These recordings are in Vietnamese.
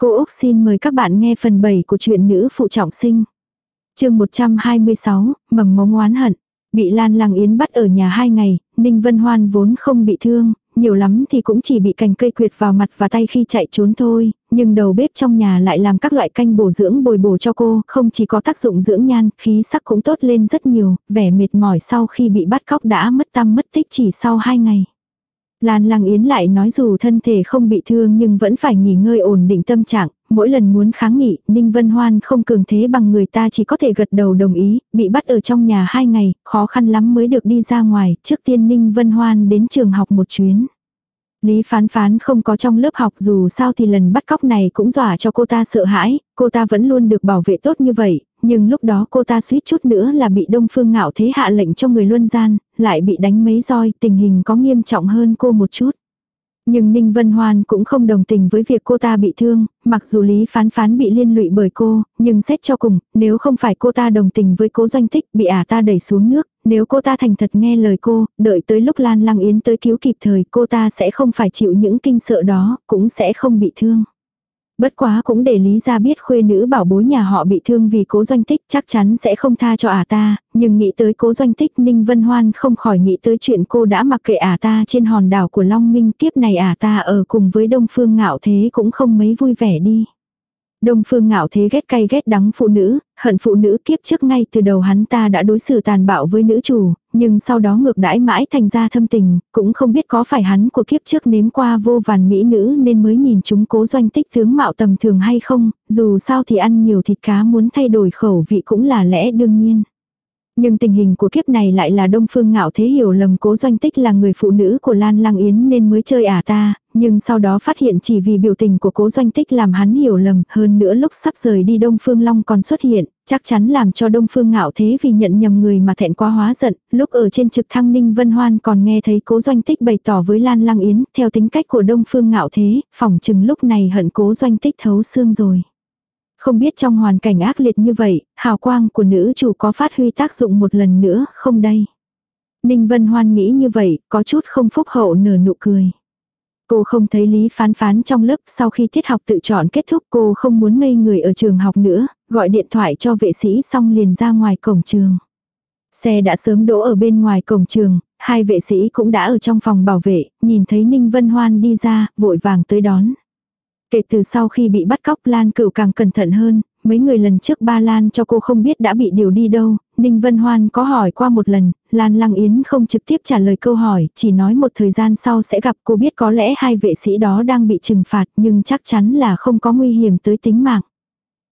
Cô Úc xin mời các bạn nghe phần 7 của truyện nữ phụ trọng sinh. chương 126, mầm mống oán hận. Bị Lan Lăng Yến bắt ở nhà hai ngày, Ninh Vân Hoan vốn không bị thương, nhiều lắm thì cũng chỉ bị cành cây quyệt vào mặt và tay khi chạy trốn thôi, nhưng đầu bếp trong nhà lại làm các loại canh bổ dưỡng bồi bổ cho cô, không chỉ có tác dụng dưỡng nhan, khí sắc cũng tốt lên rất nhiều, vẻ mệt mỏi sau khi bị bắt cóc đã mất tâm mất tích chỉ sau hai ngày. Lan Lăng Yến lại nói dù thân thể không bị thương nhưng vẫn phải nghỉ ngơi ổn định tâm trạng, mỗi lần muốn kháng nghị, Ninh Vân Hoan không cường thế bằng người ta chỉ có thể gật đầu đồng ý, bị bắt ở trong nhà hai ngày, khó khăn lắm mới được đi ra ngoài, trước tiên Ninh Vân Hoan đến trường học một chuyến. Lý phán phán không có trong lớp học dù sao thì lần bắt cóc này cũng dọa cho cô ta sợ hãi, cô ta vẫn luôn được bảo vệ tốt như vậy, nhưng lúc đó cô ta suýt chút nữa là bị Đông Phương Ngạo Thế hạ lệnh cho người luân gian, lại bị đánh mấy roi, tình hình có nghiêm trọng hơn cô một chút. Nhưng Ninh Vân Hoan cũng không đồng tình với việc cô ta bị thương, mặc dù Lý Phán Phán bị liên lụy bởi cô, nhưng xét cho cùng, nếu không phải cô ta đồng tình với cố doanh tích bị ả ta đẩy xuống nước, nếu cô ta thành thật nghe lời cô, đợi tới lúc Lan Lăng Yến tới cứu kịp thời cô ta sẽ không phải chịu những kinh sợ đó, cũng sẽ không bị thương. Bất quá cũng để Lý ra biết khuê nữ bảo bối nhà họ bị thương vì cố doanh tích chắc chắn sẽ không tha cho ả ta, nhưng nghĩ tới cố doanh tích Ninh Vân Hoan không khỏi nghĩ tới chuyện cô đã mặc kệ ả ta trên hòn đảo của Long Minh kiếp này ả ta ở cùng với Đông Phương Ngạo Thế cũng không mấy vui vẻ đi. Đông phương ngạo thế ghét cay ghét đắng phụ nữ, hận phụ nữ kiếp trước ngay từ đầu hắn ta đã đối xử tàn bạo với nữ chủ, nhưng sau đó ngược đãi mãi thành ra thâm tình, cũng không biết có phải hắn của kiếp trước nếm qua vô vàn mỹ nữ nên mới nhìn chúng cố doanh tích tướng mạo tầm thường hay không, dù sao thì ăn nhiều thịt cá muốn thay đổi khẩu vị cũng là lẽ đương nhiên. Nhưng tình hình của kiếp này lại là Đông Phương Ngạo Thế hiểu lầm cố doanh tích là người phụ nữ của Lan Lăng Yến nên mới chơi ả ta, nhưng sau đó phát hiện chỉ vì biểu tình của cố doanh tích làm hắn hiểu lầm, hơn nữa lúc sắp rời đi Đông Phương Long còn xuất hiện, chắc chắn làm cho Đông Phương Ngạo Thế vì nhận nhầm người mà thẹn quá hóa giận, lúc ở trên trực thăng Ninh Vân Hoan còn nghe thấy cố doanh tích bày tỏ với Lan Lăng Yến, theo tính cách của Đông Phương Ngạo Thế, phỏng chừng lúc này hận cố doanh tích thấu xương rồi. Không biết trong hoàn cảnh ác liệt như vậy, hào quang của nữ chủ có phát huy tác dụng một lần nữa không đây? Ninh Vân Hoan nghĩ như vậy, có chút không phúc hậu nở nụ cười. Cô không thấy Lý Phán Phán trong lớp sau khi tiết học tự chọn kết thúc cô không muốn ngây người ở trường học nữa, gọi điện thoại cho vệ sĩ xong liền ra ngoài cổng trường. Xe đã sớm đỗ ở bên ngoài cổng trường, hai vệ sĩ cũng đã ở trong phòng bảo vệ, nhìn thấy Ninh Vân Hoan đi ra, vội vàng tới đón. Kể từ sau khi bị bắt cóc Lan Cửu càng cẩn thận hơn, mấy người lần trước ba Lan cho cô không biết đã bị điều đi đâu, Ninh Vân Hoan có hỏi qua một lần, Lan Lăng Yến không trực tiếp trả lời câu hỏi, chỉ nói một thời gian sau sẽ gặp cô biết có lẽ hai vệ sĩ đó đang bị trừng phạt nhưng chắc chắn là không có nguy hiểm tới tính mạng.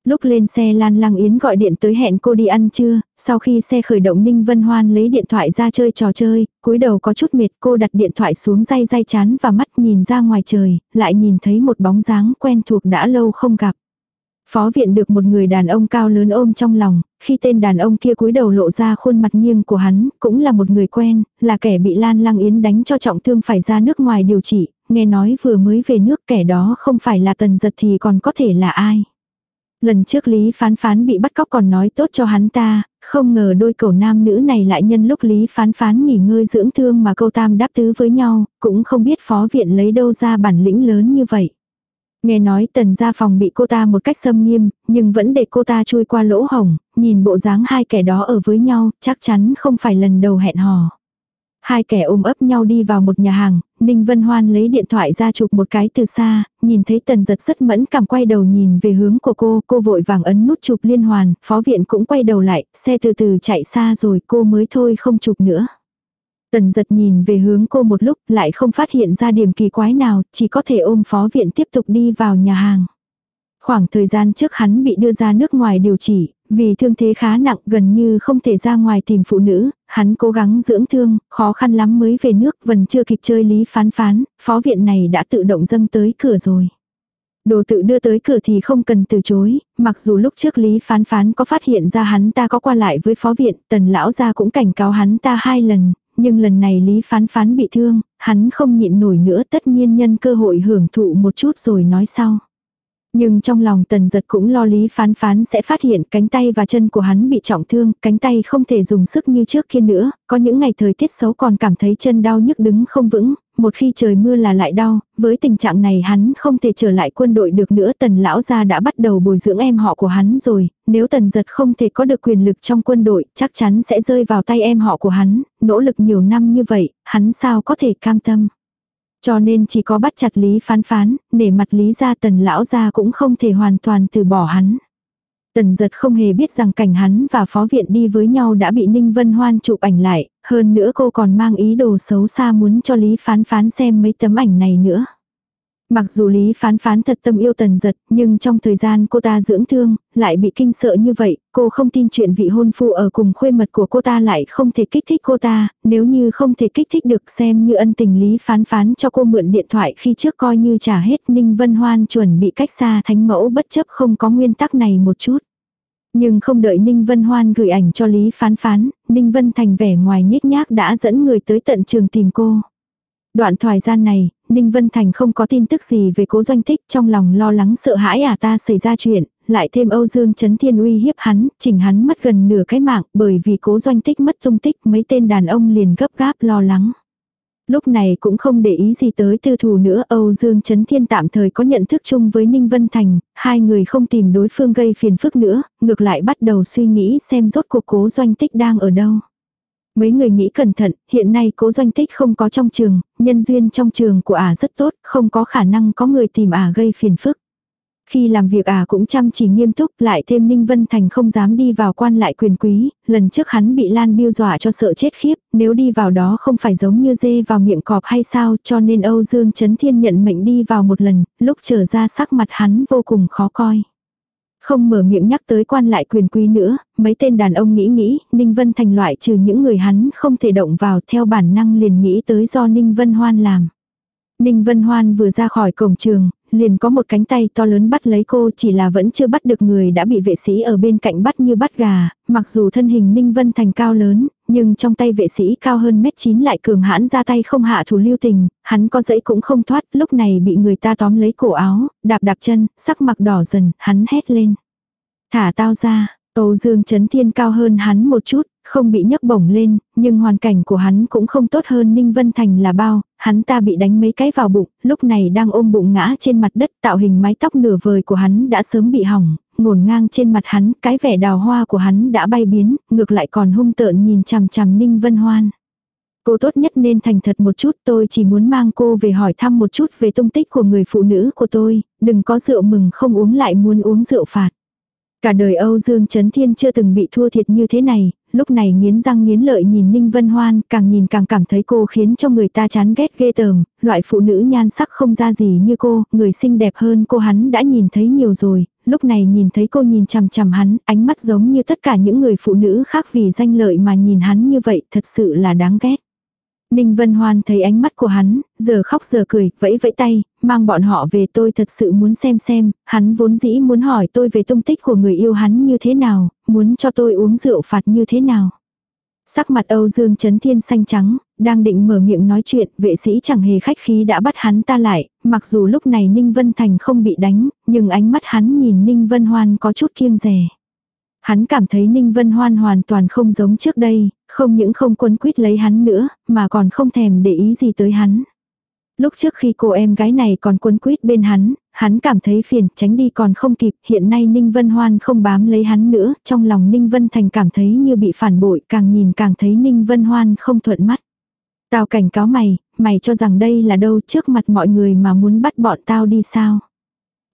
Lúc lên xe Lan Lăng Yến gọi điện tới hẹn cô đi ăn trưa, sau khi xe khởi động Ninh Vân Hoan lấy điện thoại ra chơi trò chơi, cúi đầu có chút mệt cô đặt điện thoại xuống day day chán và mắt nhìn ra ngoài trời, lại nhìn thấy một bóng dáng quen thuộc đã lâu không gặp. Phó viện được một người đàn ông cao lớn ôm trong lòng, khi tên đàn ông kia cúi đầu lộ ra khuôn mặt nghiêng của hắn, cũng là một người quen, là kẻ bị Lan Lăng Yến đánh cho trọng thương phải ra nước ngoài điều trị, nghe nói vừa mới về nước kẻ đó không phải là tần giật thì còn có thể là ai. Lần trước Lý Phán Phán bị bắt cóc còn nói tốt cho hắn ta, không ngờ đôi cầu nam nữ này lại nhân lúc Lý Phán Phán nghỉ ngơi dưỡng thương mà câu tam đáp tứ với nhau, cũng không biết phó viện lấy đâu ra bản lĩnh lớn như vậy. Nghe nói tần gia phòng bị cô ta một cách xâm nghiêm, nhưng vẫn để cô ta chui qua lỗ hồng, nhìn bộ dáng hai kẻ đó ở với nhau, chắc chắn không phải lần đầu hẹn hò. Hai kẻ ôm ấp nhau đi vào một nhà hàng, Ninh Vân Hoan lấy điện thoại ra chụp một cái từ xa, nhìn thấy tần giật rất mẫn cảm quay đầu nhìn về hướng của cô, cô vội vàng ấn nút chụp liên hoàn, phó viện cũng quay đầu lại, xe từ từ chạy xa rồi cô mới thôi không chụp nữa. Tần giật nhìn về hướng cô một lúc lại không phát hiện ra điểm kỳ quái nào, chỉ có thể ôm phó viện tiếp tục đi vào nhà hàng. Khoảng thời gian trước hắn bị đưa ra nước ngoài điều trị, vì thương thế khá nặng gần như không thể ra ngoài tìm phụ nữ, hắn cố gắng dưỡng thương, khó khăn lắm mới về nước, vẫn chưa kịp chơi lý phán phán, phó viện này đã tự động dâng tới cửa rồi. Đồ tự đưa tới cửa thì không cần từ chối, mặc dù lúc trước Lý Phán Phán có phát hiện ra hắn ta có qua lại với phó viện, tần lão gia cũng cảnh cáo hắn ta hai lần, nhưng lần này Lý Phán Phán bị thương, hắn không nhịn nổi nữa tất nhiên nhân cơ hội hưởng thụ một chút rồi nói sau. Nhưng trong lòng tần giật cũng lo lý phán phán sẽ phát hiện cánh tay và chân của hắn bị trọng thương, cánh tay không thể dùng sức như trước kia nữa, có những ngày thời tiết xấu còn cảm thấy chân đau nhức đứng không vững, một khi trời mưa là lại đau, với tình trạng này hắn không thể trở lại quân đội được nữa. Tần lão gia đã bắt đầu bồi dưỡng em họ của hắn rồi, nếu tần giật không thể có được quyền lực trong quân đội chắc chắn sẽ rơi vào tay em họ của hắn, nỗ lực nhiều năm như vậy, hắn sao có thể cam tâm. Cho nên chỉ có bắt chặt Lý phán phán, để mặt Lý gia. Tần lão gia cũng không thể hoàn toàn từ bỏ hắn. Tần giật không hề biết rằng cảnh hắn và phó viện đi với nhau đã bị Ninh Vân Hoan chụp ảnh lại, hơn nữa cô còn mang ý đồ xấu xa muốn cho Lý Phán Phán xem mấy tấm ảnh này nữa. Mặc dù Lý Phán Phán thật tâm yêu tần giật, nhưng trong thời gian cô ta dưỡng thương, lại bị kinh sợ như vậy, cô không tin chuyện vị hôn phu ở cùng khuê mật của cô ta lại không thể kích thích cô ta, nếu như không thể kích thích được xem như ân tình Lý Phán Phán cho cô mượn điện thoại khi trước coi như trả hết Ninh Vân Hoan chuẩn bị cách xa thánh mẫu bất chấp không có nguyên tắc này một chút. Nhưng không đợi Ninh Vân Hoan gửi ảnh cho Lý Phán Phán, Ninh Vân Thành vẻ ngoài nhếch nhác đã dẫn người tới tận trường tìm cô. Đoạn thời gian này, Ninh Vân Thành không có tin tức gì về cố doanh thích trong lòng lo lắng sợ hãi à ta xảy ra chuyện, lại thêm Âu Dương Trấn Thiên uy hiếp hắn, chỉnh hắn mất gần nửa cái mạng bởi vì cố doanh tích mất tung tích mấy tên đàn ông liền gấp gáp lo lắng. Lúc này cũng không để ý gì tới tư thù nữa Âu Dương Trấn Thiên tạm thời có nhận thức chung với Ninh Vân Thành, hai người không tìm đối phương gây phiền phức nữa, ngược lại bắt đầu suy nghĩ xem rốt cuộc cố doanh tích đang ở đâu. Mấy người nghĩ cẩn thận, hiện nay cố doanh tích không có trong trường, nhân duyên trong trường của ả rất tốt, không có khả năng có người tìm ả gây phiền phức. Khi làm việc à cũng chăm chỉ nghiêm túc, lại thêm Ninh Vân Thành không dám đi vào quan lại quyền quý, lần trước hắn bị Lan Biêu dọa cho sợ chết khiếp, nếu đi vào đó không phải giống như dê vào miệng cọp hay sao, cho nên Âu Dương Trấn Thiên nhận mệnh đi vào một lần, lúc trở ra sắc mặt hắn vô cùng khó coi. Không mở miệng nhắc tới quan lại quyền quý nữa, mấy tên đàn ông nghĩ nghĩ, Ninh Vân Thành loại trừ những người hắn không thể động vào theo bản năng liền nghĩ tới do Ninh Vân Hoan làm. Ninh Vân Hoan vừa ra khỏi cổng trường, liền có một cánh tay to lớn bắt lấy cô chỉ là vẫn chưa bắt được người đã bị vệ sĩ ở bên cạnh bắt như bắt gà, mặc dù thân hình Ninh Vân Thành cao lớn, nhưng trong tay vệ sĩ cao hơn mét chín lại cường hãn ra tay không hạ thủ lưu tình, hắn có dãy cũng không thoát, lúc này bị người ta tóm lấy cổ áo, đạp đạp chân, sắc mặt đỏ dần, hắn hét lên. Thả tao ra, Âu Dương Trấn Thiên cao hơn hắn một chút, không bị nhấc bổng lên, nhưng hoàn cảnh của hắn cũng không tốt hơn Ninh Vân Thành là bao, hắn ta bị đánh mấy cái vào bụng, lúc này đang ôm bụng ngã trên mặt đất, tạo hình mái tóc nửa vời của hắn đã sớm bị hỏng, ngổn ngang trên mặt hắn, cái vẻ đào hoa của hắn đã bay biến, ngược lại còn hung tợn nhìn chằm chằm Ninh Vân Hoan. Cô tốt nhất nên thành thật một chút tôi chỉ muốn mang cô về hỏi thăm một chút về tung tích của người phụ nữ của tôi, đừng có rượu mừng không uống lại muốn uống rượu phạt. Cả đời Âu Dương Trấn Thiên chưa từng bị thua thiệt như thế này, lúc này nghiến răng nghiến lợi nhìn Ninh Vân Hoan, càng nhìn càng cảm thấy cô khiến cho người ta chán ghét ghê tởm, loại phụ nữ nhan sắc không ra gì như cô, người xinh đẹp hơn cô hắn đã nhìn thấy nhiều rồi, lúc này nhìn thấy cô nhìn chằm chằm hắn, ánh mắt giống như tất cả những người phụ nữ khác vì danh lợi mà nhìn hắn như vậy, thật sự là đáng ghét. Ninh Vân Hoan thấy ánh mắt của hắn, giờ khóc giờ cười, vẫy vẫy tay, mang bọn họ về tôi thật sự muốn xem xem, hắn vốn dĩ muốn hỏi tôi về tung tích của người yêu hắn như thế nào, muốn cho tôi uống rượu phạt như thế nào. Sắc mặt Âu Dương Trấn Thiên xanh trắng, đang định mở miệng nói chuyện, vệ sĩ chẳng hề khách khí đã bắt hắn ta lại, mặc dù lúc này Ninh Vân Thành không bị đánh, nhưng ánh mắt hắn nhìn Ninh Vân Hoan có chút kiêng rè. Hắn cảm thấy Ninh Vân Hoan hoàn toàn không giống trước đây, không những không quấn quýt lấy hắn nữa, mà còn không thèm để ý gì tới hắn. Lúc trước khi cô em gái này còn quấn quýt bên hắn, hắn cảm thấy phiền, tránh đi còn không kịp, hiện nay Ninh Vân Hoan không bám lấy hắn nữa, trong lòng Ninh Vân Thành cảm thấy như bị phản bội, càng nhìn càng thấy Ninh Vân Hoan không thuận mắt. Tao cảnh cáo mày, mày cho rằng đây là đâu trước mặt mọi người mà muốn bắt bọn tao đi sao?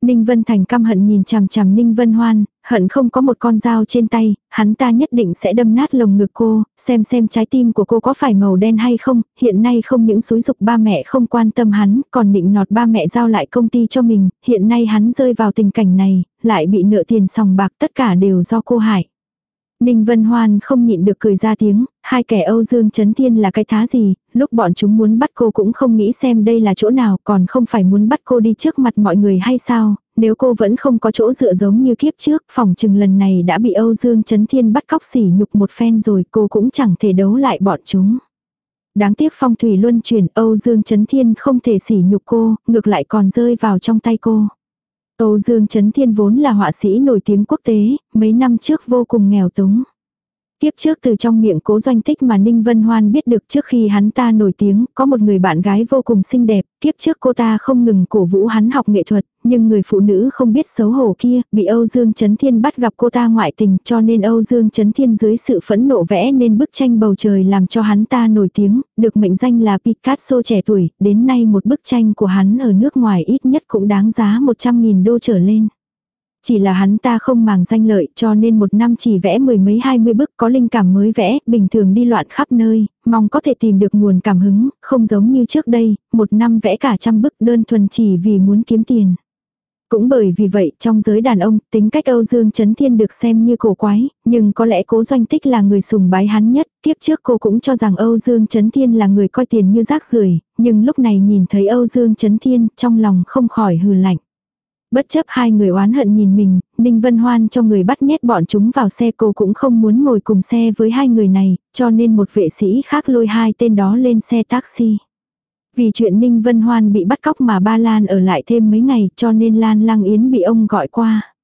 Ninh Vân Thành căm hận nhìn chằm chằm Ninh Vân Hoan, hận không có một con dao trên tay, hắn ta nhất định sẽ đâm nát lồng ngực cô, xem xem trái tim của cô có phải màu đen hay không, hiện nay không những xúi dục ba mẹ không quan tâm hắn, còn định nọt ba mẹ giao lại công ty cho mình, hiện nay hắn rơi vào tình cảnh này, lại bị nợ tiền sòng bạc tất cả đều do cô hại. Ninh Vân Hoan không nhịn được cười ra tiếng, hai kẻ Âu Dương Chấn Thiên là cái thá gì, lúc bọn chúng muốn bắt cô cũng không nghĩ xem đây là chỗ nào, còn không phải muốn bắt cô đi trước mặt mọi người hay sao, nếu cô vẫn không có chỗ dựa giống như kiếp trước, phòng trừng lần này đã bị Âu Dương Chấn Thiên bắt cóc sỉ nhục một phen rồi, cô cũng chẳng thể đấu lại bọn chúng. Đáng tiếc phong thủy luân chuyển Âu Dương Chấn Thiên không thể sỉ nhục cô, ngược lại còn rơi vào trong tay cô. Âu Dương Trấn Thiên vốn là họa sĩ nổi tiếng quốc tế, mấy năm trước vô cùng nghèo túng. Tiếp trước từ trong miệng cố doanh tích mà Ninh Vân Hoan biết được trước khi hắn ta nổi tiếng, có một người bạn gái vô cùng xinh đẹp, tiếp trước cô ta không ngừng cổ vũ hắn học nghệ thuật, nhưng người phụ nữ không biết xấu hổ kia, bị Âu Dương Chấn Thiên bắt gặp cô ta ngoại tình cho nên Âu Dương Chấn Thiên dưới sự phẫn nộ vẽ nên bức tranh bầu trời làm cho hắn ta nổi tiếng, được mệnh danh là Picasso trẻ tuổi, đến nay một bức tranh của hắn ở nước ngoài ít nhất cũng đáng giá 100.000 đô trở lên. Chỉ là hắn ta không màng danh lợi cho nên một năm chỉ vẽ mười mấy hai mươi bức có linh cảm mới vẽ, bình thường đi loạn khắp nơi, mong có thể tìm được nguồn cảm hứng, không giống như trước đây, một năm vẽ cả trăm bức đơn thuần chỉ vì muốn kiếm tiền. Cũng bởi vì vậy trong giới đàn ông, tính cách Âu Dương Trấn Thiên được xem như cổ quái, nhưng có lẽ cố doanh tích là người sùng bái hắn nhất, kiếp trước cô cũng cho rằng Âu Dương Trấn Thiên là người coi tiền như rác rưởi nhưng lúc này nhìn thấy Âu Dương Trấn Thiên trong lòng không khỏi hừ lạnh. Bất chấp hai người oán hận nhìn mình, Ninh Vân Hoan cho người bắt nhét bọn chúng vào xe cô cũng không muốn ngồi cùng xe với hai người này, cho nên một vệ sĩ khác lôi hai tên đó lên xe taxi. Vì chuyện Ninh Vân Hoan bị bắt cóc mà ba Lan ở lại thêm mấy ngày cho nên Lan Lăng Yến bị ông gọi qua.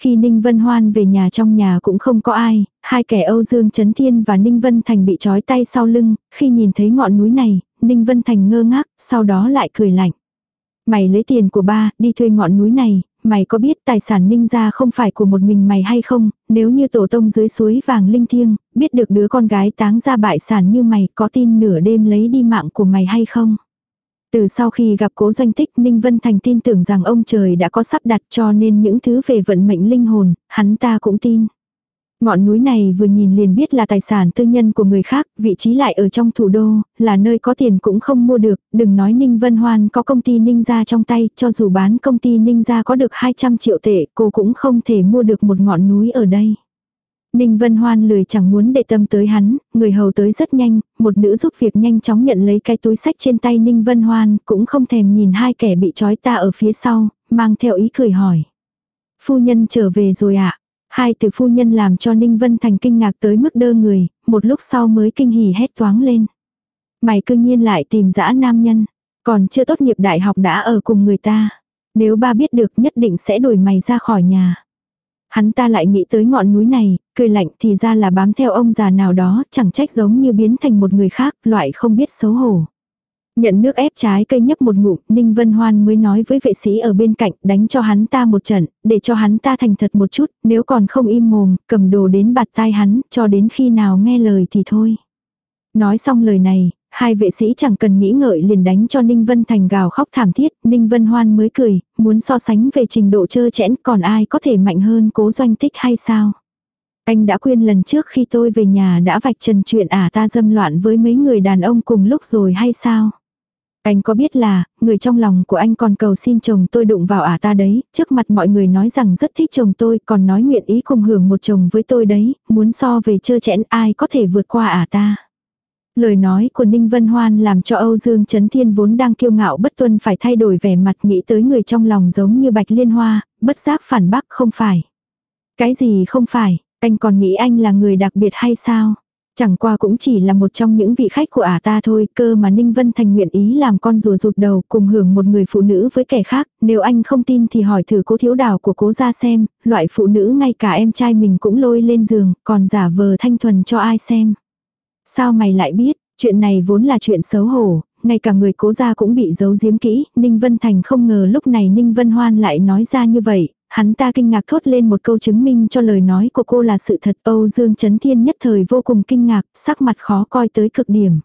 Khi Ninh Vân Hoan về nhà trong nhà cũng không có ai, hai kẻ Âu Dương Trấn Thiên và Ninh Vân Thành bị trói tay sau lưng, khi nhìn thấy ngọn núi này, Ninh Vân Thành ngơ ngác, sau đó lại cười lạnh. Mày lấy tiền của ba, đi thuê ngọn núi này, mày có biết tài sản ninh gia không phải của một mình mày hay không, nếu như tổ tông dưới suối vàng linh thiêng, biết được đứa con gái táng ra bại sản như mày có tin nửa đêm lấy đi mạng của mày hay không? Từ sau khi gặp cố doanh tích Ninh Vân Thành tin tưởng rằng ông trời đã có sắp đặt cho nên những thứ về vận mệnh linh hồn, hắn ta cũng tin. Ngọn núi này vừa nhìn liền biết là tài sản tư nhân của người khác, vị trí lại ở trong thủ đô, là nơi có tiền cũng không mua được, đừng nói Ninh Vân Hoan có công ty Ninh gia trong tay, cho dù bán công ty Ninh gia có được 200 triệu tệ, cô cũng không thể mua được một ngọn núi ở đây. Ninh Vân Hoan lười chẳng muốn để tâm tới hắn, người hầu tới rất nhanh, một nữ giúp việc nhanh chóng nhận lấy cái túi sách trên tay Ninh Vân Hoan, cũng không thèm nhìn hai kẻ bị trói ta ở phía sau, mang theo ý cười hỏi. Phu nhân trở về rồi ạ. À? Hai từ phu nhân làm cho Ninh Vân Thành kinh ngạc tới mức đơ người, một lúc sau mới kinh hỉ hét toáng lên. Mày cương nhiên lại tìm dã nam nhân, còn chưa tốt nghiệp đại học đã ở cùng người ta. Nếu ba biết được nhất định sẽ đuổi mày ra khỏi nhà. Hắn ta lại nghĩ tới ngọn núi này, cười lạnh thì ra là bám theo ông già nào đó, chẳng trách giống như biến thành một người khác, loại không biết xấu hổ. Nhận nước ép trái cây nhấp một ngụm, Ninh Vân Hoan mới nói với vệ sĩ ở bên cạnh, đánh cho hắn ta một trận, để cho hắn ta thành thật một chút, nếu còn không im mồm, cầm đồ đến bạt tai hắn, cho đến khi nào nghe lời thì thôi. Nói xong lời này, hai vệ sĩ chẳng cần nghĩ ngợi liền đánh cho Ninh Vân Thành gào khóc thảm thiết, Ninh Vân Hoan mới cười, muốn so sánh về trình độ chơ chẽn còn ai có thể mạnh hơn cố doanh tích hay sao. Anh đã quên lần trước khi tôi về nhà đã vạch trần chuyện ả à ta dâm loạn với mấy người đàn ông cùng lúc rồi hay sao? Anh có biết là, người trong lòng của anh còn cầu xin chồng tôi đụng vào ả à ta đấy, trước mặt mọi người nói rằng rất thích chồng tôi, còn nói nguyện ý cùng hưởng một chồng với tôi đấy, muốn so về chơ chẽn ai có thể vượt qua ả à ta. Lời nói của Ninh Vân Hoan làm cho Âu Dương Trấn Thiên vốn đang kiêu ngạo bất tuân phải thay đổi vẻ mặt nghĩ tới người trong lòng giống như bạch liên hoa, bất giác phản bác không phải. Cái gì không phải, anh còn nghĩ anh là người đặc biệt hay sao? Chẳng qua cũng chỉ là một trong những vị khách của ả ta thôi, cơ mà Ninh Vân Thành nguyện ý làm con rùa rụt đầu cùng hưởng một người phụ nữ với kẻ khác, nếu anh không tin thì hỏi thử cố thiếu đào của cố ra xem, loại phụ nữ ngay cả em trai mình cũng lôi lên giường, còn giả vờ thanh thuần cho ai xem. Sao mày lại biết, chuyện này vốn là chuyện xấu hổ, ngay cả người cố gia cũng bị giấu giếm kỹ, Ninh Vân Thành không ngờ lúc này Ninh Vân Hoan lại nói ra như vậy, hắn ta kinh ngạc thốt lên một câu chứng minh cho lời nói của cô là sự thật. Âu Dương Chấn Thiên nhất thời vô cùng kinh ngạc, sắc mặt khó coi tới cực điểm.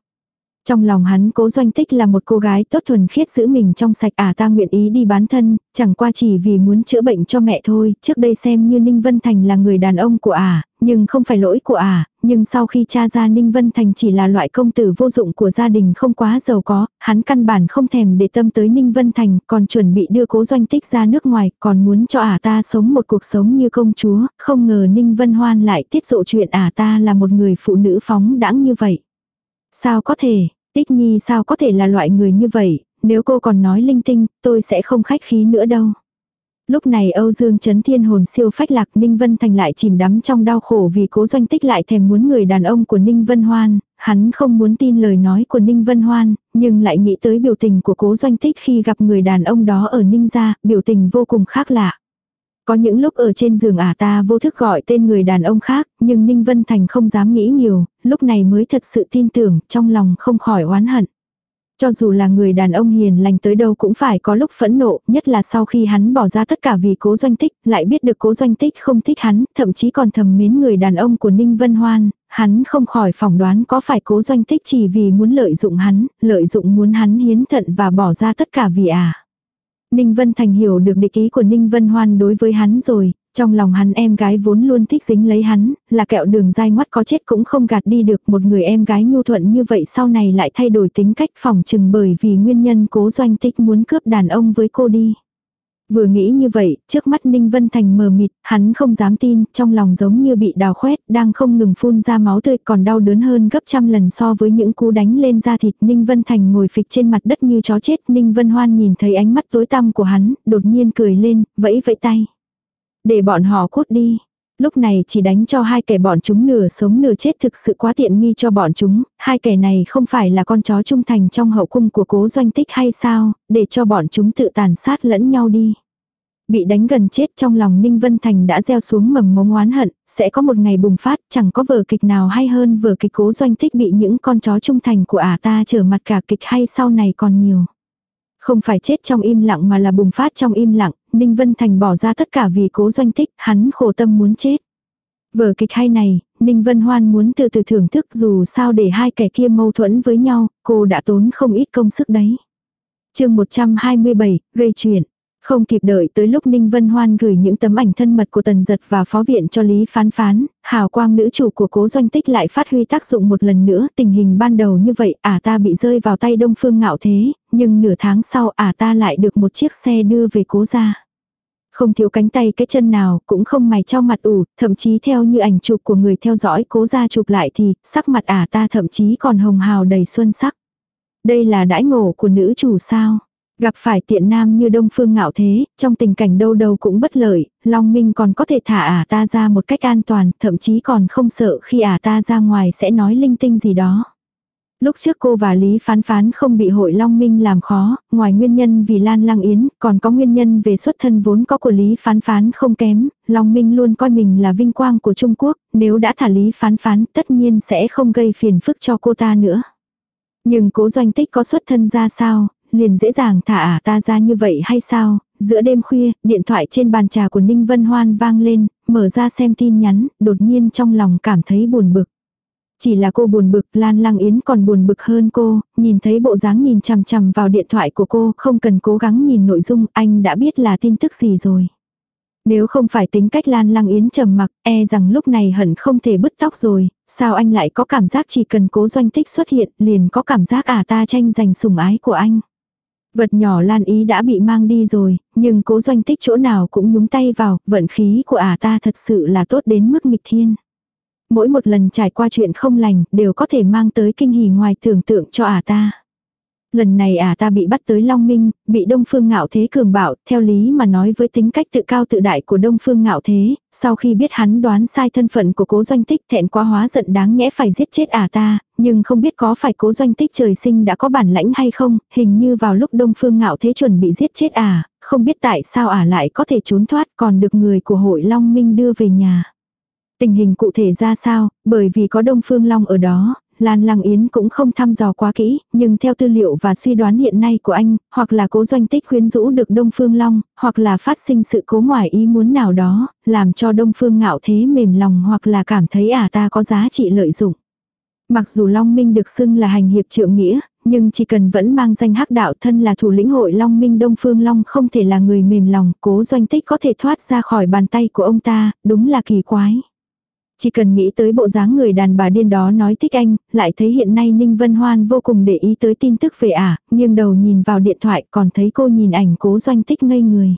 Trong lòng hắn cố doanh tích là một cô gái tốt thuần khiết giữ mình trong sạch à ta nguyện ý đi bán thân, chẳng qua chỉ vì muốn chữa bệnh cho mẹ thôi, trước đây xem như Ninh Vân Thành là người đàn ông của à, nhưng không phải lỗi của à, nhưng sau khi cha ra Ninh Vân Thành chỉ là loại công tử vô dụng của gia đình không quá giàu có, hắn căn bản không thèm để tâm tới Ninh Vân Thành, còn chuẩn bị đưa cố doanh tích ra nước ngoài, còn muốn cho ả à ta sống một cuộc sống như công chúa, không ngờ Ninh Vân Hoan lại tiết lộ chuyện ả à ta là một người phụ nữ phóng đãng như vậy. Sao có thể, Tích Nhi sao có thể là loại người như vậy, nếu cô còn nói linh tinh, tôi sẽ không khách khí nữa đâu. Lúc này Âu Dương Trấn Thiên hồn siêu phách lạc Ninh Vân Thành lại chìm đắm trong đau khổ vì cố doanh tích lại thèm muốn người đàn ông của Ninh Vân Hoan, hắn không muốn tin lời nói của Ninh Vân Hoan, nhưng lại nghĩ tới biểu tình của cố doanh tích khi gặp người đàn ông đó ở Ninh gia, biểu tình vô cùng khác lạ. Có những lúc ở trên giường ả ta vô thức gọi tên người đàn ông khác, nhưng Ninh Vân Thành không dám nghĩ nhiều, lúc này mới thật sự tin tưởng, trong lòng không khỏi oán hận. Cho dù là người đàn ông hiền lành tới đâu cũng phải có lúc phẫn nộ, nhất là sau khi hắn bỏ ra tất cả vì cố doanh tích, lại biết được cố doanh tích không thích hắn, thậm chí còn thầm mến người đàn ông của Ninh Vân Hoan, hắn không khỏi phỏng đoán có phải cố doanh tích chỉ vì muốn lợi dụng hắn, lợi dụng muốn hắn hiến thận và bỏ ra tất cả vì à. Ninh Vân Thành hiểu được địch ý của Ninh Vân Hoan đối với hắn rồi, trong lòng hắn em gái vốn luôn thích dính lấy hắn, là kẹo đường dai ngoắt có chết cũng không gạt đi được một người em gái nhu thuận như vậy sau này lại thay đổi tính cách phòng chừng bởi vì nguyên nhân cố doanh tích muốn cướp đàn ông với cô đi. Vừa nghĩ như vậy, trước mắt Ninh Vân Thành mờ mịt, hắn không dám tin, trong lòng giống như bị đào khoét, đang không ngừng phun ra máu tươi còn đau đớn hơn gấp trăm lần so với những cú đánh lên da thịt. Ninh Vân Thành ngồi phịch trên mặt đất như chó chết, Ninh Vân Hoan nhìn thấy ánh mắt tối tăm của hắn, đột nhiên cười lên, vẫy vẫy tay. Để bọn họ cút đi. Lúc này chỉ đánh cho hai kẻ bọn chúng nửa sống nửa chết thực sự quá tiện nghi cho bọn chúng, hai kẻ này không phải là con chó trung thành trong hậu cung của cố doanh tích hay sao, để cho bọn chúng tự tàn sát lẫn nhau đi. Bị đánh gần chết trong lòng Ninh Vân Thành đã gieo xuống mầm mống oán hận, sẽ có một ngày bùng phát, chẳng có vở kịch nào hay hơn vở kịch cố doanh tích bị những con chó trung thành của ả ta trở mặt cả kịch hay sau này còn nhiều. Không phải chết trong im lặng mà là bùng phát trong im lặng, Ninh Vân Thành bỏ ra tất cả vì cố doanh tích, hắn khổ tâm muốn chết. Vở kịch hay này, Ninh Vân Hoan muốn từ từ thưởng thức dù sao để hai kẻ kia mâu thuẫn với nhau, cô đã tốn không ít công sức đấy. chương 127, gây chuyện. Không kịp đợi tới lúc Ninh Vân Hoan gửi những tấm ảnh thân mật của Tần Giật và Phó Viện cho Lý Phán Phán, hào quang nữ chủ của cố doanh tích lại phát huy tác dụng một lần nữa. Tình hình ban đầu như vậy ả ta bị rơi vào tay Đông Phương Ngạo Thế, nhưng nửa tháng sau ả ta lại được một chiếc xe đưa về cố gia. Không thiếu cánh tay cái chân nào, cũng không mày cho mặt ủ, thậm chí theo như ảnh chụp của người theo dõi cố gia chụp lại thì, sắc mặt ả ta thậm chí còn hồng hào đầy xuân sắc. Đây là đãi ngộ của nữ chủ sao? Gặp phải tiện nam như đông phương ngạo thế, trong tình cảnh đâu đâu cũng bất lợi, Long Minh còn có thể thả ả ta ra một cách an toàn, thậm chí còn không sợ khi ả ta ra ngoài sẽ nói linh tinh gì đó. Lúc trước cô và Lý Phán Phán không bị hội Long Minh làm khó, ngoài nguyên nhân vì Lan Lăng Yến, còn có nguyên nhân về xuất thân vốn có của Lý Phán Phán không kém, Long Minh luôn coi mình là vinh quang của Trung Quốc, nếu đã thả Lý Phán Phán tất nhiên sẽ không gây phiền phức cho cô ta nữa. Nhưng cố doanh tích có xuất thân ra sao, liền dễ dàng thả ả ta ra như vậy hay sao, giữa đêm khuya, điện thoại trên bàn trà của Ninh Vân Hoan vang lên, mở ra xem tin nhắn, đột nhiên trong lòng cảm thấy buồn bực. Chỉ là cô buồn bực, Lan Lăng Yến còn buồn bực hơn cô, nhìn thấy bộ dáng nhìn chằm chằm vào điện thoại của cô, không cần cố gắng nhìn nội dung, anh đã biết là tin tức gì rồi. Nếu không phải tính cách Lan Lăng Yến trầm mặc, e rằng lúc này hẳn không thể bứt tóc rồi, sao anh lại có cảm giác chỉ cần cố doanh tích xuất hiện, liền có cảm giác à ta tranh giành sủng ái của anh. Vật nhỏ Lan Ý đã bị mang đi rồi, nhưng cố doanh tích chỗ nào cũng nhúng tay vào, vận khí của ả ta thật sự là tốt đến mức nghịch thiên. Mỗi một lần trải qua chuyện không lành đều có thể mang tới kinh hỉ ngoài tưởng tượng cho ả ta. Lần này à ta bị bắt tới Long Minh, bị Đông Phương Ngạo Thế cường bạo, theo lý mà nói với tính cách tự cao tự đại của Đông Phương Ngạo Thế, sau khi biết hắn đoán sai thân phận của cố doanh tích thẹn quá hóa giận đáng nhẽ phải giết chết à ta, nhưng không biết có phải cố doanh tích trời sinh đã có bản lãnh hay không, hình như vào lúc Đông Phương Ngạo Thế chuẩn bị giết chết à không biết tại sao à lại có thể trốn thoát còn được người của hội Long Minh đưa về nhà. Tình hình cụ thể ra sao, bởi vì có Đông Phương Long ở đó, Lan Lăng Yến cũng không thăm dò quá kỹ, nhưng theo tư liệu và suy đoán hiện nay của anh, hoặc là cố doanh tích khuyến rũ được Đông Phương Long, hoặc là phát sinh sự cố ngoài ý muốn nào đó, làm cho Đông Phương ngạo thế mềm lòng hoặc là cảm thấy à ta có giá trị lợi dụng. Mặc dù Long Minh được xưng là hành hiệp trượng nghĩa, nhưng chỉ cần vẫn mang danh hắc đạo thân là thủ lĩnh hội Long Minh Đông Phương Long không thể là người mềm lòng, cố doanh tích có thể thoát ra khỏi bàn tay của ông ta, đúng là kỳ quái. Chỉ cần nghĩ tới bộ dáng người đàn bà điên đó nói thích anh, lại thấy hiện nay Ninh Vân Hoan vô cùng để ý tới tin tức về ả, à, nghiêng đầu nhìn vào điện thoại còn thấy cô nhìn ảnh cố doanh tích ngây người.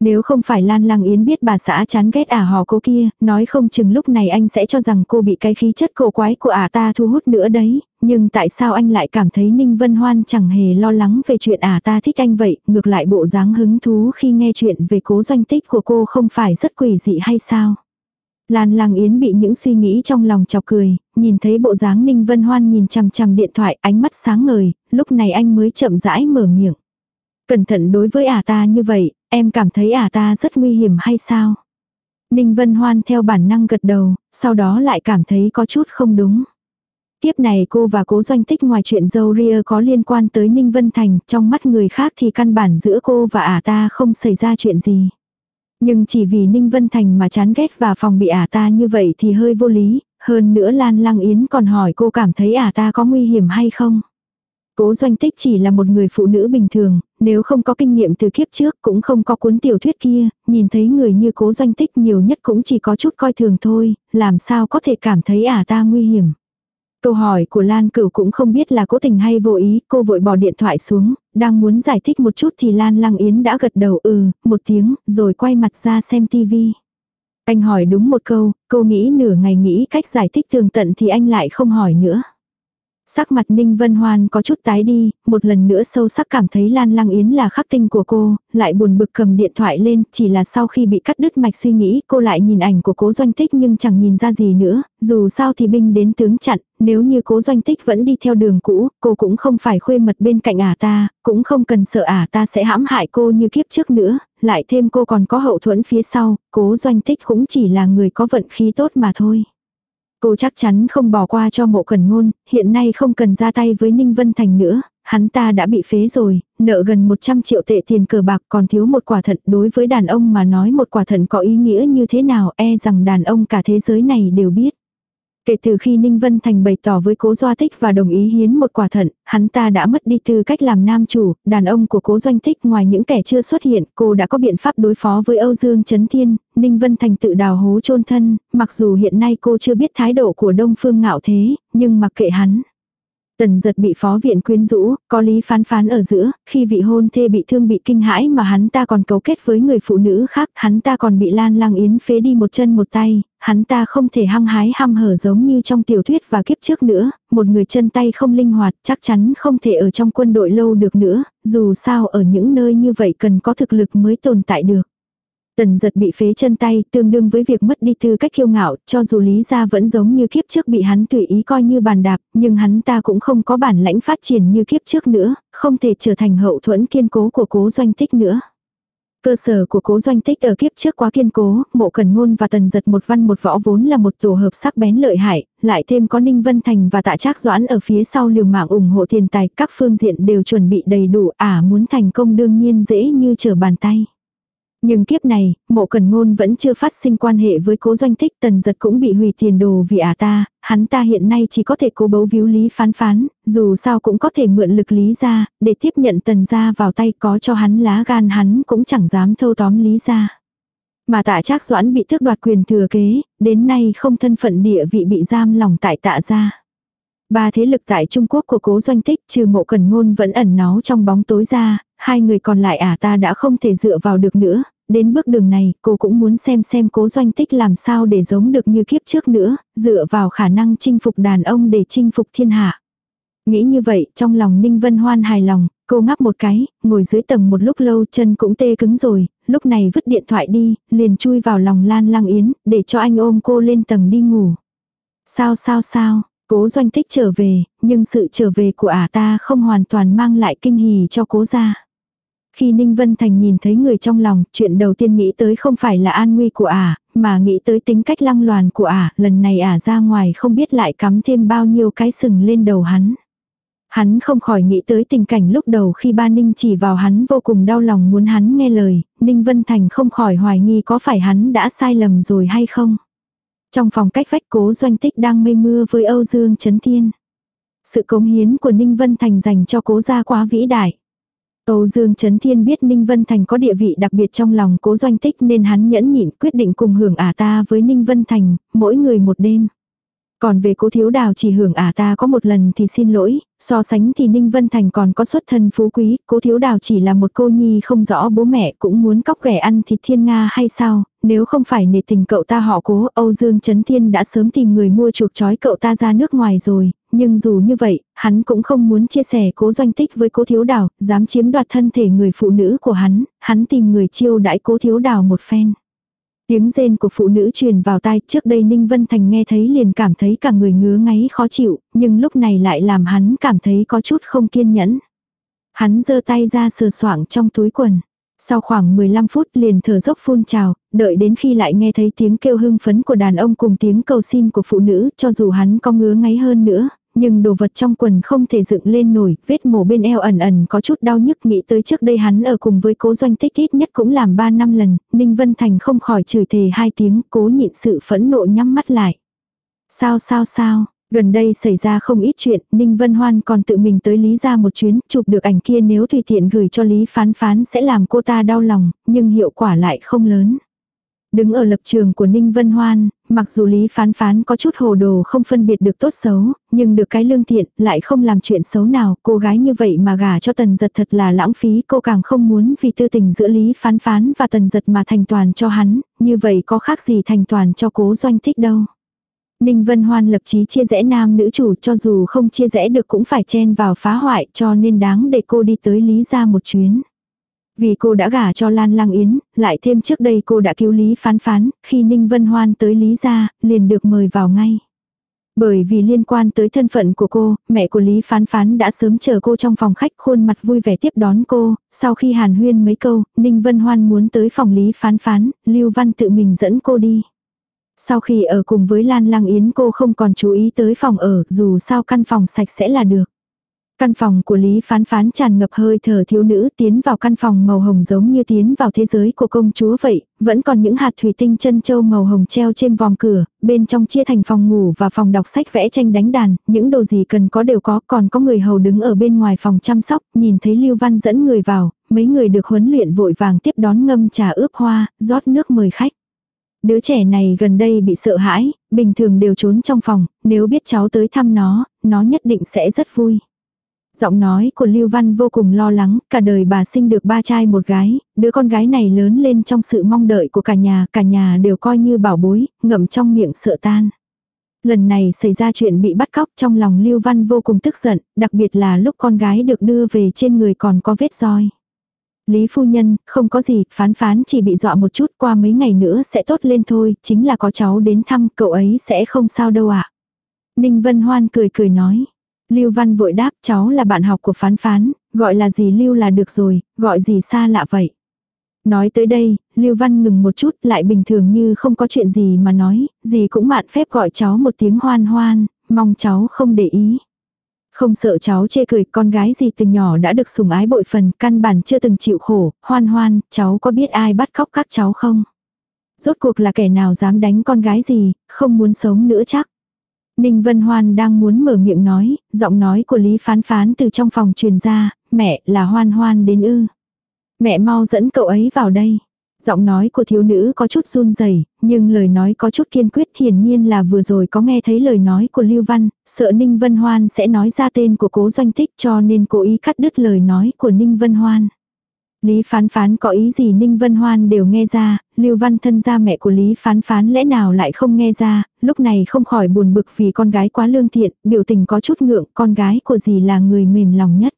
Nếu không phải Lan Lăng Yến biết bà xã chán ghét ả hò cô kia, nói không chừng lúc này anh sẽ cho rằng cô bị cái khí chất cổ quái của ả ta thu hút nữa đấy, nhưng tại sao anh lại cảm thấy Ninh Vân Hoan chẳng hề lo lắng về chuyện ả ta thích anh vậy, ngược lại bộ dáng hứng thú khi nghe chuyện về cố doanh tích của cô không phải rất quỷ dị hay sao? Lan Lang Yến bị những suy nghĩ trong lòng chọc cười, nhìn thấy bộ dáng Ninh Vân Hoan nhìn chằm chằm điện thoại, ánh mắt sáng ngời, lúc này anh mới chậm rãi mở miệng. Cẩn thận đối với ả ta như vậy, em cảm thấy ả ta rất nguy hiểm hay sao? Ninh Vân Hoan theo bản năng gật đầu, sau đó lại cảm thấy có chút không đúng. Tiếp này cô và cố doanh tích ngoài chuyện dâu ria có liên quan tới Ninh Vân Thành, trong mắt người khác thì căn bản giữa cô và ả ta không xảy ra chuyện gì. Nhưng chỉ vì Ninh Vân Thành mà chán ghét và phòng bị ả ta như vậy thì hơi vô lý, hơn nữa Lan Lăng Yến còn hỏi cô cảm thấy ả ta có nguy hiểm hay không. Cố doanh tích chỉ là một người phụ nữ bình thường, nếu không có kinh nghiệm từ kiếp trước cũng không có cuốn tiểu thuyết kia, nhìn thấy người như cố doanh tích nhiều nhất cũng chỉ có chút coi thường thôi, làm sao có thể cảm thấy ả ta nguy hiểm. Câu hỏi của Lan Cửu cũng không biết là cố tình hay vô ý, cô vội bỏ điện thoại xuống, đang muốn giải thích một chút thì Lan Lăng Yến đã gật đầu ừ, một tiếng, rồi quay mặt ra xem tivi. Anh hỏi đúng một câu, cô nghĩ nửa ngày nghĩ cách giải thích tường tận thì anh lại không hỏi nữa. Sắc mặt Ninh Vân Hoan có chút tái đi, một lần nữa sâu sắc cảm thấy Lan Lăng Yến là khắc tinh của cô, lại buồn bực cầm điện thoại lên, chỉ là sau khi bị cắt đứt mạch suy nghĩ cô lại nhìn ảnh của cố doanh tích nhưng chẳng nhìn ra gì nữa, dù sao thì binh đến tướng chặn, nếu như cố doanh tích vẫn đi theo đường cũ, cô cũng không phải khuê mật bên cạnh ả ta, cũng không cần sợ ả ta sẽ hãm hại cô như kiếp trước nữa, lại thêm cô còn có hậu thuẫn phía sau, cố doanh tích cũng chỉ là người có vận khí tốt mà thôi. Cô chắc chắn không bỏ qua cho mộ cần ngôn, hiện nay không cần ra tay với Ninh Vân Thành nữa, hắn ta đã bị phế rồi, nợ gần 100 triệu tệ tiền cờ bạc còn thiếu một quả thận đối với đàn ông mà nói một quả thận có ý nghĩa như thế nào e rằng đàn ông cả thế giới này đều biết. Kể từ khi Ninh Vân Thành bày tỏ với cố Doa Tích và đồng ý hiến một quả thận, hắn ta đã mất đi tư cách làm nam chủ, đàn ông của cố Doanh Thích ngoài những kẻ chưa xuất hiện, cô đã có biện pháp đối phó với Âu Dương Trấn Thiên, Ninh Vân Thành tự đào hố chôn thân, mặc dù hiện nay cô chưa biết thái độ của Đông Phương Ngạo Thế, nhưng mặc kệ hắn. Tần giật bị phó viện quyến rũ, có lý phán phán ở giữa, khi vị hôn thê bị thương bị kinh hãi mà hắn ta còn cấu kết với người phụ nữ khác, hắn ta còn bị lan lang yến phế đi một chân một tay, hắn ta không thể hăng hái ham hở giống như trong tiểu thuyết và kiếp trước nữa, một người chân tay không linh hoạt chắc chắn không thể ở trong quân đội lâu được nữa, dù sao ở những nơi như vậy cần có thực lực mới tồn tại được. Tần giật bị phế chân tay, tương đương với việc mất đi tư cách kiêu ngạo, cho dù lý gia vẫn giống như kiếp trước bị hắn tùy ý coi như bàn đạp, nhưng hắn ta cũng không có bản lãnh phát triển như kiếp trước nữa, không thể trở thành hậu thuẫn kiên cố của cố doanh tích nữa. Cơ sở của cố doanh tích ở kiếp trước quá kiên cố, mộ cần ngôn và tần giật một văn một võ vốn là một tổ hợp sắc bén lợi hại, lại thêm có Ninh Vân Thành và tạ trác doãn ở phía sau liều mạng ủng hộ tiền tài, các phương diện đều chuẩn bị đầy đủ, ả à, muốn thành công đương nhiên dễ như trở bàn tay. Nhưng kiếp này, mộ cần ngôn vẫn chưa phát sinh quan hệ với cố doanh thích tần giật cũng bị hủy tiền đồ vì ả à ta, hắn ta hiện nay chỉ có thể cố bấu víu lý phán phán, dù sao cũng có thể mượn lực lý ra, để tiếp nhận tần ra vào tay có cho hắn lá gan hắn cũng chẳng dám thâu tóm lý ra. Mà tạ trác doãn bị tước đoạt quyền thừa kế, đến nay không thân phận địa vị bị giam lòng tại tạ gia. Ba thế lực tại Trung Quốc của cố doanh tích trừ mộ cần ngôn vẫn ẩn náu trong bóng tối ra, hai người còn lại ả à ta đã không thể dựa vào được nữa, đến bước đường này cô cũng muốn xem xem cố doanh tích làm sao để giống được như kiếp trước nữa, dựa vào khả năng chinh phục đàn ông để chinh phục thiên hạ. Nghĩ như vậy, trong lòng Ninh Vân Hoan hài lòng, cô ngắp một cái, ngồi dưới tầng một lúc lâu chân cũng tê cứng rồi, lúc này vứt điện thoại đi, liền chui vào lòng Lan Lang Yến, để cho anh ôm cô lên tầng đi ngủ. Sao sao sao, cố doanh tích trở về, nhưng sự trở về của ả ta không hoàn toàn mang lại kinh hỉ cho cố gia. Khi Ninh Vân Thành nhìn thấy người trong lòng, chuyện đầu tiên nghĩ tới không phải là an nguy của ả, mà nghĩ tới tính cách lăng loàn của ả, lần này ả ra ngoài không biết lại cắm thêm bao nhiêu cái sừng lên đầu hắn. Hắn không khỏi nghĩ tới tình cảnh lúc đầu khi ba Ninh chỉ vào hắn vô cùng đau lòng muốn hắn nghe lời, Ninh Vân Thành không khỏi hoài nghi có phải hắn đã sai lầm rồi hay không. Trong phòng cách vách cố doanh tích đang mây mưa với Âu Dương Trấn Thiên. Sự cống hiến của Ninh Vân Thành dành cho cố gia quá vĩ đại. Âu Dương Trấn Thiên biết Ninh Vân Thành có địa vị đặc biệt trong lòng cố doanh tích nên hắn nhẫn nhịn quyết định cùng hưởng ả ta với Ninh Vân Thành, mỗi người một đêm. Còn về cố thiếu đào chỉ hưởng ả ta có một lần thì xin lỗi, so sánh thì Ninh Vân Thành còn có xuất thân phú quý, cố thiếu đào chỉ là một cô nhi không rõ bố mẹ cũng muốn cóc ghẻ ăn thịt thiên Nga hay sao, nếu không phải nể tình cậu ta họ cố Âu Dương Trấn Thiên đã sớm tìm người mua chuộc chói cậu ta ra nước ngoài rồi, nhưng dù như vậy, hắn cũng không muốn chia sẻ cố doanh tích với cố thiếu đảo dám chiếm đoạt thân thể người phụ nữ của hắn, hắn tìm người chiêu đãi cố thiếu đảo một phen. Tiếng rên của phụ nữ truyền vào tai trước đây Ninh Vân Thành nghe thấy liền cảm thấy cả người ngứa ngáy khó chịu, nhưng lúc này lại làm hắn cảm thấy có chút không kiên nhẫn. Hắn giơ tay ra sờ soạng trong túi quần. Sau khoảng 15 phút liền thở dốc phun trào, đợi đến khi lại nghe thấy tiếng kêu hưng phấn của đàn ông cùng tiếng cầu xin của phụ nữ, cho dù hắn có ngứa ngáy hơn nữa, nhưng đồ vật trong quần không thể dựng lên nổi, vết mổ bên eo ẩn ẩn có chút đau nhức nghĩ tới trước đây hắn ở cùng với cố doanh tích ít nhất cũng làm 3 năm lần, Ninh Vân Thành không khỏi chửi thề hai tiếng, cố nhịn sự phẫn nộ nhắm mắt lại. Sao sao sao, Gần đây xảy ra không ít chuyện, Ninh Vân Hoan còn tự mình tới Lý ra một chuyến, chụp được ảnh kia nếu tùy tiện gửi cho Lý phán phán sẽ làm cô ta đau lòng, nhưng hiệu quả lại không lớn. Đứng ở lập trường của Ninh Vân Hoan, mặc dù Lý phán phán có chút hồ đồ không phân biệt được tốt xấu, nhưng được cái lương thiện lại không làm chuyện xấu nào, cô gái như vậy mà gả cho tần giật thật là lãng phí, cô càng không muốn vì tư tình giữa Lý phán phán và tần giật mà thành toàn cho hắn, như vậy có khác gì thành toàn cho cố doanh thích đâu. Ninh Vân Hoan lập chí chia rẽ nam nữ chủ cho dù không chia rẽ được cũng phải chen vào phá hoại cho nên đáng để cô đi tới Lý ra một chuyến. Vì cô đã gả cho Lan Lăng Yến, lại thêm trước đây cô đã cứu Lý phán phán, khi Ninh Vân Hoan tới Lý gia liền được mời vào ngay. Bởi vì liên quan tới thân phận của cô, mẹ của Lý Phán Phán đã sớm chờ cô trong phòng khách khuôn mặt vui vẻ tiếp đón cô, sau khi hàn huyên mấy câu, Ninh Vân Hoan muốn tới phòng Lý Phán Phán, Lưu Văn tự mình dẫn cô đi. Sau khi ở cùng với Lan Lăng Yến cô không còn chú ý tới phòng ở, dù sao căn phòng sạch sẽ là được. Căn phòng của Lý Phán Phán tràn ngập hơi thở thiếu nữ tiến vào căn phòng màu hồng giống như tiến vào thế giới của công chúa vậy, vẫn còn những hạt thủy tinh chân châu màu hồng treo trên vòng cửa, bên trong chia thành phòng ngủ và phòng đọc sách vẽ tranh đánh đàn, những đồ gì cần có đều có, còn có người hầu đứng ở bên ngoài phòng chăm sóc, nhìn thấy Lưu Văn dẫn người vào, mấy người được huấn luyện vội vàng tiếp đón ngâm trà ướp hoa, rót nước mời khách. Đứa trẻ này gần đây bị sợ hãi, bình thường đều trốn trong phòng, nếu biết cháu tới thăm nó, nó nhất định sẽ rất vui. Giọng nói của Lưu Văn vô cùng lo lắng, cả đời bà sinh được ba trai một gái, đứa con gái này lớn lên trong sự mong đợi của cả nhà, cả nhà đều coi như bảo bối, ngậm trong miệng sợ tan. Lần này xảy ra chuyện bị bắt cóc trong lòng Lưu Văn vô cùng tức giận, đặc biệt là lúc con gái được đưa về trên người còn có vết roi. Lý phu nhân, không có gì, phán phán chỉ bị dọa một chút qua mấy ngày nữa sẽ tốt lên thôi, chính là có cháu đến thăm, cậu ấy sẽ không sao đâu ạ. À. Ninh Vân Hoan cười cười nói. Lưu Văn vội đáp cháu là bạn học của phán phán, gọi là gì Lưu là được rồi, gọi gì xa lạ vậy. Nói tới đây, Lưu Văn ngừng một chút lại bình thường như không có chuyện gì mà nói, gì cũng mạn phép gọi cháu một tiếng hoan hoan, mong cháu không để ý. Không sợ cháu chê cười con gái gì từ nhỏ đã được sủng ái bội phần, căn bản chưa từng chịu khổ, hoan hoan, cháu có biết ai bắt cóc các cháu không? Rốt cuộc là kẻ nào dám đánh con gái gì, không muốn sống nữa chắc. Ninh Vân Hoan đang muốn mở miệng nói, giọng nói của Lý Phán Phán từ trong phòng truyền ra, mẹ là Hoan Hoan đến ư. Mẹ mau dẫn cậu ấy vào đây. Giọng nói của thiếu nữ có chút run rẩy nhưng lời nói có chút kiên quyết hiển nhiên là vừa rồi có nghe thấy lời nói của Lưu Văn, sợ Ninh Vân Hoan sẽ nói ra tên của cố doanh tích cho nên cố ý cắt đứt lời nói của Ninh Vân Hoan. Lý phán phán có ý gì Ninh Vân Hoan đều nghe ra, Lưu Văn thân gia mẹ của Lý phán phán lẽ nào lại không nghe ra, lúc này không khỏi buồn bực vì con gái quá lương thiện, biểu tình có chút ngượng, con gái của gì là người mềm lòng nhất.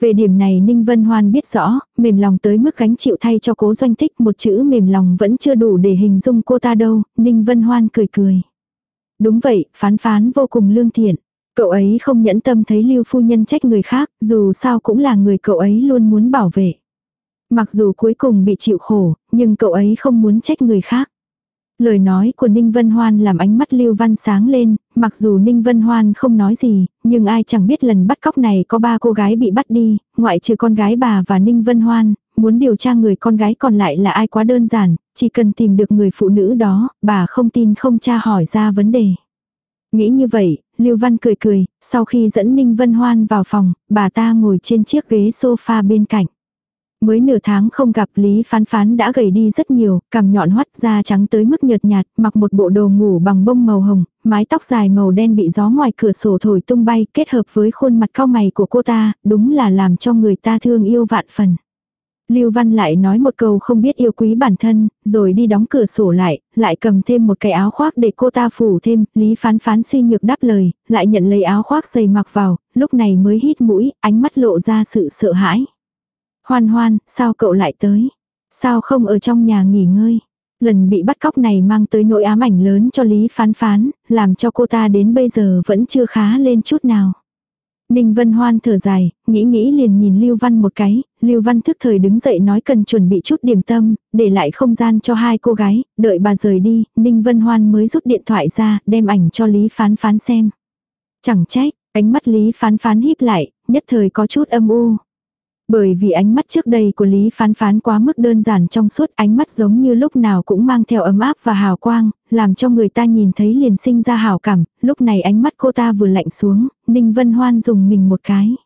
Về điểm này Ninh Vân Hoan biết rõ, mềm lòng tới mức gánh chịu thay cho cố doanh Thích một chữ mềm lòng vẫn chưa đủ để hình dung cô ta đâu, Ninh Vân Hoan cười cười. Đúng vậy, phán phán vô cùng lương thiện. Cậu ấy không nhẫn tâm thấy lưu phu nhân trách người khác, dù sao cũng là người cậu ấy luôn muốn bảo vệ. Mặc dù cuối cùng bị chịu khổ, nhưng cậu ấy không muốn trách người khác. Lời nói của Ninh Vân Hoan làm ánh mắt Lưu Văn sáng lên, mặc dù Ninh Vân Hoan không nói gì, nhưng ai chẳng biết lần bắt cóc này có ba cô gái bị bắt đi, ngoại trừ con gái bà và Ninh Vân Hoan, muốn điều tra người con gái còn lại là ai quá đơn giản, chỉ cần tìm được người phụ nữ đó, bà không tin không tra hỏi ra vấn đề. Nghĩ như vậy, Lưu Văn cười cười, sau khi dẫn Ninh Vân Hoan vào phòng, bà ta ngồi trên chiếc ghế sofa bên cạnh. Mới nửa tháng không gặp Lý Phán Phán đã gầy đi rất nhiều, cằm nhọn hoắt da trắng tới mức nhợt nhạt, mặc một bộ đồ ngủ bằng bông màu hồng, mái tóc dài màu đen bị gió ngoài cửa sổ thổi tung bay kết hợp với khuôn mặt cao mày của cô ta, đúng là làm cho người ta thương yêu vạn phần. Lưu Văn lại nói một câu không biết yêu quý bản thân, rồi đi đóng cửa sổ lại, lại cầm thêm một cái áo khoác để cô ta phủ thêm, Lý Phán Phán suy nhược đáp lời, lại nhận lấy áo khoác dày mặc vào, lúc này mới hít mũi, ánh mắt lộ ra sự sợ hãi. Hoan hoan, sao cậu lại tới? Sao không ở trong nhà nghỉ ngơi? Lần bị bắt cóc này mang tới nỗi ám ảnh lớn cho Lý Phán Phán, làm cho cô ta đến bây giờ vẫn chưa khá lên chút nào. Ninh Vân Hoan thở dài, nghĩ nghĩ liền nhìn Lưu Văn một cái, Lưu Văn thức thời đứng dậy nói cần chuẩn bị chút điểm tâm, để lại không gian cho hai cô gái, đợi bà rời đi, Ninh Vân Hoan mới rút điện thoại ra, đem ảnh cho Lý Phán Phán xem. Chẳng trách, ánh mắt Lý Phán Phán híp lại, nhất thời có chút âm u. Bởi vì ánh mắt trước đây của Lý Phán Phán quá mức đơn giản trong suốt ánh mắt giống như lúc nào cũng mang theo ấm áp và hào quang, làm cho người ta nhìn thấy liền sinh ra hào cảm, lúc này ánh mắt cô ta vừa lạnh xuống, Ninh Vân Hoan dùng mình một cái.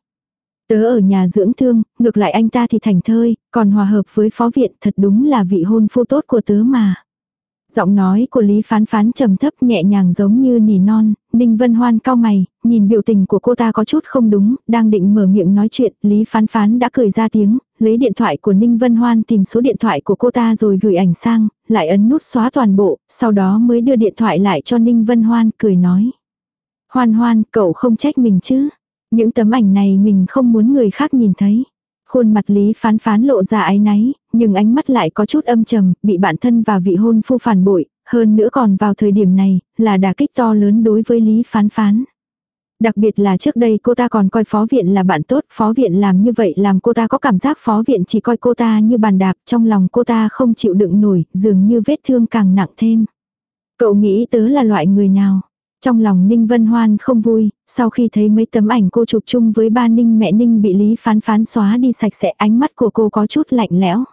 Tớ ở nhà dưỡng thương, ngược lại anh ta thì thành thơi, còn hòa hợp với phó viện thật đúng là vị hôn phu tốt của tớ mà. Giọng nói của Lý Phán Phán trầm thấp nhẹ nhàng giống như nỉ non, Ninh Vân Hoan cao mày, nhìn biểu tình của cô ta có chút không đúng, đang định mở miệng nói chuyện, Lý Phán Phán đã cười ra tiếng, lấy điện thoại của Ninh Vân Hoan tìm số điện thoại của cô ta rồi gửi ảnh sang, lại ấn nút xóa toàn bộ, sau đó mới đưa điện thoại lại cho Ninh Vân Hoan, cười nói. Hoan hoan, cậu không trách mình chứ. Những tấm ảnh này mình không muốn người khác nhìn thấy. Khuôn mặt Lý phán phán lộ ra ái náy, nhưng ánh mắt lại có chút âm trầm, bị bạn thân và vị hôn phu phản bội, hơn nữa còn vào thời điểm này, là đả kích to lớn đối với Lý phán phán. Đặc biệt là trước đây cô ta còn coi phó viện là bạn tốt, phó viện làm như vậy làm cô ta có cảm giác phó viện chỉ coi cô ta như bàn đạp, trong lòng cô ta không chịu đựng nổi, dường như vết thương càng nặng thêm. Cậu nghĩ tớ là loại người nào? Trong lòng Ninh Vân Hoan không vui, sau khi thấy mấy tấm ảnh cô chụp chung với ba Ninh mẹ Ninh bị Lý Phán Phán xóa đi sạch sẽ ánh mắt của cô có chút lạnh lẽo.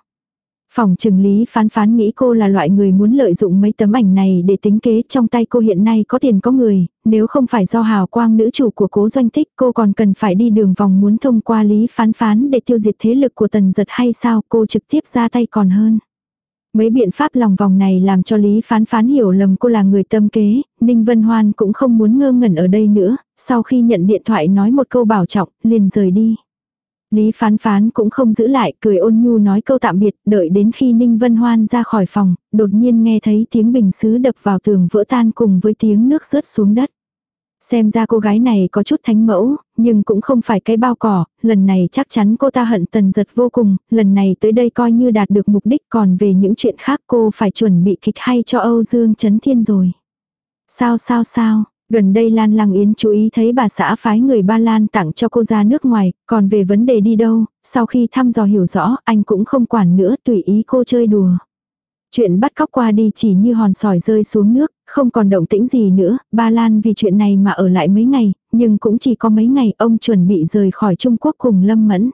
Phòng trừng Lý Phán Phán nghĩ cô là loại người muốn lợi dụng mấy tấm ảnh này để tính kế trong tay cô hiện nay có tiền có người, nếu không phải do hào quang nữ chủ của cố doanh thích cô còn cần phải đi đường vòng muốn thông qua Lý Phán Phán để tiêu diệt thế lực của tần giật hay sao cô trực tiếp ra tay còn hơn. Mấy biện pháp lòng vòng này làm cho Lý Phán Phán hiểu lầm cô là người tâm kế, Ninh Vân Hoan cũng không muốn ngơ ngẩn ở đây nữa, sau khi nhận điện thoại nói một câu bảo trọng, liền rời đi. Lý Phán Phán cũng không giữ lại, cười ôn nhu nói câu tạm biệt, đợi đến khi Ninh Vân Hoan ra khỏi phòng, đột nhiên nghe thấy tiếng bình sứ đập vào tường vỡ tan cùng với tiếng nước rớt xuống đất. Xem ra cô gái này có chút thánh mẫu, nhưng cũng không phải cái bao cỏ, lần này chắc chắn cô ta hận tần giật vô cùng, lần này tới đây coi như đạt được mục đích còn về những chuyện khác cô phải chuẩn bị kịch hay cho Âu Dương Chấn Thiên rồi. Sao sao sao, Gần đây Lan Lăng Yến chú ý thấy bà xã phái người Ba Lan tặng cho cô ra nước ngoài, còn về vấn đề đi đâu, sau khi thăm dò hiểu rõ, anh cũng không quản nữa tùy ý cô chơi đùa. Chuyện bắt cóc qua đi chỉ như hòn sỏi rơi xuống nước, không còn động tĩnh gì nữa, Ba Lan vì chuyện này mà ở lại mấy ngày, nhưng cũng chỉ có mấy ngày ông chuẩn bị rời khỏi Trung Quốc cùng Lâm Mẫn.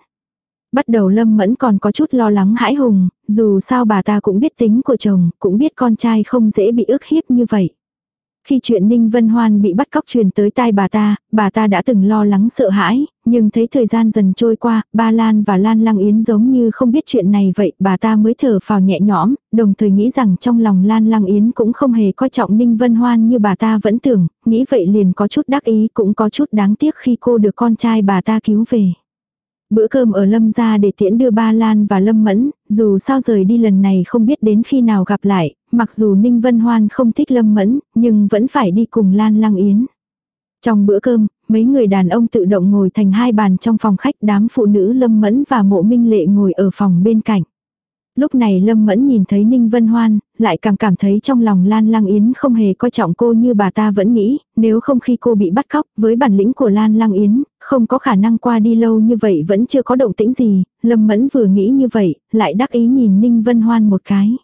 Bắt đầu Lâm Mẫn còn có chút lo lắng hãi hùng, dù sao bà ta cũng biết tính của chồng, cũng biết con trai không dễ bị ức hiếp như vậy. Khi chuyện Ninh Vân Hoan bị bắt cóc truyền tới tai bà ta, bà ta đã từng lo lắng sợ hãi, nhưng thấy thời gian dần trôi qua, ba Lan và Lan Lăng Yến giống như không biết chuyện này vậy, bà ta mới thở phào nhẹ nhõm, đồng thời nghĩ rằng trong lòng Lan Lăng Yến cũng không hề coi trọng Ninh Vân Hoan như bà ta vẫn tưởng, nghĩ vậy liền có chút đắc ý cũng có chút đáng tiếc khi cô được con trai bà ta cứu về. Bữa cơm ở Lâm gia để tiễn đưa ba Lan và Lâm Mẫn, dù sao rời đi lần này không biết đến khi nào gặp lại, mặc dù Ninh Vân Hoan không thích Lâm Mẫn, nhưng vẫn phải đi cùng Lan Lăng Yến. Trong bữa cơm, mấy người đàn ông tự động ngồi thành hai bàn trong phòng khách đám phụ nữ Lâm Mẫn và Mộ Minh Lệ ngồi ở phòng bên cạnh. Lúc này Lâm Mẫn nhìn thấy Ninh Vân Hoan, lại càng cảm thấy trong lòng Lan Lang Yến không hề coi trọng cô như bà ta vẫn nghĩ, nếu không khi cô bị bắt cóc, với bản lĩnh của Lan Lang Yến, không có khả năng qua đi lâu như vậy vẫn chưa có động tĩnh gì, Lâm Mẫn vừa nghĩ như vậy, lại đắc ý nhìn Ninh Vân Hoan một cái.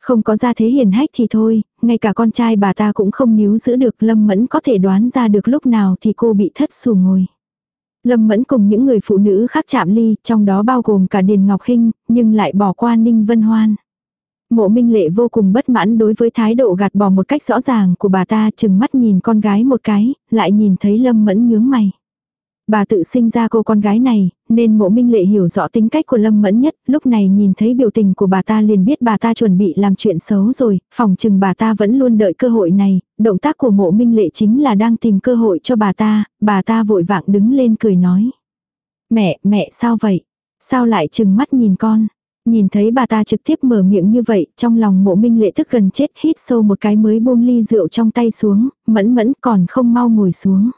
Không có ra thế hiền hách thì thôi, ngay cả con trai bà ta cũng không níu giữ được Lâm Mẫn có thể đoán ra được lúc nào thì cô bị thất xù ngồi. Lâm Mẫn cùng những người phụ nữ khác chạm ly, trong đó bao gồm cả Điền Ngọc Hinh, nhưng lại bỏ qua Ninh Vân Hoan. Mộ Minh Lệ vô cùng bất mãn đối với thái độ gạt bỏ một cách rõ ràng của bà ta chừng mắt nhìn con gái một cái, lại nhìn thấy Lâm Mẫn nhướng mày. Bà tự sinh ra cô con gái này, nên mộ minh lệ hiểu rõ tính cách của Lâm Mẫn nhất, lúc này nhìn thấy biểu tình của bà ta liền biết bà ta chuẩn bị làm chuyện xấu rồi, phòng chừng bà ta vẫn luôn đợi cơ hội này, động tác của mộ minh lệ chính là đang tìm cơ hội cho bà ta, bà ta vội vàng đứng lên cười nói. Mẹ, mẹ sao vậy? Sao lại chừng mắt nhìn con? Nhìn thấy bà ta trực tiếp mở miệng như vậy, trong lòng mộ minh lệ tức gần chết hít sâu một cái mới buông ly rượu trong tay xuống, mẫn mẫn còn không mau ngồi xuống.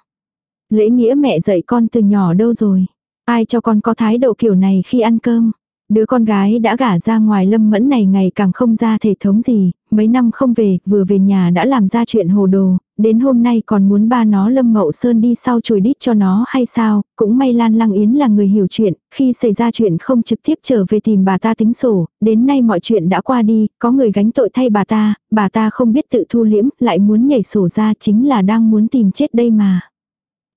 Lễ nghĩa mẹ dạy con từ nhỏ đâu rồi? Ai cho con có thái độ kiểu này khi ăn cơm? Đứa con gái đã gả ra ngoài lâm mẫn này ngày càng không ra thể thống gì, mấy năm không về, vừa về nhà đã làm ra chuyện hồ đồ, đến hôm nay còn muốn ba nó Lâm Mậu Sơn đi sau chùi đít cho nó hay sao, cũng may Lan Lăng Yến là người hiểu chuyện, khi xảy ra chuyện không trực tiếp trở về tìm bà ta tính sổ, đến nay mọi chuyện đã qua đi, có người gánh tội thay bà ta, bà ta không biết tự thu liễm, lại muốn nhảy sổ ra chính là đang muốn tìm chết đây mà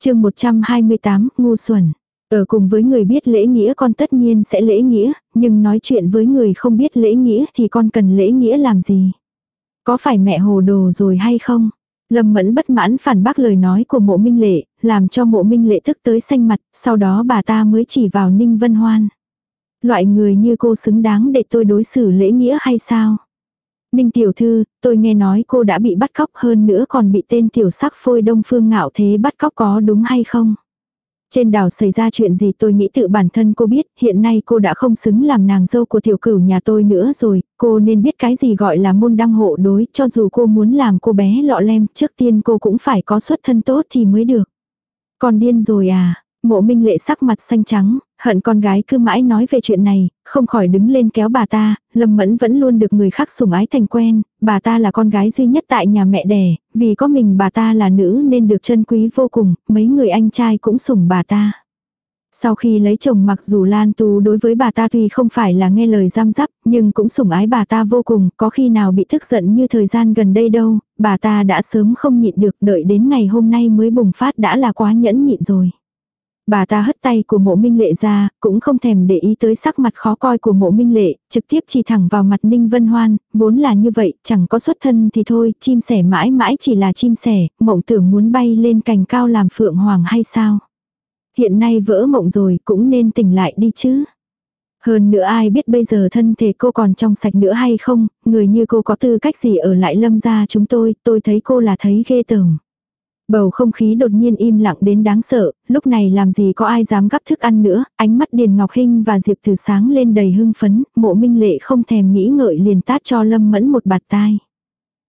chương 128, ngu xuẩn. Ở cùng với người biết lễ nghĩa con tất nhiên sẽ lễ nghĩa, nhưng nói chuyện với người không biết lễ nghĩa thì con cần lễ nghĩa làm gì? Có phải mẹ hồ đồ rồi hay không? Lâm Mẫn bất mãn phản bác lời nói của mộ minh lệ, làm cho mộ minh lệ thức tới xanh mặt, sau đó bà ta mới chỉ vào Ninh Vân Hoan. Loại người như cô xứng đáng để tôi đối xử lễ nghĩa hay sao? Ninh tiểu thư, tôi nghe nói cô đã bị bắt cóc hơn nữa còn bị tên tiểu sắc phôi đông phương ngạo thế bắt cóc có đúng hay không? Trên đảo xảy ra chuyện gì tôi nghĩ tự bản thân cô biết, hiện nay cô đã không xứng làm nàng dâu của tiểu cửu nhà tôi nữa rồi, cô nên biết cái gì gọi là môn đăng hộ đối, cho dù cô muốn làm cô bé lọ lem, trước tiên cô cũng phải có xuất thân tốt thì mới được. Còn điên rồi à, Mộ minh lệ sắc mặt xanh trắng, hận con gái cứ mãi nói về chuyện này, không khỏi đứng lên kéo bà ta, lâm mẫn vẫn luôn được người khác sủng ái thành quen, bà ta là con gái duy nhất tại nhà mẹ đẻ, vì có mình bà ta là nữ nên được chân quý vô cùng, mấy người anh trai cũng sủng bà ta. Sau khi lấy chồng mặc dù Lan Tu đối với bà ta tuy không phải là nghe lời giam giáp, nhưng cũng sủng ái bà ta vô cùng, có khi nào bị tức giận như thời gian gần đây đâu, bà ta đã sớm không nhịn được đợi đến ngày hôm nay mới bùng phát đã là quá nhẫn nhịn rồi. Bà ta hất tay của mộ minh lệ ra, cũng không thèm để ý tới sắc mặt khó coi của mộ minh lệ, trực tiếp chỉ thẳng vào mặt Ninh Vân Hoan, vốn là như vậy, chẳng có xuất thân thì thôi, chim sẻ mãi mãi chỉ là chim sẻ, mộng tưởng muốn bay lên cành cao làm phượng hoàng hay sao. Hiện nay vỡ mộng rồi cũng nên tỉnh lại đi chứ. Hơn nữa ai biết bây giờ thân thể cô còn trong sạch nữa hay không, người như cô có tư cách gì ở lại lâm gia chúng tôi, tôi thấy cô là thấy ghê tởm. Bầu không khí đột nhiên im lặng đến đáng sợ, lúc này làm gì có ai dám gắp thức ăn nữa, ánh mắt Điền Ngọc Hinh và Diệp Từ sáng lên đầy hưng phấn, mộ minh lệ không thèm nghĩ ngợi liền tát cho Lâm Mẫn một bạt tai.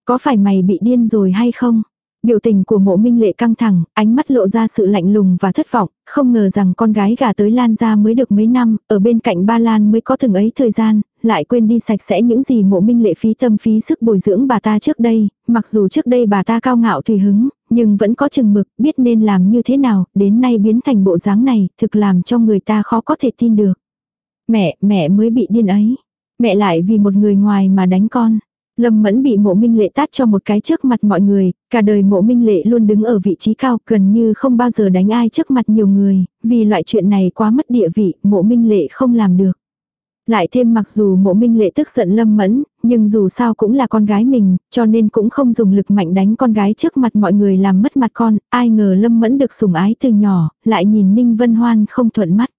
Có phải mày bị điên rồi hay không? Biểu tình của mộ minh lệ căng thẳng, ánh mắt lộ ra sự lạnh lùng và thất vọng, không ngờ rằng con gái gả tới Lan ra mới được mấy năm, ở bên cạnh ba Lan mới có từng ấy thời gian, lại quên đi sạch sẽ những gì mộ minh lệ phí tâm phí sức bồi dưỡng bà ta trước đây, mặc dù trước đây bà ta cao ngạo tùy hứng, nhưng vẫn có chừng mực, biết nên làm như thế nào, đến nay biến thành bộ dáng này, thực làm cho người ta khó có thể tin được. Mẹ, mẹ mới bị điên ấy. Mẹ lại vì một người ngoài mà đánh con. Lâm Mẫn bị mộ minh lệ tát cho một cái trước mặt mọi người, cả đời mộ minh lệ luôn đứng ở vị trí cao gần như không bao giờ đánh ai trước mặt nhiều người, vì loại chuyện này quá mất địa vị, mộ minh lệ không làm được. Lại thêm mặc dù mộ minh lệ tức giận lâm mẫn, nhưng dù sao cũng là con gái mình, cho nên cũng không dùng lực mạnh đánh con gái trước mặt mọi người làm mất mặt con, ai ngờ lâm mẫn được sủng ái từ nhỏ, lại nhìn Ninh Vân Hoan không thuận mắt.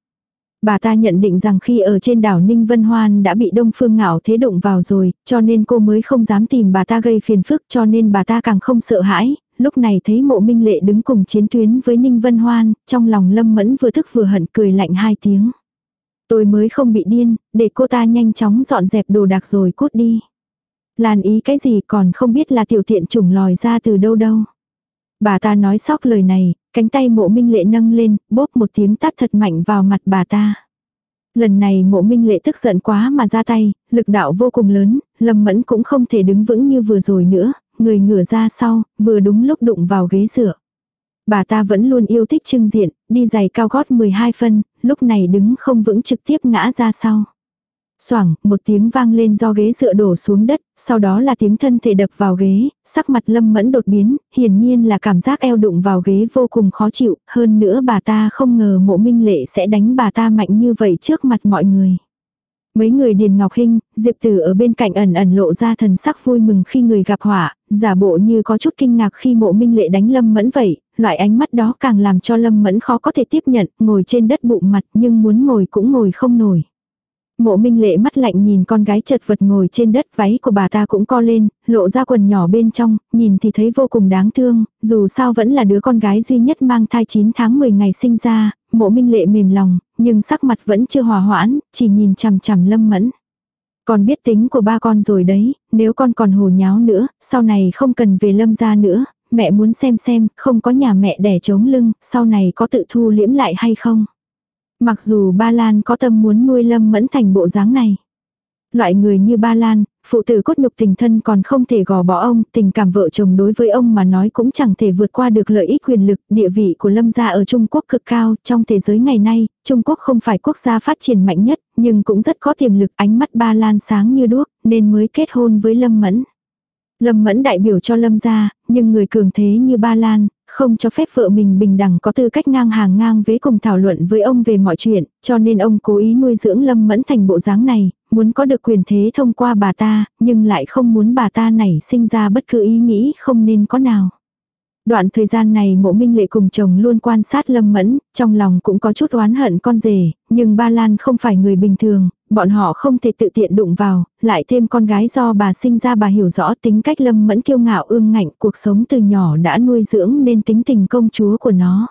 Bà ta nhận định rằng khi ở trên đảo Ninh Vân Hoan đã bị Đông Phương Ngạo Thế đụng vào rồi, cho nên cô mới không dám tìm bà ta gây phiền phức cho nên bà ta càng không sợ hãi. Lúc này thấy mộ minh lệ đứng cùng chiến tuyến với Ninh Vân Hoan, trong lòng lâm mẫn vừa thức vừa hận cười lạnh hai tiếng. Tôi mới không bị điên, để cô ta nhanh chóng dọn dẹp đồ đạc rồi cút đi. Lan ý cái gì còn không biết là tiểu tiện chủng lòi ra từ đâu đâu. Bà ta nói sóc lời này, cánh tay mộ minh lệ nâng lên, bóp một tiếng tát thật mạnh vào mặt bà ta. Lần này mộ minh lệ tức giận quá mà ra tay, lực đạo vô cùng lớn, lâm mẫn cũng không thể đứng vững như vừa rồi nữa, người ngửa ra sau, vừa đúng lúc đụng vào ghế dựa. Bà ta vẫn luôn yêu thích trưng diện, đi giày cao gót 12 phân, lúc này đứng không vững trực tiếp ngã ra sau. Xoảng, một tiếng vang lên do ghế dựa đổ xuống đất, sau đó là tiếng thân thể đập vào ghế, sắc mặt lâm mẫn đột biến, hiển nhiên là cảm giác eo đụng vào ghế vô cùng khó chịu, hơn nữa bà ta không ngờ mộ minh lệ sẽ đánh bà ta mạnh như vậy trước mặt mọi người. Mấy người Điền Ngọc Hinh, Diệp Tử ở bên cạnh ẩn ẩn lộ ra thần sắc vui mừng khi người gặp họa, giả bộ như có chút kinh ngạc khi mộ minh lệ đánh Lâm Mẫn vậy, loại ánh mắt đó càng làm cho Lâm Mẫn khó có thể tiếp nhận, ngồi trên đất bụng mặt nhưng muốn ngồi cũng ngồi không nổi. Mộ minh lệ mắt lạnh nhìn con gái chật vật ngồi trên đất váy của bà ta cũng co lên, lộ ra quần nhỏ bên trong, nhìn thì thấy vô cùng đáng thương, dù sao vẫn là đứa con gái duy nhất mang thai 9 tháng 10 ngày sinh ra, mộ minh lệ mềm lòng, nhưng sắc mặt vẫn chưa hòa hoãn, chỉ nhìn chằm chằm lâm mẫn. Con biết tính của ba con rồi đấy, nếu con còn hồ nháo nữa, sau này không cần về lâm gia nữa, mẹ muốn xem xem, không có nhà mẹ đẻ chống lưng, sau này có tự thu liễm lại hay không. Mặc dù ba Lan có tâm muốn nuôi lâm mẫn thành bộ dáng này loại người như Ba Lan, phụ tử cốt nhục tình thân còn không thể gò bỏ ông, tình cảm vợ chồng đối với ông mà nói cũng chẳng thể vượt qua được lợi ích quyền lực, địa vị của Lâm gia ở Trung Quốc cực cao, trong thế giới ngày nay, Trung Quốc không phải quốc gia phát triển mạnh nhất, nhưng cũng rất có tiềm lực, ánh mắt Ba Lan sáng như đuốc, nên mới kết hôn với Lâm Mẫn. Lâm Mẫn đại biểu cho Lâm gia, nhưng người cường thế như Ba Lan, không cho phép vợ mình bình đẳng có tư cách ngang hàng ngang với cùng thảo luận với ông về mọi chuyện, cho nên ông cố ý nuôi dưỡng Lâm Mẫn thành bộ dáng này, muốn có được quyền thế thông qua bà ta, nhưng lại không muốn bà ta nảy sinh ra bất cứ ý nghĩ không nên có nào. Đoạn thời gian này mộ minh lệ cùng chồng luôn quan sát lâm mẫn, trong lòng cũng có chút oán hận con rể, nhưng ba Lan không phải người bình thường, bọn họ không thể tự tiện đụng vào, lại thêm con gái do bà sinh ra bà hiểu rõ tính cách lâm mẫn kiêu ngạo ương ngạnh cuộc sống từ nhỏ đã nuôi dưỡng nên tính tình công chúa của nó.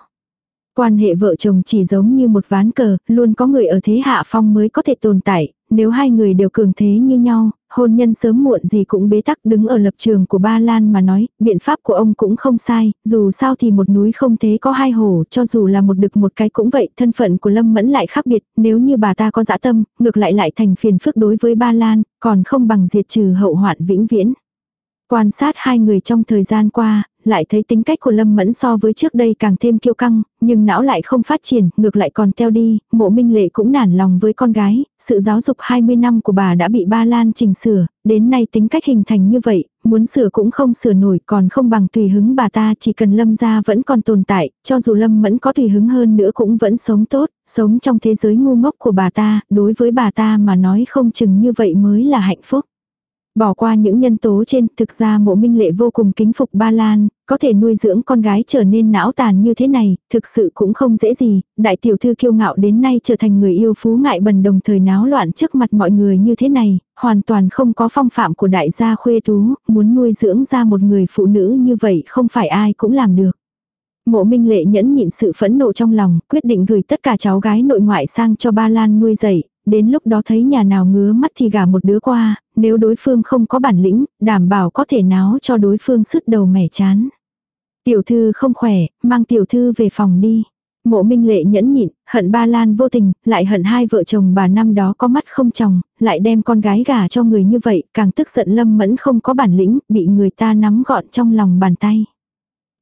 Quan hệ vợ chồng chỉ giống như một ván cờ, luôn có người ở thế hạ phong mới có thể tồn tại, nếu hai người đều cường thế như nhau, hôn nhân sớm muộn gì cũng bế tắc đứng ở lập trường của ba Lan mà nói, biện pháp của ông cũng không sai, dù sao thì một núi không thế có hai hổ, cho dù là một đực một cái cũng vậy, thân phận của Lâm Mẫn lại khác biệt, nếu như bà ta có dã tâm, ngược lại lại thành phiền phức đối với ba Lan, còn không bằng diệt trừ hậu hoạn vĩnh viễn. Quan sát hai người trong thời gian qua, lại thấy tính cách của Lâm Mẫn so với trước đây càng thêm kiêu căng, nhưng não lại không phát triển, ngược lại còn teo đi, mộ minh lệ cũng nản lòng với con gái, sự giáo dục 20 năm của bà đã bị ba lan chỉnh sửa, đến nay tính cách hình thành như vậy, muốn sửa cũng không sửa nổi còn không bằng tùy hứng bà ta chỉ cần Lâm gia vẫn còn tồn tại, cho dù Lâm Mẫn có tùy hứng hơn nữa cũng vẫn sống tốt, sống trong thế giới ngu ngốc của bà ta, đối với bà ta mà nói không chừng như vậy mới là hạnh phúc. Bỏ qua những nhân tố trên, thực ra mộ minh lệ vô cùng kính phục Ba Lan, có thể nuôi dưỡng con gái trở nên não tàn như thế này, thực sự cũng không dễ gì, đại tiểu thư kiêu ngạo đến nay trở thành người yêu phú ngại bần đồng thời náo loạn trước mặt mọi người như thế này, hoàn toàn không có phong phạm của đại gia khuê tú, muốn nuôi dưỡng ra một người phụ nữ như vậy không phải ai cũng làm được. Mộ minh lệ nhẫn nhịn sự phẫn nộ trong lòng, quyết định gửi tất cả cháu gái nội ngoại sang cho ba Lan nuôi dạy, đến lúc đó thấy nhà nào ngứa mắt thì gả một đứa qua, nếu đối phương không có bản lĩnh, đảm bảo có thể náo cho đối phương sứt đầu mẻ chán. Tiểu thư không khỏe, mang tiểu thư về phòng đi. Mộ minh lệ nhẫn nhịn, hận ba lan vô tình, lại hận hai vợ chồng bà năm đó có mắt không chồng, lại đem con gái gả cho người như vậy, càng tức giận lâm mẫn không có bản lĩnh, bị người ta nắm gọn trong lòng bàn tay.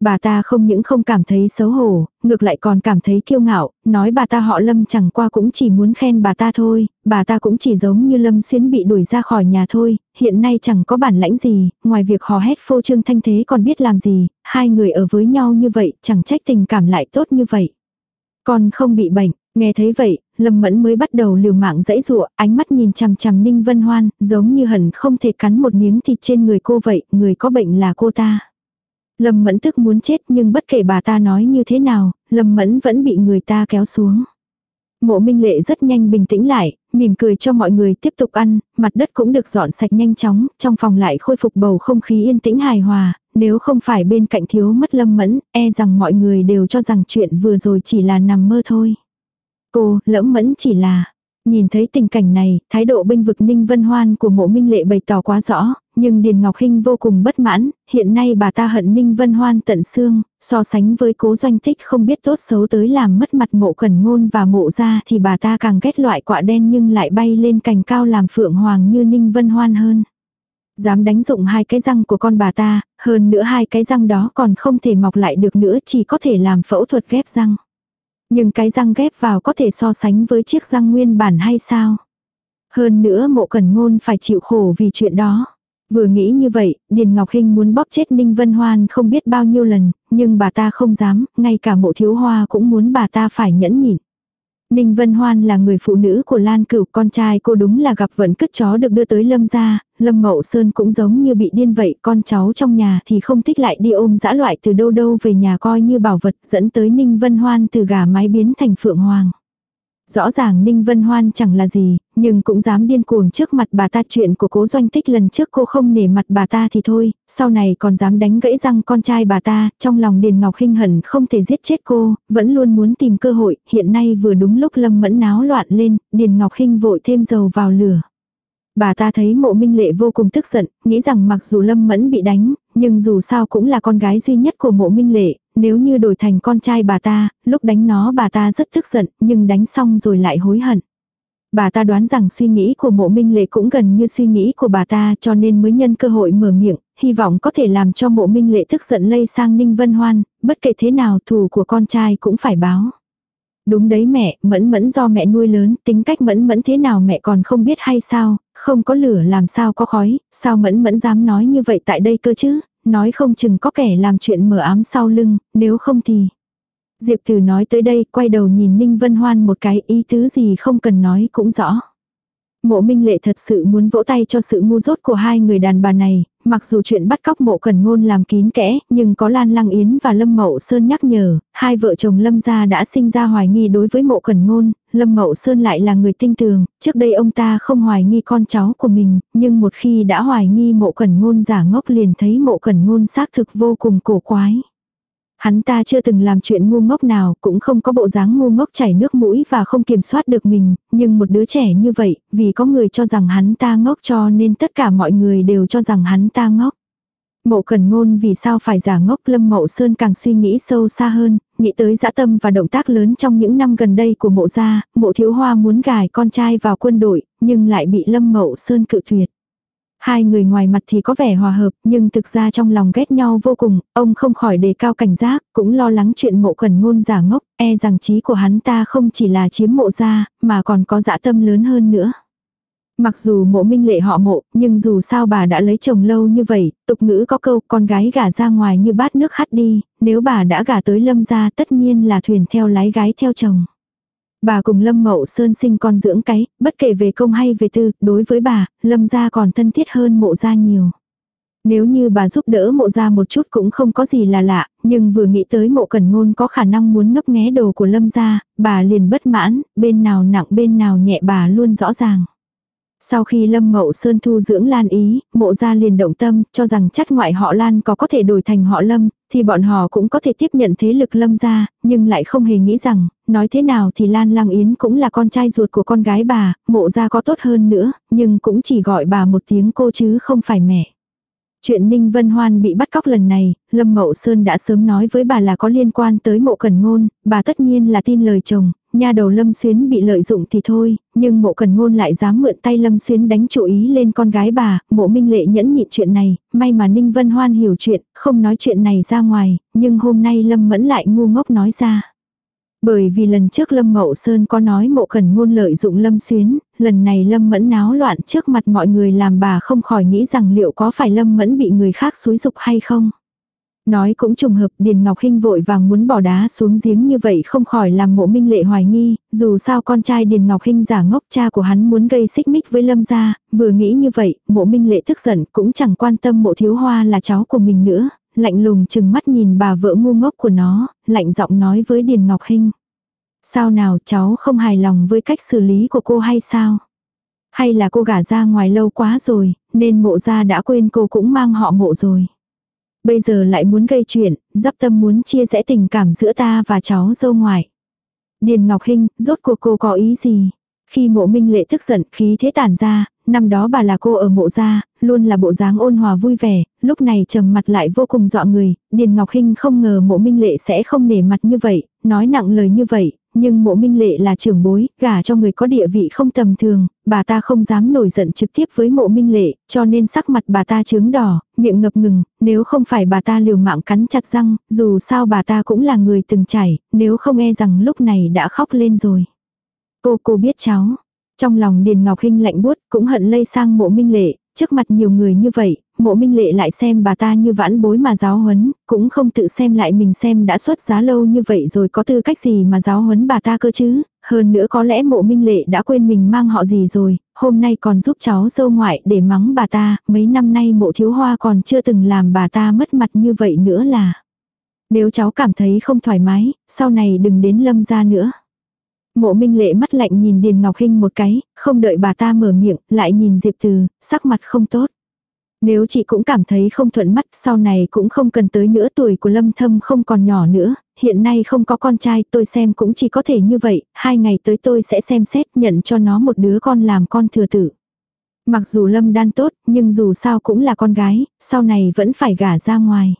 Bà ta không những không cảm thấy xấu hổ, ngược lại còn cảm thấy kiêu ngạo, nói bà ta họ Lâm chẳng qua cũng chỉ muốn khen bà ta thôi, bà ta cũng chỉ giống như Lâm Xuyến bị đuổi ra khỏi nhà thôi, hiện nay chẳng có bản lãnh gì, ngoài việc hò hét phô trương thanh thế còn biết làm gì, hai người ở với nhau như vậy, chẳng trách tình cảm lại tốt như vậy. Còn không bị bệnh, nghe thấy vậy, Lâm Mẫn mới bắt đầu liều mạng dãy dụa, ánh mắt nhìn chằm chằm Ninh Vân Hoan, giống như hẳn không thể cắn một miếng thịt trên người cô vậy, người có bệnh là cô ta. Lâm Mẫn tức muốn chết nhưng bất kể bà ta nói như thế nào, Lâm Mẫn vẫn bị người ta kéo xuống. Mộ Minh Lệ rất nhanh bình tĩnh lại, mỉm cười cho mọi người tiếp tục ăn, mặt đất cũng được dọn sạch nhanh chóng, trong phòng lại khôi phục bầu không khí yên tĩnh hài hòa, nếu không phải bên cạnh thiếu mất Lâm Mẫn, e rằng mọi người đều cho rằng chuyện vừa rồi chỉ là nằm mơ thôi. Cô, lẫm mẫn chỉ là, Nhìn thấy tình cảnh này, thái độ bênh vực Ninh Vân Hoan của mộ minh lệ bày tỏ quá rõ, nhưng Điền Ngọc Hinh vô cùng bất mãn, hiện nay bà ta hận Ninh Vân Hoan tận xương, so sánh với cố doanh Thích không biết tốt xấu tới làm mất mặt mộ Cần ngôn và mộ ra thì bà ta càng ghét loại quạ đen nhưng lại bay lên cành cao làm phượng hoàng như Ninh Vân Hoan hơn. Dám đánh dụng hai cái răng của con bà ta, hơn nữa hai cái răng đó còn không thể mọc lại được nữa chỉ có thể làm phẫu thuật ghép răng. Nhưng cái răng ghép vào có thể so sánh với chiếc răng nguyên bản hay sao? Hơn nữa mộ Cần ngôn phải chịu khổ vì chuyện đó. Vừa nghĩ như vậy, Điền Ngọc Hinh muốn bóp chết Ninh Vân Hoan không biết bao nhiêu lần, nhưng bà ta không dám, ngay cả mộ thiếu hoa cũng muốn bà ta phải nhẫn nhịn. Ninh Vân Hoan là người phụ nữ của Lan Cửu, con trai cô đúng là gặp vận cất chó được đưa tới Lâm gia, Lâm Mậu Sơn cũng giống như bị điên vậy, con cháu trong nhà thì không thích lại đi ôm dã loại từ đâu đâu về nhà coi như bảo vật, dẫn tới Ninh Vân Hoan từ gà mái biến thành phượng hoàng. Rõ ràng Ninh Vân Hoan chẳng là gì, nhưng cũng dám điên cuồng trước mặt bà ta chuyện của cố doanh tích lần trước cô không nể mặt bà ta thì thôi, sau này còn dám đánh gãy răng con trai bà ta, trong lòng Điền Ngọc Hinh hận không thể giết chết cô, vẫn luôn muốn tìm cơ hội, hiện nay vừa đúng lúc Lâm Mẫn náo loạn lên, Điền Ngọc Hinh vội thêm dầu vào lửa. Bà ta thấy mộ minh lệ vô cùng tức giận, nghĩ rằng mặc dù Lâm Mẫn bị đánh, nhưng dù sao cũng là con gái duy nhất của mộ minh lệ, nếu như đổi thành con trai bà ta, lúc đánh nó bà ta rất tức giận, nhưng đánh xong rồi lại hối hận. Bà ta đoán rằng suy nghĩ của mộ minh lệ cũng gần như suy nghĩ của bà ta cho nên mới nhân cơ hội mở miệng, hy vọng có thể làm cho mộ minh lệ tức giận lây sang Ninh Vân Hoan, bất kể thế nào thù của con trai cũng phải báo. Đúng đấy mẹ, mẫn mẫn do mẹ nuôi lớn, tính cách mẫn mẫn thế nào mẹ còn không biết hay sao, không có lửa làm sao có khói, sao mẫn mẫn dám nói như vậy tại đây cơ chứ, nói không chừng có kẻ làm chuyện mở ám sau lưng, nếu không thì... Diệp Từ nói tới đây, quay đầu nhìn Ninh Vân Hoan một cái ý tứ gì không cần nói cũng rõ. Mộ Minh Lệ thật sự muốn vỗ tay cho sự ngu dốt của hai người đàn bà này, mặc dù chuyện bắt cóc mộ cần ngôn làm kín kẽ, nhưng có Lan Lăng Yến và Lâm Mậu Sơn nhắc nhở, hai vợ chồng Lâm gia đã sinh ra hoài nghi đối với mộ cần ngôn, Lâm Mậu Sơn lại là người tinh tường, trước đây ông ta không hoài nghi con cháu của mình, nhưng một khi đã hoài nghi mộ cần ngôn giả ngốc liền thấy mộ cần ngôn xác thực vô cùng cổ quái. Hắn ta chưa từng làm chuyện ngu ngốc nào, cũng không có bộ dáng ngu ngốc chảy nước mũi và không kiểm soát được mình, nhưng một đứa trẻ như vậy, vì có người cho rằng hắn ta ngốc cho nên tất cả mọi người đều cho rằng hắn ta ngốc. Mộ cần ngôn vì sao phải giả ngốc Lâm Mậu Sơn càng suy nghĩ sâu xa hơn, nghĩ tới dã tâm và động tác lớn trong những năm gần đây của mộ gia, mộ thiếu hoa muốn gài con trai vào quân đội, nhưng lại bị Lâm Mậu Sơn cự tuyệt. Hai người ngoài mặt thì có vẻ hòa hợp, nhưng thực ra trong lòng ghét nhau vô cùng, ông không khỏi đề cao cảnh giác, cũng lo lắng chuyện mộ cần ngôn giả ngốc, e rằng trí của hắn ta không chỉ là chiếm mộ ra, mà còn có dã tâm lớn hơn nữa. Mặc dù mộ minh lệ họ mộ, nhưng dù sao bà đã lấy chồng lâu như vậy, tục ngữ có câu con gái gả ra ngoài như bát nước hắt đi, nếu bà đã gả tới lâm gia tất nhiên là thuyền theo lái gái theo chồng. Bà cùng Lâm Mậu Sơn sinh con dưỡng cái, bất kể về công hay về tư, đối với bà, Lâm gia còn thân thiết hơn mộ gia nhiều. Nếu như bà giúp đỡ mộ gia một chút cũng không có gì là lạ, nhưng vừa nghĩ tới mộ cần ngôn có khả năng muốn ngấp nghé đồ của Lâm gia, bà liền bất mãn, bên nào nặng bên nào nhẹ bà luôn rõ ràng. Sau khi Lâm Mậu Sơn thu dưỡng Lan Ý, mộ gia liền động tâm, cho rằng chắc ngoại họ Lan có có thể đổi thành họ Lâm, thì bọn họ cũng có thể tiếp nhận thế lực Lâm gia, nhưng lại không hề nghĩ rằng, nói thế nào thì Lan Lăng Yến cũng là con trai ruột của con gái bà, mộ gia có tốt hơn nữa, nhưng cũng chỉ gọi bà một tiếng cô chứ không phải mẹ. Chuyện Ninh Vân Hoan bị bắt cóc lần này, Lâm Mậu Sơn đã sớm nói với bà là có liên quan tới mộ cần ngôn, bà tất nhiên là tin lời chồng, nha đầu Lâm Xuyến bị lợi dụng thì thôi, nhưng mộ cần ngôn lại dám mượn tay Lâm Xuyến đánh chủ ý lên con gái bà, mộ minh lệ nhẫn nhịn chuyện này, may mà Ninh Vân Hoan hiểu chuyện, không nói chuyện này ra ngoài, nhưng hôm nay Lâm Mẫn lại ngu ngốc nói ra. Bởi vì lần trước Lâm Mậu Sơn có nói mộ cần ngôn lợi dụng Lâm Xuyến, lần này Lâm Mẫn náo loạn trước mặt mọi người làm bà không khỏi nghĩ rằng liệu có phải Lâm Mẫn bị người khác xúi dục hay không. Nói cũng trùng hợp Điền Ngọc Hinh vội vàng muốn bỏ đá xuống giếng như vậy không khỏi làm mộ minh lệ hoài nghi, dù sao con trai Điền Ngọc Hinh giả ngốc cha của hắn muốn gây xích mích với Lâm gia, vừa nghĩ như vậy, mộ minh lệ tức giận cũng chẳng quan tâm mộ thiếu hoa là cháu của mình nữa, lạnh lùng chừng mắt nhìn bà vợ ngu ngốc của nó, lạnh giọng nói với Điền Ngọc Hinh. Sao nào cháu không hài lòng với cách xử lý của cô hay sao? Hay là cô gả ra ngoài lâu quá rồi, nên mộ gia đã quên cô cũng mang họ mộ rồi. Bây giờ lại muốn gây chuyện, dắp tâm muốn chia rẽ tình cảm giữa ta và cháu dâu ngoại. Điền Ngọc Hinh, rốt cuộc cô có ý gì? Khi mộ minh lệ tức giận, khí thế tản ra, năm đó bà là cô ở mộ gia, luôn là bộ dáng ôn hòa vui vẻ, lúc này trầm mặt lại vô cùng dọa người, Điền Ngọc Hinh không ngờ mộ minh lệ sẽ không nể mặt như vậy, nói nặng lời như vậy, nhưng mộ minh lệ là trưởng bối, gả cho người có địa vị không tầm thường, bà ta không dám nổi giận trực tiếp với mộ minh lệ, cho nên sắc mặt bà ta trướng đỏ, miệng ngập ngừng, nếu không phải bà ta liều mạng cắn chặt răng, dù sao bà ta cũng là người từng chảy, nếu không e rằng lúc này đã khóc lên rồi. Cô cô biết cháu. Trong lòng Điền Ngọc Hinh lạnh buốt cũng hận lây sang mộ minh lệ, trước mặt nhiều người như vậy, mộ minh lệ lại xem bà ta như vãn bối mà giáo huấn, cũng không tự xem lại mình xem đã xuất giá lâu như vậy rồi có tư cách gì mà giáo huấn bà ta cơ chứ. Hơn nữa có lẽ mộ minh lệ đã quên mình mang họ gì rồi, hôm nay còn giúp cháu dâu ngoại để mắng bà ta, mấy năm nay mộ thiếu hoa còn chưa từng làm bà ta mất mặt như vậy nữa là. Nếu cháu cảm thấy không thoải mái, sau này đừng đến lâm ra nữa. Mộ minh lệ mắt lạnh nhìn Điền Ngọc Hinh một cái, không đợi bà ta mở miệng, lại nhìn Diệp Từ, sắc mặt không tốt. Nếu chị cũng cảm thấy không thuận mắt, sau này cũng không cần tới nữa tuổi của Lâm Thâm không còn nhỏ nữa, hiện nay không có con trai, tôi xem cũng chỉ có thể như vậy, hai ngày tới tôi sẽ xem xét nhận cho nó một đứa con làm con thừa tử. Mặc dù Lâm đan tốt, nhưng dù sao cũng là con gái, sau này vẫn phải gả ra ngoài.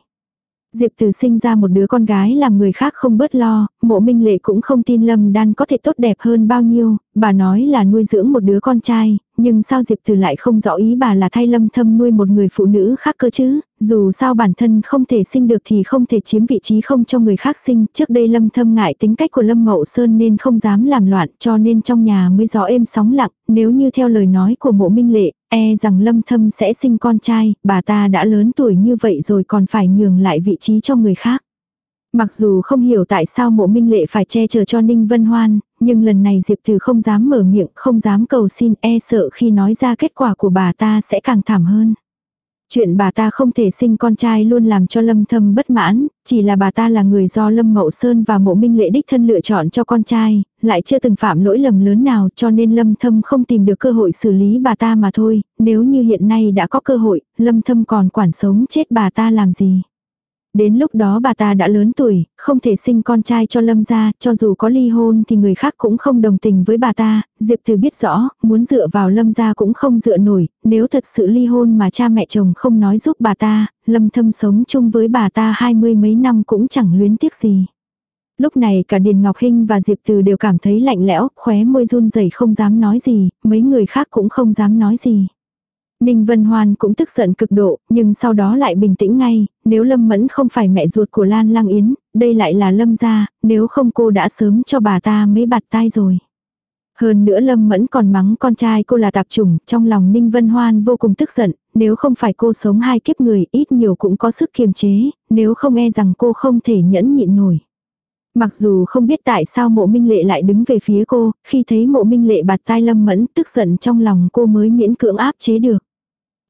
Diệp Từ sinh ra một đứa con gái làm người khác không bớt lo, mộ minh lệ cũng không tin Lâm Đan có thể tốt đẹp hơn bao nhiêu, bà nói là nuôi dưỡng một đứa con trai, nhưng sao Diệp Từ lại không rõ ý bà là thay Lâm Thâm nuôi một người phụ nữ khác cơ chứ, dù sao bản thân không thể sinh được thì không thể chiếm vị trí không cho người khác sinh, trước đây Lâm Thâm ngại tính cách của Lâm Mậu Sơn nên không dám làm loạn cho nên trong nhà mới gió êm sóng lặng, nếu như theo lời nói của mộ minh lệ, e rằng Lâm Thâm sẽ sinh con trai, bà ta đã lớn tuổi như vậy rồi còn phải nhường lại vị trí cho người khác. Mặc dù không hiểu tại sao mộ minh lệ phải che chở cho Ninh Vân Hoan, nhưng lần này Diệp Từ không dám mở miệng, không dám cầu xin e sợ khi nói ra kết quả của bà ta sẽ càng thảm hơn. Chuyện bà ta không thể sinh con trai luôn làm cho Lâm Thâm bất mãn, chỉ là bà ta là người do Lâm Mậu Sơn và mộ minh lệ đích thân lựa chọn cho con trai, lại chưa từng phạm lỗi lầm lớn nào cho nên Lâm Thâm không tìm được cơ hội xử lý bà ta mà thôi, nếu như hiện nay đã có cơ hội, Lâm Thâm còn quản sống chết bà ta làm gì. Đến lúc đó bà ta đã lớn tuổi, không thể sinh con trai cho Lâm gia, cho dù có ly hôn thì người khác cũng không đồng tình với bà ta, Diệp Từ biết rõ, muốn dựa vào Lâm gia cũng không dựa nổi, nếu thật sự ly hôn mà cha mẹ chồng không nói giúp bà ta, Lâm thâm sống chung với bà ta hai mươi mấy năm cũng chẳng luyến tiếc gì. Lúc này cả Điền Ngọc Hinh và Diệp Từ đều cảm thấy lạnh lẽo, khóe môi run rẩy không dám nói gì, mấy người khác cũng không dám nói gì. Ninh Vân Hoan cũng tức giận cực độ, nhưng sau đó lại bình tĩnh ngay, nếu Lâm Mẫn không phải mẹ ruột của Lan Lang Yến, đây lại là Lâm gia, nếu không cô đã sớm cho bà ta mấy bạt tai rồi. Hơn nữa Lâm Mẫn còn mắng con trai cô là tạp chủng, trong lòng Ninh Vân Hoan vô cùng tức giận, nếu không phải cô sống hai kiếp người ít nhiều cũng có sức kiềm chế, nếu không e rằng cô không thể nhẫn nhịn nổi. Mặc dù không biết tại sao mộ minh lệ lại đứng về phía cô, khi thấy mộ minh lệ bạt tai lâm mẫn tức giận trong lòng cô mới miễn cưỡng áp chế được.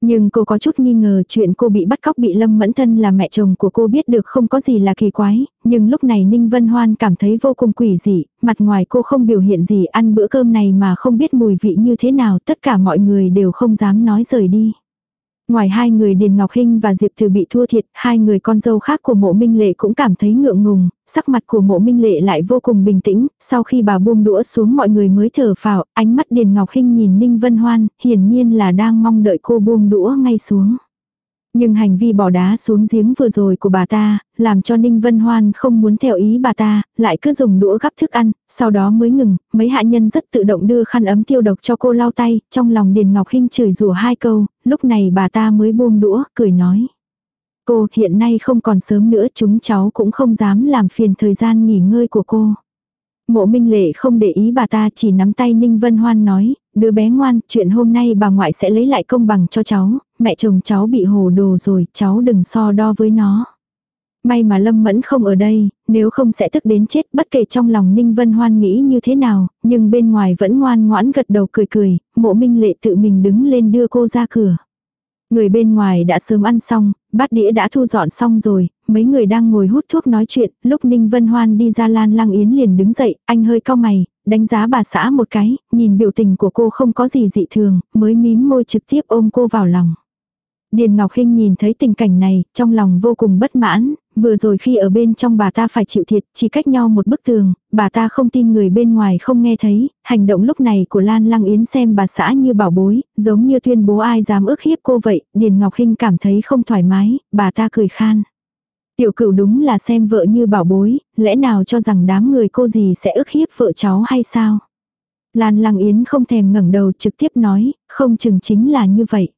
Nhưng cô có chút nghi ngờ chuyện cô bị bắt cóc bị Lâm Mẫn Thân là mẹ chồng của cô biết được không có gì là kỳ quái, nhưng lúc này Ninh Vân Hoan cảm thấy vô cùng quỷ dị, mặt ngoài cô không biểu hiện gì ăn bữa cơm này mà không biết mùi vị như thế nào, tất cả mọi người đều không dám nói rời đi. Ngoài hai người Điền Ngọc Hinh và Diệp Từ bị thua thiệt, hai người con dâu khác của mộ minh lệ cũng cảm thấy ngượng ngùng, sắc mặt của mộ minh lệ lại vô cùng bình tĩnh, sau khi bà buông đũa xuống mọi người mới thở phào, ánh mắt Điền Ngọc Hinh nhìn Ninh Vân Hoan, hiển nhiên là đang mong đợi cô buông đũa ngay xuống. Nhưng hành vi bỏ đá xuống giếng vừa rồi của bà ta, làm cho Ninh Vân Hoan không muốn theo ý bà ta, lại cứ dùng đũa gắp thức ăn, sau đó mới ngừng, mấy hạ nhân rất tự động đưa khăn ấm tiêu độc cho cô lau tay, trong lòng Điền Ngọc Hinh chửi rủa hai câu, lúc này bà ta mới buông đũa, cười nói. Cô, hiện nay không còn sớm nữa chúng cháu cũng không dám làm phiền thời gian nghỉ ngơi của cô. Mộ Minh Lệ không để ý bà ta chỉ nắm tay Ninh Vân Hoan nói, đứa bé ngoan, chuyện hôm nay bà ngoại sẽ lấy lại công bằng cho cháu, mẹ chồng cháu bị hồ đồ rồi, cháu đừng so đo với nó. May mà Lâm Mẫn không ở đây, nếu không sẽ tức đến chết bất kể trong lòng Ninh Vân Hoan nghĩ như thế nào, nhưng bên ngoài vẫn ngoan ngoãn gật đầu cười cười, mộ minh lệ tự mình đứng lên đưa cô ra cửa. Người bên ngoài đã sớm ăn xong, bát đĩa đã thu dọn xong rồi, mấy người đang ngồi hút thuốc nói chuyện, lúc Ninh Vân Hoan đi ra Lan Lăng Yến liền đứng dậy, anh hơi cau mày, đánh giá bà xã một cái, nhìn biểu tình của cô không có gì dị thường, mới mím môi trực tiếp ôm cô vào lòng. Điền Ngọc Hinh nhìn thấy tình cảnh này, trong lòng vô cùng bất mãn, vừa rồi khi ở bên trong bà ta phải chịu thiệt, chỉ cách nhau một bức tường, bà ta không tin người bên ngoài không nghe thấy, hành động lúc này của Lan Lăng Yến xem bà xã như bảo bối, giống như tuyên bố ai dám ước hiếp cô vậy, Điền Ngọc Hinh cảm thấy không thoải mái, bà ta cười khan. Tiểu cửu đúng là xem vợ như bảo bối, lẽ nào cho rằng đám người cô gì sẽ ức hiếp vợ cháu hay sao? Lan Lăng Yến không thèm ngẩng đầu trực tiếp nói, không chừng chính là như vậy.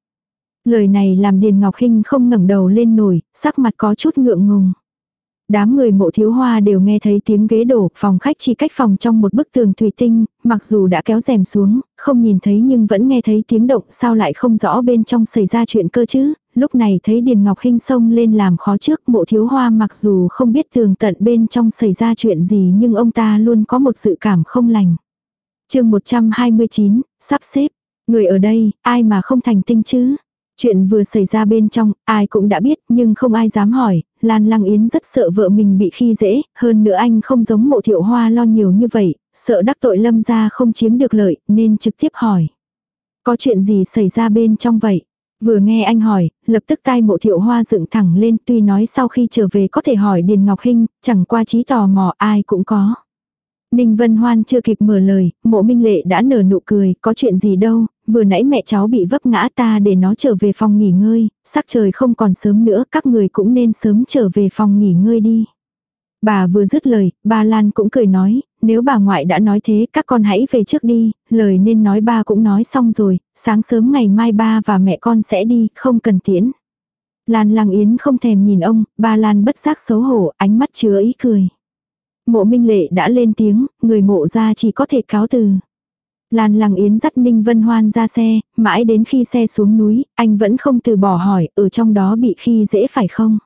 Lời này làm Điền Ngọc Hinh không ngẩng đầu lên nổi, sắc mặt có chút ngượng ngùng. Đám người mộ thiếu hoa đều nghe thấy tiếng ghế đổ, phòng khách chỉ cách phòng trong một bức tường thủy tinh, mặc dù đã kéo rèm xuống, không nhìn thấy nhưng vẫn nghe thấy tiếng động, sao lại không rõ bên trong xảy ra chuyện cơ chứ, lúc này thấy Điền Ngọc Hinh xông lên làm khó trước, mộ thiếu hoa mặc dù không biết tường tận bên trong xảy ra chuyện gì nhưng ông ta luôn có một sự cảm không lành. chương 129, sắp xếp, người ở đây, ai mà không thành tinh chứ? Chuyện vừa xảy ra bên trong, ai cũng đã biết nhưng không ai dám hỏi, Lan Lăng Yến rất sợ vợ mình bị khi dễ, hơn nữa anh không giống mộ thiệu hoa lo nhiều như vậy, sợ đắc tội lâm ra không chiếm được lợi, nên trực tiếp hỏi. Có chuyện gì xảy ra bên trong vậy? Vừa nghe anh hỏi, lập tức tai mộ thiệu hoa dựng thẳng lên tuy nói sau khi trở về có thể hỏi Điền Ngọc Hinh, chẳng qua trí tò mò ai cũng có. Ninh Vân Hoan chưa kịp mở lời, mộ minh lệ đã nở nụ cười, có chuyện gì đâu, vừa nãy mẹ cháu bị vấp ngã ta để nó trở về phòng nghỉ ngơi, sắc trời không còn sớm nữa, các người cũng nên sớm trở về phòng nghỉ ngơi đi. Bà vừa dứt lời, bà Lan cũng cười nói, nếu bà ngoại đã nói thế các con hãy về trước đi, lời nên nói ba cũng nói xong rồi, sáng sớm ngày mai ba và mẹ con sẽ đi, không cần tiễn. Lan Lang Yến không thèm nhìn ông, ba Lan bất giác xấu hổ, ánh mắt chứa ý cười. Mộ Minh Lệ đã lên tiếng, người mộ ra chỉ có thể cáo từ. Lan Lăng Yến dắt Ninh Vân Hoan ra xe, mãi đến khi xe xuống núi, anh vẫn không từ bỏ hỏi, ở trong đó bị khi dễ phải không?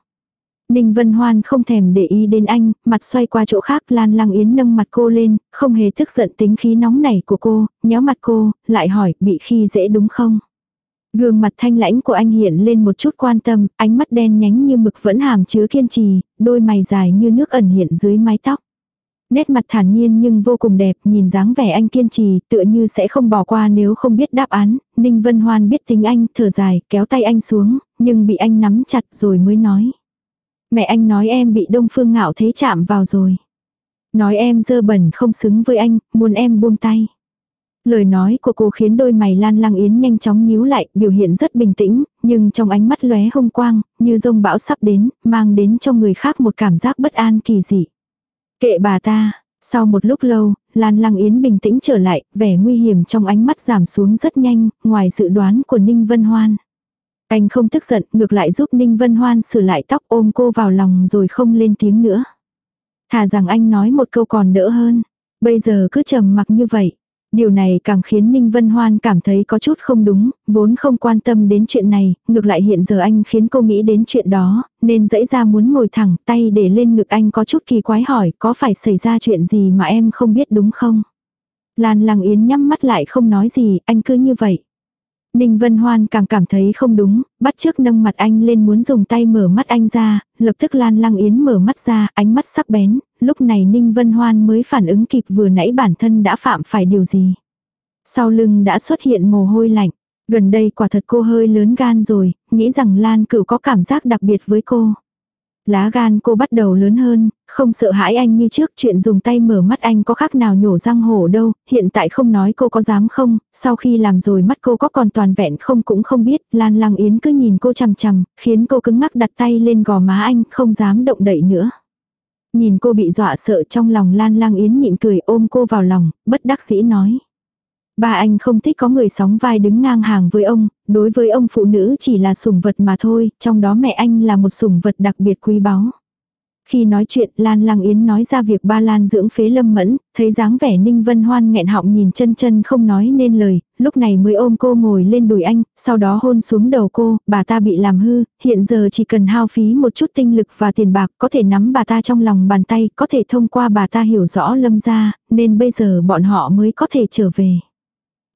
Ninh Vân Hoan không thèm để ý đến anh, mặt xoay qua chỗ khác Lan Lăng Yến nâng mặt cô lên, không hề tức giận tính khí nóng nảy của cô, nhéo mặt cô, lại hỏi, bị khi dễ đúng không? Gương mặt thanh lãnh của anh hiện lên một chút quan tâm, ánh mắt đen nhánh như mực vẫn hàm chứa kiên trì, đôi mày dài như nước ẩn hiện dưới mái tóc. Nét mặt thản nhiên nhưng vô cùng đẹp, nhìn dáng vẻ anh kiên trì, tựa như sẽ không bỏ qua nếu không biết đáp án. Ninh Vân Hoan biết tính anh, thở dài, kéo tay anh xuống, nhưng bị anh nắm chặt rồi mới nói. Mẹ anh nói em bị Đông Phương Ngạo thế chạm vào rồi. Nói em dơ bẩn không xứng với anh, muốn em buông tay. Lời nói của cô khiến đôi mày Lan Lăng Yến nhanh chóng nhíu lại, biểu hiện rất bình tĩnh, nhưng trong ánh mắt lóe hung quang, như rông bão sắp đến, mang đến cho người khác một cảm giác bất an kỳ dị. Kệ bà ta, sau một lúc lâu, Lan Lăng Yến bình tĩnh trở lại, vẻ nguy hiểm trong ánh mắt giảm xuống rất nhanh, ngoài dự đoán của Ninh Vân Hoan. Anh không tức giận, ngược lại giúp Ninh Vân Hoan sửa lại tóc ôm cô vào lòng rồi không lên tiếng nữa. Thà rằng anh nói một câu còn đỡ hơn. Bây giờ cứ trầm mặc như vậy. Điều này càng khiến Ninh Vân Hoan cảm thấy có chút không đúng, vốn không quan tâm đến chuyện này, ngược lại hiện giờ anh khiến cô nghĩ đến chuyện đó, nên dãy ra muốn ngồi thẳng tay để lên ngực anh có chút kỳ quái hỏi có phải xảy ra chuyện gì mà em không biết đúng không? Lan Lăng Yến nhắm mắt lại không nói gì, anh cứ như vậy. Ninh Vân Hoan càng cảm thấy không đúng, bắt trước nâng mặt anh lên muốn dùng tay mở mắt anh ra, lập tức Lan Lăng Yến mở mắt ra, ánh mắt sắc bén, lúc này Ninh Vân Hoan mới phản ứng kịp vừa nãy bản thân đã phạm phải điều gì. Sau lưng đã xuất hiện mồ hôi lạnh, gần đây quả thật cô hơi lớn gan rồi, nghĩ rằng Lan Cửu có cảm giác đặc biệt với cô. Lá gan cô bắt đầu lớn hơn, không sợ hãi anh như trước chuyện dùng tay mở mắt anh có khác nào nhổ răng hổ đâu, hiện tại không nói cô có dám không, sau khi làm rồi mắt cô có còn toàn vẹn không cũng không biết, Lan Lăng Yến cứ nhìn cô chằm chằm, khiến cô cứng ngắc đặt tay lên gò má anh, không dám động đậy nữa. Nhìn cô bị dọa sợ trong lòng Lan Lang Yến nhịn cười ôm cô vào lòng, bất đắc dĩ nói. Ba anh không thích có người sóng vai đứng ngang hàng với ông, đối với ông phụ nữ chỉ là sủng vật mà thôi, trong đó mẹ anh là một sủng vật đặc biệt quý báu. Khi nói chuyện, Lan Lăng Yến nói ra việc ba Lan dưỡng phế lâm mẫn, thấy dáng vẻ Ninh Vân Hoan nghẹn họng nhìn chân chân không nói nên lời, lúc này mới ôm cô ngồi lên đùi anh, sau đó hôn xuống đầu cô, bà ta bị làm hư, hiện giờ chỉ cần hao phí một chút tinh lực và tiền bạc có thể nắm bà ta trong lòng bàn tay, có thể thông qua bà ta hiểu rõ lâm ra, nên bây giờ bọn họ mới có thể trở về.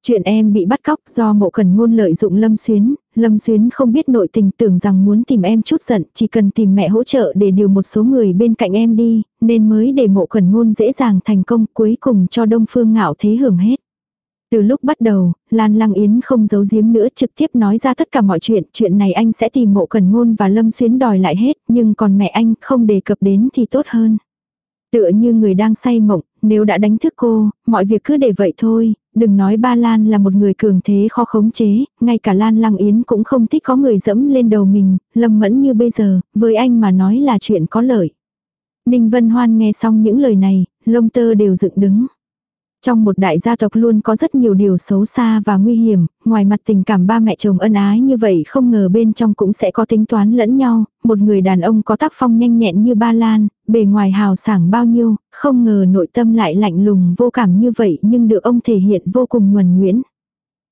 Chuyện em bị bắt cóc do mộ cần ngôn lợi dụng Lâm Xuyến, Lâm Xuyến không biết nội tình tưởng rằng muốn tìm em chút giận, chỉ cần tìm mẹ hỗ trợ để điều một số người bên cạnh em đi, nên mới để mộ cần ngôn dễ dàng thành công cuối cùng cho Đông Phương ngạo thế hưởng hết. Từ lúc bắt đầu, Lan Lăng Yến không giấu giếm nữa trực tiếp nói ra tất cả mọi chuyện, chuyện này anh sẽ tìm mộ cần ngôn và Lâm Xuyến đòi lại hết, nhưng còn mẹ anh không đề cập đến thì tốt hơn. Tựa như người đang say mộng, nếu đã đánh thức cô, mọi việc cứ để vậy thôi, đừng nói ba Lan là một người cường thế khó khống chế, ngay cả Lan Lăng Yến cũng không thích có người dẫm lên đầu mình, lâm mẫn như bây giờ, với anh mà nói là chuyện có lợi. Ninh Vân Hoan nghe xong những lời này, lông tơ đều dựng đứng. Trong một đại gia tộc luôn có rất nhiều điều xấu xa và nguy hiểm, ngoài mặt tình cảm ba mẹ chồng ân ái như vậy không ngờ bên trong cũng sẽ có tính toán lẫn nhau, một người đàn ông có tác phong nhanh nhẹn như ba lan, bề ngoài hào sảng bao nhiêu, không ngờ nội tâm lại lạnh lùng vô cảm như vậy nhưng được ông thể hiện vô cùng nhuần nhuyễn.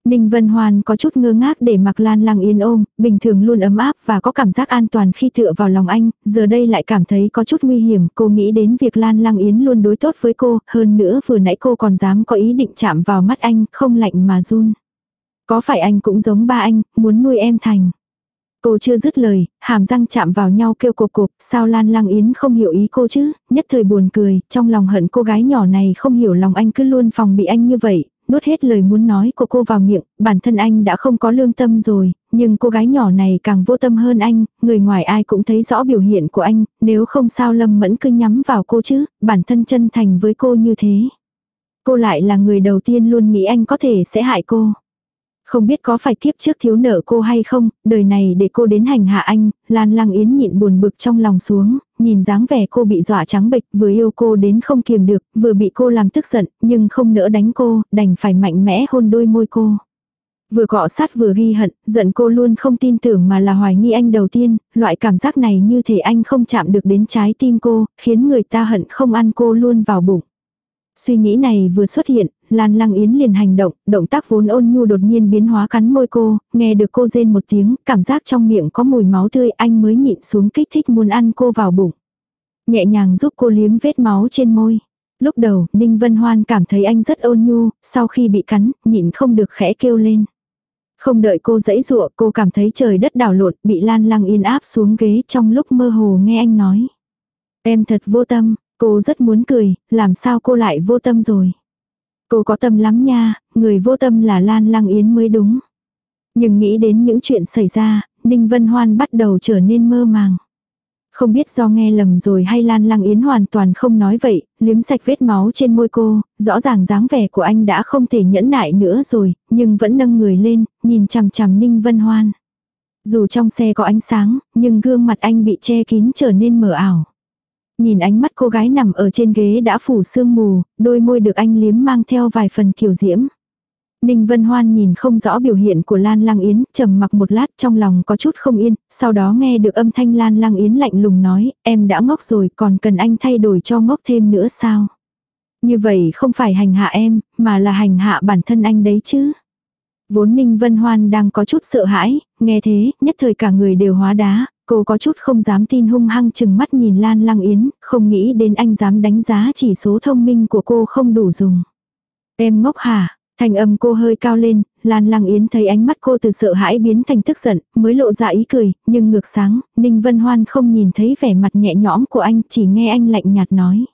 Ninh Vân Hoan có chút ngơ ngác để mặc Lan Lăng Yên ôm, bình thường luôn ấm áp và có cảm giác an toàn khi tựa vào lòng anh, giờ đây lại cảm thấy có chút nguy hiểm, cô nghĩ đến việc Lan Lăng Yến luôn đối tốt với cô, hơn nữa vừa nãy cô còn dám có ý định chạm vào mắt anh, không lạnh mà run. Có phải anh cũng giống ba anh, muốn nuôi em thành. Cô chưa dứt lời, hàm răng chạm vào nhau kêu cộp cộp, sao Lan Lang Yến không hiểu ý cô chứ, nhất thời buồn cười, trong lòng hận cô gái nhỏ này không hiểu lòng anh cứ luôn phòng bị anh như vậy, nuốt hết lời muốn nói của cô vào miệng, bản thân anh đã không có lương tâm rồi, nhưng cô gái nhỏ này càng vô tâm hơn anh, người ngoài ai cũng thấy rõ biểu hiện của anh, nếu không sao Lâm Mẫn cứ nhắm vào cô chứ, bản thân chân thành với cô như thế. Cô lại là người đầu tiên luôn nghĩ anh có thể sẽ hại cô. Không biết có phải kiếp trước thiếu nợ cô hay không, đời này để cô đến hành hạ anh, Lan Lăng Yến nhịn buồn bực trong lòng xuống, nhìn dáng vẻ cô bị dọa trắng bệch, vừa yêu cô đến không kiềm được, vừa bị cô làm tức giận, nhưng không nỡ đánh cô, đành phải mạnh mẽ hôn đôi môi cô. Vừa cọ sát vừa ghi hận, giận cô luôn không tin tưởng mà là hoài nghi anh đầu tiên, loại cảm giác này như thể anh không chạm được đến trái tim cô, khiến người ta hận không ăn cô luôn vào bụng. Suy nghĩ này vừa xuất hiện, Lan Lăng Yến liền hành động, động tác vốn ôn nhu đột nhiên biến hóa cắn môi cô, nghe được cô rên một tiếng, cảm giác trong miệng có mùi máu tươi anh mới nhịn xuống kích thích muốn ăn cô vào bụng. Nhẹ nhàng giúp cô liếm vết máu trên môi. Lúc đầu, Ninh Vân Hoan cảm thấy anh rất ôn nhu, sau khi bị cắn, nhịn không được khẽ kêu lên. Không đợi cô dãy dụa, cô cảm thấy trời đất đảo lộn, bị Lan Lăng Yên áp xuống ghế trong lúc mơ hồ nghe anh nói. Em thật vô tâm, cô rất muốn cười, làm sao cô lại vô tâm rồi. Cô có tâm lắm nha, người vô tâm là Lan Lăng Yến mới đúng. Nhưng nghĩ đến những chuyện xảy ra, Ninh Vân Hoan bắt đầu trở nên mơ màng. Không biết do nghe lầm rồi hay Lan Lăng Yến hoàn toàn không nói vậy, liếm sạch vết máu trên môi cô, rõ ràng dáng vẻ của anh đã không thể nhẫn nại nữa rồi, nhưng vẫn nâng người lên, nhìn chằm chằm Ninh Vân Hoan. Dù trong xe có ánh sáng, nhưng gương mặt anh bị che kín trở nên mờ ảo. Nhìn ánh mắt cô gái nằm ở trên ghế đã phủ sương mù, đôi môi được anh liếm mang theo vài phần kiều diễm. Ninh Vân Hoan nhìn không rõ biểu hiện của Lan Lăng Yến, trầm mặc một lát trong lòng có chút không yên, sau đó nghe được âm thanh Lan Lăng Yến lạnh lùng nói, em đã ngốc rồi còn cần anh thay đổi cho ngốc thêm nữa sao? Như vậy không phải hành hạ em, mà là hành hạ bản thân anh đấy chứ. Vốn Ninh Vân Hoan đang có chút sợ hãi, nghe thế, nhất thời cả người đều hóa đá, cô có chút không dám tin hung hăng chừng mắt nhìn Lan Lăng Yến, không nghĩ đến anh dám đánh giá chỉ số thông minh của cô không đủ dùng. Em ngốc hả? Thành âm cô hơi cao lên, Lan Lăng Yến thấy ánh mắt cô từ sợ hãi biến thành tức giận, mới lộ ra ý cười, nhưng ngược sáng, Ninh Vân Hoan không nhìn thấy vẻ mặt nhẹ nhõm của anh, chỉ nghe anh lạnh nhạt nói.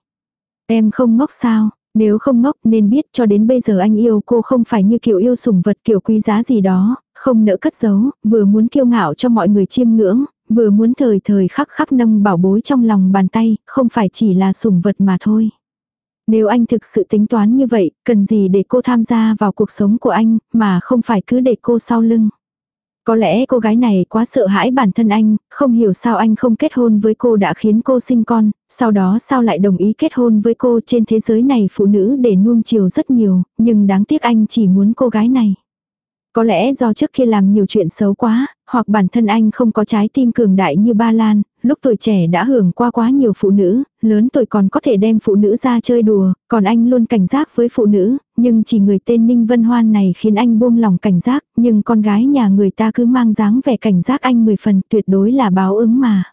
Em không ngốc sao? Nếu không ngốc nên biết cho đến bây giờ anh yêu cô không phải như kiểu yêu sủng vật kiểu quý giá gì đó, không nỡ cất giấu, vừa muốn kiêu ngạo cho mọi người chiêm ngưỡng, vừa muốn thời thời khắc khắc nâng bảo bối trong lòng bàn tay, không phải chỉ là sủng vật mà thôi. Nếu anh thực sự tính toán như vậy, cần gì để cô tham gia vào cuộc sống của anh, mà không phải cứ để cô sau lưng. Có lẽ cô gái này quá sợ hãi bản thân anh, không hiểu sao anh không kết hôn với cô đã khiến cô sinh con, sau đó sao lại đồng ý kết hôn với cô trên thế giới này phụ nữ để nuông chiều rất nhiều, nhưng đáng tiếc anh chỉ muốn cô gái này. Có lẽ do trước kia làm nhiều chuyện xấu quá, hoặc bản thân anh không có trái tim cường đại như ba Lan, lúc tuổi trẻ đã hưởng qua quá nhiều phụ nữ, lớn tuổi còn có thể đem phụ nữ ra chơi đùa, còn anh luôn cảnh giác với phụ nữ, nhưng chỉ người tên Ninh Vân Hoan này khiến anh buông lòng cảnh giác, nhưng con gái nhà người ta cứ mang dáng vẻ cảnh giác anh mười phần tuyệt đối là báo ứng mà.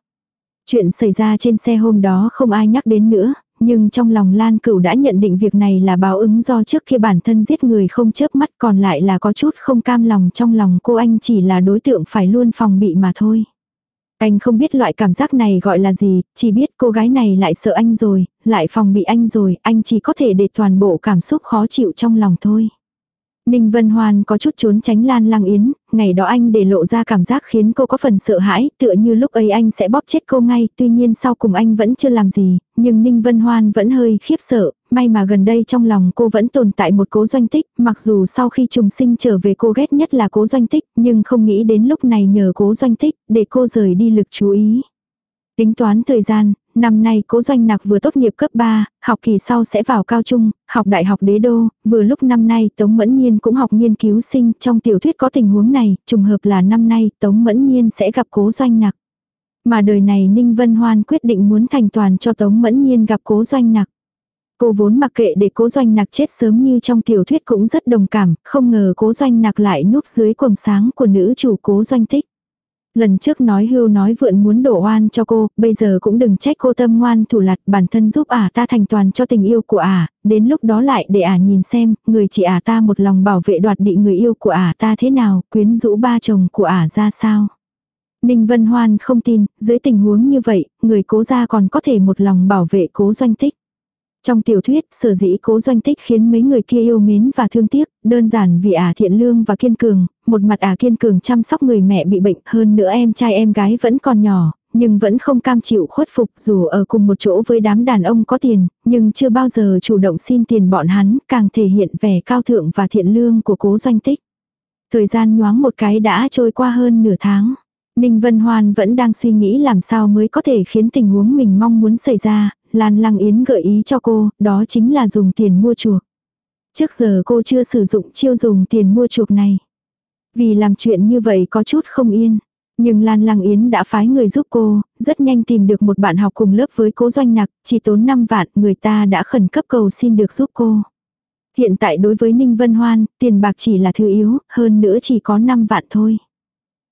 Chuyện xảy ra trên xe hôm đó không ai nhắc đến nữa, nhưng trong lòng Lan Cửu đã nhận định việc này là báo ứng do trước khi bản thân giết người không chớp mắt còn lại là có chút không cam lòng trong lòng cô anh chỉ là đối tượng phải luôn phòng bị mà thôi. Anh không biết loại cảm giác này gọi là gì, chỉ biết cô gái này lại sợ anh rồi, lại phòng bị anh rồi, anh chỉ có thể để toàn bộ cảm xúc khó chịu trong lòng thôi. Ninh Vân Hoan có chút trốn tránh Lan Lăng Yến, ngày đó anh để lộ ra cảm giác khiến cô có phần sợ hãi, tựa như lúc ấy anh sẽ bóp chết cô ngay, tuy nhiên sau cùng anh vẫn chưa làm gì, nhưng Ninh Vân Hoan vẫn hơi khiếp sợ, may mà gần đây trong lòng cô vẫn tồn tại một cố doanh tích, mặc dù sau khi trùng sinh trở về cô ghét nhất là cố doanh tích, nhưng không nghĩ đến lúc này nhờ cố doanh tích, để cô rời đi lực chú ý. Tính toán thời gian, năm nay cố doanh nạc vừa tốt nghiệp cấp 3, học kỳ sau sẽ vào cao trung, học đại học đế đô, vừa lúc năm nay Tống Mẫn Nhiên cũng học nghiên cứu sinh, trong tiểu thuyết có tình huống này, trùng hợp là năm nay Tống Mẫn Nhiên sẽ gặp cố doanh nạc. Mà đời này Ninh Vân Hoan quyết định muốn thành toàn cho Tống Mẫn Nhiên gặp cố doanh nạc. Cô vốn mặc kệ để cố doanh nạc chết sớm như trong tiểu thuyết cũng rất đồng cảm, không ngờ cố doanh nạc lại núp dưới quầng sáng của nữ chủ cố doanh tích. Lần trước nói hưu nói vượn muốn đổ oan cho cô, bây giờ cũng đừng trách cô tâm ngoan thủ lặt bản thân giúp ả ta thành toàn cho tình yêu của ả, đến lúc đó lại để ả nhìn xem, người chị ả ta một lòng bảo vệ đoạt định người yêu của ả ta thế nào, quyến rũ ba chồng của ả ra sao. Ninh Vân Hoan không tin, dưới tình huống như vậy, người cố gia còn có thể một lòng bảo vệ cố doanh tích. Trong tiểu thuyết, sở dĩ cố doanh tích khiến mấy người kia yêu mến và thương tiếc, đơn giản vì ả thiện lương và kiên cường, một mặt ả kiên cường chăm sóc người mẹ bị bệnh, hơn nữa em trai em gái vẫn còn nhỏ, nhưng vẫn không cam chịu khuất phục dù ở cùng một chỗ với đám đàn ông có tiền, nhưng chưa bao giờ chủ động xin tiền bọn hắn, càng thể hiện vẻ cao thượng và thiện lương của cố doanh tích. Thời gian nhoáng một cái đã trôi qua hơn nửa tháng. Ninh Vân Hoan vẫn đang suy nghĩ làm sao mới có thể khiến tình huống mình mong muốn xảy ra, Lan Lăng Yến gợi ý cho cô, đó chính là dùng tiền mua chuộc. Trước giờ cô chưa sử dụng chiêu dùng tiền mua chuộc này. Vì làm chuyện như vậy có chút không yên. Nhưng Lan Lăng Yến đã phái người giúp cô, rất nhanh tìm được một bạn học cùng lớp với cố doanh nặc, chỉ tốn 5 vạn, người ta đã khẩn cấp cầu xin được giúp cô. Hiện tại đối với Ninh Vân Hoan, tiền bạc chỉ là thứ yếu, hơn nữa chỉ có 5 vạn thôi.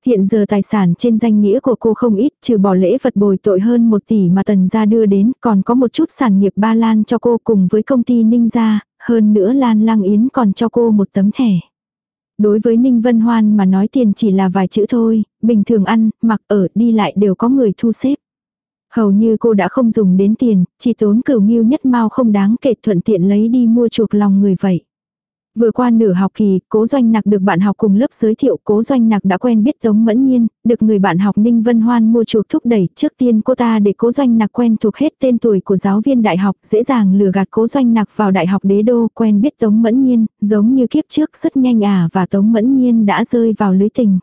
Hiện giờ tài sản trên danh nghĩa của cô không ít, trừ bỏ lễ vật bồi tội hơn 1 tỷ mà tần gia đưa đến, còn có một chút sản nghiệp ba lan cho cô cùng với công ty Ninh gia, hơn nữa Lan Lăng Yến còn cho cô một tấm thẻ. Đối với Ninh Vân Hoan mà nói tiền chỉ là vài chữ thôi, bình thường ăn, mặc ở, đi lại đều có người thu xếp. Hầu như cô đã không dùng đến tiền, chỉ tốn cửu nghiêu nhất mau không đáng kể thuận tiện lấy đi mua chuộc lòng người vậy. Vừa qua nửa học kỳ, cố doanh nặc được bạn học cùng lớp giới thiệu, cố doanh nặc đã quen biết Tống Mẫn Nhiên, được người bạn học Ninh Vân Hoan mua chuộc thúc đẩy. Trước tiên cô ta để cố doanh nặc quen thuộc hết tên tuổi của giáo viên đại học, dễ dàng lừa gạt cố doanh nặc vào đại học đế đô, quen biết Tống Mẫn Nhiên, giống như kiếp trước rất nhanh à và Tống Mẫn Nhiên đã rơi vào lưới tình.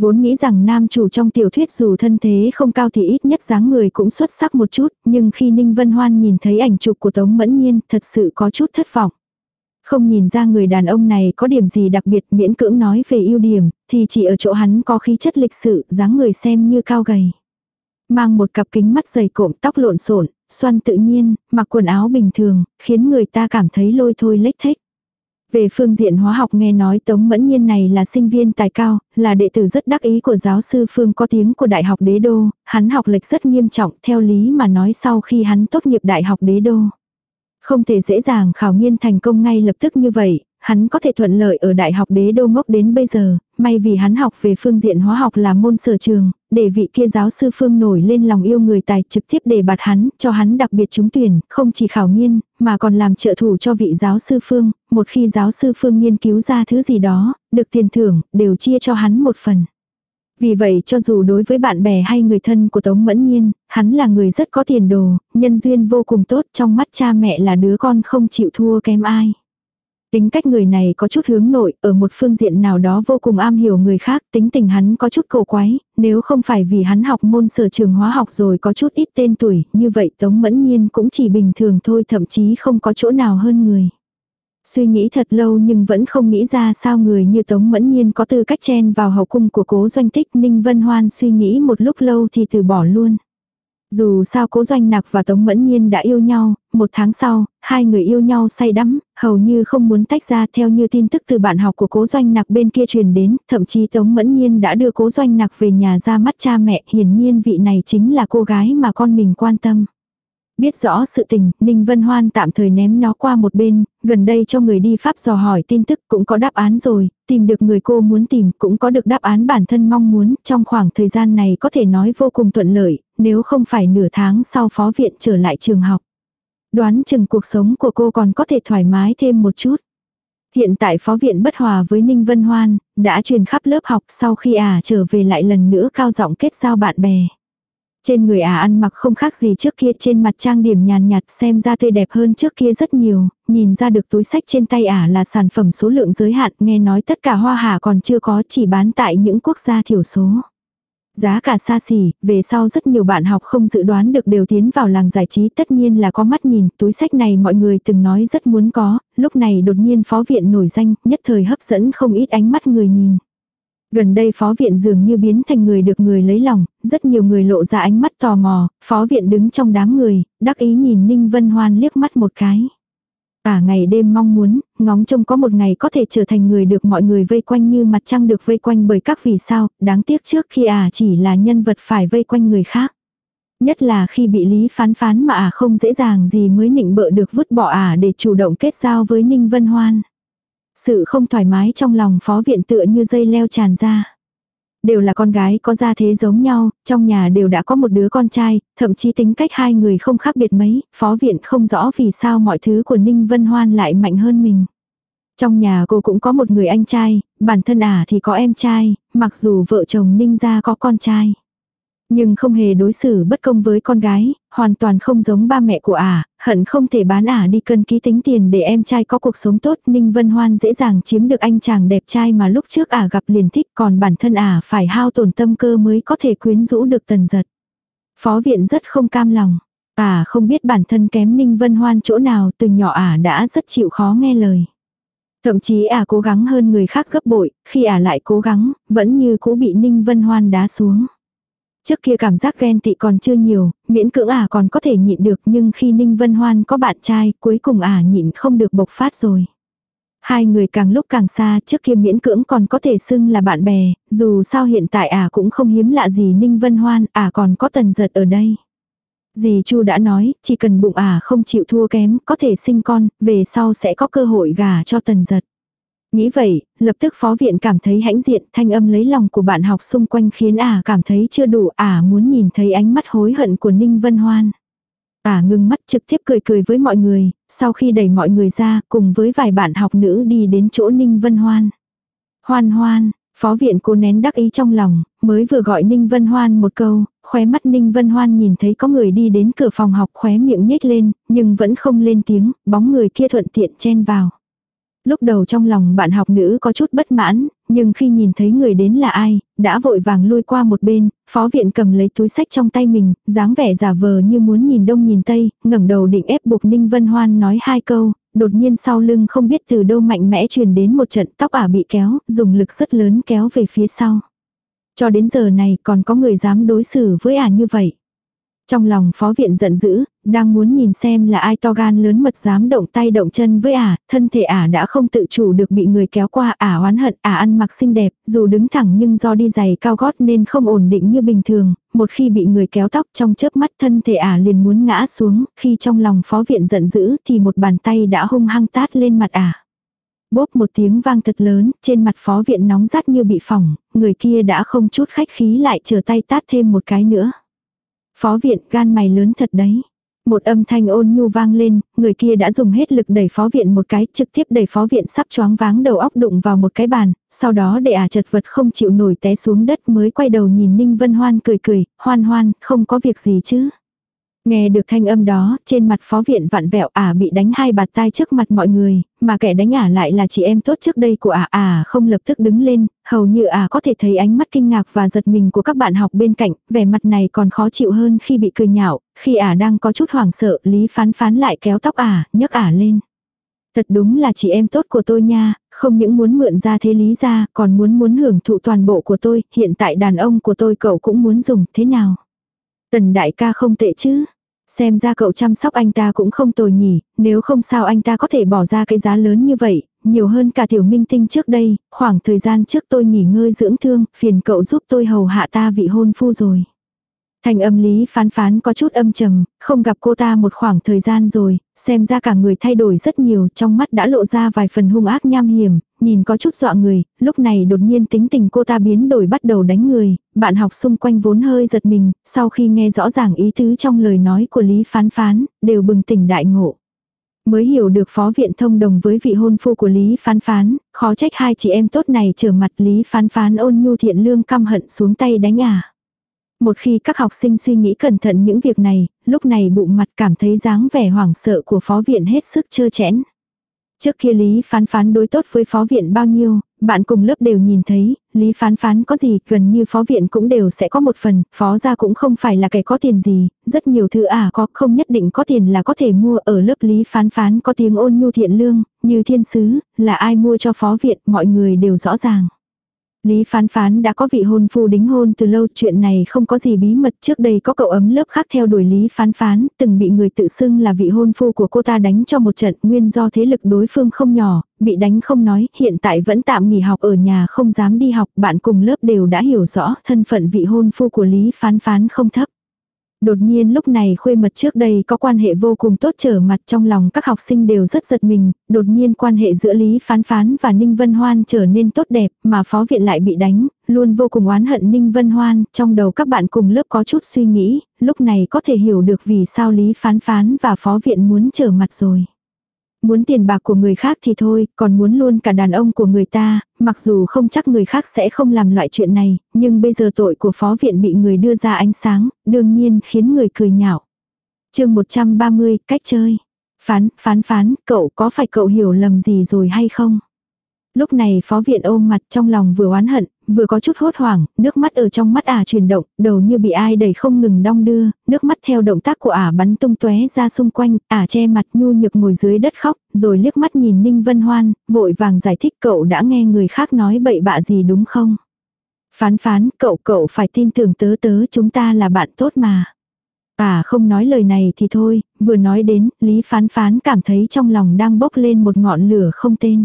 Vốn nghĩ rằng nam chủ trong tiểu thuyết dù thân thế không cao thì ít nhất dáng người cũng xuất sắc một chút, nhưng khi Ninh Vân Hoan nhìn thấy ảnh chụp của Tống Mẫn Nhiên thật sự có chút thất vọng. Không nhìn ra người đàn ông này có điểm gì đặc biệt miễn cưỡng nói về ưu điểm, thì chỉ ở chỗ hắn có khí chất lịch sự, dáng người xem như cao gầy. Mang một cặp kính mắt dày cộm tóc lộn xộn, xoăn tự nhiên, mặc quần áo bình thường, khiến người ta cảm thấy lôi thôi lếch thếch. Về phương diện hóa học nghe nói Tống Mẫn Nhiên này là sinh viên tài cao, là đệ tử rất đắc ý của giáo sư Phương có tiếng của Đại học Đế Đô, hắn học lịch rất nghiêm trọng theo lý mà nói sau khi hắn tốt nghiệp Đại học Đế Đô. Không thể dễ dàng khảo nghiên thành công ngay lập tức như vậy, hắn có thể thuận lợi ở đại học đế đô ngốc đến bây giờ, may vì hắn học về phương diện hóa học là môn sở trường, để vị kia giáo sư phương nổi lên lòng yêu người tài trực tiếp đề bạt hắn, cho hắn đặc biệt trúng tuyển, không chỉ khảo nghiên, mà còn làm trợ thủ cho vị giáo sư phương, một khi giáo sư phương nghiên cứu ra thứ gì đó, được tiền thưởng, đều chia cho hắn một phần. Vì vậy cho dù đối với bạn bè hay người thân của Tống Mẫn Nhiên, hắn là người rất có tiền đồ, nhân duyên vô cùng tốt trong mắt cha mẹ là đứa con không chịu thua kém ai. Tính cách người này có chút hướng nội, ở một phương diện nào đó vô cùng am hiểu người khác, tính tình hắn có chút cầu quái, nếu không phải vì hắn học môn sở trường hóa học rồi có chút ít tên tuổi, như vậy Tống Mẫn Nhiên cũng chỉ bình thường thôi thậm chí không có chỗ nào hơn người. Suy nghĩ thật lâu nhưng vẫn không nghĩ ra sao người như Tống Mẫn Nhiên có tư cách chen vào hậu cung của cố doanh tích Ninh Vân Hoan suy nghĩ một lúc lâu thì từ bỏ luôn. Dù sao cố doanh nặc và Tống Mẫn Nhiên đã yêu nhau, một tháng sau, hai người yêu nhau say đắm, hầu như không muốn tách ra theo như tin tức từ bạn học của cố doanh nặc bên kia truyền đến, thậm chí Tống Mẫn Nhiên đã đưa cố doanh nặc về nhà ra mắt cha mẹ, hiển nhiên vị này chính là cô gái mà con mình quan tâm. Biết rõ sự tình, Ninh Vân Hoan tạm thời ném nó qua một bên, gần đây cho người đi Pháp dò hỏi tin tức cũng có đáp án rồi, tìm được người cô muốn tìm cũng có được đáp án bản thân mong muốn, trong khoảng thời gian này có thể nói vô cùng thuận lợi, nếu không phải nửa tháng sau phó viện trở lại trường học. Đoán chừng cuộc sống của cô còn có thể thoải mái thêm một chút. Hiện tại phó viện bất hòa với Ninh Vân Hoan, đã truyền khắp lớp học sau khi à trở về lại lần nữa cao giọng kết giao bạn bè. Trên người ả à ăn mặc không khác gì trước kia trên mặt trang điểm nhàn nhạt xem ra tươi đẹp hơn trước kia rất nhiều, nhìn ra được túi sách trên tay ả à là sản phẩm số lượng giới hạn nghe nói tất cả hoa hà còn chưa có chỉ bán tại những quốc gia thiểu số. Giá cả xa xỉ, về sau rất nhiều bạn học không dự đoán được đều tiến vào làng giải trí tất nhiên là có mắt nhìn, túi sách này mọi người từng nói rất muốn có, lúc này đột nhiên phó viện nổi danh, nhất thời hấp dẫn không ít ánh mắt người nhìn. Gần đây phó viện dường như biến thành người được người lấy lòng, rất nhiều người lộ ra ánh mắt tò mò, phó viện đứng trong đám người, đắc ý nhìn Ninh Vân Hoan liếc mắt một cái. Cả ngày đêm mong muốn, ngóng trông có một ngày có thể trở thành người được mọi người vây quanh như mặt trăng được vây quanh bởi các vì sao, đáng tiếc trước khi à chỉ là nhân vật phải vây quanh người khác. Nhất là khi bị lý phán phán mà à không dễ dàng gì mới nịnh bợ được vứt bỏ à để chủ động kết giao với Ninh Vân Hoan. Sự không thoải mái trong lòng phó viện tựa như dây leo tràn ra. Đều là con gái có gia thế giống nhau, trong nhà đều đã có một đứa con trai, thậm chí tính cách hai người không khác biệt mấy, phó viện không rõ vì sao mọi thứ của Ninh Vân Hoan lại mạnh hơn mình. Trong nhà cô cũng có một người anh trai, bản thân ả à thì có em trai, mặc dù vợ chồng Ninh gia có con trai. Nhưng không hề đối xử bất công với con gái, hoàn toàn không giống ba mẹ của ả, hận không thể bán ả đi cân ký tính tiền để em trai có cuộc sống tốt. Ninh Vân Hoan dễ dàng chiếm được anh chàng đẹp trai mà lúc trước ả gặp liền thích còn bản thân ả phải hao tổn tâm cơ mới có thể quyến rũ được tần giật. Phó viện rất không cam lòng. Ả không biết bản thân kém Ninh Vân Hoan chỗ nào từ nhỏ ả đã rất chịu khó nghe lời. Thậm chí ả cố gắng hơn người khác gấp bội, khi ả lại cố gắng, vẫn như cũ bị Ninh Vân Hoan đá xuống. Trước kia cảm giác ghen tị còn chưa nhiều, miễn cưỡng ả còn có thể nhịn được nhưng khi Ninh Vân Hoan có bạn trai cuối cùng ả nhịn không được bộc phát rồi. Hai người càng lúc càng xa trước kia miễn cưỡng còn có thể xưng là bạn bè, dù sao hiện tại ả cũng không hiếm lạ gì Ninh Vân Hoan, ả còn có tần giật ở đây. Dì Chu đã nói, chỉ cần bụng ả không chịu thua kém, có thể sinh con, về sau sẽ có cơ hội gả cho tần giật. Nghĩ vậy, lập tức phó viện cảm thấy hãnh diện, thanh âm lấy lòng của bạn học xung quanh khiến ả cảm thấy chưa đủ, ả muốn nhìn thấy ánh mắt hối hận của Ninh Vân Hoan. À ả ngưng mắt trực tiếp cười cười với mọi người, sau khi đẩy mọi người ra, cùng với vài bạn học nữ đi đến chỗ Ninh Vân Hoan. Hoan hoan, phó viện cô nén đắc ý trong lòng, mới vừa gọi Ninh Vân Hoan một câu, khóe mắt Ninh Vân Hoan nhìn thấy có người đi đến cửa phòng học khóe miệng nhếch lên, nhưng vẫn không lên tiếng, bóng người kia thuận tiện chen vào. Lúc đầu trong lòng bạn học nữ có chút bất mãn, nhưng khi nhìn thấy người đến là ai, đã vội vàng lui qua một bên, phó viện cầm lấy túi sách trong tay mình, dáng vẻ giả vờ như muốn nhìn đông nhìn tây, ngẩng đầu định ép buộc Ninh Vân Hoan nói hai câu, đột nhiên sau lưng không biết từ đâu mạnh mẽ truyền đến một trận tóc ả bị kéo, dùng lực rất lớn kéo về phía sau. Cho đến giờ này còn có người dám đối xử với ả như vậy. Trong lòng phó viện giận dữ, đang muốn nhìn xem là ai to gan lớn mật dám động tay động chân với ả, thân thể ả đã không tự chủ được bị người kéo qua ả oán hận, ả ăn mặc xinh đẹp, dù đứng thẳng nhưng do đi giày cao gót nên không ổn định như bình thường, một khi bị người kéo tóc trong chớp mắt thân thể ả liền muốn ngã xuống, khi trong lòng phó viện giận dữ thì một bàn tay đã hung hăng tát lên mặt ả. Bốp một tiếng vang thật lớn, trên mặt phó viện nóng rát như bị phỏng, người kia đã không chút khách khí lại trở tay tát thêm một cái nữa. Phó viện gan mày lớn thật đấy. Một âm thanh ôn nhu vang lên, người kia đã dùng hết lực đẩy phó viện một cái, trực tiếp đẩy phó viện sắp choáng váng đầu óc đụng vào một cái bàn, sau đó để ả à chật vật không chịu nổi té xuống đất mới quay đầu nhìn Ninh Vân Hoan cười cười, hoan hoan, không có việc gì chứ. Nghe được thanh âm đó, trên mặt phó viện vặn vẹo ả bị đánh hai bạt tai trước mặt mọi người, mà kẻ đánh ả lại là chị em tốt trước đây của ả ả không lập tức đứng lên, hầu như ả có thể thấy ánh mắt kinh ngạc và giật mình của các bạn học bên cạnh, vẻ mặt này còn khó chịu hơn khi bị cười nhạo, khi ả đang có chút hoảng sợ, Lý phán phán lại kéo tóc ả, nhấc ả lên. Thật đúng là chị em tốt của tôi nha, không những muốn mượn ra thế lý ra, còn muốn muốn hưởng thụ toàn bộ của tôi, hiện tại đàn ông của tôi cậu cũng muốn dùng, thế nào? Tần đại ca không tệ chứ. Xem ra cậu chăm sóc anh ta cũng không tồi nhỉ, nếu không sao anh ta có thể bỏ ra cái giá lớn như vậy, nhiều hơn cả tiểu minh tinh trước đây, khoảng thời gian trước tôi nghỉ ngơi dưỡng thương, phiền cậu giúp tôi hầu hạ ta vị hôn phu rồi. Thành âm lý phán phán có chút âm trầm, không gặp cô ta một khoảng thời gian rồi, xem ra cả người thay đổi rất nhiều, trong mắt đã lộ ra vài phần hung ác nham hiểm, nhìn có chút dọa người, lúc này đột nhiên tính tình cô ta biến đổi bắt đầu đánh người, bạn học xung quanh vốn hơi giật mình, sau khi nghe rõ ràng ý tứ trong lời nói của Lý Phán Phán, đều bừng tỉnh đại ngộ. Mới hiểu được phó viện thông đồng với vị hôn phu của Lý Phán Phán, khó trách hai chị em tốt này trở mặt Lý Phán Phán ôn nhu thiện lương căm hận xuống tay đánh à. Một khi các học sinh suy nghĩ cẩn thận những việc này, lúc này bụng mặt cảm thấy dáng vẻ hoảng sợ của phó viện hết sức chơ chẽn. Trước kia Lý Phán Phán đối tốt với phó viện bao nhiêu, bạn cùng lớp đều nhìn thấy, Lý Phán Phán có gì gần như phó viện cũng đều sẽ có một phần, phó gia cũng không phải là kẻ có tiền gì, rất nhiều thứ à có không nhất định có tiền là có thể mua ở lớp Lý Phán Phán có tiếng ôn nhu thiện lương, như thiên sứ, là ai mua cho phó viện mọi người đều rõ ràng. Lý phán phán đã có vị hôn phu đính hôn từ lâu chuyện này không có gì bí mật trước đây có cậu ấm lớp khác theo đuổi Lý phán phán từng bị người tự xưng là vị hôn phu của cô ta đánh cho một trận nguyên do thế lực đối phương không nhỏ, bị đánh không nói hiện tại vẫn tạm nghỉ học ở nhà không dám đi học bạn cùng lớp đều đã hiểu rõ thân phận vị hôn phu của Lý phán phán không thấp. Đột nhiên lúc này khuê mật trước đây có quan hệ vô cùng tốt trở mặt trong lòng các học sinh đều rất giật mình, đột nhiên quan hệ giữa Lý Phán Phán và Ninh Vân Hoan trở nên tốt đẹp mà phó viện lại bị đánh, luôn vô cùng oán hận Ninh Vân Hoan, trong đầu các bạn cùng lớp có chút suy nghĩ, lúc này có thể hiểu được vì sao Lý Phán Phán và phó viện muốn trở mặt rồi. Muốn tiền bạc của người khác thì thôi, còn muốn luôn cả đàn ông của người ta, mặc dù không chắc người khác sẽ không làm loại chuyện này, nhưng bây giờ tội của phó viện bị người đưa ra ánh sáng, đương nhiên khiến người cười nhạo. chương 130, cách chơi. Phán, phán phán, cậu có phải cậu hiểu lầm gì rồi hay không? Lúc này phó viện ôm mặt trong lòng vừa oán hận, vừa có chút hốt hoảng, nước mắt ở trong mắt ả à chuyển động, đầu như bị ai đẩy không ngừng đong đưa, nước mắt theo động tác của ả bắn tung tóe ra xung quanh, ả che mặt nhu nhược ngồi dưới đất khóc, rồi liếc mắt nhìn Ninh Vân Hoan, vội vàng giải thích cậu đã nghe người khác nói bậy bạ gì đúng không? Phán phán, cậu cậu phải tin tưởng tớ tớ chúng ta là bạn tốt mà. À không nói lời này thì thôi, vừa nói đến, Lý Phán Phán cảm thấy trong lòng đang bốc lên một ngọn lửa không tên.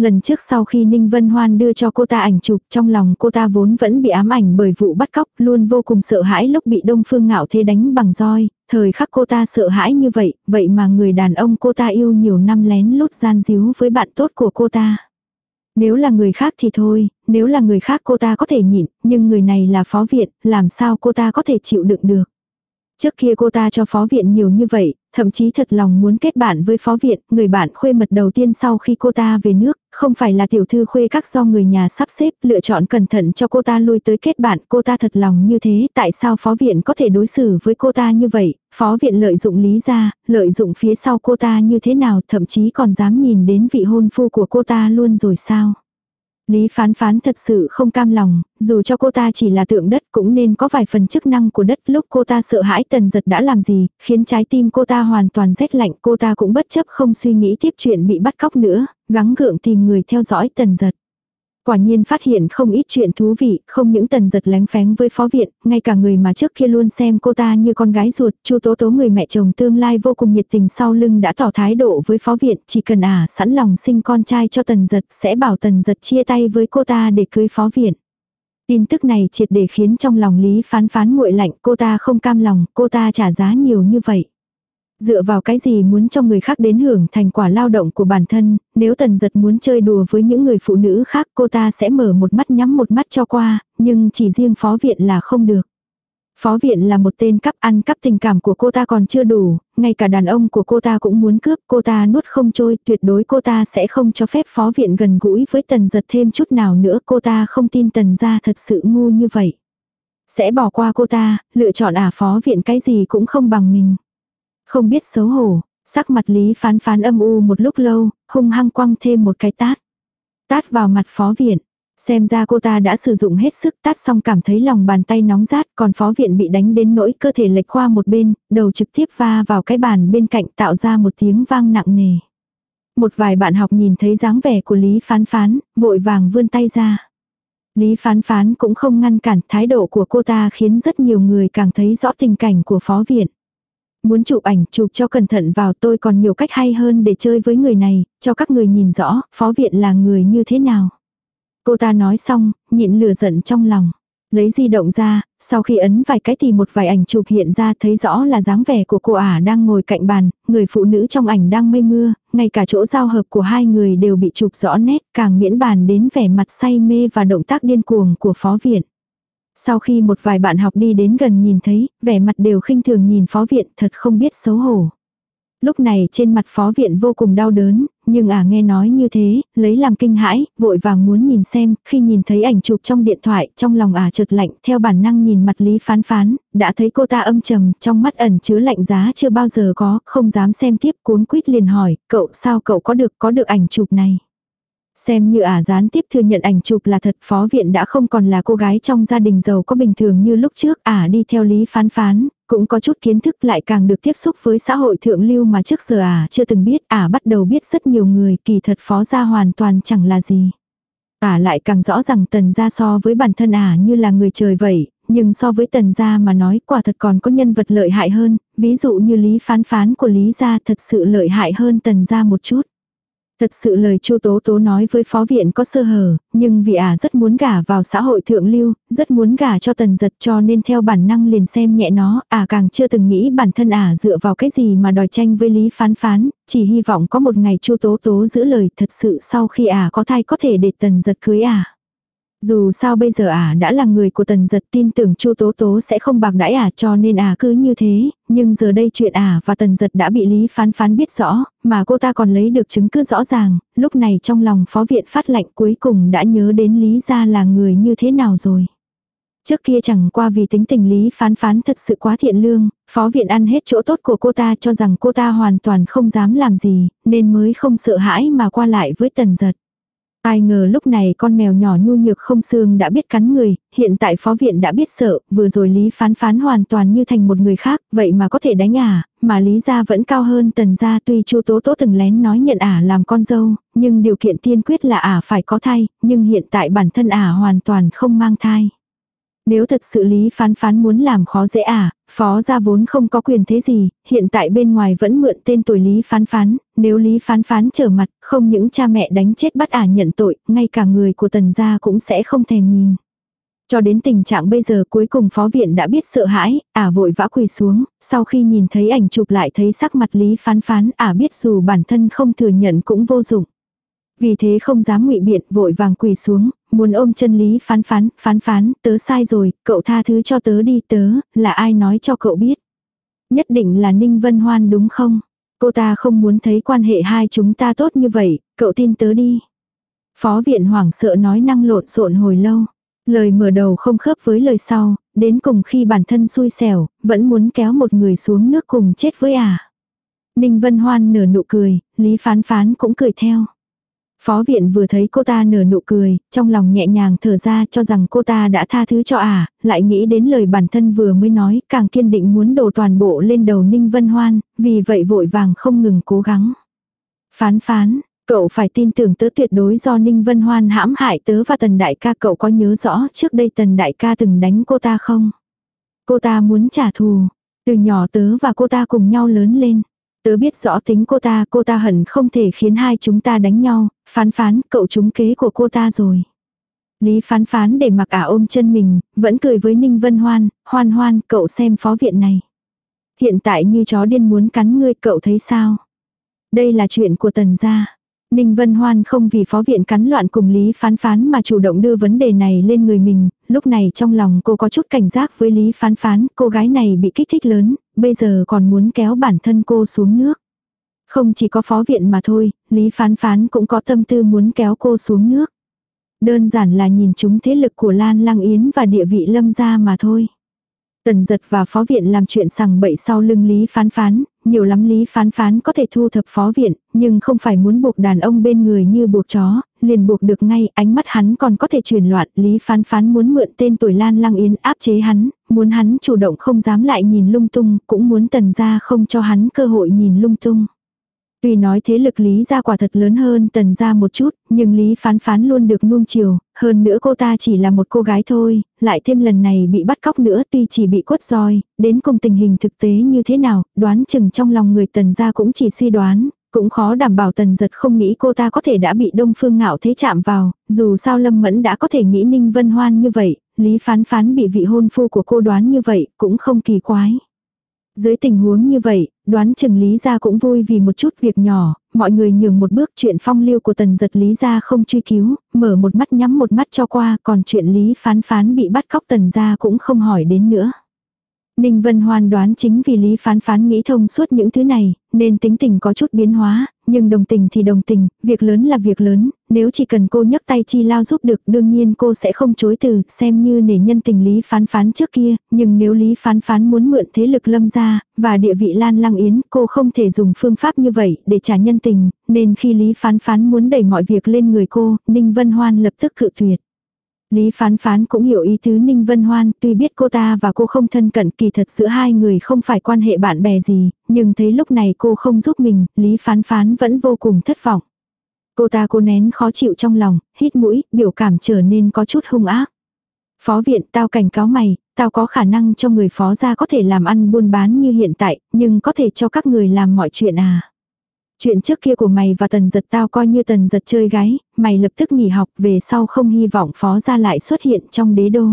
Lần trước sau khi Ninh Vân Hoan đưa cho cô ta ảnh chụp trong lòng cô ta vốn vẫn bị ám ảnh bởi vụ bắt cóc luôn vô cùng sợ hãi lúc bị Đông Phương Ngạo Thế đánh bằng roi, thời khắc cô ta sợ hãi như vậy, vậy mà người đàn ông cô ta yêu nhiều năm lén lút gian díu với bạn tốt của cô ta. Nếu là người khác thì thôi, nếu là người khác cô ta có thể nhịn, nhưng người này là phó viện, làm sao cô ta có thể chịu đựng được. Trước kia cô ta cho phó viện nhiều như vậy, thậm chí thật lòng muốn kết bạn với phó viện, người bạn khuê mật đầu tiên sau khi cô ta về nước, không phải là tiểu thư khuê các do người nhà sắp xếp lựa chọn cẩn thận cho cô ta lui tới kết bạn, cô ta thật lòng như thế, tại sao phó viện có thể đối xử với cô ta như vậy, phó viện lợi dụng lý ra, lợi dụng phía sau cô ta như thế nào, thậm chí còn dám nhìn đến vị hôn phu của cô ta luôn rồi sao. Lý phán phán thật sự không cam lòng, dù cho cô ta chỉ là tượng đất cũng nên có vài phần chức năng của đất lúc cô ta sợ hãi tần giật đã làm gì, khiến trái tim cô ta hoàn toàn rét lạnh cô ta cũng bất chấp không suy nghĩ tiếp chuyện bị bắt cóc nữa, gắng gượng tìm người theo dõi tần giật. Quả nhiên phát hiện không ít chuyện thú vị, không những tần giật lánh phén với phó viện, ngay cả người mà trước kia luôn xem cô ta như con gái ruột, chu tố tố người mẹ chồng tương lai vô cùng nhiệt tình sau lưng đã tỏ thái độ với phó viện, chỉ cần à, sẵn lòng sinh con trai cho tần giật sẽ bảo tần giật chia tay với cô ta để cưới phó viện. Tin tức này triệt để khiến trong lòng Lý phán phán nguội lạnh cô ta không cam lòng, cô ta trả giá nhiều như vậy. Dựa vào cái gì muốn cho người khác đến hưởng thành quả lao động của bản thân, nếu tần giật muốn chơi đùa với những người phụ nữ khác cô ta sẽ mở một mắt nhắm một mắt cho qua, nhưng chỉ riêng phó viện là không được. Phó viện là một tên cắp ăn cắp tình cảm của cô ta còn chưa đủ, ngay cả đàn ông của cô ta cũng muốn cướp, cô ta nuốt không trôi, tuyệt đối cô ta sẽ không cho phép phó viện gần gũi với tần giật thêm chút nào nữa, cô ta không tin tần gia thật sự ngu như vậy. Sẽ bỏ qua cô ta, lựa chọn ả phó viện cái gì cũng không bằng mình. Không biết xấu hổ, sắc mặt Lý phán phán âm u một lúc lâu, hung hăng quăng thêm một cái tát. Tát vào mặt phó viện. Xem ra cô ta đã sử dụng hết sức tát xong cảm thấy lòng bàn tay nóng rát còn phó viện bị đánh đến nỗi cơ thể lệch qua một bên, đầu trực tiếp va vào cái bàn bên cạnh tạo ra một tiếng vang nặng nề. Một vài bạn học nhìn thấy dáng vẻ của Lý phán phán, vội vàng vươn tay ra. Lý phán phán cũng không ngăn cản thái độ của cô ta khiến rất nhiều người càng thấy rõ tình cảnh của phó viện. Muốn chụp ảnh chụp cho cẩn thận vào tôi còn nhiều cách hay hơn để chơi với người này, cho các người nhìn rõ, phó viện là người như thế nào. Cô ta nói xong, nhịn lửa giận trong lòng. Lấy di động ra, sau khi ấn vài cái thì một vài ảnh chụp hiện ra thấy rõ là dáng vẻ của cô ả đang ngồi cạnh bàn, người phụ nữ trong ảnh đang mây mưa, ngay cả chỗ giao hợp của hai người đều bị chụp rõ nét, càng miễn bàn đến vẻ mặt say mê và động tác điên cuồng của phó viện. Sau khi một vài bạn học đi đến gần nhìn thấy, vẻ mặt đều khinh thường nhìn phó viện thật không biết xấu hổ. Lúc này trên mặt phó viện vô cùng đau đớn, nhưng à nghe nói như thế, lấy làm kinh hãi, vội vàng muốn nhìn xem, khi nhìn thấy ảnh chụp trong điện thoại, trong lòng à chợt lạnh, theo bản năng nhìn mặt Lý Phán Phán, đã thấy cô ta âm trầm, trong mắt ẩn chứa lạnh giá chưa bao giờ có, không dám xem tiếp, cuốn quýt liền hỏi, cậu sao cậu có được, có được ảnh chụp này. Xem như ả gián tiếp thừa nhận ảnh chụp là thật phó viện đã không còn là cô gái trong gia đình giàu có bình thường như lúc trước ả đi theo lý phán phán, cũng có chút kiến thức lại càng được tiếp xúc với xã hội thượng lưu mà trước giờ ả chưa từng biết ả bắt đầu biết rất nhiều người kỳ thật phó gia hoàn toàn chẳng là gì. Ả lại càng rõ rằng tần gia so với bản thân ả như là người trời vậy, nhưng so với tần gia mà nói quả thật còn có nhân vật lợi hại hơn, ví dụ như lý phán phán của lý gia thật sự lợi hại hơn tần gia một chút. Thật sự lời Chu Tố Tố nói với phó viện có sơ hở, nhưng vì ả à rất muốn gả vào xã hội thượng lưu, rất muốn gả cho tần giật cho nên theo bản năng liền xem nhẹ nó, ả à càng chưa từng nghĩ bản thân ả à dựa vào cái gì mà đòi tranh với Lý Phán Phán, chỉ hy vọng có một ngày Chu Tố Tố giữ lời thật sự sau khi ả có thai có thể để tần giật cưới ả. Dù sao bây giờ ả đã là người của tần giật tin tưởng chu tố tố sẽ không bạc đãi ả cho nên ả cứ như thế, nhưng giờ đây chuyện ả và tần giật đã bị Lý phán phán biết rõ, mà cô ta còn lấy được chứng cứ rõ ràng, lúc này trong lòng phó viện phát lệnh cuối cùng đã nhớ đến Lý ra là người như thế nào rồi. Trước kia chẳng qua vì tính tình lý phán phán thật sự quá thiện lương, phó viện ăn hết chỗ tốt của cô ta cho rằng cô ta hoàn toàn không dám làm gì, nên mới không sợ hãi mà qua lại với tần giật. Ai ngờ lúc này con mèo nhỏ nhu nhược không xương đã biết cắn người, hiện tại phó viện đã biết sợ, vừa rồi Lý phán phán hoàn toàn như thành một người khác, vậy mà có thể đánh ả, mà Lý gia vẫn cao hơn tần gia tuy chu tố tố từng lén nói nhận ả làm con dâu, nhưng điều kiện tiên quyết là ả phải có thai, nhưng hiện tại bản thân ả hoàn toàn không mang thai. Nếu thật sự Lý Phán Phán muốn làm khó dễ ả phó gia vốn không có quyền thế gì, hiện tại bên ngoài vẫn mượn tên tuổi Lý Phán Phán, nếu Lý Phán Phán trở mặt, không những cha mẹ đánh chết bắt ả nhận tội, ngay cả người của tần gia cũng sẽ không thèm nhìn. Cho đến tình trạng bây giờ cuối cùng phó viện đã biết sợ hãi, ả vội vã quỳ xuống, sau khi nhìn thấy ảnh chụp lại thấy sắc mặt Lý Phán Phán, ả biết dù bản thân không thừa nhận cũng vô dụng. Vì thế không dám ngụy biện vội vàng quỳ xuống, muốn ôm chân lý phán phán, phán phán, tớ sai rồi, cậu tha thứ cho tớ đi tớ, là ai nói cho cậu biết. Nhất định là Ninh Vân Hoan đúng không? Cô ta không muốn thấy quan hệ hai chúng ta tốt như vậy, cậu tin tớ đi. Phó viện hoảng sợ nói năng lộn xộn hồi lâu. Lời mở đầu không khớp với lời sau, đến cùng khi bản thân xui xẻo, vẫn muốn kéo một người xuống nước cùng chết với à. Ninh Vân Hoan nở nụ cười, Lý Phán Phán cũng cười theo. Phó viện vừa thấy cô ta nở nụ cười, trong lòng nhẹ nhàng thở ra cho rằng cô ta đã tha thứ cho à, lại nghĩ đến lời bản thân vừa mới nói, càng kiên định muốn đổ toàn bộ lên đầu Ninh Vân Hoan, vì vậy vội vàng không ngừng cố gắng. Phán phán, cậu phải tin tưởng tớ tuyệt đối do Ninh Vân Hoan hãm hại tớ và Tần Đại ca cậu có nhớ rõ trước đây Tần Đại ca từng đánh cô ta không? Cô ta muốn trả thù, từ nhỏ tớ và cô ta cùng nhau lớn lên. Tớ biết rõ tính cô ta, cô ta hận không thể khiến hai chúng ta đánh nhau, phán phán, cậu trúng kế của cô ta rồi. Lý phán phán để mặc ả ôm chân mình, vẫn cười với Ninh Vân Hoan, hoan hoan, cậu xem phó viện này. Hiện tại như chó điên muốn cắn ngươi, cậu thấy sao? Đây là chuyện của tần gia. Ninh Vân Hoan không vì phó viện cắn loạn cùng Lý Phán Phán mà chủ động đưa vấn đề này lên người mình, lúc này trong lòng cô có chút cảnh giác với Lý Phán Phán, cô gái này bị kích thích lớn, bây giờ còn muốn kéo bản thân cô xuống nước. Không chỉ có phó viện mà thôi, Lý Phán Phán cũng có tâm tư muốn kéo cô xuống nước. Đơn giản là nhìn chúng thế lực của Lan Lăng Yến và địa vị lâm gia mà thôi. Tần giật và phó viện làm chuyện sằng bậy sau lưng Lý Phán Phán, nhiều lắm Lý Phán Phán có thể thu thập phó viện, nhưng không phải muốn buộc đàn ông bên người như buộc chó, liền buộc được ngay, ánh mắt hắn còn có thể truyền loạn, Lý Phán Phán muốn mượn tên tuổi Lan Lăng Yến áp chế hắn, muốn hắn chủ động không dám lại nhìn lung tung, cũng muốn tần gia không cho hắn cơ hội nhìn lung tung. Tuy nói thế lực Lý gia quả thật lớn hơn tần gia một chút, nhưng Lý phán phán luôn được nuông chiều, hơn nữa cô ta chỉ là một cô gái thôi, lại thêm lần này bị bắt cóc nữa tuy chỉ bị quất roi, đến cùng tình hình thực tế như thế nào, đoán chừng trong lòng người tần gia cũng chỉ suy đoán, cũng khó đảm bảo tần giật không nghĩ cô ta có thể đã bị đông phương ngạo thế chạm vào, dù sao lâm mẫn đã có thể nghĩ ninh vân hoan như vậy, Lý phán phán bị vị hôn phu của cô đoán như vậy, cũng không kỳ quái. Dưới tình huống như vậy, đoán chừng Lý Gia cũng vui vì một chút việc nhỏ, mọi người nhường một bước chuyện phong lưu của tần giật Lý Gia không truy cứu, mở một mắt nhắm một mắt cho qua, còn chuyện Lý phán phán bị bắt cóc tần gia cũng không hỏi đến nữa. Ninh Vân Hoan đoán chính vì Lý Phán Phán nghĩ thông suốt những thứ này, nên tính tình có chút biến hóa, nhưng đồng tình thì đồng tình, việc lớn là việc lớn, nếu chỉ cần cô nhấc tay chi lao giúp được đương nhiên cô sẽ không chối từ, xem như nể nhân tình Lý Phán Phán trước kia, nhưng nếu Lý Phán Phán muốn mượn thế lực lâm ra, và địa vị Lan Lăng Yến, cô không thể dùng phương pháp như vậy để trả nhân tình, nên khi Lý Phán Phán muốn đẩy mọi việc lên người cô, Ninh Vân Hoan lập tức cự tuyệt. Lý phán phán cũng hiểu ý tứ Ninh Vân Hoan, tuy biết cô ta và cô không thân cận kỳ thật giữa hai người không phải quan hệ bạn bè gì, nhưng thấy lúc này cô không giúp mình, Lý phán phán vẫn vô cùng thất vọng. Cô ta cô nén khó chịu trong lòng, hít mũi, biểu cảm trở nên có chút hung ác. Phó viện tao cảnh cáo mày, tao có khả năng cho người phó gia có thể làm ăn buôn bán như hiện tại, nhưng có thể cho các người làm mọi chuyện à. Chuyện trước kia của mày và tần giật tao coi như tần giật chơi gái, mày lập tức nghỉ học về sau không hy vọng phó ra lại xuất hiện trong đế đô.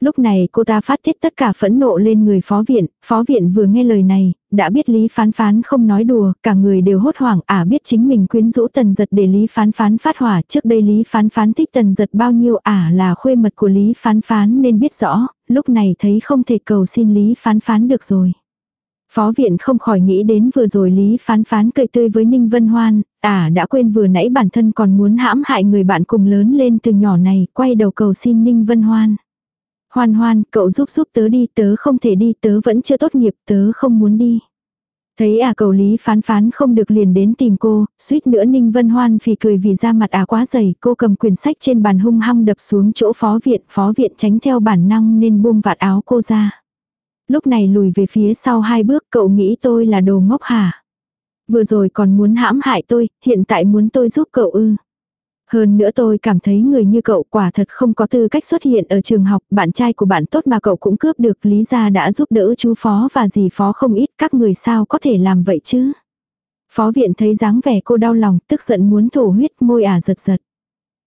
Lúc này cô ta phát tiết tất cả phẫn nộ lên người phó viện, phó viện vừa nghe lời này, đã biết Lý Phán Phán không nói đùa, cả người đều hốt hoảng, ả biết chính mình quyến rũ tần giật để Lý Phán Phán phát hỏa, trước đây Lý Phán Phán thích tần giật bao nhiêu, ả là khuê mật của Lý Phán Phán nên biết rõ, lúc này thấy không thể cầu xin Lý Phán Phán được rồi. Phó viện không khỏi nghĩ đến vừa rồi Lý Phán Phán cười tươi với Ninh Vân Hoan, à đã quên vừa nãy bản thân còn muốn hãm hại người bạn cùng lớn lên từ nhỏ này, quay đầu cầu xin Ninh Vân Hoan. Hoan hoan, cậu giúp giúp tớ đi, tớ không thể đi, tớ vẫn chưa tốt nghiệp, tớ không muốn đi. Thấy à cầu lý phán phán không được liền đến tìm cô, suýt nữa Ninh Vân Hoan phì cười vì da mặt à quá dày, cô cầm quyển sách trên bàn hung hăng đập xuống chỗ phó viện, phó viện tránh theo bản năng nên buông vạt áo cô ra. Lúc này lùi về phía sau hai bước cậu nghĩ tôi là đồ ngốc hả? Vừa rồi còn muốn hãm hại tôi, hiện tại muốn tôi giúp cậu ư. Hơn nữa tôi cảm thấy người như cậu quả thật không có tư cách xuất hiện ở trường học, bạn trai của bạn tốt mà cậu cũng cướp được, lý ra đã giúp đỡ chú phó và dì phó không ít, các người sao có thể làm vậy chứ? Phó viện thấy dáng vẻ cô đau lòng, tức giận muốn thổ huyết, môi ả giật giật.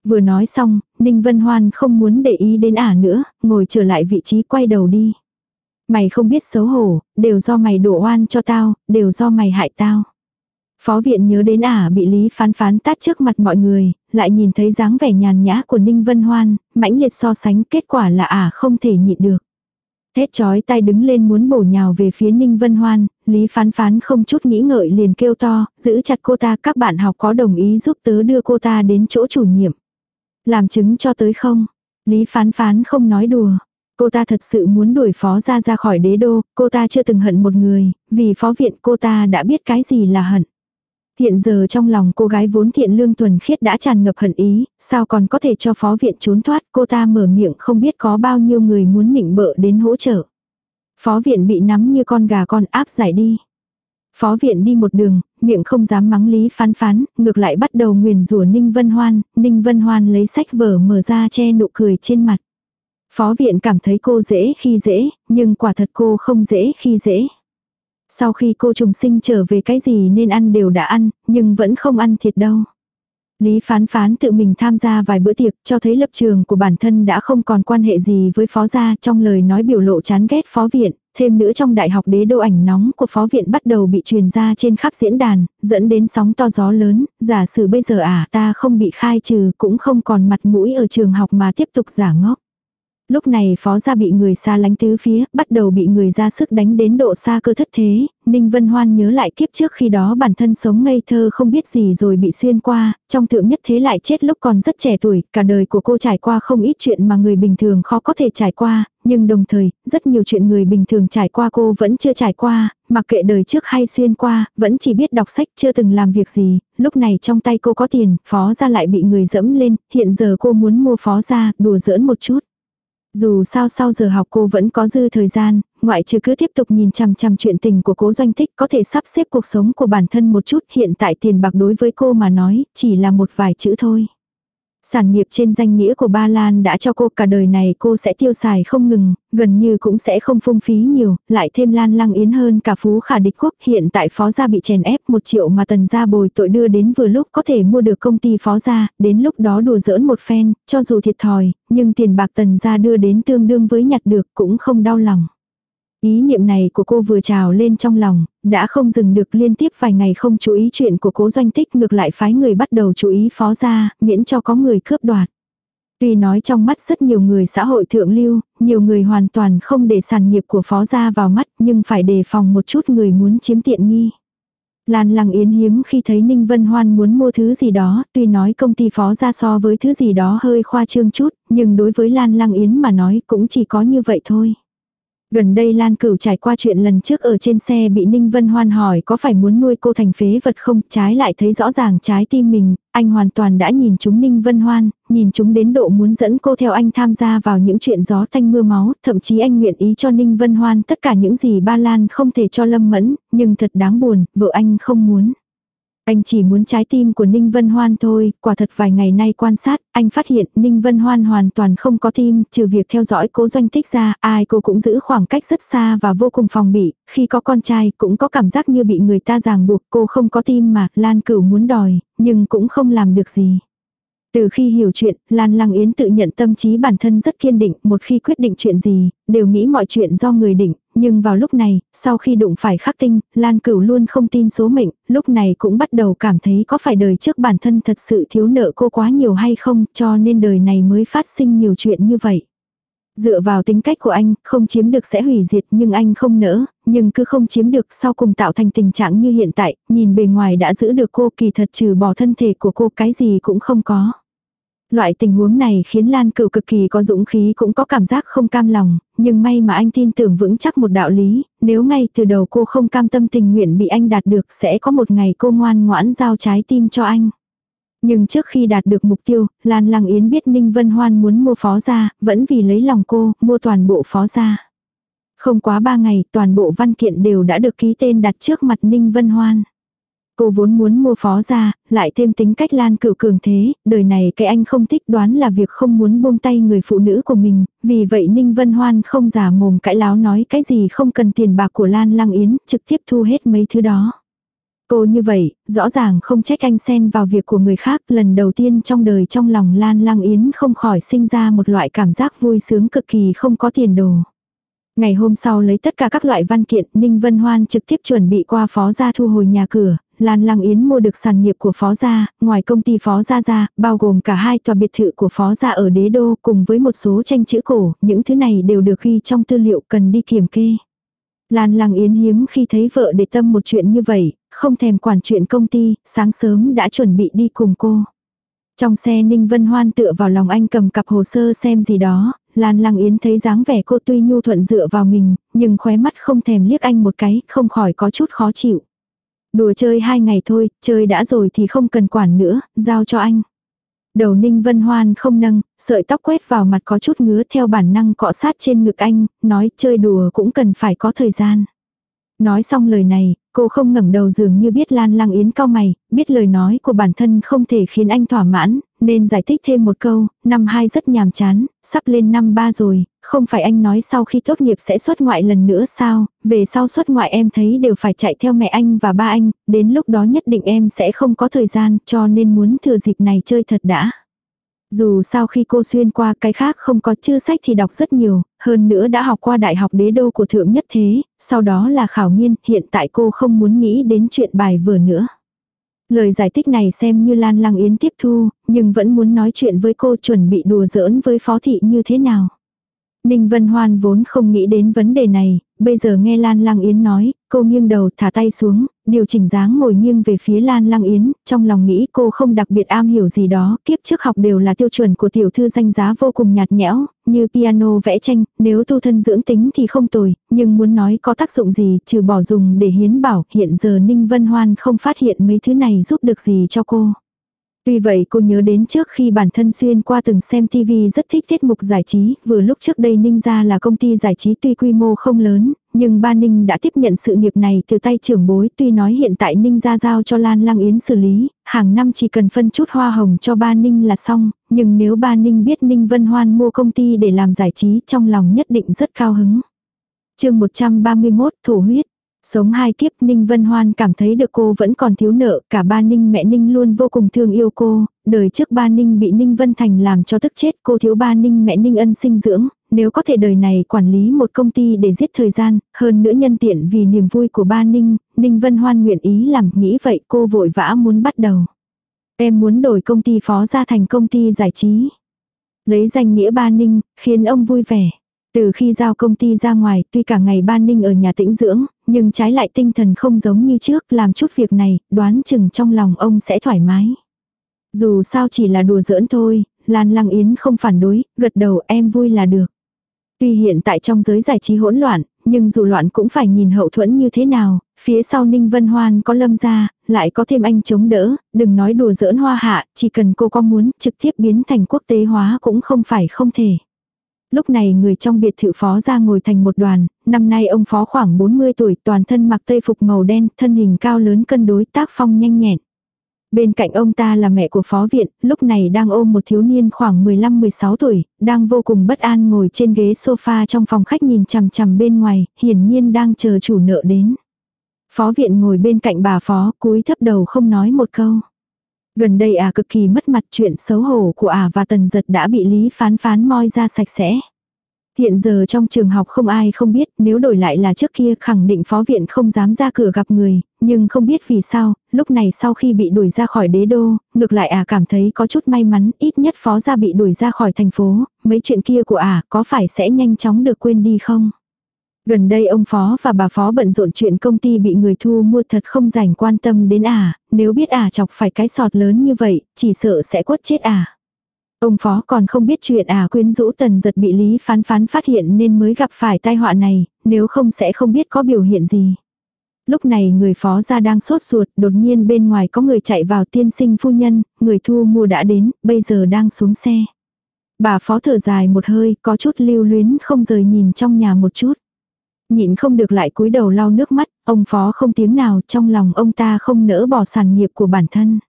Vừa nói xong, Ninh Vân Hoan không muốn để ý đến ả nữa, ngồi trở lại vị trí quay đầu đi. Mày không biết xấu hổ, đều do mày đổ oan cho tao, đều do mày hại tao. Phó viện nhớ đến ả bị Lý phán phán tát trước mặt mọi người, lại nhìn thấy dáng vẻ nhàn nhã của Ninh Vân Hoan, mãnh liệt so sánh kết quả là ả không thể nhịn được. Thét chói tay đứng lên muốn bổ nhào về phía Ninh Vân Hoan, Lý phán phán không chút nghĩ ngợi liền kêu to, giữ chặt cô ta các bạn học có đồng ý giúp tớ đưa cô ta đến chỗ chủ nhiệm. Làm chứng cho tới không? Lý phán phán không nói đùa. Cô ta thật sự muốn đuổi phó ra ra khỏi đế đô, cô ta chưa từng hận một người, vì phó viện cô ta đã biết cái gì là hận. Hiện giờ trong lòng cô gái vốn thiện lương thuần khiết đã tràn ngập hận ý, sao còn có thể cho phó viện trốn thoát, cô ta mở miệng không biết có bao nhiêu người muốn nịnh bợ đến hỗ trợ. Phó viện bị nắm như con gà con áp giải đi. Phó viện đi một đường, miệng không dám mắng lý phán phán, ngược lại bắt đầu nguyền rủa Ninh Vân Hoan, Ninh Vân Hoan lấy sách vở mở ra che nụ cười trên mặt. Phó viện cảm thấy cô dễ khi dễ, nhưng quả thật cô không dễ khi dễ. Sau khi cô trùng sinh trở về cái gì nên ăn đều đã ăn, nhưng vẫn không ăn thiệt đâu. Lý phán phán tự mình tham gia vài bữa tiệc cho thấy lập trường của bản thân đã không còn quan hệ gì với phó gia trong lời nói biểu lộ chán ghét phó viện. Thêm nữa trong đại học đế đô ảnh nóng của phó viện bắt đầu bị truyền ra trên khắp diễn đàn, dẫn đến sóng to gió lớn, giả sử bây giờ à ta không bị khai trừ cũng không còn mặt mũi ở trường học mà tiếp tục giả ngốc. Lúc này phó gia bị người xa lánh tứ phía, bắt đầu bị người ra sức đánh đến độ xa cơ thất thế, Ninh Vân Hoan nhớ lại kiếp trước khi đó bản thân sống ngây thơ không biết gì rồi bị xuyên qua, trong thượng nhất thế lại chết lúc còn rất trẻ tuổi, cả đời của cô trải qua không ít chuyện mà người bình thường khó có thể trải qua, nhưng đồng thời, rất nhiều chuyện người bình thường trải qua cô vẫn chưa trải qua, mặc kệ đời trước hay xuyên qua, vẫn chỉ biết đọc sách chưa từng làm việc gì, lúc này trong tay cô có tiền, phó gia lại bị người dẫm lên, hiện giờ cô muốn mua phó gia đùa giỡn một chút. Dù sao sau giờ học cô vẫn có dư thời gian, ngoại trừ cứ tiếp tục nhìn chằm chằm chuyện tình của cố doanh tích có thể sắp xếp cuộc sống của bản thân một chút hiện tại tiền bạc đối với cô mà nói chỉ là một vài chữ thôi. Sản nghiệp trên danh nghĩa của Ba Lan đã cho cô cả đời này cô sẽ tiêu xài không ngừng, gần như cũng sẽ không phung phí nhiều, lại thêm Lan Lăng Yến hơn cả phú khả địch quốc. Hiện tại phó gia bị chèn ép một triệu mà tần gia bồi tội đưa đến vừa lúc có thể mua được công ty phó gia, đến lúc đó đùa giỡn một phen, cho dù thiệt thòi, nhưng tiền bạc tần gia đưa đến tương đương với nhặt được cũng không đau lòng. Ý niệm này của cô vừa trào lên trong lòng, đã không dừng được liên tiếp vài ngày không chú ý chuyện của cố doanh tích ngược lại phái người bắt đầu chú ý phó ra, miễn cho có người cướp đoạt. Tuy nói trong mắt rất nhiều người xã hội thượng lưu, nhiều người hoàn toàn không để sản nghiệp của phó gia vào mắt nhưng phải đề phòng một chút người muốn chiếm tiện nghi. Lan Lăng Yến hiếm khi thấy Ninh Vân Hoan muốn mua thứ gì đó, tuy nói công ty phó ra so với thứ gì đó hơi khoa trương chút, nhưng đối với Lan Lăng Yến mà nói cũng chỉ có như vậy thôi. Gần đây Lan Cửu trải qua chuyện lần trước ở trên xe bị Ninh Vân Hoan hỏi có phải muốn nuôi cô thành phế vật không, trái lại thấy rõ ràng trái tim mình, anh hoàn toàn đã nhìn chúng Ninh Vân Hoan, nhìn chúng đến độ muốn dẫn cô theo anh tham gia vào những chuyện gió thanh mưa máu, thậm chí anh nguyện ý cho Ninh Vân Hoan tất cả những gì ba Lan không thể cho Lâm Mẫn, nhưng thật đáng buồn, vợ anh không muốn. Anh chỉ muốn trái tim của Ninh Vân Hoan thôi, quả thật vài ngày nay quan sát, anh phát hiện Ninh Vân Hoan hoàn toàn không có tim, trừ việc theo dõi cố doanh tích ra, ai cô cũng giữ khoảng cách rất xa và vô cùng phòng bị, khi có con trai cũng có cảm giác như bị người ta ràng buộc cô không có tim mà, Lan Cửu muốn đòi, nhưng cũng không làm được gì. Từ khi hiểu chuyện, Lan Lăng Yến tự nhận tâm trí bản thân rất kiên định, một khi quyết định chuyện gì, đều nghĩ mọi chuyện do người định, nhưng vào lúc này, sau khi đụng phải khắc tinh, Lan Cửu luôn không tin số mệnh, lúc này cũng bắt đầu cảm thấy có phải đời trước bản thân thật sự thiếu nợ cô quá nhiều hay không, cho nên đời này mới phát sinh nhiều chuyện như vậy. Dựa vào tính cách của anh, không chiếm được sẽ hủy diệt nhưng anh không nỡ, nhưng cứ không chiếm được sau cùng tạo thành tình trạng như hiện tại, nhìn bề ngoài đã giữ được cô kỳ thật trừ bỏ thân thể của cô cái gì cũng không có. Loại tình huống này khiến Lan Cửu cực kỳ có dũng khí cũng có cảm giác không cam lòng, nhưng may mà anh tin tưởng vững chắc một đạo lý, nếu ngay từ đầu cô không cam tâm tình nguyện bị anh đạt được sẽ có một ngày cô ngoan ngoãn giao trái tim cho anh. Nhưng trước khi đạt được mục tiêu, Lan Lăng Yến biết Ninh Vân Hoan muốn mua phó gia, vẫn vì lấy lòng cô, mua toàn bộ phó gia. Không quá ba ngày, toàn bộ văn kiện đều đã được ký tên đặt trước mặt Ninh Vân Hoan. Cô vốn muốn mua phó ra, lại thêm tính cách lan cửu cường thế, đời này cái anh không thích đoán là việc không muốn buông tay người phụ nữ của mình, vì vậy Ninh Vân Hoan không giả mồm cãi láo nói cái gì không cần tiền bạc của Lan Lăng Yến, trực tiếp thu hết mấy thứ đó. Cô như vậy, rõ ràng không trách anh xen vào việc của người khác, lần đầu tiên trong đời trong lòng Lan Lăng Yến không khỏi sinh ra một loại cảm giác vui sướng cực kỳ không có tiền đồ. Ngày hôm sau lấy tất cả các loại văn kiện, Ninh Vân Hoan trực tiếp chuẩn bị qua phó gia thu hồi nhà cửa, Lan Lăng Yến mua được sản nghiệp của Phó Gia, ngoài công ty Phó Gia Gia, bao gồm cả hai tòa biệt thự của Phó Gia ở đế đô cùng với một số tranh chữ cổ, những thứ này đều được ghi trong tư liệu cần đi kiểm kê. Lan Lăng Yến hiếm khi thấy vợ để tâm một chuyện như vậy, không thèm quản chuyện công ty, sáng sớm đã chuẩn bị đi cùng cô. Trong xe Ninh Vân Hoan tựa vào lòng anh cầm cặp hồ sơ xem gì đó, Lan Lăng Yến thấy dáng vẻ cô tuy nhu thuận dựa vào mình, nhưng khóe mắt không thèm liếc anh một cái, không khỏi có chút khó chịu. Đùa chơi hai ngày thôi, chơi đã rồi thì không cần quản nữa, giao cho anh. Đầu ninh vân hoan không nâng, sợi tóc quét vào mặt có chút ngứa theo bản năng cọ sát trên ngực anh, nói chơi đùa cũng cần phải có thời gian. Nói xong lời này, cô không ngẩng đầu dường như biết Lan Lăng Yến cao mày, biết lời nói của bản thân không thể khiến anh thỏa mãn, nên giải thích thêm một câu, năm hai rất nhàm chán, sắp lên năm ba rồi, không phải anh nói sau khi tốt nghiệp sẽ xuất ngoại lần nữa sao, về sau xuất ngoại em thấy đều phải chạy theo mẹ anh và ba anh, đến lúc đó nhất định em sẽ không có thời gian cho nên muốn thừa dịp này chơi thật đã. Dù sao khi cô xuyên qua cái khác không có chữ sách thì đọc rất nhiều, hơn nữa đã học qua đại học đế đô của thượng nhất thế, sau đó là khảo nghiên, hiện tại cô không muốn nghĩ đến chuyện bài vừa nữa. Lời giải thích này xem như Lan Lăng Yến tiếp thu, nhưng vẫn muốn nói chuyện với cô chuẩn bị đùa giỡn với phó thị như thế nào. Ninh Vân Hoan vốn không nghĩ đến vấn đề này, bây giờ nghe Lan Lăng Yến nói, cô nghiêng đầu thả tay xuống, điều chỉnh dáng ngồi nghiêng về phía Lan Lăng Yến, trong lòng nghĩ cô không đặc biệt am hiểu gì đó, kiếp trước học đều là tiêu chuẩn của tiểu thư danh giá vô cùng nhạt nhẽo, như piano vẽ tranh, nếu tu thân dưỡng tính thì không tồi, nhưng muốn nói có tác dụng gì trừ bỏ dùng để hiến bảo, hiện giờ Ninh Vân Hoan không phát hiện mấy thứ này giúp được gì cho cô. Tuy vậy cô nhớ đến trước khi bản thân xuyên qua từng xem TV rất thích tiết mục giải trí, vừa lúc trước đây Ninh gia là công ty giải trí tuy quy mô không lớn, nhưng ba Ninh đã tiếp nhận sự nghiệp này từ tay trưởng bối tuy nói hiện tại Ninh gia giao cho Lan Lăng Yến xử lý, hàng năm chỉ cần phân chút hoa hồng cho ba Ninh là xong, nhưng nếu ba Ninh biết Ninh Vân Hoan mua công ty để làm giải trí trong lòng nhất định rất cao hứng. chương 131 Thổ huyết Sống hai kiếp Ninh Vân Hoan cảm thấy được cô vẫn còn thiếu nợ, cả ba Ninh mẹ Ninh luôn vô cùng thương yêu cô, đời trước ba Ninh bị Ninh Vân Thành làm cho tức chết cô thiếu ba Ninh mẹ Ninh ân sinh dưỡng, nếu có thể đời này quản lý một công ty để giết thời gian, hơn nữa nhân tiện vì niềm vui của ba Ninh, Ninh Vân Hoan nguyện ý làm, nghĩ vậy cô vội vã muốn bắt đầu. Em muốn đổi công ty phó ra thành công ty giải trí. Lấy danh nghĩa ba Ninh, khiến ông vui vẻ. Từ khi giao công ty ra ngoài, tuy cả ngày ban ninh ở nhà tĩnh dưỡng, nhưng trái lại tinh thần không giống như trước, làm chút việc này, đoán chừng trong lòng ông sẽ thoải mái. Dù sao chỉ là đùa giỡn thôi, Lan Lăng Yến không phản đối, gật đầu em vui là được. Tuy hiện tại trong giới giải trí hỗn loạn, nhưng dù loạn cũng phải nhìn hậu thuẫn như thế nào, phía sau Ninh Vân Hoan có lâm ra, lại có thêm anh chống đỡ, đừng nói đùa giỡn hoa hạ, chỉ cần cô có muốn trực tiếp biến thành quốc tế hóa cũng không phải không thể. Lúc này người trong biệt thự phó ra ngồi thành một đoàn, năm nay ông phó khoảng 40 tuổi toàn thân mặc tây phục màu đen, thân hình cao lớn cân đối tác phong nhanh nhẹn. Bên cạnh ông ta là mẹ của phó viện, lúc này đang ôm một thiếu niên khoảng 15-16 tuổi, đang vô cùng bất an ngồi trên ghế sofa trong phòng khách nhìn chằm chằm bên ngoài, hiển nhiên đang chờ chủ nợ đến. Phó viện ngồi bên cạnh bà phó, cúi thấp đầu không nói một câu. Gần đây à cực kỳ mất mặt chuyện xấu hổ của à và tần giật đã bị Lý phán phán moi ra sạch sẽ. Hiện giờ trong trường học không ai không biết, nếu đổi lại là trước kia khẳng định phó viện không dám ra cửa gặp người, nhưng không biết vì sao, lúc này sau khi bị đuổi ra khỏi đế đô, ngược lại à cảm thấy có chút may mắn, ít nhất phó gia bị đuổi ra khỏi thành phố, mấy chuyện kia của à có phải sẽ nhanh chóng được quên đi không? Gần đây ông phó và bà phó bận rộn chuyện công ty bị người thu mua thật không rảnh quan tâm đến à, nếu biết à chọc phải cái sọt lớn như vậy, chỉ sợ sẽ quất chết à. Ông phó còn không biết chuyện à quyến rũ tần giật bị Lý phán phán phát hiện nên mới gặp phải tai họa này, nếu không sẽ không biết có biểu hiện gì. Lúc này người phó ra đang sốt ruột, đột nhiên bên ngoài có người chạy vào tiên sinh phu nhân, người thu mua đã đến, bây giờ đang xuống xe. Bà phó thở dài một hơi, có chút lưu luyến không rời nhìn trong nhà một chút. Nhịn không được lại cúi đầu lau nước mắt, ông phó không tiếng nào, trong lòng ông ta không nỡ bỏ sản nghiệp của bản thân.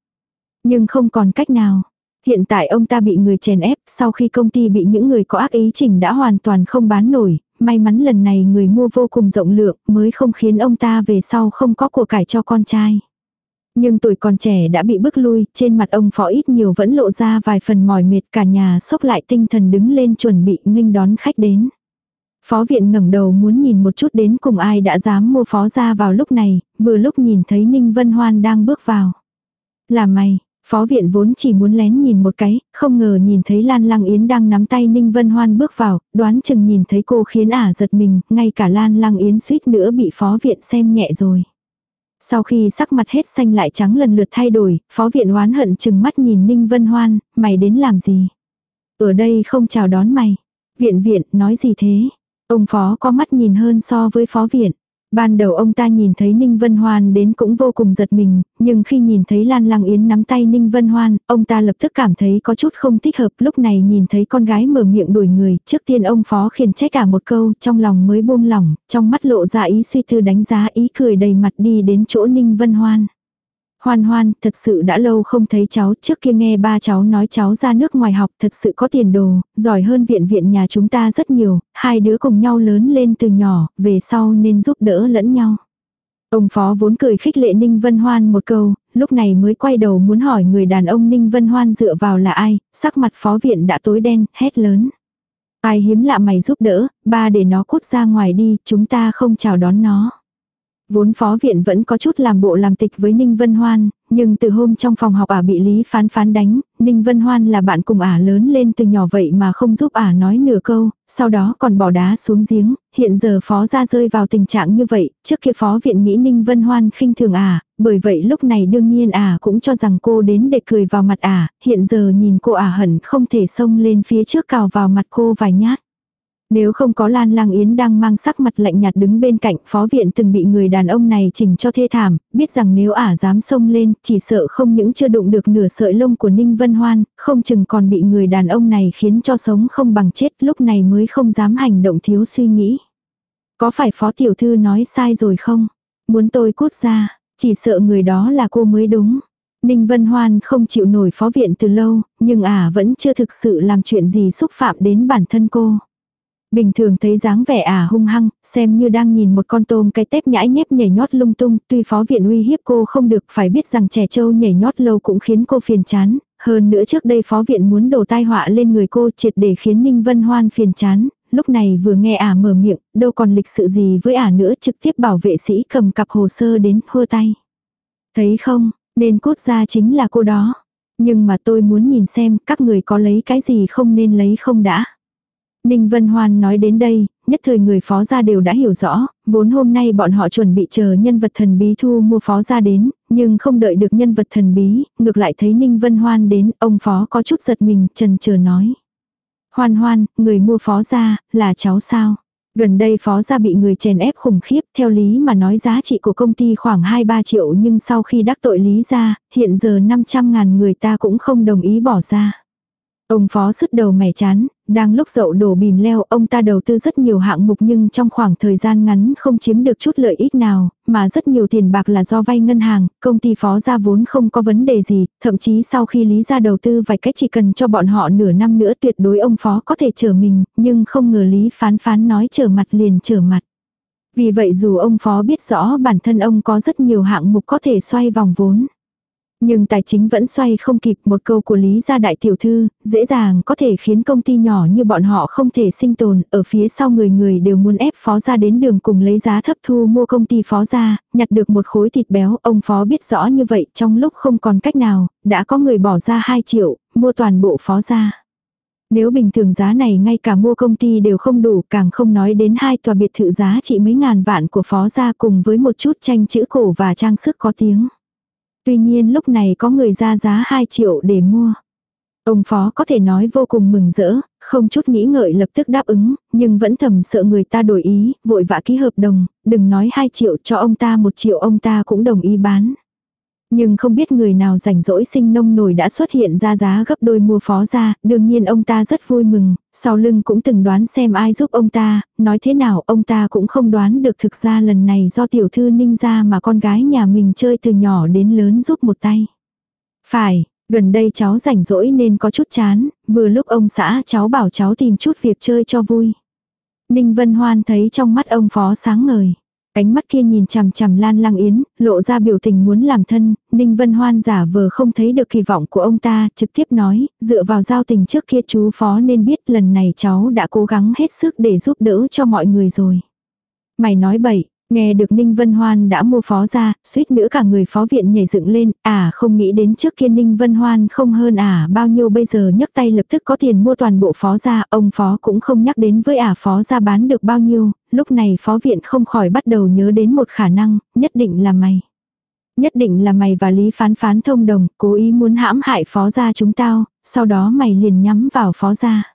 Nhưng không còn cách nào. Hiện tại ông ta bị người chèn ép, sau khi công ty bị những người có ác ý chỉnh đã hoàn toàn không bán nổi, may mắn lần này người mua vô cùng rộng lượng mới không khiến ông ta về sau không có của cải cho con trai. Nhưng tuổi còn trẻ đã bị bức lui, trên mặt ông phó ít nhiều vẫn lộ ra vài phần mỏi mệt cả nhà sốc lại tinh thần đứng lên chuẩn bị nghênh đón khách đến. Phó viện ngẩng đầu muốn nhìn một chút đến cùng ai đã dám mua phó ra vào lúc này, vừa lúc nhìn thấy Ninh Vân Hoan đang bước vào. Là mày, Phó viện vốn chỉ muốn lén nhìn một cái, không ngờ nhìn thấy Lan Lăng Yến đang nắm tay Ninh Vân Hoan bước vào, đoán chừng nhìn thấy cô khiến ả giật mình, ngay cả Lan Lăng Yến suýt nữa bị phó viện xem nhẹ rồi. Sau khi sắc mặt hết xanh lại trắng lần lượt thay đổi, phó viện oán hận chừng mắt nhìn Ninh Vân Hoan, mày đến làm gì? Ở đây không chào đón mày. Viện viện, nói gì thế? Ông phó có mắt nhìn hơn so với phó viện. Ban đầu ông ta nhìn thấy Ninh Vân Hoan đến cũng vô cùng giật mình, nhưng khi nhìn thấy Lan Lăng Yến nắm tay Ninh Vân Hoan, ông ta lập tức cảm thấy có chút không thích hợp. Lúc này nhìn thấy con gái mở miệng đuổi người, trước tiên ông phó khiển trách cả một câu, trong lòng mới buông lỏng, trong mắt lộ ra ý suy tư đánh giá ý cười đầy mặt đi đến chỗ Ninh Vân Hoan. Hoan hoan, thật sự đã lâu không thấy cháu, trước kia nghe ba cháu nói cháu ra nước ngoài học thật sự có tiền đồ, giỏi hơn viện viện nhà chúng ta rất nhiều, hai đứa cùng nhau lớn lên từ nhỏ, về sau nên giúp đỡ lẫn nhau. Ông phó vốn cười khích lệ Ninh Vân Hoan một câu, lúc này mới quay đầu muốn hỏi người đàn ông Ninh Vân Hoan dựa vào là ai, sắc mặt phó viện đã tối đen, hét lớn. Ai hiếm lạ mày giúp đỡ, ba để nó cút ra ngoài đi, chúng ta không chào đón nó. Vốn phó viện vẫn có chút làm bộ làm tịch với Ninh Vân Hoan, nhưng từ hôm trong phòng học ả bị Lý phán phán đánh, Ninh Vân Hoan là bạn cùng ả lớn lên từ nhỏ vậy mà không giúp ả nói nửa câu, sau đó còn bỏ đá xuống giếng, hiện giờ phó ra rơi vào tình trạng như vậy, trước kia phó viện nghĩ Ninh Vân Hoan khinh thường ả, bởi vậy lúc này đương nhiên ả cũng cho rằng cô đến để cười vào mặt ả, hiện giờ nhìn cô ả hận không thể xông lên phía trước cào vào mặt cô vài nhát. Nếu không có Lan Lang Yến đang mang sắc mặt lạnh nhạt đứng bên cạnh phó viện từng bị người đàn ông này chỉnh cho thê thảm, biết rằng nếu ả dám xông lên, chỉ sợ không những chưa đụng được nửa sợi lông của Ninh Vân Hoan, không chừng còn bị người đàn ông này khiến cho sống không bằng chết, lúc này mới không dám hành động thiếu suy nghĩ. Có phải phó tiểu thư nói sai rồi không? Muốn tôi cút ra, chỉ sợ người đó là cô mới đúng. Ninh Vân Hoan không chịu nổi phó viện từ lâu, nhưng ả vẫn chưa thực sự làm chuyện gì xúc phạm đến bản thân cô. Bình thường thấy dáng vẻ à hung hăng, xem như đang nhìn một con tôm cái tép nhãi nhép nhảy nhót lung tung, tuy phó viện uy hiếp cô không được, phải biết rằng trẻ trâu nhảy nhót lâu cũng khiến cô phiền chán, hơn nữa trước đây phó viện muốn đổ tai họa lên người cô triệt để khiến Ninh Vân Hoan phiền chán, lúc này vừa nghe ả mở miệng, đâu còn lịch sự gì với ả nữa trực tiếp bảo vệ sĩ cầm cặp hồ sơ đến hô tay. Thấy không, nên cốt ra chính là cô đó. Nhưng mà tôi muốn nhìn xem các người có lấy cái gì không nên lấy không đã. Ninh Vân Hoan nói đến đây, nhất thời người phó gia đều đã hiểu rõ, vốn hôm nay bọn họ chuẩn bị chờ nhân vật thần bí thu mua phó gia đến, nhưng không đợi được nhân vật thần bí, ngược lại thấy Ninh Vân Hoan đến, ông phó có chút giật mình, trần chờ nói. Hoan hoan, người mua phó gia, là cháu sao? Gần đây phó gia bị người chèn ép khủng khiếp, theo lý mà nói giá trị của công ty khoảng 2-3 triệu nhưng sau khi đắc tội lý ra, hiện giờ 500 ngàn người ta cũng không đồng ý bỏ ra. Ông phó sứt đầu mẻ chán, đang lúc dậu đổ bìm leo, ông ta đầu tư rất nhiều hạng mục nhưng trong khoảng thời gian ngắn không chiếm được chút lợi ích nào, mà rất nhiều tiền bạc là do vay ngân hàng, công ty phó ra vốn không có vấn đề gì, thậm chí sau khi lý ra đầu tư vài cách chỉ cần cho bọn họ nửa năm nữa tuyệt đối ông phó có thể trở mình, nhưng không ngờ lý phán phán nói trở mặt liền trở mặt. Vì vậy dù ông phó biết rõ bản thân ông có rất nhiều hạng mục có thể xoay vòng vốn. Nhưng tài chính vẫn xoay không kịp một câu của Lý gia đại tiểu thư, dễ dàng có thể khiến công ty nhỏ như bọn họ không thể sinh tồn, ở phía sau người người đều muốn ép phó gia đến đường cùng lấy giá thấp thu mua công ty phó gia, nhặt được một khối thịt béo, ông phó biết rõ như vậy trong lúc không còn cách nào, đã có người bỏ ra 2 triệu, mua toàn bộ phó gia. Nếu bình thường giá này ngay cả mua công ty đều không đủ, càng không nói đến hai tòa biệt thự giá trị mấy ngàn vạn của phó gia cùng với một chút tranh chữ cổ và trang sức có tiếng. Tuy nhiên lúc này có người ra giá 2 triệu để mua. Ông phó có thể nói vô cùng mừng rỡ, không chút nghĩ ngợi lập tức đáp ứng, nhưng vẫn thầm sợ người ta đổi ý, vội vã ký hợp đồng, đừng nói 2 triệu cho ông ta 1 triệu ông ta cũng đồng ý bán. Nhưng không biết người nào rảnh rỗi sinh nông nổi đã xuất hiện ra giá gấp đôi mua phó ra, đương nhiên ông ta rất vui mừng, sau lưng cũng từng đoán xem ai giúp ông ta, nói thế nào ông ta cũng không đoán được thực ra lần này do tiểu thư ninh ra mà con gái nhà mình chơi từ nhỏ đến lớn giúp một tay. Phải, gần đây cháu rảnh rỗi nên có chút chán, vừa lúc ông xã cháu bảo cháu tìm chút việc chơi cho vui. Ninh Vân Hoan thấy trong mắt ông phó sáng ngời. Ánh mắt kia nhìn chằm chằm Lan Lăng Yến, lộ ra biểu tình muốn làm thân, Ninh Vân Hoan giả vờ không thấy được kỳ vọng của ông ta, trực tiếp nói, dựa vào giao tình trước kia chú phó nên biết lần này cháu đã cố gắng hết sức để giúp đỡ cho mọi người rồi. Mày nói bậy, Nghe được Ninh Vân Hoan đã mua phó ra, suýt nữa cả người phó viện nhảy dựng lên, à không nghĩ đến trước kia Ninh Vân Hoan không hơn à bao nhiêu bây giờ nhấc tay lập tức có tiền mua toàn bộ phó ra, ông phó cũng không nhắc đến với à phó ra bán được bao nhiêu, lúc này phó viện không khỏi bắt đầu nhớ đến một khả năng, nhất định là mày. Nhất định là mày và Lý Phán Phán thông đồng, cố ý muốn hãm hại phó gia chúng tao, sau đó mày liền nhắm vào phó gia.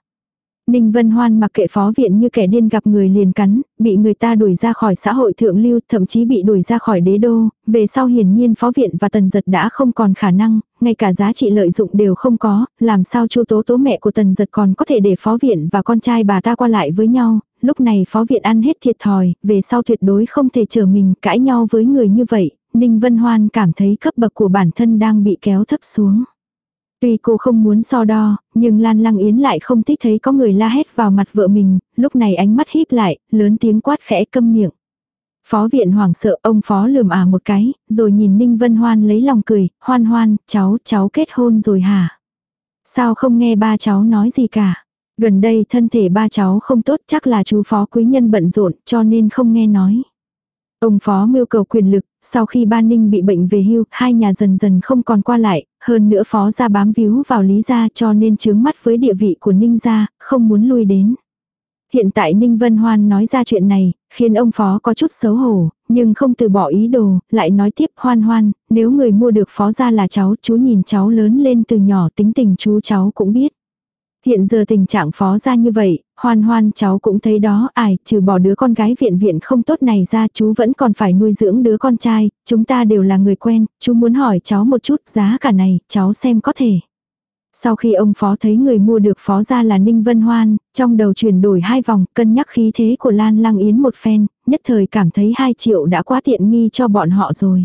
Ninh Vân Hoan mặc kệ phó viện như kẻ điên gặp người liền cắn, bị người ta đuổi ra khỏi xã hội thượng lưu, thậm chí bị đuổi ra khỏi đế đô, về sau hiển nhiên phó viện và tần giật đã không còn khả năng, ngay cả giá trị lợi dụng đều không có, làm sao chu tố tố mẹ của tần giật còn có thể để phó viện và con trai bà ta qua lại với nhau, lúc này phó viện ăn hết thiệt thòi, về sau tuyệt đối không thể trở mình cãi nhau với người như vậy, Ninh Vân Hoan cảm thấy cấp bậc của bản thân đang bị kéo thấp xuống. Tuy cô không muốn so đo, nhưng Lan Lăng Yến lại không thích thấy có người la hét vào mặt vợ mình, lúc này ánh mắt híp lại, lớn tiếng quát khẽ câm miệng. Phó viện hoảng sợ ông phó lườm à một cái, rồi nhìn Ninh Vân Hoan lấy lòng cười, hoan hoan, cháu, cháu kết hôn rồi hả? Sao không nghe ba cháu nói gì cả? Gần đây thân thể ba cháu không tốt chắc là chú phó quý nhân bận rộn cho nên không nghe nói. Ông phó mưu cầu quyền lực, sau khi ba ninh bị bệnh về hưu, hai nhà dần dần không còn qua lại, hơn nữa phó ra bám víu vào lý gia cho nên chướng mắt với địa vị của ninh gia, không muốn lui đến. Hiện tại Ninh Vân Hoan nói ra chuyện này, khiến ông phó có chút xấu hổ, nhưng không từ bỏ ý đồ, lại nói tiếp hoan hoan, nếu người mua được phó ra là cháu, chú nhìn cháu lớn lên từ nhỏ tính tình chú cháu cũng biết. Hiện giờ tình trạng phó ra như vậy, hoan hoan cháu cũng thấy đó, ai, trừ bỏ đứa con gái viện viện không tốt này ra chú vẫn còn phải nuôi dưỡng đứa con trai, chúng ta đều là người quen, chú muốn hỏi cháu một chút giá cả này, cháu xem có thể. Sau khi ông phó thấy người mua được phó ra là Ninh Vân Hoan, trong đầu chuyển đổi hai vòng, cân nhắc khí thế của Lan Lăng Yến một phen, nhất thời cảm thấy 2 triệu đã quá tiện nghi cho bọn họ rồi.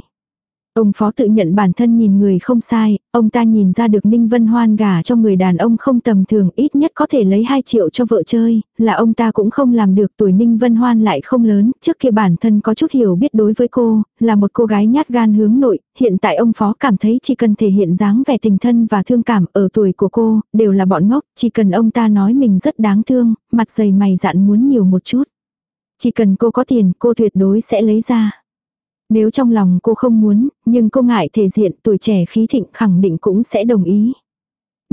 Ông phó tự nhận bản thân nhìn người không sai, ông ta nhìn ra được Ninh Vân Hoan gả cho người đàn ông không tầm thường ít nhất có thể lấy 2 triệu cho vợ chơi, là ông ta cũng không làm được tuổi Ninh Vân Hoan lại không lớn, trước kia bản thân có chút hiểu biết đối với cô, là một cô gái nhát gan hướng nội, hiện tại ông phó cảm thấy chỉ cần thể hiện dáng vẻ tình thân và thương cảm ở tuổi của cô, đều là bọn ngốc, chỉ cần ông ta nói mình rất đáng thương, mặt dày mày dạn muốn nhiều một chút. Chỉ cần cô có tiền cô tuyệt đối sẽ lấy ra. Nếu trong lòng cô không muốn, nhưng cô ngại thể diện tuổi trẻ khí thịnh khẳng định cũng sẽ đồng ý.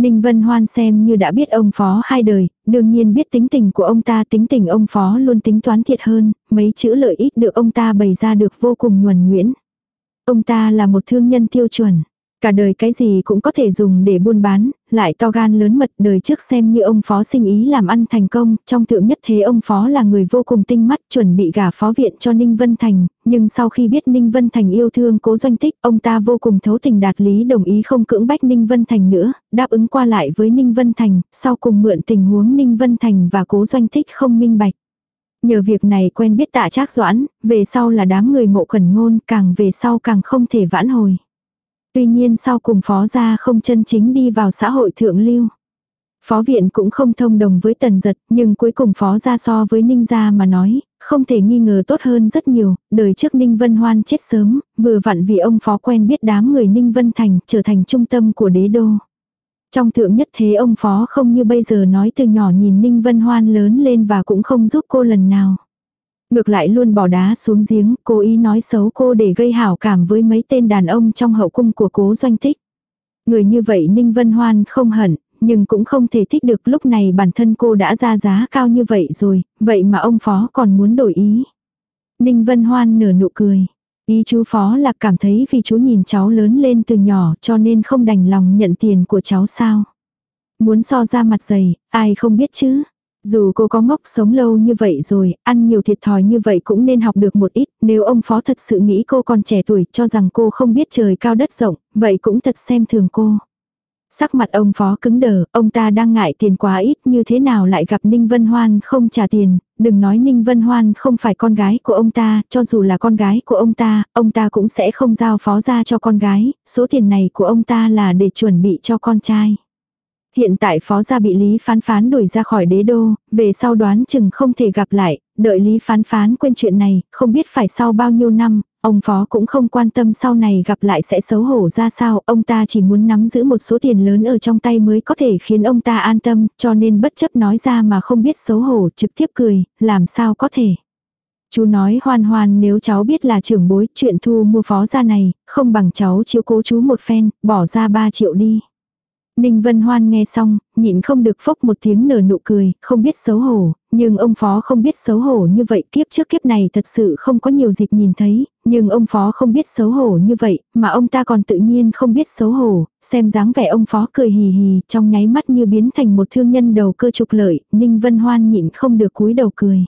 Ninh Vân Hoan xem như đã biết ông phó hai đời, đương nhiên biết tính tình của ông ta tính tình ông phó luôn tính toán thiệt hơn, mấy chữ lợi ích được ông ta bày ra được vô cùng nhuần nhuyễn. Ông ta là một thương nhân tiêu chuẩn. Cả đời cái gì cũng có thể dùng để buôn bán, lại to gan lớn mật đời trước xem như ông phó sinh ý làm ăn thành công, trong thượng nhất thế ông phó là người vô cùng tinh mắt chuẩn bị gả phó viện cho Ninh Vân Thành, nhưng sau khi biết Ninh Vân Thành yêu thương cố doanh tích, ông ta vô cùng thấu tình đạt lý đồng ý không cưỡng bách Ninh Vân Thành nữa, đáp ứng qua lại với Ninh Vân Thành, sau cùng mượn tình huống Ninh Vân Thành và cố doanh tích không minh bạch. Nhờ việc này quen biết tạ trác doãn, về sau là đám người mộ khẩn ngôn, càng về sau càng không thể vãn hồi. Tuy nhiên sau cùng phó gia không chân chính đi vào xã hội thượng lưu. Phó viện cũng không thông đồng với tần giật, nhưng cuối cùng phó gia so với ninh gia mà nói, không thể nghi ngờ tốt hơn rất nhiều, đời trước Ninh Vân Hoan chết sớm, vừa vặn vì ông phó quen biết đám người Ninh Vân Thành trở thành trung tâm của đế đô. Trong thượng nhất thế ông phó không như bây giờ nói từ nhỏ nhìn Ninh Vân Hoan lớn lên và cũng không giúp cô lần nào. Ngược lại luôn bỏ đá xuống giếng, cố ý nói xấu cô để gây hảo cảm với mấy tên đàn ông trong hậu cung của cố doanh thích. Người như vậy Ninh Vân Hoan không hận, nhưng cũng không thể thích được lúc này bản thân cô đã ra giá cao như vậy rồi, vậy mà ông phó còn muốn đổi ý. Ninh Vân Hoan nở nụ cười. Ý chú phó là cảm thấy vì chú nhìn cháu lớn lên từ nhỏ cho nên không đành lòng nhận tiền của cháu sao. Muốn so ra mặt dày, ai không biết chứ. Dù cô có ngốc sống lâu như vậy rồi, ăn nhiều thiệt thòi như vậy cũng nên học được một ít, nếu ông phó thật sự nghĩ cô còn trẻ tuổi cho rằng cô không biết trời cao đất rộng, vậy cũng thật xem thường cô. Sắc mặt ông phó cứng đờ, ông ta đang ngại tiền quá ít như thế nào lại gặp Ninh Vân Hoan không trả tiền, đừng nói Ninh Vân Hoan không phải con gái của ông ta, cho dù là con gái của ông ta, ông ta cũng sẽ không giao phó ra cho con gái, số tiền này của ông ta là để chuẩn bị cho con trai. Hiện tại phó gia bị Lý Phán Phán đuổi ra khỏi đế đô, về sau đoán chừng không thể gặp lại, đợi Lý Phán Phán quên chuyện này, không biết phải sau bao nhiêu năm, ông phó cũng không quan tâm sau này gặp lại sẽ xấu hổ ra sao, ông ta chỉ muốn nắm giữ một số tiền lớn ở trong tay mới có thể khiến ông ta an tâm, cho nên bất chấp nói ra mà không biết xấu hổ trực tiếp cười, làm sao có thể. Chú nói hoan hoan nếu cháu biết là trưởng bối chuyện thu mua phó gia này, không bằng cháu chiếu cố chú một phen, bỏ ra 3 triệu đi. Ninh Vân Hoan nghe xong, nhịn không được phốc một tiếng nở nụ cười, không biết xấu hổ, nhưng ông phó không biết xấu hổ như vậy kiếp trước kiếp này thật sự không có nhiều dịp nhìn thấy, nhưng ông phó không biết xấu hổ như vậy, mà ông ta còn tự nhiên không biết xấu hổ, xem dáng vẻ ông phó cười hì hì, trong nháy mắt như biến thành một thương nhân đầu cơ trục lợi, Ninh Vân Hoan nhịn không được cúi đầu cười.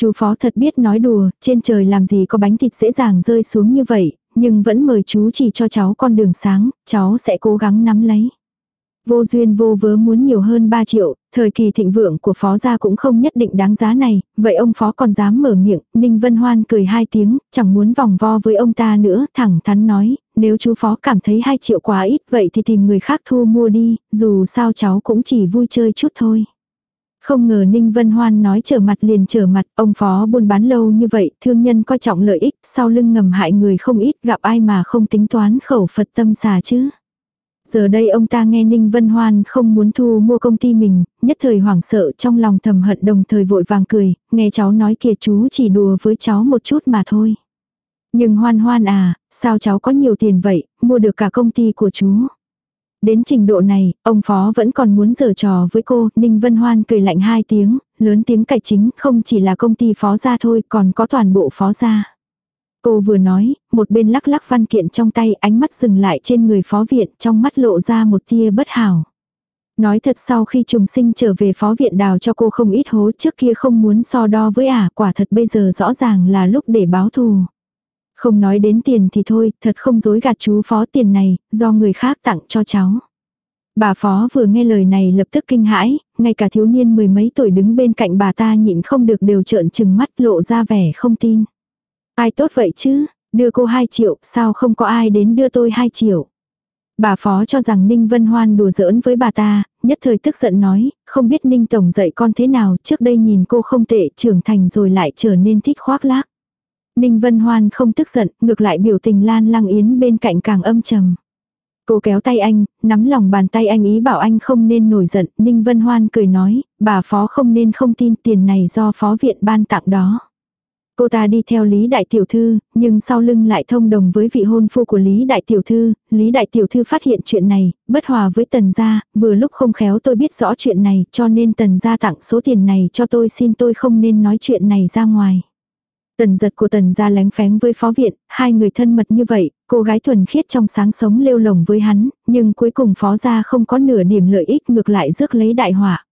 Chú phó thật biết nói đùa, trên trời làm gì có bánh thịt dễ dàng rơi xuống như vậy, nhưng vẫn mời chú chỉ cho cháu con đường sáng, cháu sẽ cố gắng nắm lấy. Vô duyên vô vớ muốn nhiều hơn 3 triệu, thời kỳ thịnh vượng của phó gia cũng không nhất định đáng giá này, vậy ông phó còn dám mở miệng, Ninh Vân Hoan cười hai tiếng, chẳng muốn vòng vo với ông ta nữa, thẳng thắn nói, nếu chú phó cảm thấy 2 triệu quá ít vậy thì tìm người khác thu mua đi, dù sao cháu cũng chỉ vui chơi chút thôi. Không ngờ Ninh Vân Hoan nói trở mặt liền trở mặt, ông phó buôn bán lâu như vậy, thương nhân coi trọng lợi ích, sau lưng ngầm hại người không ít, gặp ai mà không tính toán khẩu Phật tâm xà chứ. Giờ đây ông ta nghe Ninh Vân Hoan không muốn thu mua công ty mình, nhất thời hoảng sợ trong lòng thầm hận đồng thời vội vàng cười, nghe cháu nói kìa chú chỉ đùa với cháu một chút mà thôi. Nhưng hoan hoan à, sao cháu có nhiều tiền vậy, mua được cả công ty của chú. Đến trình độ này, ông Phó vẫn còn muốn giở trò với cô, Ninh Vân Hoan cười lạnh hai tiếng, lớn tiếng cải chính không chỉ là công ty Phó gia thôi còn có toàn bộ Phó gia. Cô vừa nói, một bên lắc lắc văn kiện trong tay ánh mắt dừng lại trên người phó viện trong mắt lộ ra một tia bất hảo. Nói thật sau khi trùng sinh trở về phó viện đào cho cô không ít hố trước kia không muốn so đo với ả quả thật bây giờ rõ ràng là lúc để báo thù. Không nói đến tiền thì thôi, thật không dối gạt chú phó tiền này, do người khác tặng cho cháu. Bà phó vừa nghe lời này lập tức kinh hãi, ngay cả thiếu niên mười mấy tuổi đứng bên cạnh bà ta nhịn không được đều trợn trừng mắt lộ ra vẻ không tin. Ai tốt vậy chứ, đưa cô 2 triệu, sao không có ai đến đưa tôi 2 triệu. Bà phó cho rằng Ninh Vân Hoan đùa giỡn với bà ta, nhất thời tức giận nói, không biết Ninh Tổng dạy con thế nào, trước đây nhìn cô không tệ, trưởng thành rồi lại trở nên thích khoác lác. Ninh Vân Hoan không tức giận, ngược lại biểu tình Lan Lăng Yến bên cạnh càng âm trầm. Cô kéo tay anh, nắm lòng bàn tay anh ý bảo anh không nên nổi giận, Ninh Vân Hoan cười nói, bà phó không nên không tin tiền này do phó viện ban tặng đó. Cô ta đi theo Lý Đại Tiểu Thư, nhưng sau lưng lại thông đồng với vị hôn phu của Lý Đại Tiểu Thư, Lý Đại Tiểu Thư phát hiện chuyện này, bất hòa với Tần Gia, vừa lúc không khéo tôi biết rõ chuyện này cho nên Tần Gia tặng số tiền này cho tôi xin tôi không nên nói chuyện này ra ngoài. Tần giật của tần gia lánh phén với phó viện, hai người thân mật như vậy, cô gái thuần khiết trong sáng sống lêu lồng với hắn, nhưng cuối cùng phó gia không có nửa điểm lợi ích ngược lại rước lấy đại họa.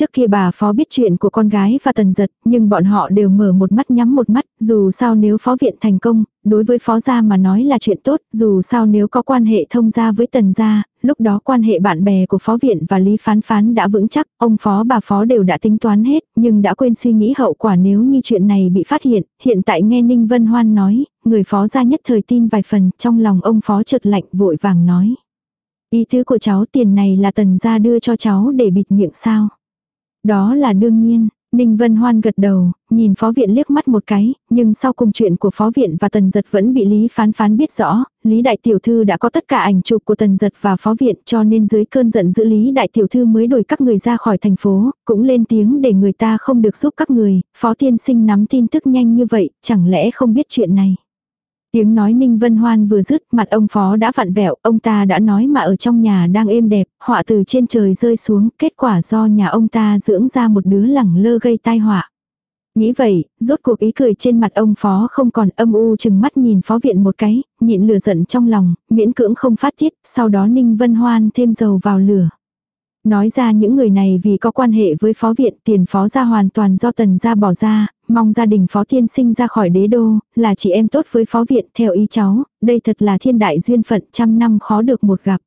Trước kia bà phó biết chuyện của con gái và tần giật, nhưng bọn họ đều mở một mắt nhắm một mắt, dù sao nếu phó viện thành công, đối với phó gia mà nói là chuyện tốt, dù sao nếu có quan hệ thông gia với tần gia, lúc đó quan hệ bạn bè của phó viện và lý phán phán đã vững chắc, ông phó bà phó đều đã tính toán hết, nhưng đã quên suy nghĩ hậu quả nếu như chuyện này bị phát hiện, hiện tại nghe Ninh Vân Hoan nói, người phó gia nhất thời tin vài phần, trong lòng ông phó chợt lạnh vội vàng nói. Ý tứ của cháu tiền này là tần gia đưa cho cháu để bịt miệng sao. Đó là đương nhiên, Ninh Vân Hoan gật đầu, nhìn phó viện liếc mắt một cái, nhưng sau cùng chuyện của phó viện và tần giật vẫn bị Lý Phán Phán biết rõ, Lý Đại Tiểu Thư đã có tất cả ảnh chụp của tần giật và phó viện cho nên dưới cơn giận dữ Lý Đại Tiểu Thư mới đuổi các người ra khỏi thành phố, cũng lên tiếng để người ta không được giúp các người, phó tiên sinh nắm tin tức nhanh như vậy, chẳng lẽ không biết chuyện này. Tiếng nói Ninh Vân Hoan vừa dứt, mặt ông phó đã vặn vẹo, ông ta đã nói mà ở trong nhà đang êm đẹp, họa từ trên trời rơi xuống, kết quả do nhà ông ta dưỡng ra một đứa lẳng lơ gây tai họa. Nghĩ vậy, rốt cuộc ý cười trên mặt ông phó không còn âm u chừng mắt nhìn phó viện một cái, nhịn lửa giận trong lòng, miễn cưỡng không phát tiết, sau đó Ninh Vân Hoan thêm dầu vào lửa. Nói ra những người này vì có quan hệ với phó viện tiền phó ra hoàn toàn do tần gia bỏ ra, mong gia đình phó tiên sinh ra khỏi đế đô, là chị em tốt với phó viện theo ý cháu, đây thật là thiên đại duyên phận trăm năm khó được một gặp.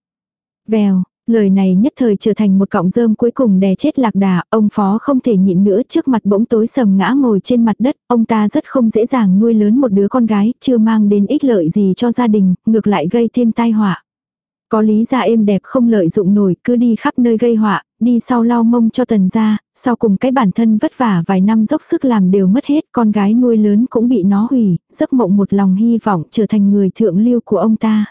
Vèo, lời này nhất thời trở thành một cọng rơm cuối cùng đè chết lạc đà, ông phó không thể nhịn nữa trước mặt bỗng tối sầm ngã ngồi trên mặt đất, ông ta rất không dễ dàng nuôi lớn một đứa con gái, chưa mang đến ích lợi gì cho gia đình, ngược lại gây thêm tai họa. Có lý ra êm đẹp không lợi dụng nổi, cứ đi khắp nơi gây họa, đi sau lau mông cho tần gia, sau cùng cái bản thân vất vả vài năm dốc sức làm đều mất hết, con gái nuôi lớn cũng bị nó hủy, giấc mộng một lòng hy vọng trở thành người thượng lưu của ông ta.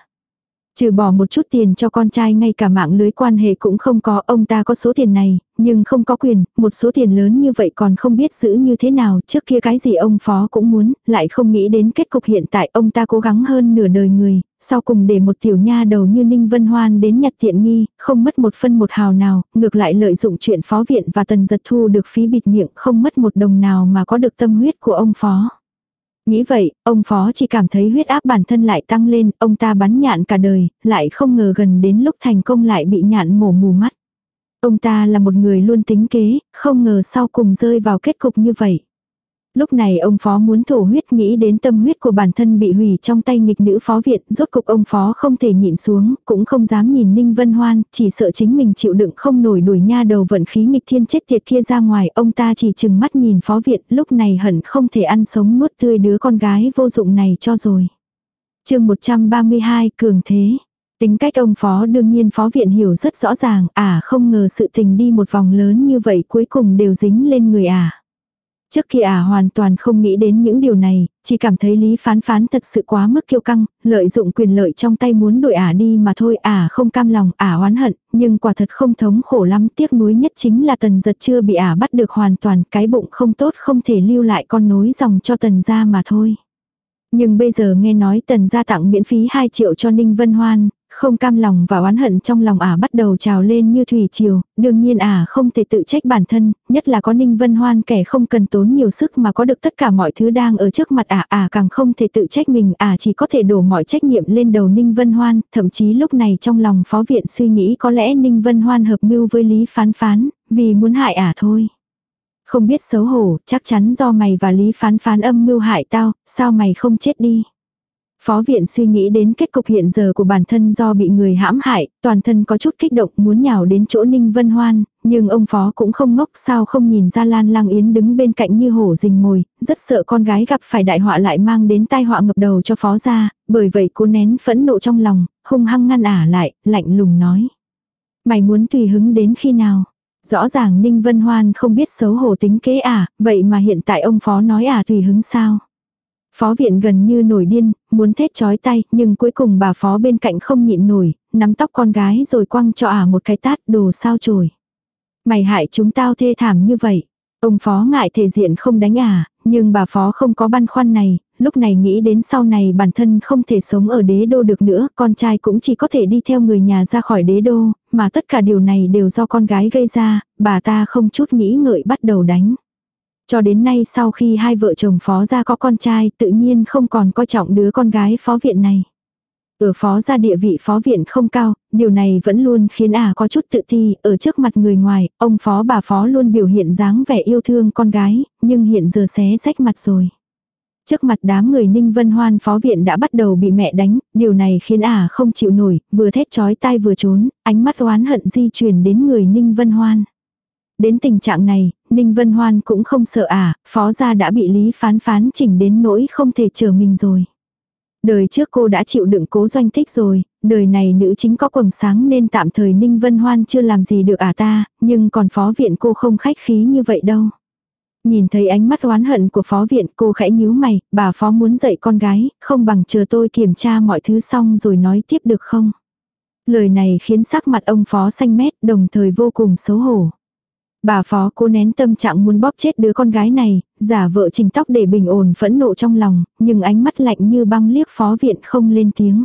Trừ bỏ một chút tiền cho con trai ngay cả mạng lưới quan hệ cũng không có, ông ta có số tiền này, nhưng không có quyền, một số tiền lớn như vậy còn không biết giữ như thế nào, trước kia cái gì ông phó cũng muốn, lại không nghĩ đến kết cục hiện tại. Ông ta cố gắng hơn nửa đời người, sau cùng để một tiểu nha đầu như Ninh Vân Hoan đến nhặt tiện nghi, không mất một phân một hào nào, ngược lại lợi dụng chuyện phó viện và tần giật thu được phí bịt miệng không mất một đồng nào mà có được tâm huyết của ông phó. Nghĩ vậy, ông phó chỉ cảm thấy huyết áp bản thân lại tăng lên, ông ta bắn nhạn cả đời, lại không ngờ gần đến lúc thành công lại bị nhạn mổ mù mắt. Ông ta là một người luôn tính kế, không ngờ sau cùng rơi vào kết cục như vậy. Lúc này ông phó muốn thổ huyết nghĩ đến tâm huyết của bản thân bị hủy trong tay nghịch nữ phó viện, rốt cục ông phó không thể nhịn xuống, cũng không dám nhìn Ninh Vân Hoan, chỉ sợ chính mình chịu đựng không nổi đuổi nha đầu vận khí nghịch thiên chết tiệt kia ra ngoài, ông ta chỉ chừng mắt nhìn phó viện, lúc này hận không thể ăn sống nuốt tươi đứa con gái vô dụng này cho rồi. chương 132 Cường Thế Tính cách ông phó đương nhiên phó viện hiểu rất rõ ràng, à không ngờ sự tình đi một vòng lớn như vậy cuối cùng đều dính lên người à. Trước kia à hoàn toàn không nghĩ đến những điều này, chỉ cảm thấy Lý Phán Phán thật sự quá mức kiêu căng, lợi dụng quyền lợi trong tay muốn đuổi ả à đi mà thôi ả à không cam lòng, ả oán hận, nhưng quả thật không thống khổ lắm, tiếc nuối nhất chính là tần giật chưa bị ả bắt được hoàn toàn, cái bụng không tốt không thể lưu lại con nối dòng cho tần gia mà thôi. Nhưng bây giờ nghe nói tần gia tặng miễn phí 2 triệu cho Ninh Vân Hoan, không cam lòng và oán hận trong lòng ả bắt đầu trào lên như thủy triều, đương nhiên ả không thể tự trách bản thân, nhất là có Ninh Vân Hoan kẻ không cần tốn nhiều sức mà có được tất cả mọi thứ đang ở trước mặt ả, ả càng không thể tự trách mình, ả chỉ có thể đổ mọi trách nhiệm lên đầu Ninh Vân Hoan, thậm chí lúc này trong lòng phó viện suy nghĩ có lẽ Ninh Vân Hoan hợp mưu với Lý Phán Phán, vì muốn hại ả thôi. Không biết xấu hổ, chắc chắn do mày và Lý Phán Phán âm mưu hại tao, sao mày không chết đi. Phó viện suy nghĩ đến kết cục hiện giờ của bản thân do bị người hãm hại, toàn thân có chút kích động muốn nhào đến chỗ Ninh Vân Hoan, nhưng ông phó cũng không ngốc sao không nhìn ra Lan Lang Yến đứng bên cạnh như hổ rình mồi, rất sợ con gái gặp phải đại họa lại mang đến tai họa ngập đầu cho phó gia. bởi vậy cô nén phẫn nộ trong lòng, hung hăng ngăn ả lại, lạnh lùng nói. Mày muốn tùy hứng đến khi nào? Rõ ràng Ninh Vân Hoan không biết xấu hổ tính kế ả, vậy mà hiện tại ông phó nói ả tùy hứng sao? Phó viện gần như nổi điên, muốn thét chói tay, nhưng cuối cùng bà phó bên cạnh không nhịn nổi, nắm tóc con gái rồi quăng cho ả một cái tát đồ sao chổi. Mày hại chúng tao thê thảm như vậy. Ông phó ngại thể diện không đánh ả, nhưng bà phó không có băn khoăn này, lúc này nghĩ đến sau này bản thân không thể sống ở đế đô được nữa, con trai cũng chỉ có thể đi theo người nhà ra khỏi đế đô, mà tất cả điều này đều do con gái gây ra, bà ta không chút nghĩ ngợi bắt đầu đánh. Cho đến nay sau khi hai vợ chồng phó gia có con trai tự nhiên không còn coi trọng đứa con gái phó viện này. Ở phó gia địa vị phó viện không cao, điều này vẫn luôn khiến ả à có chút tự ti, ở trước mặt người ngoài, ông phó bà phó luôn biểu hiện dáng vẻ yêu thương con gái, nhưng hiện giờ xé rách mặt rồi. Trước mặt đám người Ninh Vân Hoan phó viện đã bắt đầu bị mẹ đánh, điều này khiến ả à không chịu nổi, vừa thét chói tai vừa trốn, ánh mắt oán hận di chuyển đến người Ninh Vân Hoan. Đến tình trạng này, Ninh Vân Hoan cũng không sợ à, phó gia đã bị Lý Phán phán chỉnh đến nỗi không thể chờ mình rồi. Đời trước cô đã chịu đựng cố doanh thích rồi, đời này nữ chính có quầng sáng nên tạm thời Ninh Vân Hoan chưa làm gì được à ta, nhưng còn phó viện cô không khách khí như vậy đâu. Nhìn thấy ánh mắt oán hận của phó viện cô khẽ nhíu mày, bà phó muốn dạy con gái, không bằng chờ tôi kiểm tra mọi thứ xong rồi nói tiếp được không. Lời này khiến sắc mặt ông phó xanh mét đồng thời vô cùng xấu hổ. Bà phó cố nén tâm trạng muốn bóp chết đứa con gái này, giả vợ chỉnh tóc để bình ổn phẫn nộ trong lòng, nhưng ánh mắt lạnh như băng liếc phó viện không lên tiếng.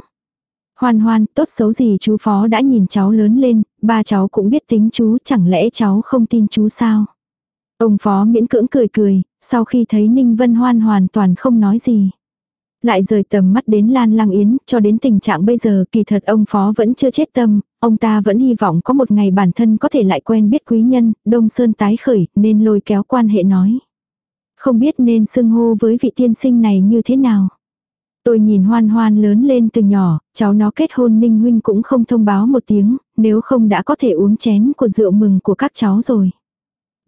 Hoan hoan, tốt xấu gì chú phó đã nhìn cháu lớn lên, ba cháu cũng biết tính chú, chẳng lẽ cháu không tin chú sao? Ông phó miễn cưỡng cười cười, sau khi thấy Ninh Vân Hoan hoàn toàn không nói gì. Lại rời tầm mắt đến Lan Lang Yến, cho đến tình trạng bây giờ kỳ thật ông phó vẫn chưa chết tâm, ông ta vẫn hy vọng có một ngày bản thân có thể lại quen biết quý nhân, Đông Sơn tái khởi, nên lôi kéo quan hệ nói. Không biết nên xưng hô với vị tiên sinh này như thế nào. Tôi nhìn hoan hoan lớn lên từ nhỏ, cháu nó kết hôn ninh huynh cũng không thông báo một tiếng, nếu không đã có thể uống chén của rượu mừng của các cháu rồi.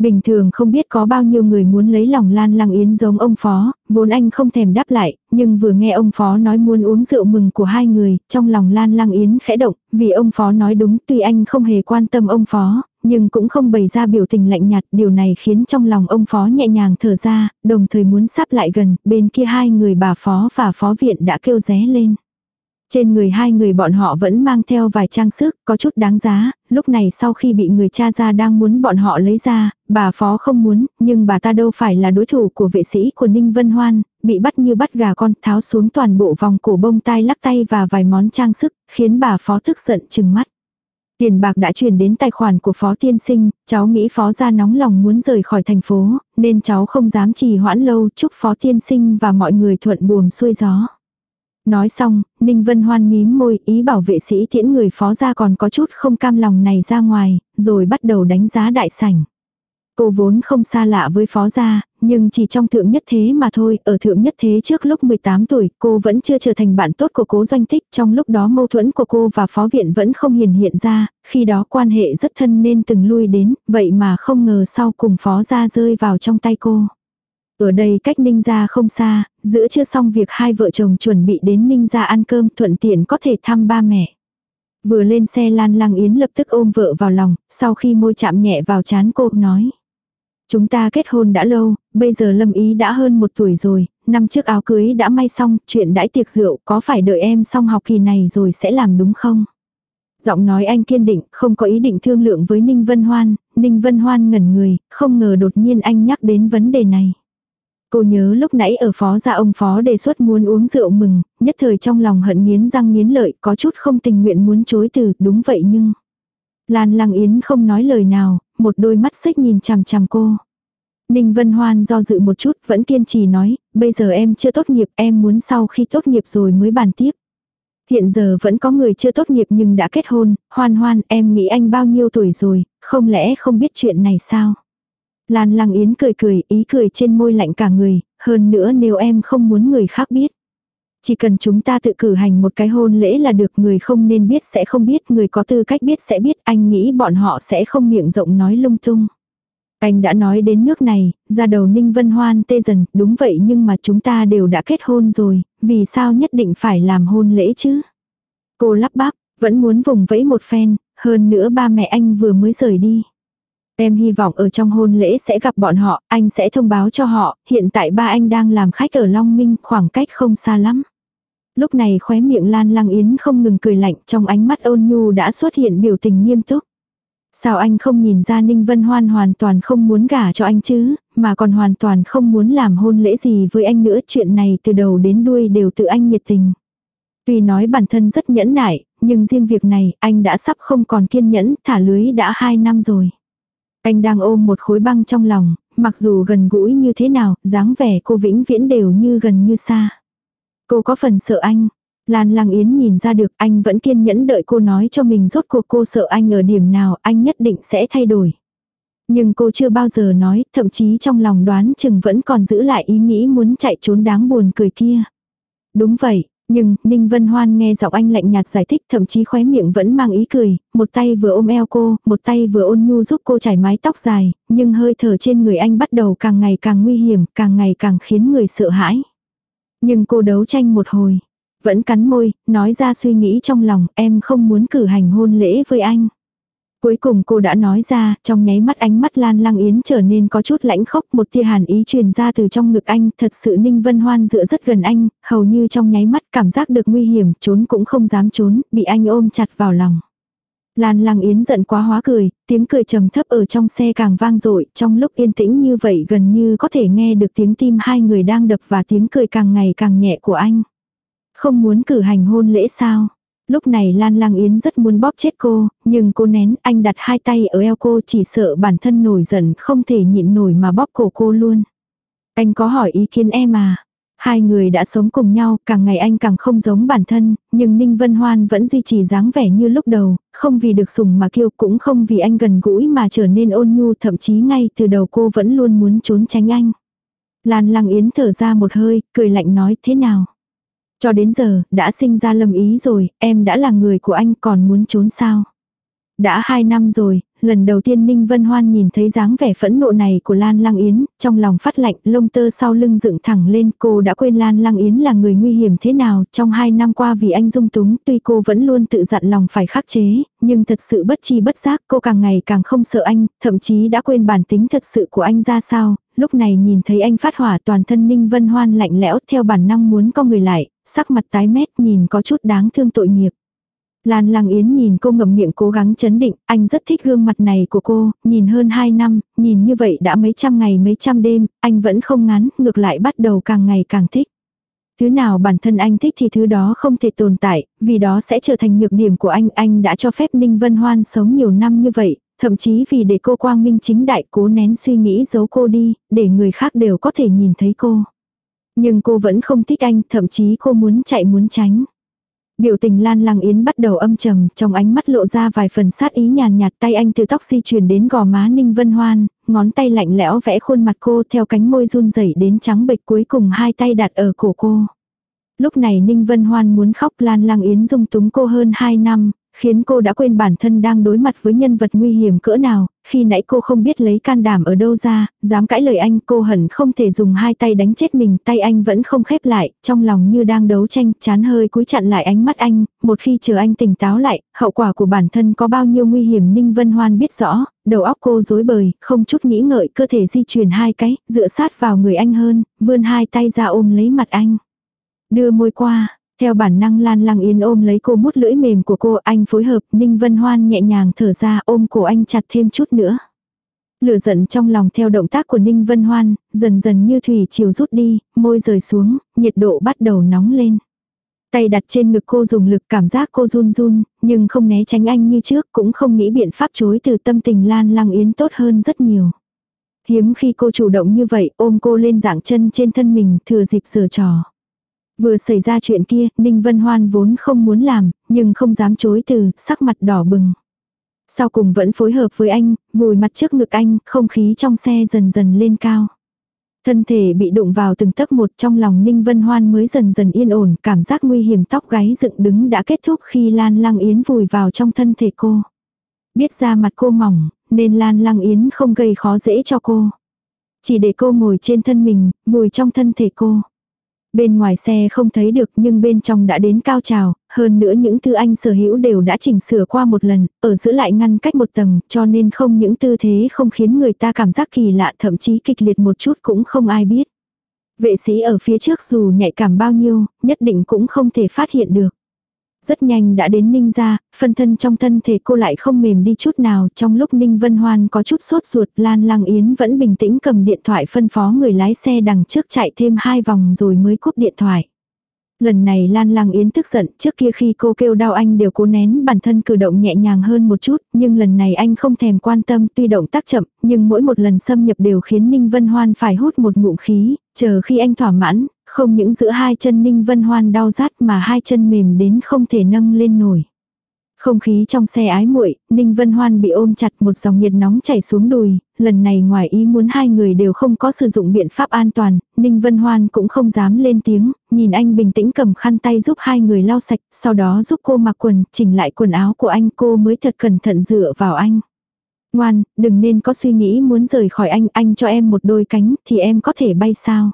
Bình thường không biết có bao nhiêu người muốn lấy lòng Lan Lăng Yến giống ông Phó, vốn anh không thèm đáp lại, nhưng vừa nghe ông Phó nói muốn uống rượu mừng của hai người, trong lòng Lan Lăng Yến khẽ động, vì ông Phó nói đúng tuy anh không hề quan tâm ông Phó, nhưng cũng không bày ra biểu tình lạnh nhạt, điều này khiến trong lòng ông Phó nhẹ nhàng thở ra, đồng thời muốn sắp lại gần, bên kia hai người bà Phó và Phó Viện đã kêu ré lên. Trên người hai người bọn họ vẫn mang theo vài trang sức, có chút đáng giá, lúc này sau khi bị người cha ra đang muốn bọn họ lấy ra, bà phó không muốn, nhưng bà ta đâu phải là đối thủ của vệ sĩ của Ninh Vân Hoan, bị bắt như bắt gà con, tháo xuống toàn bộ vòng cổ bông tai lắc tay và vài món trang sức, khiến bà phó tức giận chừng mắt. Tiền bạc đã chuyển đến tài khoản của phó tiên sinh, cháu nghĩ phó gia nóng lòng muốn rời khỏi thành phố, nên cháu không dám trì hoãn lâu, chúc phó tiên sinh và mọi người thuận buồm xuôi gió. Nói xong, Ninh Vân Hoan mím môi ý bảo vệ sĩ tiễn người phó ra còn có chút không cam lòng này ra ngoài, rồi bắt đầu đánh giá đại sảnh. Cô vốn không xa lạ với phó gia, nhưng chỉ trong thượng nhất thế mà thôi, ở thượng nhất thế trước lúc 18 tuổi, cô vẫn chưa trở thành bạn tốt của cố doanh tích, trong lúc đó mâu thuẫn của cô và phó viện vẫn không hiền hiện ra, khi đó quan hệ rất thân nên từng lui đến, vậy mà không ngờ sau cùng phó gia rơi vào trong tay cô. Ở đây cách Ninh gia không xa, giữa chưa xong việc hai vợ chồng chuẩn bị đến Ninh gia ăn cơm thuận tiện có thể thăm ba mẹ. Vừa lên xe Lan Lăng Yến lập tức ôm vợ vào lòng, sau khi môi chạm nhẹ vào chán cô nói. Chúng ta kết hôn đã lâu, bây giờ Lâm Ý đã hơn một tuổi rồi, năm trước áo cưới đã may xong, chuyện đãi tiệc rượu có phải đợi em xong học kỳ này rồi sẽ làm đúng không? Giọng nói anh kiên định, không có ý định thương lượng với Ninh Vân Hoan, Ninh Vân Hoan ngẩn người, không ngờ đột nhiên anh nhắc đến vấn đề này. Cô nhớ lúc nãy ở phó gia ông phó đề xuất muốn uống rượu mừng, nhất thời trong lòng hận nghiến răng nghiến lợi có chút không tình nguyện muốn chối từ, đúng vậy nhưng. Lan Lăng Yến không nói lời nào, một đôi mắt xích nhìn chằm chằm cô. Ninh Vân Hoan do dự một chút vẫn kiên trì nói, bây giờ em chưa tốt nghiệp em muốn sau khi tốt nghiệp rồi mới bàn tiếp. Hiện giờ vẫn có người chưa tốt nghiệp nhưng đã kết hôn, hoan hoan em nghĩ anh bao nhiêu tuổi rồi, không lẽ không biết chuyện này sao? Lan Lăng Yến cười cười, ý cười trên môi lạnh cả người, hơn nữa nếu em không muốn người khác biết. Chỉ cần chúng ta tự cử hành một cái hôn lễ là được người không nên biết sẽ không biết, người có tư cách biết sẽ biết, anh nghĩ bọn họ sẽ không miệng rộng nói lung tung. Anh đã nói đến nước này, ra đầu Ninh Vân Hoan tê dần, đúng vậy nhưng mà chúng ta đều đã kết hôn rồi, vì sao nhất định phải làm hôn lễ chứ? Cô lắp bắp, vẫn muốn vùng vẫy một phen, hơn nữa ba mẹ anh vừa mới rời đi. Em hy vọng ở trong hôn lễ sẽ gặp bọn họ, anh sẽ thông báo cho họ, hiện tại ba anh đang làm khách ở Long Minh, khoảng cách không xa lắm. Lúc này khóe miệng Lan Lăng Yến không ngừng cười lạnh, trong ánh mắt ôn nhu đã xuất hiện biểu tình nghiêm túc. Sao anh không nhìn ra Ninh Vân Hoan hoàn toàn không muốn gả cho anh chứ, mà còn hoàn toàn không muốn làm hôn lễ gì với anh nữa, chuyện này từ đầu đến đuôi đều tự anh nhiệt tình. Tuy nói bản thân rất nhẫn nại, nhưng riêng việc này anh đã sắp không còn kiên nhẫn, thả lưới đã hai năm rồi. Anh đang ôm một khối băng trong lòng, mặc dù gần gũi như thế nào, dáng vẻ cô vĩnh viễn đều như gần như xa. Cô có phần sợ anh. Lan Lăng Yến nhìn ra được anh vẫn kiên nhẫn đợi cô nói cho mình rốt cuộc cô sợ anh ở điểm nào anh nhất định sẽ thay đổi. Nhưng cô chưa bao giờ nói, thậm chí trong lòng đoán chừng vẫn còn giữ lại ý nghĩ muốn chạy trốn đáng buồn cười kia. Đúng vậy, nhưng, Ninh Vân Hoan nghe giọng anh lạnh nhạt giải thích thậm chí khóe miệng vẫn mang ý cười, một tay vừa ôm eo cô, một tay vừa ôn nhu giúp cô chải mái tóc dài, nhưng hơi thở trên người anh bắt đầu càng ngày càng nguy hiểm, càng ngày càng khiến người sợ hãi. Nhưng cô đấu tranh một hồi, vẫn cắn môi, nói ra suy nghĩ trong lòng, em không muốn cử hành hôn lễ với anh. Cuối cùng cô đã nói ra, trong nháy mắt ánh mắt Lan Lăng Yến trở nên có chút lãnh khốc, một tia hàn ý truyền ra từ trong ngực anh, thật sự Ninh Vân Hoan dựa rất gần anh, hầu như trong nháy mắt cảm giác được nguy hiểm, trốn cũng không dám trốn, bị anh ôm chặt vào lòng. Lan Lăng Yến giận quá hóa cười, tiếng cười trầm thấp ở trong xe càng vang dội, trong lúc yên tĩnh như vậy gần như có thể nghe được tiếng tim hai người đang đập và tiếng cười càng ngày càng nhẹ của anh. Không muốn cử hành hôn lễ sao? Lúc này Lan Lang Yến rất muốn bóp chết cô, nhưng cô nén anh đặt hai tay ở eo cô chỉ sợ bản thân nổi giận không thể nhịn nổi mà bóp cổ cô luôn. Anh có hỏi ý kiến em à? Hai người đã sống cùng nhau, càng ngày anh càng không giống bản thân, nhưng Ninh Vân Hoan vẫn duy trì dáng vẻ như lúc đầu, không vì được sủng mà kêu cũng không vì anh gần gũi mà trở nên ôn nhu thậm chí ngay từ đầu cô vẫn luôn muốn trốn tránh anh. Lan Lăng Yến thở ra một hơi, cười lạnh nói thế nào. Cho đến giờ, đã sinh ra lâm ý rồi, em đã là người của anh còn muốn trốn sao? Đã hai năm rồi, lần đầu tiên Ninh Vân Hoan nhìn thấy dáng vẻ phẫn nộ này của Lan Lăng Yến, trong lòng phát lạnh, lông tơ sau lưng dựng thẳng lên, cô đã quên Lan Lăng Yến là người nguy hiểm thế nào, trong hai năm qua vì anh dung túng, tuy cô vẫn luôn tự dặn lòng phải khắc chế, nhưng thật sự bất chi bất giác, cô càng ngày càng không sợ anh, thậm chí đã quên bản tính thật sự của anh ra sao, lúc này nhìn thấy anh phát hỏa toàn thân Ninh Vân Hoan lạnh lẽo theo bản năng muốn co người lại, sắc mặt tái mét nhìn có chút đáng thương tội nghiệp. Lan Lăng Yến nhìn cô ngậm miệng cố gắng chấn định, anh rất thích gương mặt này của cô, nhìn hơn 2 năm, nhìn như vậy đã mấy trăm ngày mấy trăm đêm, anh vẫn không ngắn, ngược lại bắt đầu càng ngày càng thích. Thứ nào bản thân anh thích thì thứ đó không thể tồn tại, vì đó sẽ trở thành nhược điểm của anh. Anh đã cho phép Ninh Vân Hoan sống nhiều năm như vậy, thậm chí vì để cô quang minh chính đại cố nén suy nghĩ giấu cô đi, để người khác đều có thể nhìn thấy cô. Nhưng cô vẫn không thích anh, thậm chí cô muốn chạy muốn tránh. Biểu tình Lan Lăng Yến bắt đầu âm trầm, trong ánh mắt lộ ra vài phần sát ý nhàn nhạt tay anh từ tóc di chuyển đến gò má Ninh Vân Hoan, ngón tay lạnh lẽo vẽ khuôn mặt cô theo cánh môi run rẩy đến trắng bệch cuối cùng hai tay đặt ở cổ cô. Lúc này Ninh Vân Hoan muốn khóc Lan Lăng Yến dung túng cô hơn 2 năm, khiến cô đã quên bản thân đang đối mặt với nhân vật nguy hiểm cỡ nào, khi nãy cô không biết lấy can đảm ở đâu ra, dám cãi lời anh cô hẳn không thể dùng hai tay đánh chết mình, tay anh vẫn không khép lại, trong lòng như đang đấu tranh, chán hơi cúi chặn lại ánh mắt anh, một khi chờ anh tỉnh táo lại, hậu quả của bản thân có bao nhiêu nguy hiểm Ninh Vân Hoan biết rõ, đầu óc cô rối bời, không chút nghĩ ngợi cơ thể di chuyển hai cái, dựa sát vào người anh hơn, vươn hai tay ra ôm lấy mặt anh. Đưa môi qua, theo bản năng Lan Lăng Yến ôm lấy cô mút lưỡi mềm của cô, anh phối hợp, Ninh Vân Hoan nhẹ nhàng thở ra ôm cổ anh chặt thêm chút nữa. Lửa giận trong lòng theo động tác của Ninh Vân Hoan, dần dần như thủy chiều rút đi, môi rời xuống, nhiệt độ bắt đầu nóng lên. Tay đặt trên ngực cô dùng lực cảm giác cô run run, nhưng không né tránh anh như trước, cũng không nghĩ biện pháp chối từ tâm tình Lan Lăng Yến tốt hơn rất nhiều. Hiếm khi cô chủ động như vậy, ôm cô lên dạng chân trên thân mình, thừa dịp sửa trò. Vừa xảy ra chuyện kia, Ninh Vân Hoan vốn không muốn làm, nhưng không dám chối từ, sắc mặt đỏ bừng. Sau cùng vẫn phối hợp với anh, vùi mặt trước ngực anh, không khí trong xe dần dần lên cao. Thân thể bị đụng vào từng tấc một trong lòng Ninh Vân Hoan mới dần dần yên ổn, cảm giác nguy hiểm tóc gáy dựng đứng đã kết thúc khi Lan Lăng Yến vùi vào trong thân thể cô. Biết ra mặt cô mỏng, nên Lan Lăng Yến không gây khó dễ cho cô. Chỉ để cô ngồi trên thân mình, vùi trong thân thể cô. Bên ngoài xe không thấy được nhưng bên trong đã đến cao trào, hơn nữa những tư anh sở hữu đều đã chỉnh sửa qua một lần, ở giữa lại ngăn cách một tầng, cho nên không những tư thế không khiến người ta cảm giác kỳ lạ thậm chí kịch liệt một chút cũng không ai biết. Vệ sĩ ở phía trước dù nhạy cảm bao nhiêu, nhất định cũng không thể phát hiện được. Rất nhanh đã đến Ninh ra, phân thân trong thân thể cô lại không mềm đi chút nào. Trong lúc Ninh Vân Hoan có chút sốt ruột, Lan Lang Yến vẫn bình tĩnh cầm điện thoại phân phó người lái xe đằng trước chạy thêm hai vòng rồi mới cúp điện thoại. Lần này Lan Lăng Yến tức giận, trước kia khi cô kêu đau anh đều cố nén bản thân cử động nhẹ nhàng hơn một chút, nhưng lần này anh không thèm quan tâm tuy động tác chậm, nhưng mỗi một lần xâm nhập đều khiến Ninh Vân Hoan phải hút một ngụm khí, chờ khi anh thỏa mãn, không những giữa hai chân Ninh Vân Hoan đau rát mà hai chân mềm đến không thể nâng lên nổi. Không khí trong xe ái muội, Ninh Vân Hoan bị ôm chặt một dòng nhiệt nóng chảy xuống đùi, lần này ngoài ý muốn hai người đều không có sử dụng biện pháp an toàn, Ninh Vân Hoan cũng không dám lên tiếng, nhìn anh bình tĩnh cầm khăn tay giúp hai người lau sạch, sau đó giúp cô mặc quần, chỉnh lại quần áo của anh cô mới thật cẩn thận dựa vào anh. Ngoan, đừng nên có suy nghĩ muốn rời khỏi anh, anh cho em một đôi cánh thì em có thể bay sao.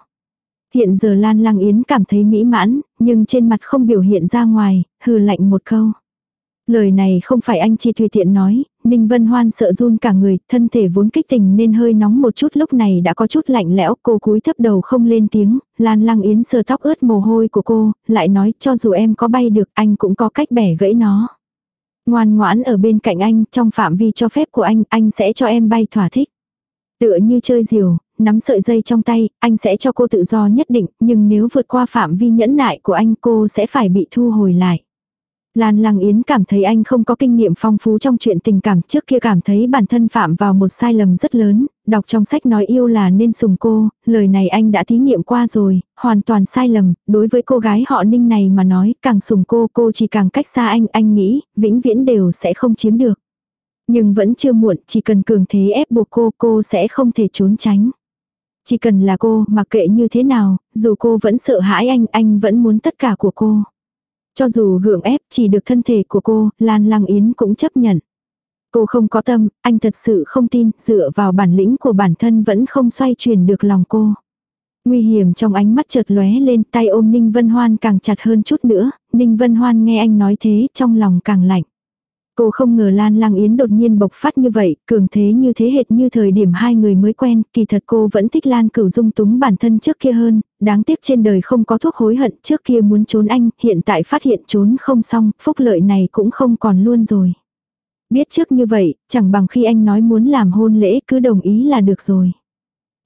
Hiện giờ Lan Lang Yến cảm thấy mỹ mãn, nhưng trên mặt không biểu hiện ra ngoài, hừ lạnh một câu. Lời này không phải anh Chi tùy tiện nói, Ninh Vân Hoan sợ run cả người, thân thể vốn kích tình nên hơi nóng một chút lúc này đã có chút lạnh lẽo, cô cúi thấp đầu không lên tiếng, Lan Lăng Yến sờ tóc ướt mồ hôi của cô, lại nói cho dù em có bay được anh cũng có cách bẻ gãy nó. Ngoan ngoãn ở bên cạnh anh, trong phạm vi cho phép của anh, anh sẽ cho em bay thỏa thích. Tựa như chơi diều, nắm sợi dây trong tay, anh sẽ cho cô tự do nhất định, nhưng nếu vượt qua phạm vi nhẫn nại của anh cô sẽ phải bị thu hồi lại. Lan Lăng Yến cảm thấy anh không có kinh nghiệm phong phú trong chuyện tình cảm trước kia cảm thấy bản thân phạm vào một sai lầm rất lớn, đọc trong sách nói yêu là nên sùng cô, lời này anh đã thí nghiệm qua rồi, hoàn toàn sai lầm, đối với cô gái họ ninh này mà nói càng sùng cô cô chỉ càng cách xa anh, anh nghĩ, vĩnh viễn đều sẽ không chiếm được. Nhưng vẫn chưa muộn, chỉ cần cường thế ép buộc cô, cô sẽ không thể trốn tránh. Chỉ cần là cô, mặc kệ như thế nào, dù cô vẫn sợ hãi anh, anh vẫn muốn tất cả của cô. Cho dù gượng ép chỉ được thân thể của cô, Lan Lăng Yến cũng chấp nhận. Cô không có tâm, anh thật sự không tin, dựa vào bản lĩnh của bản thân vẫn không xoay chuyển được lòng cô. Nguy hiểm trong ánh mắt chợt lóe lên tay ôm Ninh Vân Hoan càng chặt hơn chút nữa, Ninh Vân Hoan nghe anh nói thế trong lòng càng lạnh. Cô không ngờ Lan Lang Yến đột nhiên bộc phát như vậy, cường thế như thế hệt như thời điểm hai người mới quen, kỳ thật cô vẫn thích Lan Cửu dung túng bản thân trước kia hơn, đáng tiếc trên đời không có thuốc hối hận, trước kia muốn trốn anh, hiện tại phát hiện trốn không xong, phúc lợi này cũng không còn luôn rồi. Biết trước như vậy, chẳng bằng khi anh nói muốn làm hôn lễ cứ đồng ý là được rồi.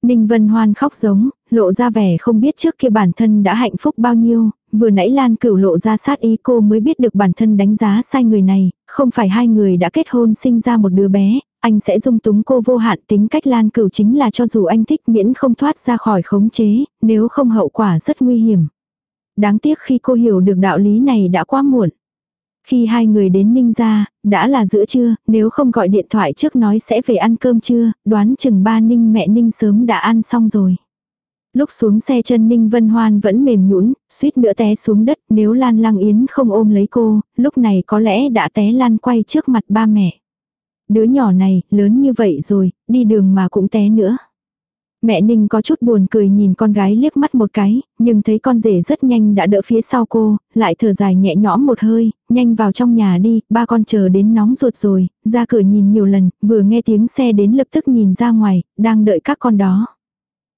Ninh Vân Hoan khóc giống, lộ ra vẻ không biết trước kia bản thân đã hạnh phúc bao nhiêu, vừa nãy Lan Cửu lộ ra sát ý cô mới biết được bản thân đánh giá sai người này, không phải hai người đã kết hôn sinh ra một đứa bé, anh sẽ dung túng cô vô hạn tính cách Lan Cửu chính là cho dù anh thích miễn không thoát ra khỏi khống chế, nếu không hậu quả rất nguy hiểm. Đáng tiếc khi cô hiểu được đạo lý này đã quá muộn. Khi hai người đến Ninh gia, đã là giữa trưa, nếu không gọi điện thoại trước nói sẽ về ăn cơm trưa, đoán chừng ba Ninh mẹ Ninh sớm đã ăn xong rồi. Lúc xuống xe chân Ninh Vân Hoan vẫn mềm nhũn, suýt nữa té xuống đất, nếu Lan Lăng Yến không ôm lấy cô, lúc này có lẽ đã té lan quay trước mặt ba mẹ. Đứa nhỏ này, lớn như vậy rồi, đi đường mà cũng té nữa. Mẹ Ninh có chút buồn cười nhìn con gái liếc mắt một cái, nhưng thấy con rể rất nhanh đã đỡ phía sau cô, lại thở dài nhẹ nhõm một hơi, nhanh vào trong nhà đi, ba con chờ đến nóng ruột rồi, ra cửa nhìn nhiều lần, vừa nghe tiếng xe đến lập tức nhìn ra ngoài, đang đợi các con đó.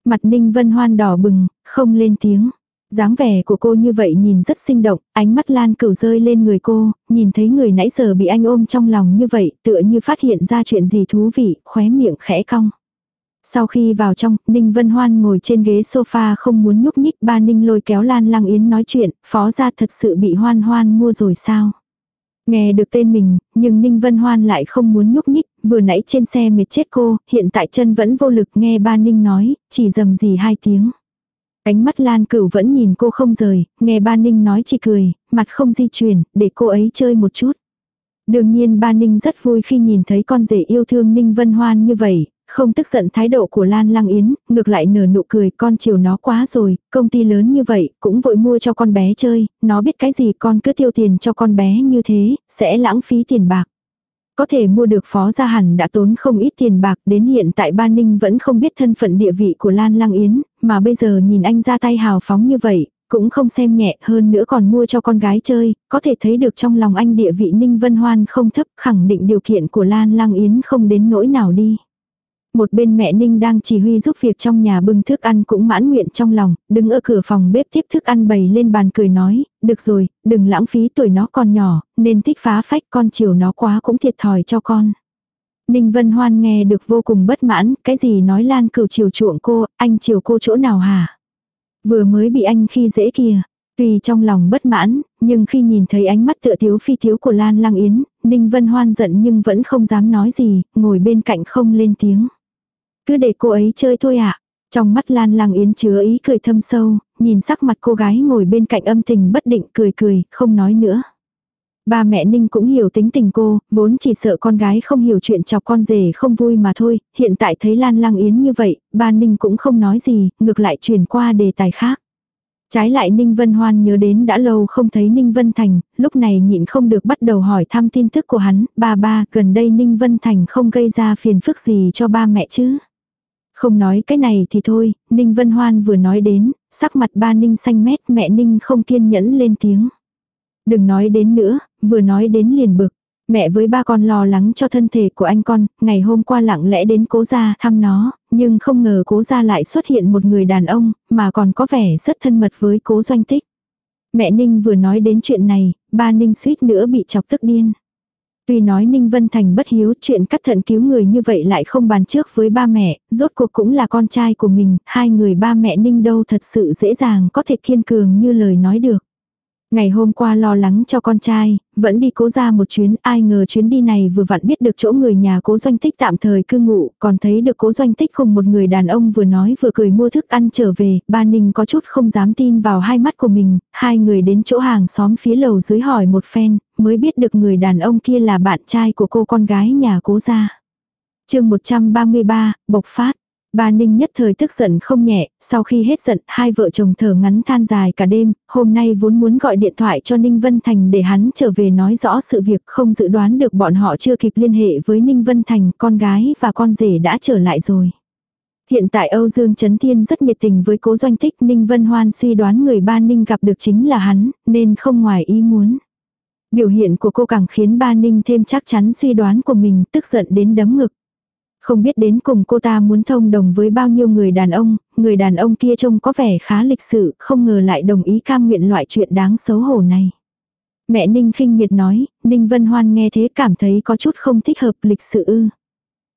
Mặt Ninh Vân Hoan đỏ bừng, không lên tiếng. dáng vẻ của cô như vậy nhìn rất sinh động, ánh mắt Lan Cửu rơi lên người cô, nhìn thấy người nãy giờ bị anh ôm trong lòng như vậy, tựa như phát hiện ra chuyện gì thú vị, khóe miệng khẽ cong. Sau khi vào trong, Ninh Vân Hoan ngồi trên ghế sofa không muốn nhúc nhích, ba Ninh lôi kéo Lan Lăng Yến nói chuyện, phó gia thật sự bị Hoan Hoan mua rồi sao? Nghe được tên mình, nhưng Ninh Vân Hoan lại không muốn nhúc nhích, vừa nãy trên xe mệt chết cô, hiện tại chân vẫn vô lực nghe ba Ninh nói, chỉ dầm gì hai tiếng. Cánh mắt Lan Cửu vẫn nhìn cô không rời, nghe ba Ninh nói chỉ cười, mặt không di chuyển, để cô ấy chơi một chút. Đương nhiên ba Ninh rất vui khi nhìn thấy con rể yêu thương Ninh Vân Hoan như vậy, không tức giận thái độ của Lan Lăng Yến, ngược lại nở nụ cười con chiều nó quá rồi, công ty lớn như vậy, cũng vội mua cho con bé chơi, nó biết cái gì con cứ tiêu tiền cho con bé như thế, sẽ lãng phí tiền bạc. Có thể mua được phó gia hẳn đã tốn không ít tiền bạc đến hiện tại Ba Ninh vẫn không biết thân phận địa vị của Lan Lăng Yến, mà bây giờ nhìn anh ra tay hào phóng như vậy, cũng không xem nhẹ hơn nữa còn mua cho con gái chơi, có thể thấy được trong lòng anh địa vị Ninh Vân Hoan không thấp khẳng định điều kiện của Lan Lăng Yến không đến nỗi nào đi. Một bên mẹ Ninh đang chỉ huy giúp việc trong nhà bưng thức ăn cũng mãn nguyện trong lòng, đứng ở cửa phòng bếp tiếp thức ăn bày lên bàn cười nói, được rồi, đừng lãng phí tuổi nó còn nhỏ, nên thích phá phách con chiều nó quá cũng thiệt thòi cho con. Ninh Vân Hoan nghe được vô cùng bất mãn, cái gì nói Lan cửu chiều chuộng cô, anh chiều cô chỗ nào hả? Vừa mới bị anh khi dễ kìa. Tuy trong lòng bất mãn, nhưng khi nhìn thấy ánh mắt tựa thiếu phi thiếu của Lan Lăng Yến, Ninh Vân Hoan giận nhưng vẫn không dám nói gì, ngồi bên cạnh không lên tiếng. Cứ để cô ấy chơi thôi ạ. À. Trong mắt Lan Lang Yến chứa ý cười thâm sâu, nhìn sắc mặt cô gái ngồi bên cạnh âm tình bất định cười cười, không nói nữa. Ba mẹ Ninh cũng hiểu tính tình cô, vốn chỉ sợ con gái không hiểu chuyện chọc con rể không vui mà thôi, hiện tại thấy Lan Lang Yến như vậy, ba Ninh cũng không nói gì, ngược lại chuyển qua đề tài khác. Trái lại Ninh Vân Hoan nhớ đến đã lâu không thấy Ninh Vân Thành, lúc này nhịn không được bắt đầu hỏi thăm tin tức của hắn, ba ba, gần đây Ninh Vân Thành không gây ra phiền phức gì cho ba mẹ chứ. Không nói cái này thì thôi, Ninh Vân Hoan vừa nói đến, sắc mặt ba Ninh xanh mét mẹ Ninh không kiên nhẫn lên tiếng. Đừng nói đến nữa, vừa nói đến liền bực. Mẹ với ba con lo lắng cho thân thể của anh con, ngày hôm qua lặng lẽ đến cố gia thăm nó, nhưng không ngờ cố gia lại xuất hiện một người đàn ông, mà còn có vẻ rất thân mật với cố doanh tích. Mẹ Ninh vừa nói đến chuyện này, ba Ninh suýt nữa bị chọc tức điên. Tuy nói Ninh Vân Thành bất hiếu chuyện cắt thận cứu người như vậy lại không bàn trước với ba mẹ, rốt cuộc cũng là con trai của mình, hai người ba mẹ Ninh đâu thật sự dễ dàng có thể kiên cường như lời nói được. Ngày hôm qua lo lắng cho con trai, vẫn đi cố ra một chuyến, ai ngờ chuyến đi này vừa vặn biết được chỗ người nhà cố doanh tích tạm thời cư ngụ, còn thấy được cố doanh tích cùng một người đàn ông vừa nói vừa cười mua thức ăn trở về, ba Ninh có chút không dám tin vào hai mắt của mình, hai người đến chỗ hàng xóm phía lầu dưới hỏi một phen, mới biết được người đàn ông kia là bạn trai của cô con gái nhà cố gia. chương 133, bộc phát. Ba Ninh nhất thời tức giận không nhẹ, sau khi hết giận, hai vợ chồng thở ngắn than dài cả đêm, hôm nay vốn muốn gọi điện thoại cho Ninh Vân Thành để hắn trở về nói rõ sự việc không dự đoán được bọn họ chưa kịp liên hệ với Ninh Vân Thành, con gái và con rể đã trở lại rồi. Hiện tại Âu Dương Trấn Thiên rất nhiệt tình với cố doanh thích Ninh Vân Hoan suy đoán người ba Ninh gặp được chính là hắn, nên không ngoài ý muốn. Biểu hiện của cô càng khiến ba Ninh thêm chắc chắn suy đoán của mình tức giận đến đấm ngực. Không biết đến cùng cô ta muốn thông đồng với bao nhiêu người đàn ông, người đàn ông kia trông có vẻ khá lịch sự, không ngờ lại đồng ý cam nguyện loại chuyện đáng xấu hổ này. Mẹ Ninh khinh miệt nói, Ninh Vân Hoan nghe thế cảm thấy có chút không thích hợp lịch sự ư.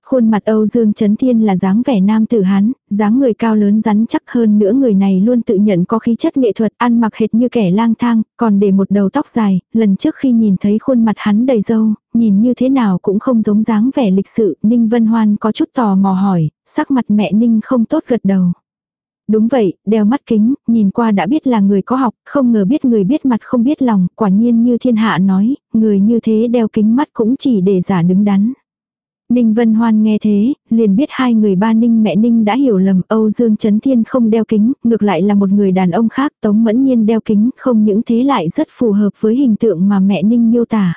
Khuôn mặt Âu Dương Trấn Thiên là dáng vẻ nam tử hán, dáng người cao lớn rắn chắc hơn nữa người này luôn tự nhận có khí chất nghệ thuật, ăn mặc hệt như kẻ lang thang, còn để một đầu tóc dài, lần trước khi nhìn thấy khuôn mặt hắn đầy râu, nhìn như thế nào cũng không giống dáng vẻ lịch sự, Ninh Vân Hoan có chút tò mò hỏi, sắc mặt mẹ Ninh không tốt gật đầu. Đúng vậy, đeo mắt kính, nhìn qua đã biết là người có học, không ngờ biết người biết mặt không biết lòng, quả nhiên như thiên hạ nói, người như thế đeo kính mắt cũng chỉ để giả đứng đắn. Ninh Vân Hoan nghe thế, liền biết hai người ba Ninh mẹ Ninh đã hiểu lầm Âu Dương Trấn Thiên không đeo kính, ngược lại là một người đàn ông khác Tống Mẫn Nhiên đeo kính, không những thế lại rất phù hợp với hình tượng mà mẹ Ninh miêu tả.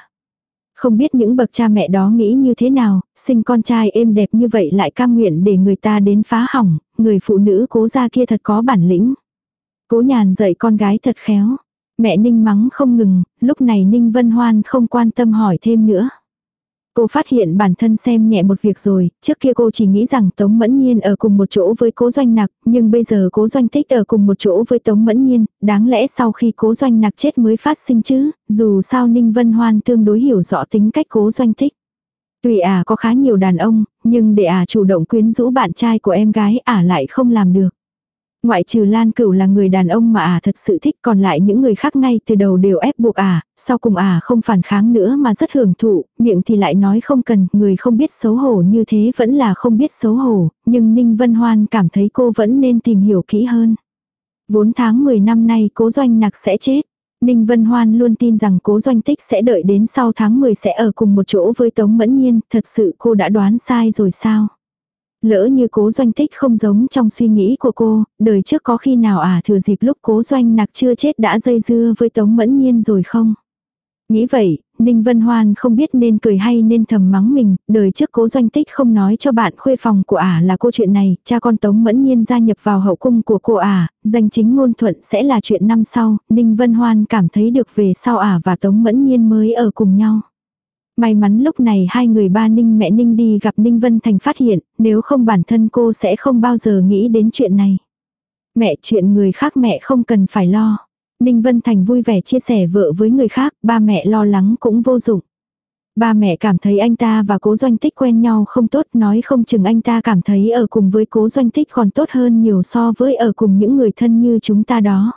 Không biết những bậc cha mẹ đó nghĩ như thế nào, sinh con trai êm đẹp như vậy lại cam nguyện để người ta đến phá hỏng, người phụ nữ cố gia kia thật có bản lĩnh. Cố nhàn dạy con gái thật khéo. Mẹ Ninh mắng không ngừng, lúc này Ninh Vân Hoan không quan tâm hỏi thêm nữa. Cô phát hiện bản thân xem nhẹ một việc rồi, trước kia cô chỉ nghĩ rằng Tống Mẫn Nhiên ở cùng một chỗ với cố doanh nặc, nhưng bây giờ cố doanh thích ở cùng một chỗ với Tống Mẫn Nhiên, đáng lẽ sau khi cố doanh nặc chết mới phát sinh chứ, dù sao Ninh Vân Hoan tương đối hiểu rõ tính cách cố doanh thích Tuy ả à có khá nhiều đàn ông, nhưng để ả à chủ động quyến rũ bạn trai của em gái ả à lại không làm được. Ngoại trừ Lan Cửu là người đàn ông mà ả à thật sự thích còn lại những người khác ngay từ đầu đều ép buộc ả, à, sau cùng ả à không phản kháng nữa mà rất hưởng thụ, miệng thì lại nói không cần, người không biết xấu hổ như thế vẫn là không biết xấu hổ, nhưng Ninh Vân Hoan cảm thấy cô vẫn nên tìm hiểu kỹ hơn. Vốn tháng 10 năm nay cố doanh nặc sẽ chết. Ninh Vân Hoan luôn tin rằng cố doanh tích sẽ đợi đến sau tháng 10 sẽ ở cùng một chỗ với Tống Mẫn Nhiên, thật sự cô đã đoán sai rồi sao? Lỡ như cố doanh tích không giống trong suy nghĩ của cô, đời trước có khi nào à thừa dịp lúc cố doanh nặc chưa chết đã dây dưa với Tống Mẫn Nhiên rồi không? Nghĩ vậy, Ninh Vân Hoan không biết nên cười hay nên thầm mắng mình, đời trước cố doanh tích không nói cho bạn khuê phòng của ả là câu chuyện này, cha con Tống Mẫn Nhiên gia nhập vào hậu cung của cô ả, danh chính ngôn thuận sẽ là chuyện năm sau, Ninh Vân Hoan cảm thấy được về sau ả và Tống Mẫn Nhiên mới ở cùng nhau. May mắn lúc này hai người ba Ninh mẹ Ninh đi gặp Ninh Vân Thành phát hiện, nếu không bản thân cô sẽ không bao giờ nghĩ đến chuyện này. Mẹ chuyện người khác mẹ không cần phải lo. Ninh Vân Thành vui vẻ chia sẻ vợ với người khác, ba mẹ lo lắng cũng vô dụng. Ba mẹ cảm thấy anh ta và cố doanh tích quen nhau không tốt, nói không chừng anh ta cảm thấy ở cùng với cố doanh tích còn tốt hơn nhiều so với ở cùng những người thân như chúng ta đó.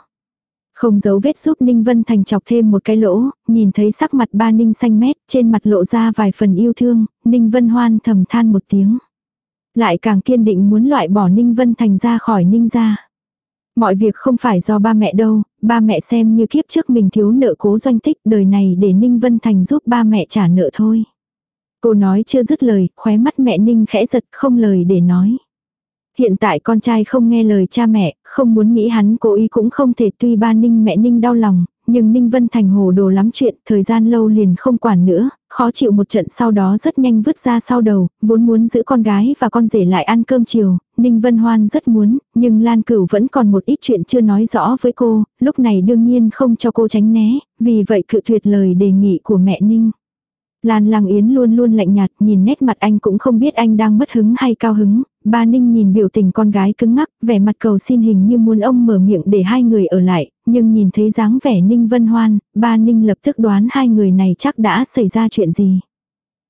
Không giấu vết giúp Ninh Vân Thành chọc thêm một cái lỗ, nhìn thấy sắc mặt ba Ninh xanh mét, trên mặt lộ ra vài phần yêu thương, Ninh Vân Hoan thầm than một tiếng. Lại càng kiên định muốn loại bỏ Ninh Vân Thành ra khỏi Ninh gia. Mọi việc không phải do ba mẹ đâu, ba mẹ xem như kiếp trước mình thiếu nợ cố doanh tích đời này để Ninh Vân Thành giúp ba mẹ trả nợ thôi. Cô nói chưa dứt lời, khóe mắt mẹ Ninh khẽ giật không lời để nói. Hiện tại con trai không nghe lời cha mẹ, không muốn nghĩ hắn cố ý cũng không thể tuy ba Ninh mẹ Ninh đau lòng, nhưng Ninh Vân Thành hồ đồ lắm chuyện, thời gian lâu liền không quản nữa, khó chịu một trận sau đó rất nhanh vứt ra sau đầu, vốn muốn giữ con gái và con rể lại ăn cơm chiều, Ninh Vân Hoan rất muốn, nhưng Lan Cửu vẫn còn một ít chuyện chưa nói rõ với cô, lúc này đương nhiên không cho cô tránh né, vì vậy cự tuyệt lời đề nghị của mẹ Ninh. Lan Lăng Yến luôn luôn lạnh nhạt, nhìn nét mặt anh cũng không biết anh đang mất hứng hay cao hứng. Ba Ninh nhìn biểu tình con gái cứng ngắc, vẻ mặt cầu xin hình như muốn ông mở miệng để hai người ở lại, nhưng nhìn thấy dáng vẻ Ninh Vân Hoan, ba Ninh lập tức đoán hai người này chắc đã xảy ra chuyện gì.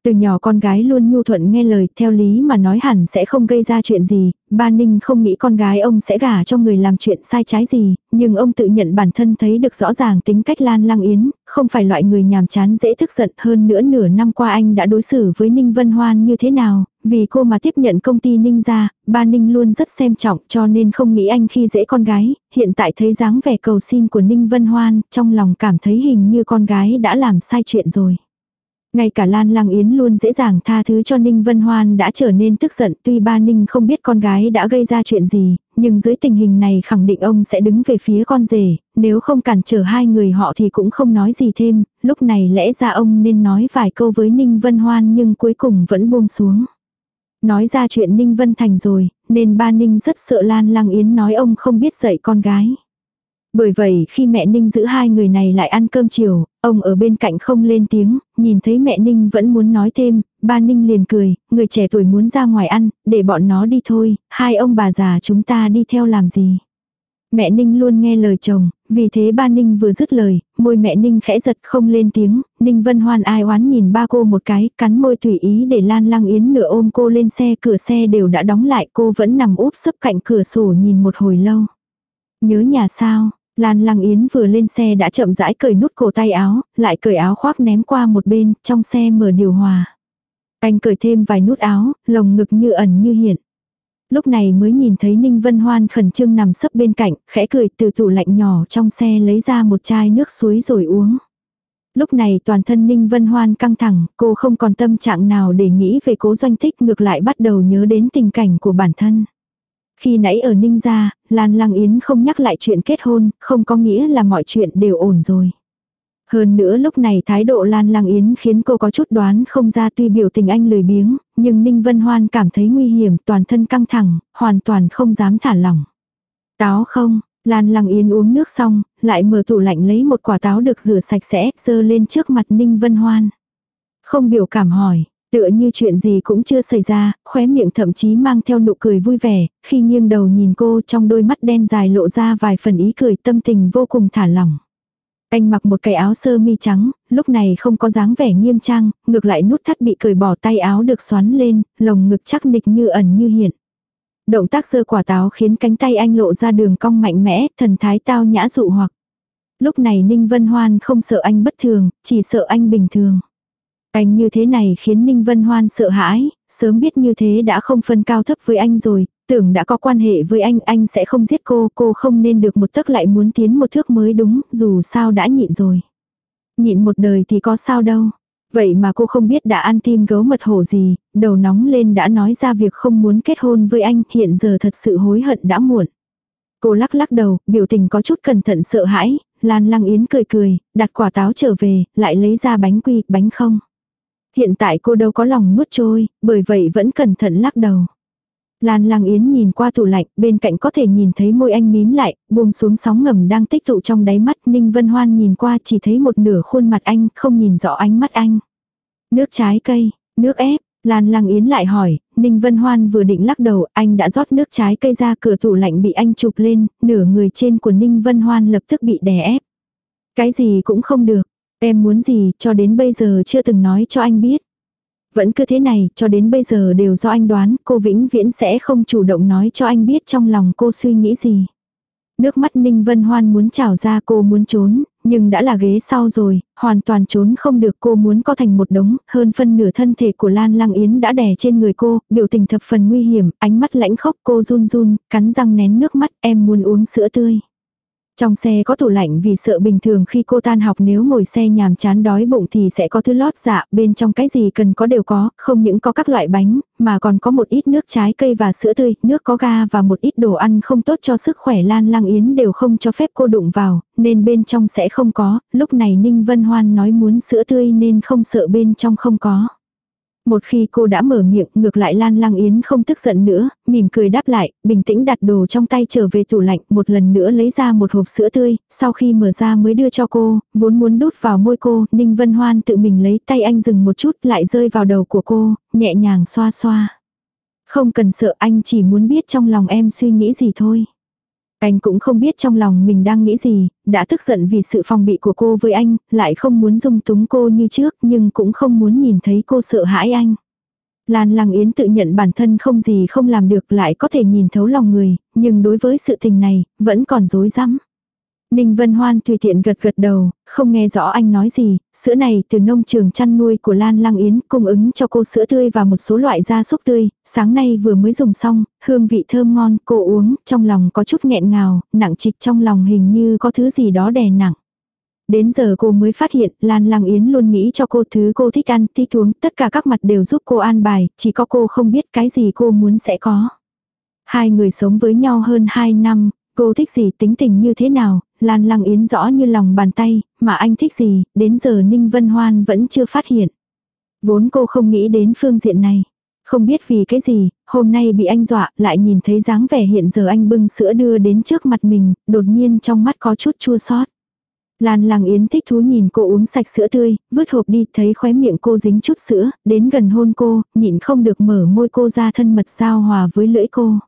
Từ nhỏ con gái luôn nhu thuận nghe lời, theo lý mà nói hẳn sẽ không gây ra chuyện gì, ba Ninh không nghĩ con gái ông sẽ gả cho người làm chuyện sai trái gì, nhưng ông tự nhận bản thân thấy được rõ ràng tính cách Lan Lang Yến, không phải loại người nhàm chán dễ tức giận. Hơn nữa nửa năm qua anh đã đối xử với Ninh Vân Hoan như thế nào, vì cô mà tiếp nhận công ty Ninh ra, ba Ninh luôn rất xem trọng cho nên không nghĩ anh khi dễ con gái, hiện tại thấy dáng vẻ cầu xin của Ninh Vân Hoan, trong lòng cảm thấy hình như con gái đã làm sai chuyện rồi. Ngay cả Lan Lăng Yến luôn dễ dàng tha thứ cho Ninh Vân Hoan đã trở nên tức giận tuy ba Ninh không biết con gái đã gây ra chuyện gì, nhưng dưới tình hình này khẳng định ông sẽ đứng về phía con rể, nếu không cản trở hai người họ thì cũng không nói gì thêm, lúc này lẽ ra ông nên nói vài câu với Ninh Vân Hoan nhưng cuối cùng vẫn buông xuống. Nói ra chuyện Ninh Vân Thành rồi, nên ba Ninh rất sợ Lan Lăng Yến nói ông không biết dạy con gái. Bởi vậy khi mẹ Ninh giữ hai người này lại ăn cơm chiều, ông ở bên cạnh không lên tiếng, nhìn thấy mẹ Ninh vẫn muốn nói thêm, ba Ninh liền cười, người trẻ tuổi muốn ra ngoài ăn, để bọn nó đi thôi, hai ông bà già chúng ta đi theo làm gì. Mẹ Ninh luôn nghe lời chồng, vì thế ba Ninh vừa dứt lời, môi mẹ Ninh khẽ giật không lên tiếng, Ninh Vân Hoan ai oán nhìn ba cô một cái, cắn môi tùy ý để Lan Lăng Yến nửa ôm cô lên xe, cửa xe đều đã đóng lại, cô vẫn nằm úp sấp cạnh cửa sổ nhìn một hồi lâu. Nhớ nhà sao, Lan Lăng Yến vừa lên xe đã chậm rãi cởi nút cổ tay áo, lại cởi áo khoác ném qua một bên, trong xe mở điều hòa. Anh cởi thêm vài nút áo, lồng ngực như ẩn như hiện. Lúc này mới nhìn thấy Ninh Vân Hoan khẩn trương nằm sấp bên cạnh, khẽ cười từ tủ lạnh nhỏ trong xe lấy ra một chai nước suối rồi uống. Lúc này toàn thân Ninh Vân Hoan căng thẳng, cô không còn tâm trạng nào để nghĩ về cố doanh thích ngược lại bắt đầu nhớ đến tình cảnh của bản thân. Khi nãy ở Ninh gia, Lan Lăng Yến không nhắc lại chuyện kết hôn, không có nghĩa là mọi chuyện đều ổn rồi. Hơn nữa lúc này thái độ Lan Lăng Yến khiến cô có chút đoán không ra tuy biểu tình anh lười biếng, nhưng Ninh Vân Hoan cảm thấy nguy hiểm, toàn thân căng thẳng, hoàn toàn không dám thả lỏng. Táo không, Lan Lăng Yến uống nước xong, lại mở tủ lạnh lấy một quả táo được rửa sạch sẽ, dơ lên trước mặt Ninh Vân Hoan. Không biểu cảm hỏi, Tựa như chuyện gì cũng chưa xảy ra, khóe miệng thậm chí mang theo nụ cười vui vẻ, khi nghiêng đầu nhìn cô trong đôi mắt đen dài lộ ra vài phần ý cười tâm tình vô cùng thả lỏng. Anh mặc một cái áo sơ mi trắng, lúc này không có dáng vẻ nghiêm trang, ngược lại nút thắt bị cởi bỏ tay áo được xoắn lên, lồng ngực chắc nịch như ẩn như hiện. Động tác giơ quả táo khiến cánh tay anh lộ ra đường cong mạnh mẽ, thần thái tao nhã dụ hoặc. Lúc này Ninh Vân Hoan không sợ anh bất thường, chỉ sợ anh bình thường. Anh như thế này khiến Ninh Vân Hoan sợ hãi, sớm biết như thế đã không phân cao thấp với anh rồi, tưởng đã có quan hệ với anh, anh sẽ không giết cô, cô không nên được một tấc lại muốn tiến một thước mới đúng, dù sao đã nhịn rồi. Nhịn một đời thì có sao đâu. Vậy mà cô không biết đã ăn tim gấu mật hổ gì, đầu nóng lên đã nói ra việc không muốn kết hôn với anh, hiện giờ thật sự hối hận đã muộn. Cô lắc lắc đầu, biểu tình có chút cẩn thận sợ hãi, Lan Lăng Yến cười cười, đặt quả táo trở về, lại lấy ra bánh quy, bánh không. Hiện tại cô đâu có lòng nuốt trôi, bởi vậy vẫn cẩn thận lắc đầu. Lan Lang Yến nhìn qua tủ lạnh, bên cạnh có thể nhìn thấy môi anh mím lại, buông xuống sóng ngầm đang tích tụ trong đáy mắt. Ninh Vân Hoan nhìn qua chỉ thấy một nửa khuôn mặt anh, không nhìn rõ ánh mắt anh. Nước trái cây, nước ép, Lan Lang Yến lại hỏi, Ninh Vân Hoan vừa định lắc đầu, anh đã rót nước trái cây ra cửa tủ lạnh bị anh chụp lên, nửa người trên của Ninh Vân Hoan lập tức bị đè ép. Cái gì cũng không được, Em muốn gì cho đến bây giờ chưa từng nói cho anh biết. Vẫn cứ thế này, cho đến bây giờ đều do anh đoán, cô vĩnh viễn sẽ không chủ động nói cho anh biết trong lòng cô suy nghĩ gì. Nước mắt Ninh Vân Hoan muốn trào ra cô muốn trốn, nhưng đã là ghế sau rồi, hoàn toàn trốn không được cô muốn co thành một đống, hơn phân nửa thân thể của Lan Lăng Yến đã đè trên người cô, biểu tình thập phần nguy hiểm, ánh mắt lãnh khốc cô run run, cắn răng nén nước mắt em muốn uống sữa tươi. Trong xe có tủ lạnh vì sợ bình thường khi cô tan học nếu ngồi xe nhàm chán đói bụng thì sẽ có thứ lót dạ, bên trong cái gì cần có đều có, không những có các loại bánh, mà còn có một ít nước trái cây và sữa tươi, nước có ga và một ít đồ ăn không tốt cho sức khỏe Lan Lang Yến đều không cho phép cô đụng vào, nên bên trong sẽ không có, lúc này Ninh Vân Hoan nói muốn sữa tươi nên không sợ bên trong không có. Một khi cô đã mở miệng, ngược lại Lan Lăng Yến không tức giận nữa, mỉm cười đáp lại, bình tĩnh đặt đồ trong tay trở về tủ lạnh, một lần nữa lấy ra một hộp sữa tươi, sau khi mở ra mới đưa cho cô, vốn muốn đút vào môi cô, Ninh Vân Hoan tự mình lấy tay anh dừng một chút lại rơi vào đầu của cô, nhẹ nhàng xoa xoa. Không cần sợ anh chỉ muốn biết trong lòng em suy nghĩ gì thôi. Anh cũng không biết trong lòng mình đang nghĩ gì, đã tức giận vì sự phòng bị của cô với anh, lại không muốn dung túng cô như trước nhưng cũng không muốn nhìn thấy cô sợ hãi anh. Lan Lăng Yến tự nhận bản thân không gì không làm được lại có thể nhìn thấu lòng người, nhưng đối với sự tình này, vẫn còn dối rắm Ninh Vân Hoan tùy tiện gật gật đầu, không nghe rõ anh nói gì, sữa này từ nông trường chăn nuôi của Lan Lăng Yến cung ứng cho cô sữa tươi và một số loại gia súc tươi, sáng nay vừa mới dùng xong, hương vị thơm ngon, cô uống, trong lòng có chút nghẹn ngào, nặng trịch trong lòng hình như có thứ gì đó đè nặng. Đến giờ cô mới phát hiện Lan Lăng Yến luôn nghĩ cho cô thứ cô thích ăn, thích uống, tất cả các mặt đều giúp cô an bài, chỉ có cô không biết cái gì cô muốn sẽ có. Hai người sống với nhau hơn hai năm, cô thích gì tính tình như thế nào, Lan Lăng Yến rõ như lòng bàn tay, mà anh thích gì, đến giờ Ninh Vân Hoan vẫn chưa phát hiện. Vốn cô không nghĩ đến phương diện này. Không biết vì cái gì, hôm nay bị anh dọa, lại nhìn thấy dáng vẻ hiện giờ anh bưng sữa đưa đến trước mặt mình, đột nhiên trong mắt có chút chua xót. Lan Lăng Yến thích thú nhìn cô uống sạch sữa tươi, vứt hộp đi, thấy khóe miệng cô dính chút sữa, đến gần hôn cô, nhịn không được mở môi cô ra thân mật giao hòa với lưỡi cô.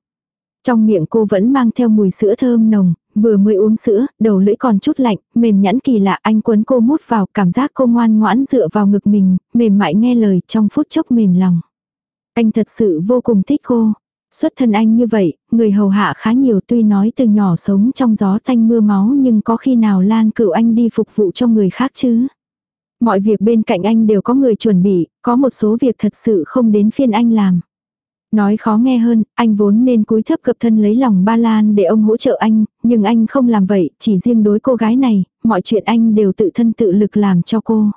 Trong miệng cô vẫn mang theo mùi sữa thơm nồng, vừa mới uống sữa, đầu lưỡi còn chút lạnh, mềm nhẵn kỳ lạ anh quấn cô mút vào, cảm giác cô ngoan ngoãn dựa vào ngực mình, mềm mại nghe lời trong phút chốc mềm lòng. Anh thật sự vô cùng thích cô. Xuất thân anh như vậy, người hầu hạ khá nhiều tuy nói từ nhỏ sống trong gió tanh mưa máu nhưng có khi nào Lan cửu anh đi phục vụ cho người khác chứ. Mọi việc bên cạnh anh đều có người chuẩn bị, có một số việc thật sự không đến phiên anh làm. Nói khó nghe hơn, anh vốn nên cúi thấp cập thân lấy lòng ba Lan để ông hỗ trợ anh, nhưng anh không làm vậy, chỉ riêng đối cô gái này, mọi chuyện anh đều tự thân tự lực làm cho cô.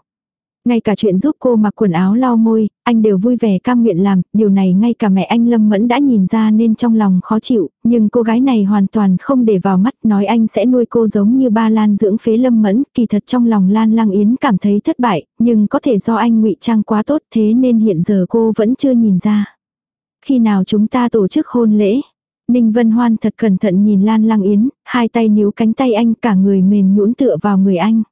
Ngay cả chuyện giúp cô mặc quần áo lau môi, anh đều vui vẻ cam nguyện làm, điều này ngay cả mẹ anh Lâm Mẫn đã nhìn ra nên trong lòng khó chịu, nhưng cô gái này hoàn toàn không để vào mắt nói anh sẽ nuôi cô giống như ba Lan dưỡng phế Lâm Mẫn, kỳ thật trong lòng Lan Lang Yến cảm thấy thất bại, nhưng có thể do anh ngụy trang quá tốt thế nên hiện giờ cô vẫn chưa nhìn ra. Khi nào chúng ta tổ chức hôn lễ? Ninh Vân Hoan thật cẩn thận nhìn Lan Lăng Yến, hai tay níu cánh tay anh cả người mềm nhũn tựa vào người anh.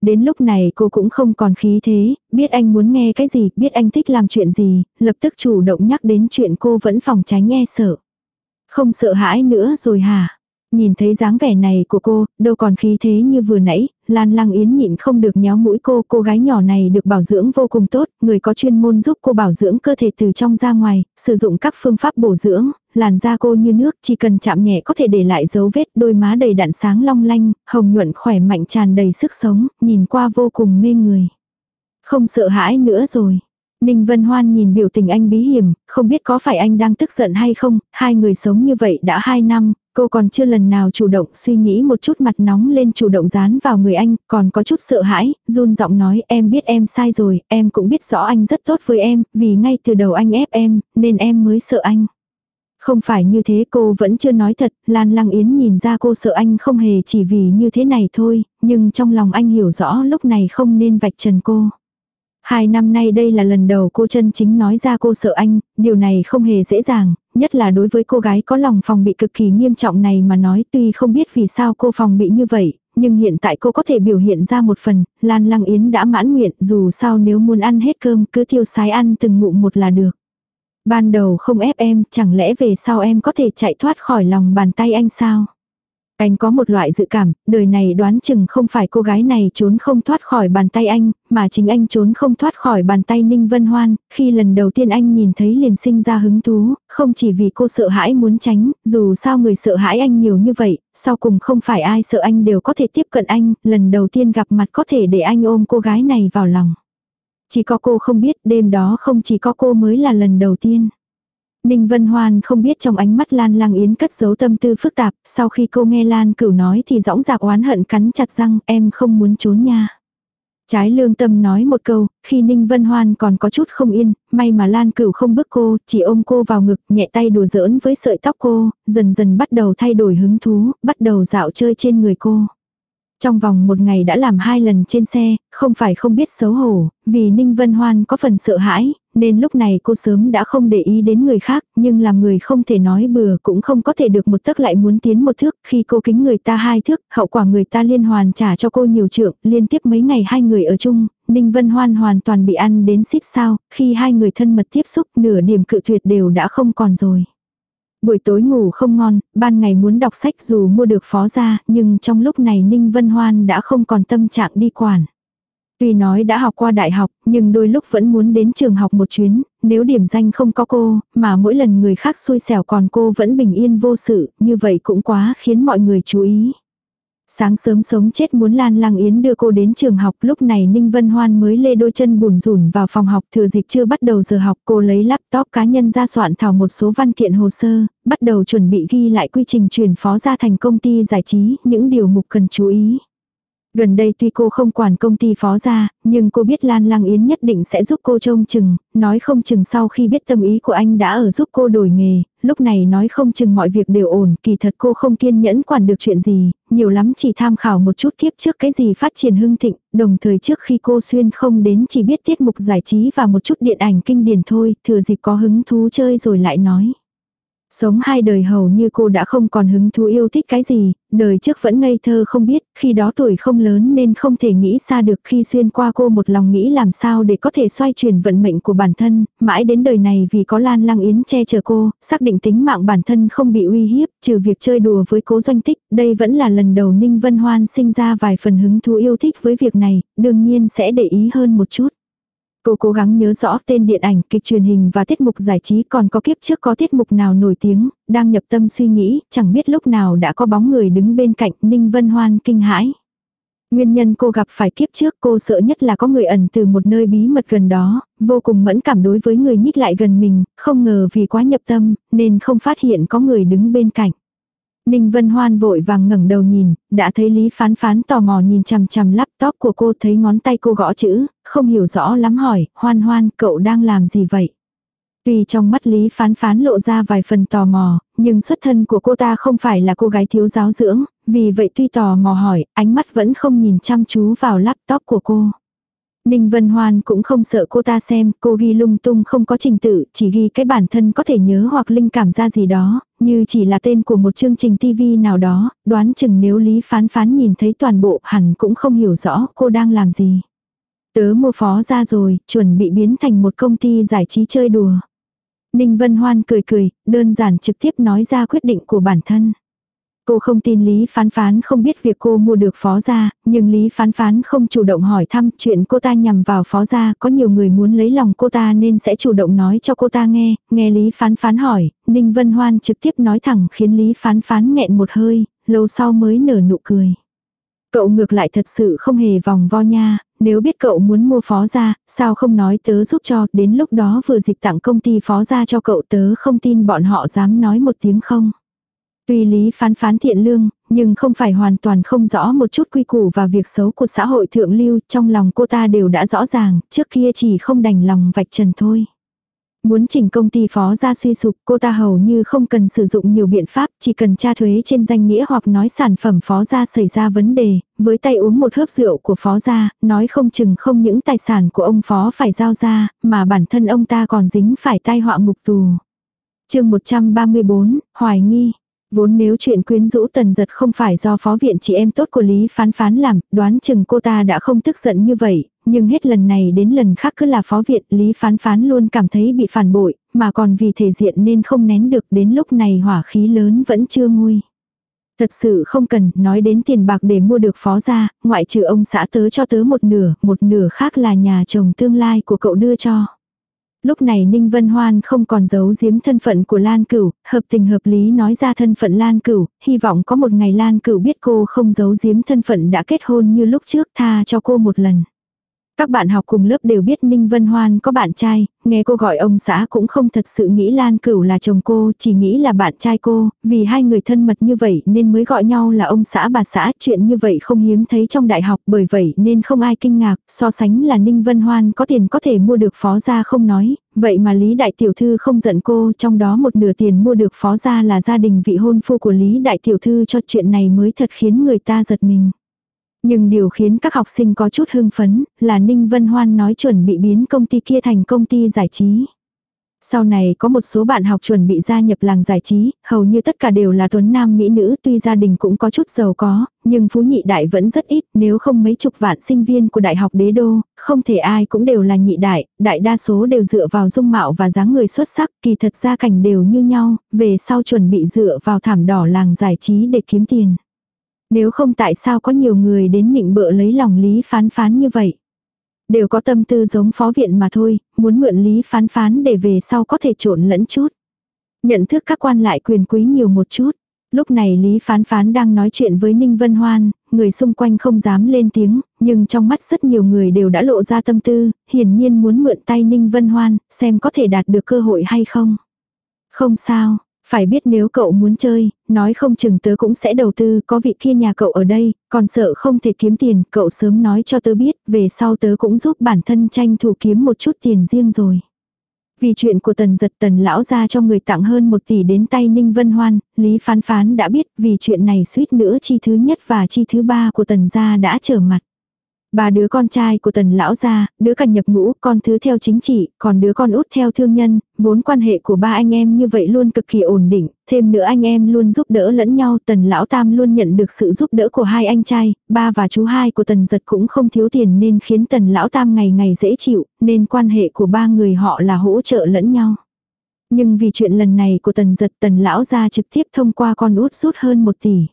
Đến lúc này cô cũng không còn khí thế, biết anh muốn nghe cái gì, biết anh thích làm chuyện gì, lập tức chủ động nhắc đến chuyện cô vẫn phòng tránh nghe sợ. Không sợ hãi nữa rồi hả? Nhìn thấy dáng vẻ này của cô, đâu còn khí thế như vừa nãy, Lan Lăng Yến nhịn không được nhéo mũi cô, cô gái nhỏ này được bảo dưỡng vô cùng tốt, người có chuyên môn giúp cô bảo dưỡng cơ thể từ trong ra ngoài, sử dụng các phương pháp bổ dưỡng, làn da cô như nước, chỉ cần chạm nhẹ có thể để lại dấu vết, đôi má đầy đặn sáng long lanh, hồng nhuận khỏe mạnh tràn đầy sức sống, nhìn qua vô cùng mê người. Không sợ hãi nữa rồi. Ninh Vân Hoan nhìn biểu tình anh bí hiểm, không biết có phải anh đang tức giận hay không, hai người sống như vậy đã hai năm, Cô còn chưa lần nào chủ động suy nghĩ một chút mặt nóng lên chủ động dán vào người anh, còn có chút sợ hãi, run giọng nói em biết em sai rồi, em cũng biết rõ anh rất tốt với em, vì ngay từ đầu anh ép em, nên em mới sợ anh. Không phải như thế cô vẫn chưa nói thật, Lan Lăng Yến nhìn ra cô sợ anh không hề chỉ vì như thế này thôi, nhưng trong lòng anh hiểu rõ lúc này không nên vạch trần cô. Hai năm nay đây là lần đầu cô chân chính nói ra cô sợ anh, điều này không hề dễ dàng, nhất là đối với cô gái có lòng phòng bị cực kỳ nghiêm trọng này mà nói tuy không biết vì sao cô phòng bị như vậy, nhưng hiện tại cô có thể biểu hiện ra một phần, Lan Lăng Yến đã mãn nguyện dù sao nếu muốn ăn hết cơm cứ tiêu sái ăn từng ngụm một là được. Ban đầu không ép em, chẳng lẽ về sau em có thể chạy thoát khỏi lòng bàn tay anh sao? Anh có một loại dự cảm, đời này đoán chừng không phải cô gái này trốn không thoát khỏi bàn tay anh, mà chính anh trốn không thoát khỏi bàn tay Ninh Vân Hoan, khi lần đầu tiên anh nhìn thấy liền sinh ra hứng thú, không chỉ vì cô sợ hãi muốn tránh, dù sao người sợ hãi anh nhiều như vậy, sau cùng không phải ai sợ anh đều có thể tiếp cận anh, lần đầu tiên gặp mặt có thể để anh ôm cô gái này vào lòng. Chỉ có cô không biết đêm đó không chỉ có cô mới là lần đầu tiên. Ninh Vân Hoan không biết trong ánh mắt Lan Lang Yến cất giấu tâm tư phức tạp, sau khi cô nghe Lan Cửu nói thì dõng dạc oán hận cắn chặt răng, em không muốn trốn nha. Trái lương tâm nói một câu, khi Ninh Vân Hoan còn có chút không yên, may mà Lan Cửu không bức cô, chỉ ôm cô vào ngực, nhẹ tay đùa giỡn với sợi tóc cô, dần dần bắt đầu thay đổi hứng thú, bắt đầu dạo chơi trên người cô. Trong vòng một ngày đã làm hai lần trên xe, không phải không biết xấu hổ, vì Ninh Vân Hoan có phần sợ hãi, nên lúc này cô sớm đã không để ý đến người khác, nhưng làm người không thể nói bừa cũng không có thể được một tấc lại muốn tiến một thước, khi cô kính người ta hai thước, hậu quả người ta liên hoàn trả cho cô nhiều trượng, liên tiếp mấy ngày hai người ở chung, Ninh Vân Hoan hoàn toàn bị ăn đến xít sao, khi hai người thân mật tiếp xúc nửa điểm cự tuyệt đều đã không còn rồi. Buổi tối ngủ không ngon, ban ngày muốn đọc sách dù mua được phó ra, nhưng trong lúc này Ninh Vân Hoan đã không còn tâm trạng đi quản. Tuy nói đã học qua đại học, nhưng đôi lúc vẫn muốn đến trường học một chuyến, nếu điểm danh không có cô, mà mỗi lần người khác xui xẻo còn cô vẫn bình yên vô sự, như vậy cũng quá khiến mọi người chú ý. Sáng sớm sống chết muốn Lan Lang Yến đưa cô đến trường học lúc này Ninh Vân Hoan mới lê đôi chân bùn rủn vào phòng học thừa dịp chưa bắt đầu giờ học cô lấy laptop cá nhân ra soạn thảo một số văn kiện hồ sơ, bắt đầu chuẩn bị ghi lại quy trình chuyển phó ra thành công ty giải trí, những điều mục cần chú ý. Gần đây tuy cô không quản công ty phó ra, nhưng cô biết Lan Lang Yến nhất định sẽ giúp cô trông chừng, nói không chừng sau khi biết tâm ý của anh đã ở giúp cô đổi nghề, lúc này nói không chừng mọi việc đều ổn, kỳ thật cô không kiên nhẫn quản được chuyện gì, nhiều lắm chỉ tham khảo một chút kiếp trước cái gì phát triển hưng thịnh, đồng thời trước khi cô xuyên không đến chỉ biết tiết mục giải trí và một chút điện ảnh kinh điển thôi, thừa dịp có hứng thú chơi rồi lại nói. Sống hai đời hầu như cô đã không còn hứng thú yêu thích cái gì, đời trước vẫn ngây thơ không biết, khi đó tuổi không lớn nên không thể nghĩ xa được khi xuyên qua cô một lòng nghĩ làm sao để có thể xoay chuyển vận mệnh của bản thân, mãi đến đời này vì có Lan Lăng Yến che chở cô, xác định tính mạng bản thân không bị uy hiếp, trừ việc chơi đùa với cố doanh tích, đây vẫn là lần đầu Ninh Vân Hoan sinh ra vài phần hứng thú yêu thích với việc này, đương nhiên sẽ để ý hơn một chút. Cô cố gắng nhớ rõ tên điện ảnh, kịch truyền hình và tiết mục giải trí còn có kiếp trước có tiết mục nào nổi tiếng, đang nhập tâm suy nghĩ, chẳng biết lúc nào đã có bóng người đứng bên cạnh Ninh Vân Hoan kinh hãi. Nguyên nhân cô gặp phải kiếp trước cô sợ nhất là có người ẩn từ một nơi bí mật gần đó, vô cùng mẫn cảm đối với người nhích lại gần mình, không ngờ vì quá nhập tâm, nên không phát hiện có người đứng bên cạnh. Ninh Vân Hoan vội vàng ngẩng đầu nhìn, đã thấy Lý Phán Phán tò mò nhìn chằm chằm laptop của cô thấy ngón tay cô gõ chữ, không hiểu rõ lắm hỏi, Hoan Hoan, cậu đang làm gì vậy? Tuy trong mắt Lý Phán Phán lộ ra vài phần tò mò, nhưng xuất thân của cô ta không phải là cô gái thiếu giáo dưỡng, vì vậy tuy tò mò hỏi, ánh mắt vẫn không nhìn chăm chú vào laptop của cô. Ninh Vân Hoan cũng không sợ cô ta xem, cô ghi lung tung không có trình tự, chỉ ghi cái bản thân có thể nhớ hoặc linh cảm ra gì đó, như chỉ là tên của một chương trình TV nào đó, đoán chừng nếu Lý Phán Phán nhìn thấy toàn bộ hẳn cũng không hiểu rõ cô đang làm gì. Tớ mua phó ra rồi, chuẩn bị biến thành một công ty giải trí chơi đùa. Ninh Vân Hoan cười cười, đơn giản trực tiếp nói ra quyết định của bản thân. Cô không tin Lý Phán Phán không biết việc cô mua được phó gia, nhưng Lý Phán Phán không chủ động hỏi thăm chuyện cô ta nhằm vào phó gia, có nhiều người muốn lấy lòng cô ta nên sẽ chủ động nói cho cô ta nghe, nghe Lý Phán Phán hỏi, Ninh Vân Hoan trực tiếp nói thẳng khiến Lý Phán Phán nghẹn một hơi, lâu sau mới nở nụ cười. Cậu ngược lại thật sự không hề vòng vo nha, nếu biết cậu muốn mua phó gia, sao không nói tớ giúp cho, đến lúc đó vừa dịp tặng công ty phó gia cho cậu tớ không tin bọn họ dám nói một tiếng không. Tuy lý phán phán thiện lương, nhưng không phải hoàn toàn không rõ một chút quy củ và việc xấu của xã hội thượng lưu, trong lòng cô ta đều đã rõ ràng, trước kia chỉ không đành lòng vạch trần thôi. Muốn chỉnh công ty phó ra suy sụp, cô ta hầu như không cần sử dụng nhiều biện pháp, chỉ cần tra thuế trên danh nghĩa hoặc nói sản phẩm phó ra xảy ra vấn đề, với tay uống một hớp rượu của phó ra, nói không chừng không những tài sản của ông phó phải giao ra, mà bản thân ông ta còn dính phải tai họa ngục tù. chương 134, Hoài nghi. Vốn nếu chuyện quyến rũ tần giật không phải do phó viện chị em tốt của Lý Phán Phán làm, đoán chừng cô ta đã không tức giận như vậy, nhưng hết lần này đến lần khác cứ là phó viện Lý Phán Phán luôn cảm thấy bị phản bội, mà còn vì thể diện nên không nén được đến lúc này hỏa khí lớn vẫn chưa nguôi. Thật sự không cần, nói đến tiền bạc để mua được phó ra, ngoại trừ ông xã tớ cho tớ một nửa, một nửa khác là nhà chồng tương lai của cậu đưa cho. Lúc này Ninh Vân Hoan không còn giấu giếm thân phận của Lan Cửu, hợp tình hợp lý nói ra thân phận Lan Cửu, hy vọng có một ngày Lan Cửu biết cô không giấu giếm thân phận đã kết hôn như lúc trước tha cho cô một lần. Các bạn học cùng lớp đều biết Ninh Vân Hoan có bạn trai, nghe cô gọi ông xã cũng không thật sự nghĩ Lan Cửu là chồng cô, chỉ nghĩ là bạn trai cô, vì hai người thân mật như vậy nên mới gọi nhau là ông xã bà xã, chuyện như vậy không hiếm thấy trong đại học, bởi vậy nên không ai kinh ngạc, so sánh là Ninh Vân Hoan có tiền có thể mua được phó gia không nói, vậy mà Lý Đại Tiểu Thư không giận cô, trong đó một nửa tiền mua được phó gia là gia đình vị hôn phu của Lý Đại Tiểu Thư cho chuyện này mới thật khiến người ta giật mình. Nhưng điều khiến các học sinh có chút hưng phấn là Ninh Vân Hoan nói chuẩn bị biến công ty kia thành công ty giải trí. Sau này có một số bạn học chuẩn bị gia nhập làng giải trí, hầu như tất cả đều là tuấn nam mỹ nữ tuy gia đình cũng có chút giàu có, nhưng phú nhị đại vẫn rất ít nếu không mấy chục vạn sinh viên của đại học đế đô, không thể ai cũng đều là nhị đại, đại đa số đều dựa vào dung mạo và dáng người xuất sắc, kỳ thật gia cảnh đều như nhau, về sau chuẩn bị dựa vào thảm đỏ làng giải trí để kiếm tiền. Nếu không tại sao có nhiều người đến nịnh bợ lấy lòng lý phán phán như vậy. Đều có tâm tư giống phó viện mà thôi, muốn mượn lý phán phán để về sau có thể trộn lẫn chút. Nhận thức các quan lại quyền quý nhiều một chút. Lúc này Lý Phán Phán đang nói chuyện với Ninh Vân Hoan, người xung quanh không dám lên tiếng, nhưng trong mắt rất nhiều người đều đã lộ ra tâm tư, hiển nhiên muốn mượn tay Ninh Vân Hoan, xem có thể đạt được cơ hội hay không. Không sao, phải biết nếu cậu muốn chơi, nói không chừng tớ cũng sẽ đầu tư, có vị kia nhà cậu ở đây, còn sợ không thể kiếm tiền, cậu sớm nói cho tớ biết, về sau tớ cũng giúp bản thân tranh thủ kiếm một chút tiền riêng rồi. Vì chuyện của tần giật tần lão ra cho người tặng hơn một tỷ đến tay Ninh Vân Hoan, Lý Phán Phán đã biết vì chuyện này suýt nữa chi thứ nhất và chi thứ ba của tần gia đã trở mặt. Ba đứa con trai của tần lão gia, đứa cả nhập ngũ, con thứ theo chính trị, còn đứa con út theo thương nhân, vốn quan hệ của ba anh em như vậy luôn cực kỳ ổn định, thêm nữa anh em luôn giúp đỡ lẫn nhau, tần lão tam luôn nhận được sự giúp đỡ của hai anh trai, ba và chú hai của tần giật cũng không thiếu tiền nên khiến tần lão tam ngày ngày dễ chịu, nên quan hệ của ba người họ là hỗ trợ lẫn nhau. Nhưng vì chuyện lần này của tần giật tần lão gia trực tiếp thông qua con út rút hơn một tỷ.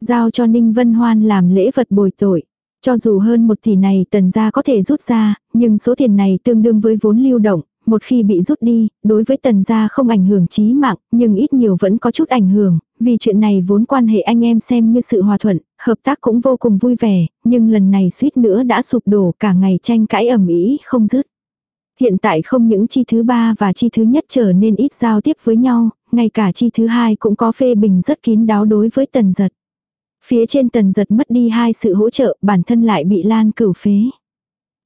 Giao cho Ninh Vân Hoan làm lễ vật bồi tội. Cho dù hơn một tỷ này tần gia có thể rút ra, nhưng số tiền này tương đương với vốn lưu động, một khi bị rút đi, đối với tần gia không ảnh hưởng chí mạng, nhưng ít nhiều vẫn có chút ảnh hưởng, vì chuyện này vốn quan hệ anh em xem như sự hòa thuận, hợp tác cũng vô cùng vui vẻ, nhưng lần này suýt nữa đã sụp đổ cả ngày tranh cãi ầm ĩ không dứt. Hiện tại không những chi thứ ba và chi thứ nhất trở nên ít giao tiếp với nhau, ngay cả chi thứ hai cũng có phê bình rất kín đáo đối với tần giật. Phía trên tần giật mất đi hai sự hỗ trợ, bản thân lại bị lan cửu phế.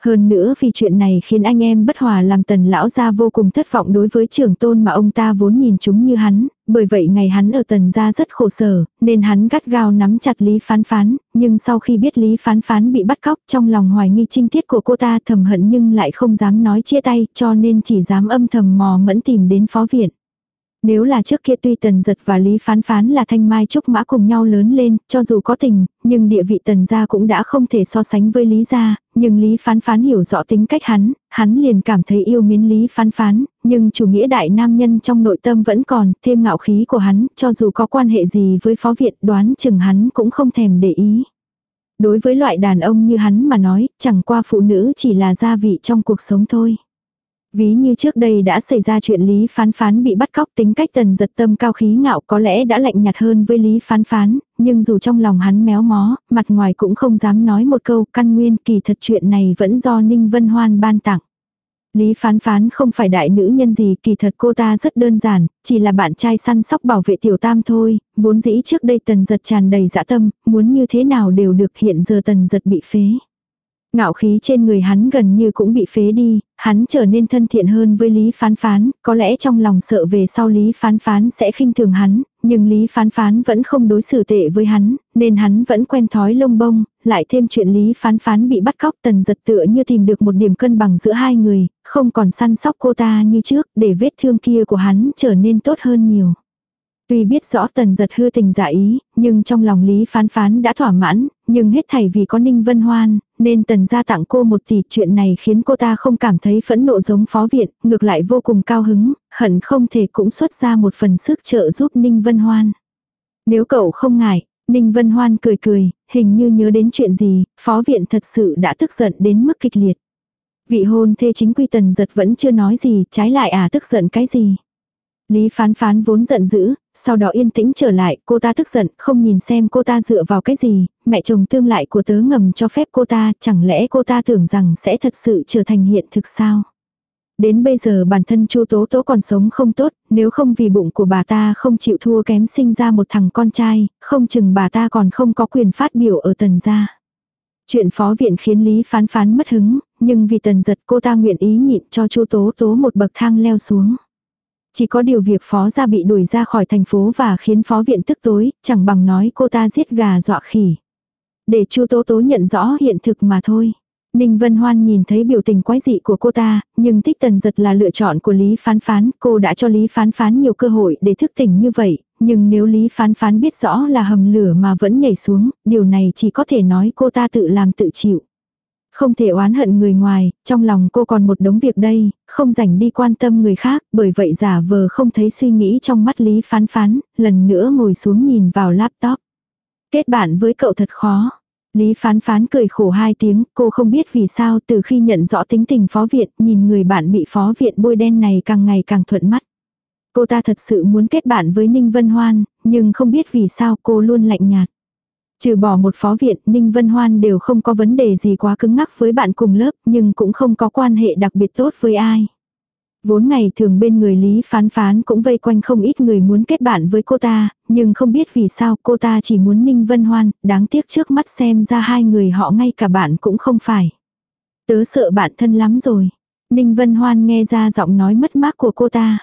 Hơn nữa vì chuyện này khiến anh em bất hòa làm tần lão gia vô cùng thất vọng đối với trưởng tôn mà ông ta vốn nhìn chúng như hắn, bởi vậy ngày hắn ở tần gia rất khổ sở, nên hắn gắt gao nắm chặt Lý Phán Phán, nhưng sau khi biết Lý Phán Phán bị bắt cóc trong lòng hoài nghi trinh tiết của cô ta thầm hận nhưng lại không dám nói chia tay cho nên chỉ dám âm thầm mò mẫn tìm đến phó viện. Nếu là trước kia tuy tần giật và Lý Phán Phán là thanh mai trúc mã cùng nhau lớn lên, cho dù có tình, nhưng địa vị tần gia cũng đã không thể so sánh với Lý gia, nhưng Lý Phán Phán hiểu rõ tính cách hắn, hắn liền cảm thấy yêu mến Lý Phán Phán, nhưng chủ nghĩa đại nam nhân trong nội tâm vẫn còn, thêm ngạo khí của hắn, cho dù có quan hệ gì với phó viện đoán chừng hắn cũng không thèm để ý. Đối với loại đàn ông như hắn mà nói, chẳng qua phụ nữ chỉ là gia vị trong cuộc sống thôi. Ví như trước đây đã xảy ra chuyện Lý Phán Phán bị bắt cóc tính cách tần giật tâm cao khí ngạo có lẽ đã lạnh nhạt hơn với Lý Phán Phán, nhưng dù trong lòng hắn méo mó, mặt ngoài cũng không dám nói một câu căn nguyên kỳ thật chuyện này vẫn do Ninh Vân Hoan ban tặng. Lý phán phán không phải đại nữ nhân gì, kỳ thật cô ta rất đơn giản, chỉ là bạn trai săn sóc bảo vệ tiểu tam thôi, vốn dĩ trước đây tần giật tràn đầy dã tâm, muốn như thế nào đều được hiện giờ tần giật bị phế. Ngạo khí trên người hắn gần như cũng bị phế đi, hắn trở nên thân thiện hơn với Lý Phán Phán, có lẽ trong lòng sợ về sau Lý Phán Phán sẽ khinh thường hắn, nhưng Lý Phán Phán vẫn không đối xử tệ với hắn, nên hắn vẫn quen thói lông bông, lại thêm chuyện Lý Phán Phán bị bắt cóc tần giật tựa như tìm được một điểm cân bằng giữa hai người, không còn săn sóc cô ta như trước, để vết thương kia của hắn trở nên tốt hơn nhiều. Tuy biết rõ tần giật hư tình giả ý, nhưng trong lòng Lý Phán Phán đã thỏa mãn, nhưng hết thảy vì có Ninh Vân Hoan, nên tần gia tặng cô một tỷ chuyện này khiến cô ta không cảm thấy phẫn nộ giống phó viện, ngược lại vô cùng cao hứng, hận không thể cũng xuất ra một phần sức trợ giúp Ninh Vân Hoan. Nếu cậu không ngại, Ninh Vân Hoan cười cười, hình như nhớ đến chuyện gì, phó viện thật sự đã tức giận đến mức kịch liệt. Vị hôn thê chính quy tần giật vẫn chưa nói gì, trái lại à tức giận cái gì. Lý phán phán vốn giận dữ, sau đó yên tĩnh trở lại, cô ta tức giận, không nhìn xem cô ta dựa vào cái gì, mẹ chồng tương lại của tớ ngầm cho phép cô ta, chẳng lẽ cô ta tưởng rằng sẽ thật sự trở thành hiện thực sao? Đến bây giờ bản thân Chu Tố Tố còn sống không tốt, nếu không vì bụng của bà ta không chịu thua kém sinh ra một thằng con trai, không chừng bà ta còn không có quyền phát biểu ở tần gia. Chuyện phó viện khiến Lý phán phán mất hứng, nhưng vì tần giật cô ta nguyện ý nhịn cho Chu Tố Tố một bậc thang leo xuống. Chỉ có điều việc phó gia bị đuổi ra khỏi thành phố và khiến phó viện tức tối, chẳng bằng nói cô ta giết gà dọa khỉ. Để Chu Tố Tố nhận rõ hiện thực mà thôi. Ninh Vân Hoan nhìn thấy biểu tình quái dị của cô ta, nhưng thích tần giật là lựa chọn của Lý Phán Phán, cô đã cho Lý Phán Phán nhiều cơ hội để thức tỉnh như vậy, nhưng nếu Lý Phán Phán biết rõ là hầm lửa mà vẫn nhảy xuống, điều này chỉ có thể nói cô ta tự làm tự chịu. Không thể oán hận người ngoài, trong lòng cô còn một đống việc đây, không rảnh đi quan tâm người khác, bởi vậy giả vờ không thấy suy nghĩ trong mắt Lý Phán Phán, lần nữa ngồi xuống nhìn vào laptop. Kết bạn với cậu thật khó. Lý phán phán cười khổ hai tiếng, cô không biết vì sao từ khi nhận rõ tính tình phó viện, nhìn người bạn bị phó viện bôi đen này càng ngày càng thuận mắt. Cô ta thật sự muốn kết bạn với Ninh Vân Hoan, nhưng không biết vì sao cô luôn lạnh nhạt. Trừ bỏ một phó viện, Ninh Vân Hoan đều không có vấn đề gì quá cứng ngắc với bạn cùng lớp, nhưng cũng không có quan hệ đặc biệt tốt với ai. Vốn ngày thường bên người Lý Phán Phán cũng vây quanh không ít người muốn kết bạn với cô ta, nhưng không biết vì sao cô ta chỉ muốn Ninh Vân Hoan, đáng tiếc trước mắt xem ra hai người họ ngay cả bạn cũng không phải. Tớ sợ bạn thân lắm rồi. Ninh Vân Hoan nghe ra giọng nói mất mát của cô ta.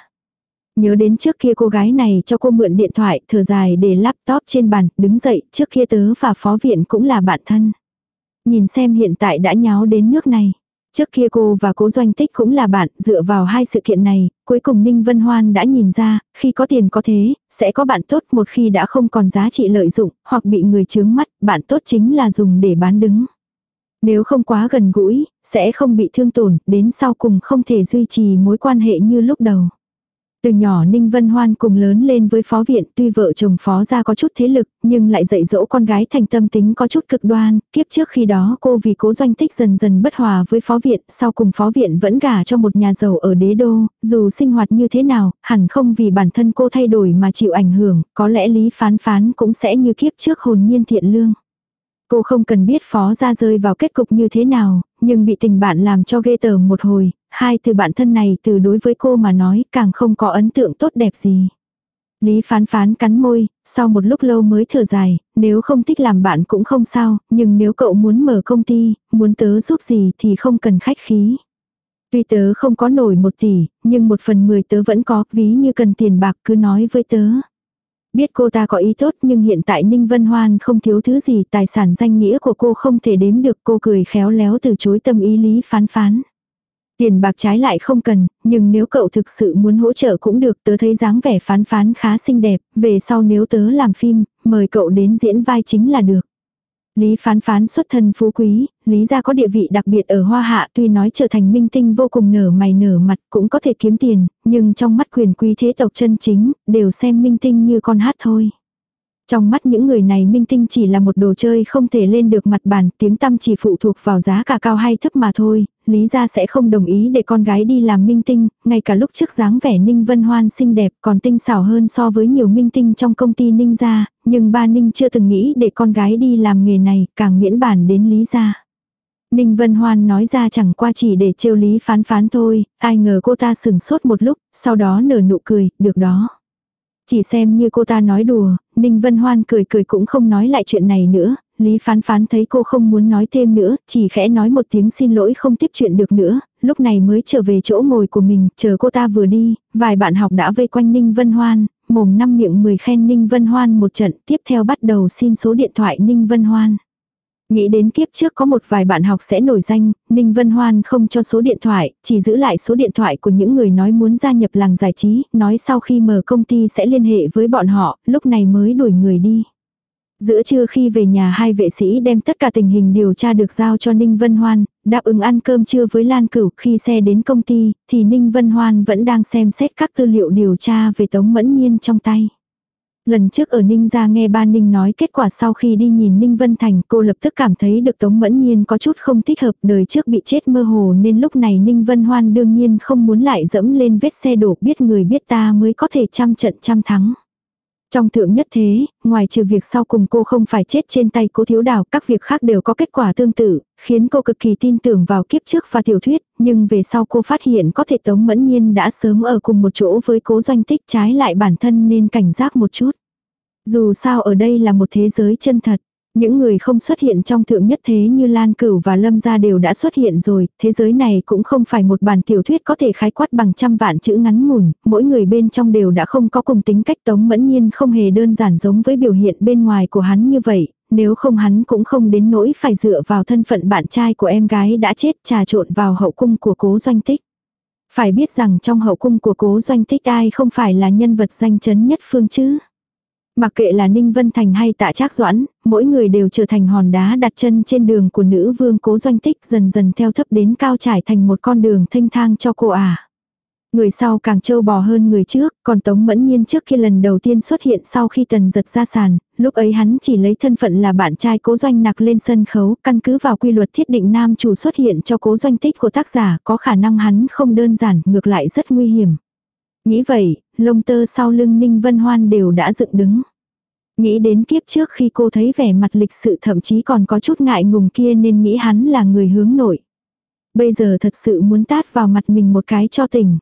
Nhớ đến trước kia cô gái này cho cô mượn điện thoại, thở dài để laptop trên bàn, đứng dậy, trước kia tớ và phó viện cũng là bạn thân. Nhìn xem hiện tại đã nháo đến nước này. Trước kia cô và cố doanh tích cũng là bạn, dựa vào hai sự kiện này, cuối cùng Ninh Vân Hoan đã nhìn ra, khi có tiền có thế, sẽ có bạn tốt một khi đã không còn giá trị lợi dụng, hoặc bị người chướng mắt, bạn tốt chính là dùng để bán đứng. Nếu không quá gần gũi, sẽ không bị thương tổn, đến sau cùng không thể duy trì mối quan hệ như lúc đầu. Từ nhỏ Ninh Vân Hoan cùng lớn lên với phó viện tuy vợ chồng phó gia có chút thế lực, nhưng lại dạy dỗ con gái thành tâm tính có chút cực đoan, kiếp trước khi đó cô vì cố doanh tích dần dần bất hòa với phó viện, sau cùng phó viện vẫn gả cho một nhà giàu ở đế đô, dù sinh hoạt như thế nào, hẳn không vì bản thân cô thay đổi mà chịu ảnh hưởng, có lẽ lý phán phán cũng sẽ như kiếp trước hồn nhiên thiện lương. Cô không cần biết phó gia rơi vào kết cục như thế nào, nhưng bị tình bạn làm cho ghê tởm một hồi, hai từ bạn thân này từ đối với cô mà nói càng không có ấn tượng tốt đẹp gì. Lý phán phán cắn môi, sau một lúc lâu mới thở dài, nếu không thích làm bạn cũng không sao, nhưng nếu cậu muốn mở công ty, muốn tớ giúp gì thì không cần khách khí. Tuy tớ không có nổi một tỷ, nhưng một phần mười tớ vẫn có, ví như cần tiền bạc cứ nói với tớ. Biết cô ta có ý tốt nhưng hiện tại Ninh Vân Hoan không thiếu thứ gì, tài sản danh nghĩa của cô không thể đếm được cô cười khéo léo từ chối tâm ý lý phán phán. Tiền bạc trái lại không cần, nhưng nếu cậu thực sự muốn hỗ trợ cũng được, tớ thấy dáng vẻ phán phán khá xinh đẹp, về sau nếu tớ làm phim, mời cậu đến diễn vai chính là được. Lý phán phán xuất thân phú quý, Lý gia có địa vị đặc biệt ở Hoa Hạ tuy nói trở thành minh tinh vô cùng nở mày nở mặt cũng có thể kiếm tiền, nhưng trong mắt quyền quý thế tộc chân chính, đều xem minh tinh như con hát thôi. Trong mắt những người này minh tinh chỉ là một đồ chơi không thể lên được mặt bàn, tiếng tăm chỉ phụ thuộc vào giá cả cao hay thấp mà thôi, Lý gia sẽ không đồng ý để con gái đi làm minh tinh, ngay cả lúc trước dáng vẻ Ninh Vân Hoan xinh đẹp còn tinh xảo hơn so với nhiều minh tinh trong công ty Ninh gia, nhưng ba Ninh chưa từng nghĩ để con gái đi làm nghề này, càng miễn bản đến Lý gia. Ninh Vân Hoan nói ra chẳng qua chỉ để trêu Lý phán phán thôi, ai ngờ cô ta sừng sốt một lúc, sau đó nở nụ cười, được đó. Chỉ xem như cô ta nói đùa, Ninh Vân Hoan cười cười cũng không nói lại chuyện này nữa, Lý Phán Phán thấy cô không muốn nói thêm nữa, chỉ khẽ nói một tiếng xin lỗi không tiếp chuyện được nữa, lúc này mới trở về chỗ ngồi của mình, chờ cô ta vừa đi, vài bạn học đã vây quanh Ninh Vân Hoan, mồm năm miệng mười khen Ninh Vân Hoan một trận, tiếp theo bắt đầu xin số điện thoại Ninh Vân Hoan. Nghĩ đến kiếp trước có một vài bạn học sẽ nổi danh, Ninh Vân Hoan không cho số điện thoại, chỉ giữ lại số điện thoại của những người nói muốn gia nhập làng giải trí, nói sau khi mở công ty sẽ liên hệ với bọn họ, lúc này mới đuổi người đi. Giữa trưa khi về nhà hai vệ sĩ đem tất cả tình hình điều tra được giao cho Ninh Vân Hoan, đáp ứng ăn cơm trưa với Lan Cửu khi xe đến công ty, thì Ninh Vân Hoan vẫn đang xem xét các tư liệu điều tra về Tống Mẫn Nhiên trong tay. Lần trước ở Ninh ra nghe ba Ninh nói kết quả sau khi đi nhìn Ninh Vân Thành, cô lập tức cảm thấy được Tống Mẫn Nhiên có chút không thích hợp, đời trước bị chết mơ hồ nên lúc này Ninh Vân Hoan đương nhiên không muốn lại dẫm lên vết xe đổ, biết người biết ta mới có thể trăm trận trăm thắng. Trong thượng nhất thế, ngoài trừ việc sau cùng cô không phải chết trên tay cố thiếu đào, các việc khác đều có kết quả tương tự, khiến cô cực kỳ tin tưởng vào kiếp trước và tiểu thuyết, nhưng về sau cô phát hiện có thể Tống Mẫn Nhiên đã sớm ở cùng một chỗ với cố doanh tích trái lại bản thân nên cảnh giác một chút. Dù sao ở đây là một thế giới chân thật. Những người không xuất hiện trong thượng nhất thế như Lan Cửu và Lâm gia đều đã xuất hiện rồi, thế giới này cũng không phải một bản tiểu thuyết có thể khái quát bằng trăm vạn chữ ngắn ngủn, mỗi người bên trong đều đã không có cùng tính cách tống mẫn nhiên không hề đơn giản giống với biểu hiện bên ngoài của hắn như vậy, nếu không hắn cũng không đến nỗi phải dựa vào thân phận bạn trai của em gái đã chết trà trộn vào hậu cung của cố doanh tích. Phải biết rằng trong hậu cung của cố doanh tích ai không phải là nhân vật danh chấn nhất phương chứ. Mặc kệ là Ninh Vân Thành hay tạ trác doãn, mỗi người đều trở thành hòn đá đặt chân trên đường của nữ vương cố doanh tích dần dần theo thấp đến cao trải thành một con đường thanh thang cho cô à. Người sau càng trâu bò hơn người trước, còn Tống Mẫn Nhiên trước khi lần đầu tiên xuất hiện sau khi tần giật ra sàn, lúc ấy hắn chỉ lấy thân phận là bạn trai cố doanh nặc lên sân khấu, căn cứ vào quy luật thiết định nam chủ xuất hiện cho cố doanh tích của tác giả, có khả năng hắn không đơn giản, ngược lại rất nguy hiểm. Nghĩ vậy, lông tơ sau lưng Ninh Vân Hoan đều đã dựng đứng. Nghĩ đến kiếp trước khi cô thấy vẻ mặt lịch sự thậm chí còn có chút ngại ngùng kia nên nghĩ hắn là người hướng nội. Bây giờ thật sự muốn tát vào mặt mình một cái cho tỉnh.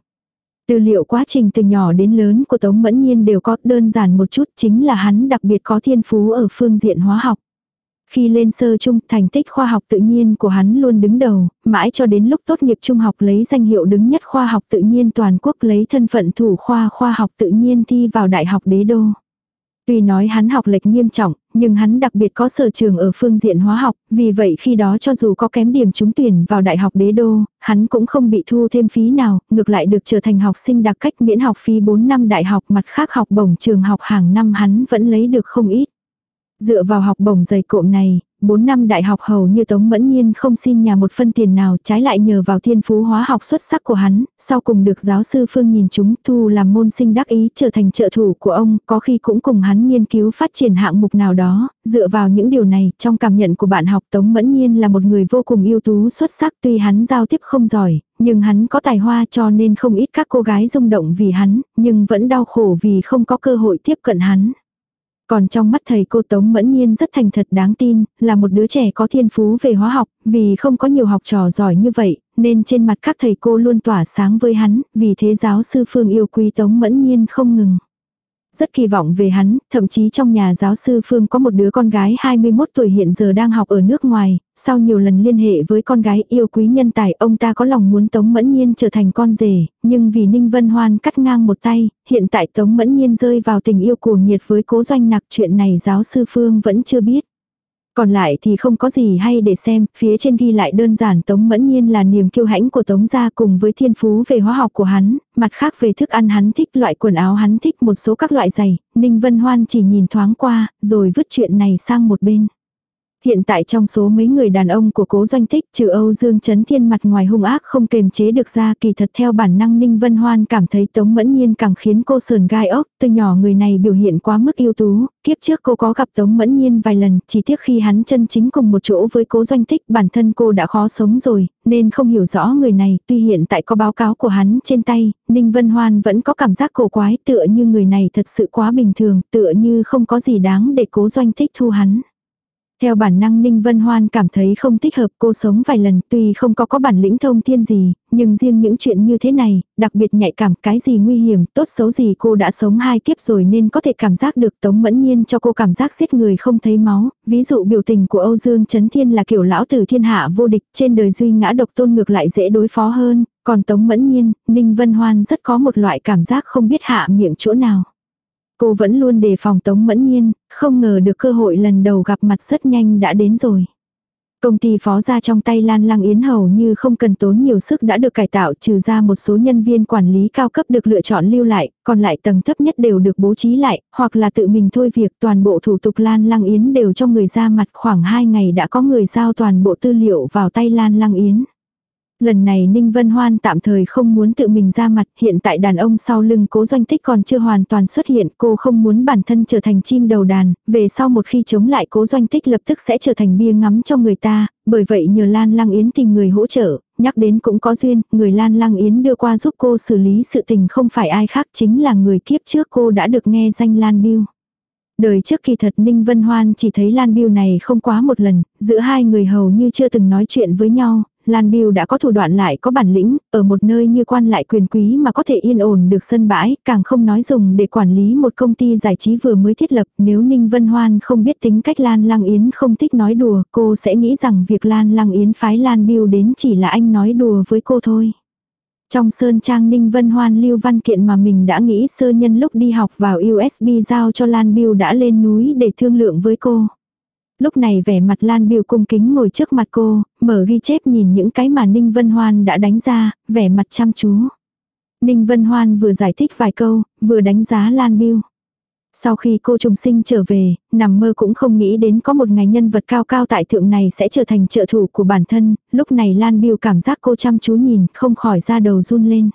Tư liệu quá trình từ nhỏ đến lớn của Tống Mẫn Nhiên đều có đơn giản một chút chính là hắn đặc biệt có thiên phú ở phương diện hóa học. Khi lên sơ trung, thành tích khoa học tự nhiên của hắn luôn đứng đầu, mãi cho đến lúc tốt nghiệp trung học lấy danh hiệu đứng nhất khoa học tự nhiên toàn quốc lấy thân phận thủ khoa khoa học tự nhiên thi vào Đại học Đế Đô. Tuy nói hắn học lệch nghiêm trọng, nhưng hắn đặc biệt có sở trường ở phương diện hóa học, vì vậy khi đó cho dù có kém điểm trúng tuyển vào đại học đế đô, hắn cũng không bị thu thêm phí nào, ngược lại được trở thành học sinh đặc cách miễn học phí 4 năm đại học mặt khác học bổng trường học hàng năm hắn vẫn lấy được không ít. Dựa vào học bổng dày cộm này, 4 năm đại học hầu như Tống Mẫn Nhiên không xin nhà một phân tiền nào trái lại nhờ vào thiên phú hóa học xuất sắc của hắn, sau cùng được giáo sư Phương nhìn chúng thu làm môn sinh đắc ý trở thành trợ thủ của ông, có khi cũng cùng hắn nghiên cứu phát triển hạng mục nào đó, dựa vào những điều này, trong cảm nhận của bạn học Tống Mẫn Nhiên là một người vô cùng ưu tú xuất sắc tuy hắn giao tiếp không giỏi, nhưng hắn có tài hoa cho nên không ít các cô gái rung động vì hắn, nhưng vẫn đau khổ vì không có cơ hội tiếp cận hắn. Còn trong mắt thầy cô Tống Mẫn Nhiên rất thành thật đáng tin, là một đứa trẻ có thiên phú về hóa học, vì không có nhiều học trò giỏi như vậy, nên trên mặt các thầy cô luôn tỏa sáng với hắn, vì thế giáo sư Phương yêu quý Tống Mẫn Nhiên không ngừng rất kỳ vọng về hắn, thậm chí trong nhà giáo sư Phương có một đứa con gái 21 tuổi hiện giờ đang học ở nước ngoài, sau nhiều lần liên hệ với con gái yêu quý nhân tài ông ta có lòng muốn Tống Mẫn Nhiên trở thành con rể, nhưng vì Ninh Vân Hoan cắt ngang một tay, hiện tại Tống Mẫn Nhiên rơi vào tình yêu cuồng nhiệt với cố doanh nặc chuyện này giáo sư Phương vẫn chưa biết. Còn lại thì không có gì hay để xem, phía trên ghi lại đơn giản Tống Mẫn Nhiên là niềm kiêu hãnh của Tống gia cùng với thiên phú về hóa học của hắn, mặt khác về thức ăn hắn thích loại quần áo hắn thích một số các loại giày, Ninh Vân Hoan chỉ nhìn thoáng qua, rồi vứt chuyện này sang một bên. Hiện tại trong số mấy người đàn ông của cố doanh tích trừ Âu Dương Trấn Thiên mặt ngoài hung ác không kềm chế được ra kỳ thật theo bản năng Ninh Vân Hoan cảm thấy Tống Mẫn Nhiên càng khiến cô sờn gai ốc, từ nhỏ người này biểu hiện quá mức ưu tú, kiếp trước cô có gặp Tống Mẫn Nhiên vài lần, chỉ tiếc khi hắn chân chính cùng một chỗ với cố doanh tích bản thân cô đã khó sống rồi, nên không hiểu rõ người này, tuy hiện tại có báo cáo của hắn trên tay, Ninh Vân Hoan vẫn có cảm giác cổ quái tựa như người này thật sự quá bình thường, tựa như không có gì đáng để cố doanh tích thu hắn. Theo bản năng Ninh Vân Hoan cảm thấy không thích hợp cô sống vài lần tuy không có có bản lĩnh thông thiên gì, nhưng riêng những chuyện như thế này, đặc biệt nhạy cảm cái gì nguy hiểm, tốt xấu gì cô đã sống hai kiếp rồi nên có thể cảm giác được Tống Mẫn Nhiên cho cô cảm giác giết người không thấy máu. Ví dụ biểu tình của Âu Dương Trấn Thiên là kiểu lão tử thiên hạ vô địch, trên đời duy ngã độc tôn ngược lại dễ đối phó hơn, còn Tống Mẫn Nhiên, Ninh Vân Hoan rất có một loại cảm giác không biết hạ miệng chỗ nào. Cô vẫn luôn đề phòng Tống Mẫn Nhiên, không ngờ được cơ hội lần đầu gặp mặt rất nhanh đã đến rồi. Công ty phó ra trong tay Lan Lăng Yến hầu như không cần tốn nhiều sức đã được cải tạo trừ ra một số nhân viên quản lý cao cấp được lựa chọn lưu lại, còn lại tầng thấp nhất đều được bố trí lại, hoặc là tự mình thôi việc toàn bộ thủ tục Lan Lăng Yến đều cho người ra mặt khoảng 2 ngày đã có người giao toàn bộ tư liệu vào tay Lan Lăng Yến. Lần này Ninh Vân Hoan tạm thời không muốn tự mình ra mặt, hiện tại đàn ông sau lưng cố doanh tích còn chưa hoàn toàn xuất hiện, cô không muốn bản thân trở thành chim đầu đàn, về sau một khi chống lại cố doanh tích lập tức sẽ trở thành bia ngắm cho người ta, bởi vậy nhờ Lan Lăng Yến tìm người hỗ trợ, nhắc đến cũng có duyên, người Lan Lăng Yến đưa qua giúp cô xử lý sự tình không phải ai khác chính là người kiếp trước cô đã được nghe danh Lan Biêu. Đời trước kỳ thật Ninh Vân Hoan chỉ thấy Lan Biêu này không quá một lần, giữa hai người hầu như chưa từng nói chuyện với nhau, Lan Biêu đã có thủ đoạn lại có bản lĩnh, ở một nơi như quan lại quyền quý mà có thể yên ổn được sân bãi, càng không nói dùng để quản lý một công ty giải trí vừa mới thiết lập. Nếu Ninh Vân Hoan không biết tính cách Lan Lăng Yến không thích nói đùa, cô sẽ nghĩ rằng việc Lan Lăng Yến phái Lan Biêu đến chỉ là anh nói đùa với cô thôi. Trong sơn trang Ninh Vân Hoan lưu văn kiện mà mình đã nghĩ sơ nhân lúc đi học vào USB giao cho Lan Biêu đã lên núi để thương lượng với cô. Lúc này vẻ mặt Lan Biêu cung kính ngồi trước mặt cô, mở ghi chép nhìn những cái mà Ninh Vân Hoan đã đánh ra, vẻ mặt chăm chú. Ninh Vân Hoan vừa giải thích vài câu, vừa đánh giá Lan Biêu. Sau khi cô trùng sinh trở về, nằm mơ cũng không nghĩ đến có một ngày nhân vật cao cao tại thượng này sẽ trở thành trợ thủ của bản thân, lúc này Lan Biêu cảm giác cô chăm chú nhìn, không khỏi ra đầu run lên.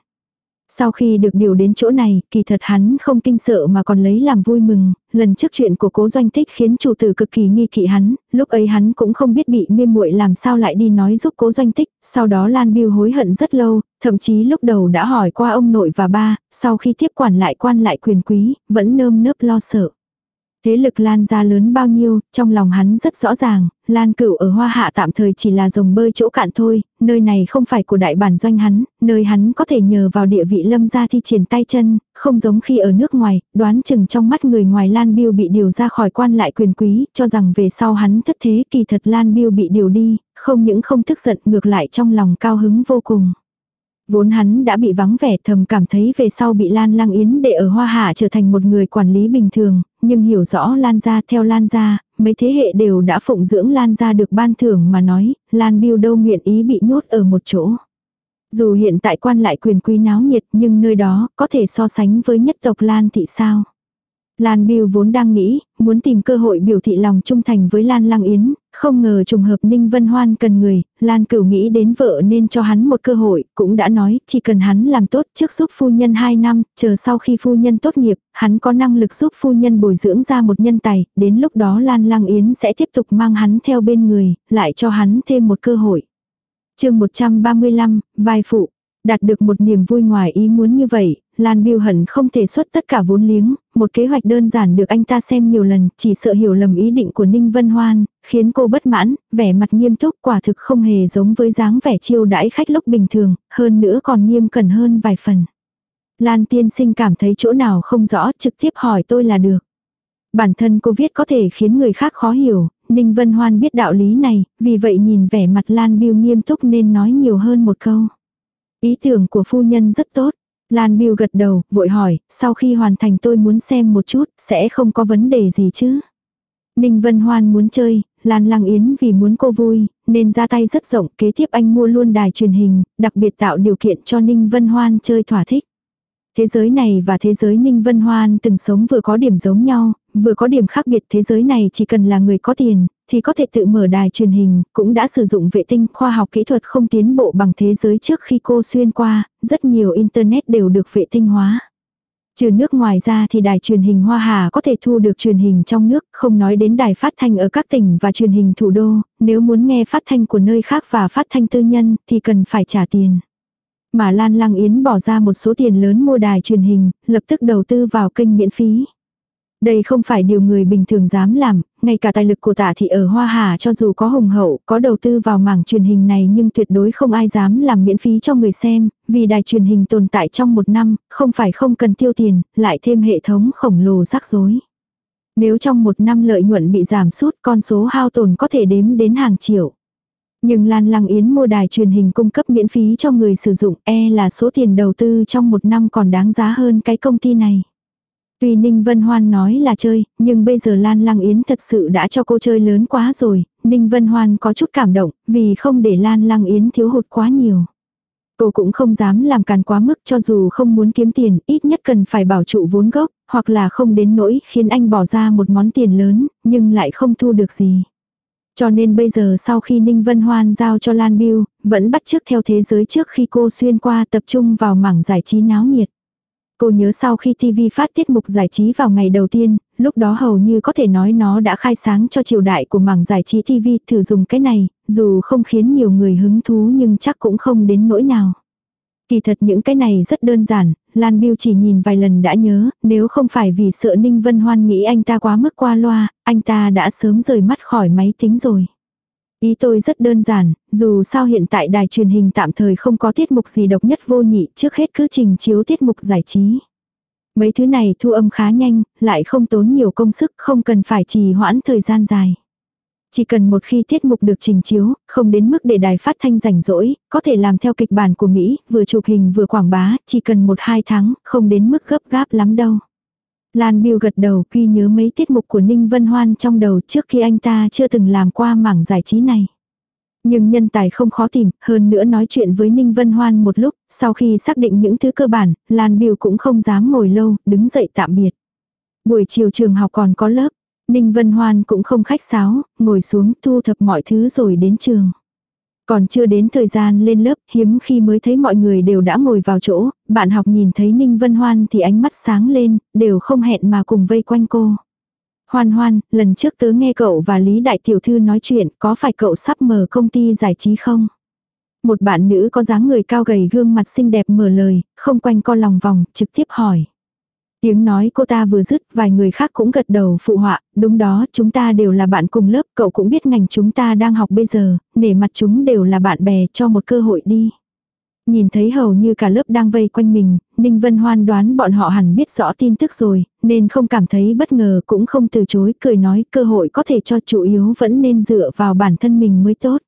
Sau khi được điều đến chỗ này, kỳ thật hắn không kinh sợ mà còn lấy làm vui mừng, lần trước chuyện của cố doanh tích khiến chủ tử cực kỳ nghi kỵ hắn, lúc ấy hắn cũng không biết bị mê muội làm sao lại đi nói giúp cố doanh tích, sau đó Lan Biêu hối hận rất lâu, thậm chí lúc đầu đã hỏi qua ông nội và ba, sau khi tiếp quản lại quan lại quyền quý, vẫn nơm nớp lo sợ. Thế lực Lan ra lớn bao nhiêu, trong lòng hắn rất rõ ràng, Lan cửu ở Hoa Hạ tạm thời chỉ là rồng bơi chỗ cạn thôi, nơi này không phải của đại bản doanh hắn, nơi hắn có thể nhờ vào địa vị lâm gia thi triển tay chân, không giống khi ở nước ngoài, đoán chừng trong mắt người ngoài Lan Biêu bị điều ra khỏi quan lại quyền quý, cho rằng về sau hắn thất thế kỳ thật Lan Biêu bị điều đi, không những không tức giận ngược lại trong lòng cao hứng vô cùng. Vốn hắn đã bị vắng vẻ thầm cảm thấy về sau bị Lan lăng Yến để ở Hoa Hạ trở thành một người quản lý bình thường, nhưng hiểu rõ Lan gia theo Lan gia, mấy thế hệ đều đã phụng dưỡng Lan gia được ban thưởng mà nói, Lan Biêu đâu nguyện ý bị nhốt ở một chỗ. Dù hiện tại quan lại quyền quý náo nhiệt nhưng nơi đó có thể so sánh với nhất tộc Lan thị sao. Lan Biêu vốn đang nghĩ, muốn tìm cơ hội biểu thị lòng trung thành với Lan Lăng Yến, không ngờ trùng hợp Ninh Vân Hoan cần người, Lan Cửu nghĩ đến vợ nên cho hắn một cơ hội, cũng đã nói chỉ cần hắn làm tốt trước giúp phu nhân 2 năm, chờ sau khi phu nhân tốt nghiệp, hắn có năng lực giúp phu nhân bồi dưỡng ra một nhân tài, đến lúc đó Lan Lăng Yến sẽ tiếp tục mang hắn theo bên người, lại cho hắn thêm một cơ hội. chương 135, vai phụ. Đạt được một niềm vui ngoài ý muốn như vậy, Lan Biêu hận không thể xuất tất cả vốn liếng, một kế hoạch đơn giản được anh ta xem nhiều lần, chỉ sợ hiểu lầm ý định của Ninh Vân Hoan, khiến cô bất mãn, vẻ mặt nghiêm túc quả thực không hề giống với dáng vẻ chiêu đãi khách lúc bình thường, hơn nữa còn nghiêm cẩn hơn vài phần. Lan tiên sinh cảm thấy chỗ nào không rõ trực tiếp hỏi tôi là được. Bản thân cô viết có thể khiến người khác khó hiểu, Ninh Vân Hoan biết đạo lý này, vì vậy nhìn vẻ mặt Lan Biêu nghiêm túc nên nói nhiều hơn một câu. Ý tưởng của phu nhân rất tốt. Lan Biêu gật đầu, vội hỏi, sau khi hoàn thành tôi muốn xem một chút, sẽ không có vấn đề gì chứ. Ninh Vân Hoan muốn chơi, Lan Lăng Yến vì muốn cô vui, nên ra tay rất rộng, kế tiếp anh mua luôn đài truyền hình, đặc biệt tạo điều kiện cho Ninh Vân Hoan chơi thỏa thích. Thế giới này và thế giới Ninh Vân Hoan từng sống vừa có điểm giống nhau, vừa có điểm khác biệt thế giới này chỉ cần là người có tiền, thì có thể tự mở đài truyền hình, cũng đã sử dụng vệ tinh khoa học kỹ thuật không tiến bộ bằng thế giới trước khi cô xuyên qua, rất nhiều internet đều được vệ tinh hóa. Trừ nước ngoài ra thì đài truyền hình Hoa Hà có thể thu được truyền hình trong nước, không nói đến đài phát thanh ở các tỉnh và truyền hình thủ đô, nếu muốn nghe phát thanh của nơi khác và phát thanh tư nhân thì cần phải trả tiền. Mà Lan Lăng Yến bỏ ra một số tiền lớn mua đài truyền hình, lập tức đầu tư vào kênh miễn phí. Đây không phải điều người bình thường dám làm, ngay cả tài lực của tạ thị ở Hoa Hà cho dù có hùng hậu, có đầu tư vào mảng truyền hình này nhưng tuyệt đối không ai dám làm miễn phí cho người xem, vì đài truyền hình tồn tại trong một năm, không phải không cần tiêu tiền, lại thêm hệ thống khổng lồ rắc rối. Nếu trong một năm lợi nhuận bị giảm sút con số hao tồn có thể đếm đến hàng triệu. Nhưng Lan Lăng Yến mua đài truyền hình cung cấp miễn phí cho người sử dụng e là số tiền đầu tư trong một năm còn đáng giá hơn cái công ty này. Tuy Ninh Vân Hoan nói là chơi, nhưng bây giờ Lan Lăng Yến thật sự đã cho cô chơi lớn quá rồi, Ninh Vân Hoan có chút cảm động, vì không để Lan Lăng Yến thiếu hụt quá nhiều. Cô cũng không dám làm càn quá mức cho dù không muốn kiếm tiền, ít nhất cần phải bảo trụ vốn gốc, hoặc là không đến nỗi khiến anh bỏ ra một món tiền lớn, nhưng lại không thu được gì. Cho nên bây giờ sau khi Ninh Vân Hoan giao cho Lan Biêu, vẫn bắt chước theo thế giới trước khi cô xuyên qua tập trung vào mảng giải trí náo nhiệt. Cô nhớ sau khi TV phát tiết mục giải trí vào ngày đầu tiên, lúc đó hầu như có thể nói nó đã khai sáng cho triều đại của mảng giải trí TV thử dùng cái này, dù không khiến nhiều người hứng thú nhưng chắc cũng không đến nỗi nào. Kỳ thật những cái này rất đơn giản, Lan Biêu chỉ nhìn vài lần đã nhớ, nếu không phải vì sợ Ninh Vân Hoan nghĩ anh ta quá mức qua loa, anh ta đã sớm rời mắt khỏi máy tính rồi. Ý tôi rất đơn giản, dù sao hiện tại đài truyền hình tạm thời không có tiết mục gì độc nhất vô nhị, trước hết cứ trình chiếu tiết mục giải trí. Mấy thứ này thu âm khá nhanh, lại không tốn nhiều công sức, không cần phải trì hoãn thời gian dài. Chỉ cần một khi tiết mục được trình chiếu, không đến mức để đài phát thanh rảnh rỗi, có thể làm theo kịch bản của Mỹ, vừa chụp hình vừa quảng bá, chỉ cần một hai tháng, không đến mức gấp gáp lắm đâu. Lan Biêu gật đầu khi nhớ mấy tiết mục của Ninh Vân Hoan trong đầu trước khi anh ta chưa từng làm qua mảng giải trí này. Nhưng nhân tài không khó tìm, hơn nữa nói chuyện với Ninh Vân Hoan một lúc, sau khi xác định những thứ cơ bản, Lan Biêu cũng không dám ngồi lâu, đứng dậy tạm biệt. Buổi chiều trường học còn có lớp, Ninh Vân Hoan cũng không khách sáo, ngồi xuống thu thập mọi thứ rồi đến trường. Còn chưa đến thời gian lên lớp, hiếm khi mới thấy mọi người đều đã ngồi vào chỗ, bạn học nhìn thấy Ninh Vân Hoan thì ánh mắt sáng lên, đều không hẹn mà cùng vây quanh cô. Hoan hoan, lần trước tớ nghe cậu và Lý Đại Tiểu Thư nói chuyện, có phải cậu sắp mở công ty giải trí không? Một bạn nữ có dáng người cao gầy gương mặt xinh đẹp mở lời, không quanh co lòng vòng, trực tiếp hỏi. Tiếng nói cô ta vừa dứt, vài người khác cũng gật đầu phụ họa, đúng đó, chúng ta đều là bạn cùng lớp, cậu cũng biết ngành chúng ta đang học bây giờ, nể mặt chúng đều là bạn bè, cho một cơ hội đi. Nhìn thấy hầu như cả lớp đang vây quanh mình, Ninh Vân Hoan đoán bọn họ hẳn biết rõ tin tức rồi, nên không cảm thấy bất ngờ cũng không từ chối, cười nói cơ hội có thể cho chủ yếu vẫn nên dựa vào bản thân mình mới tốt.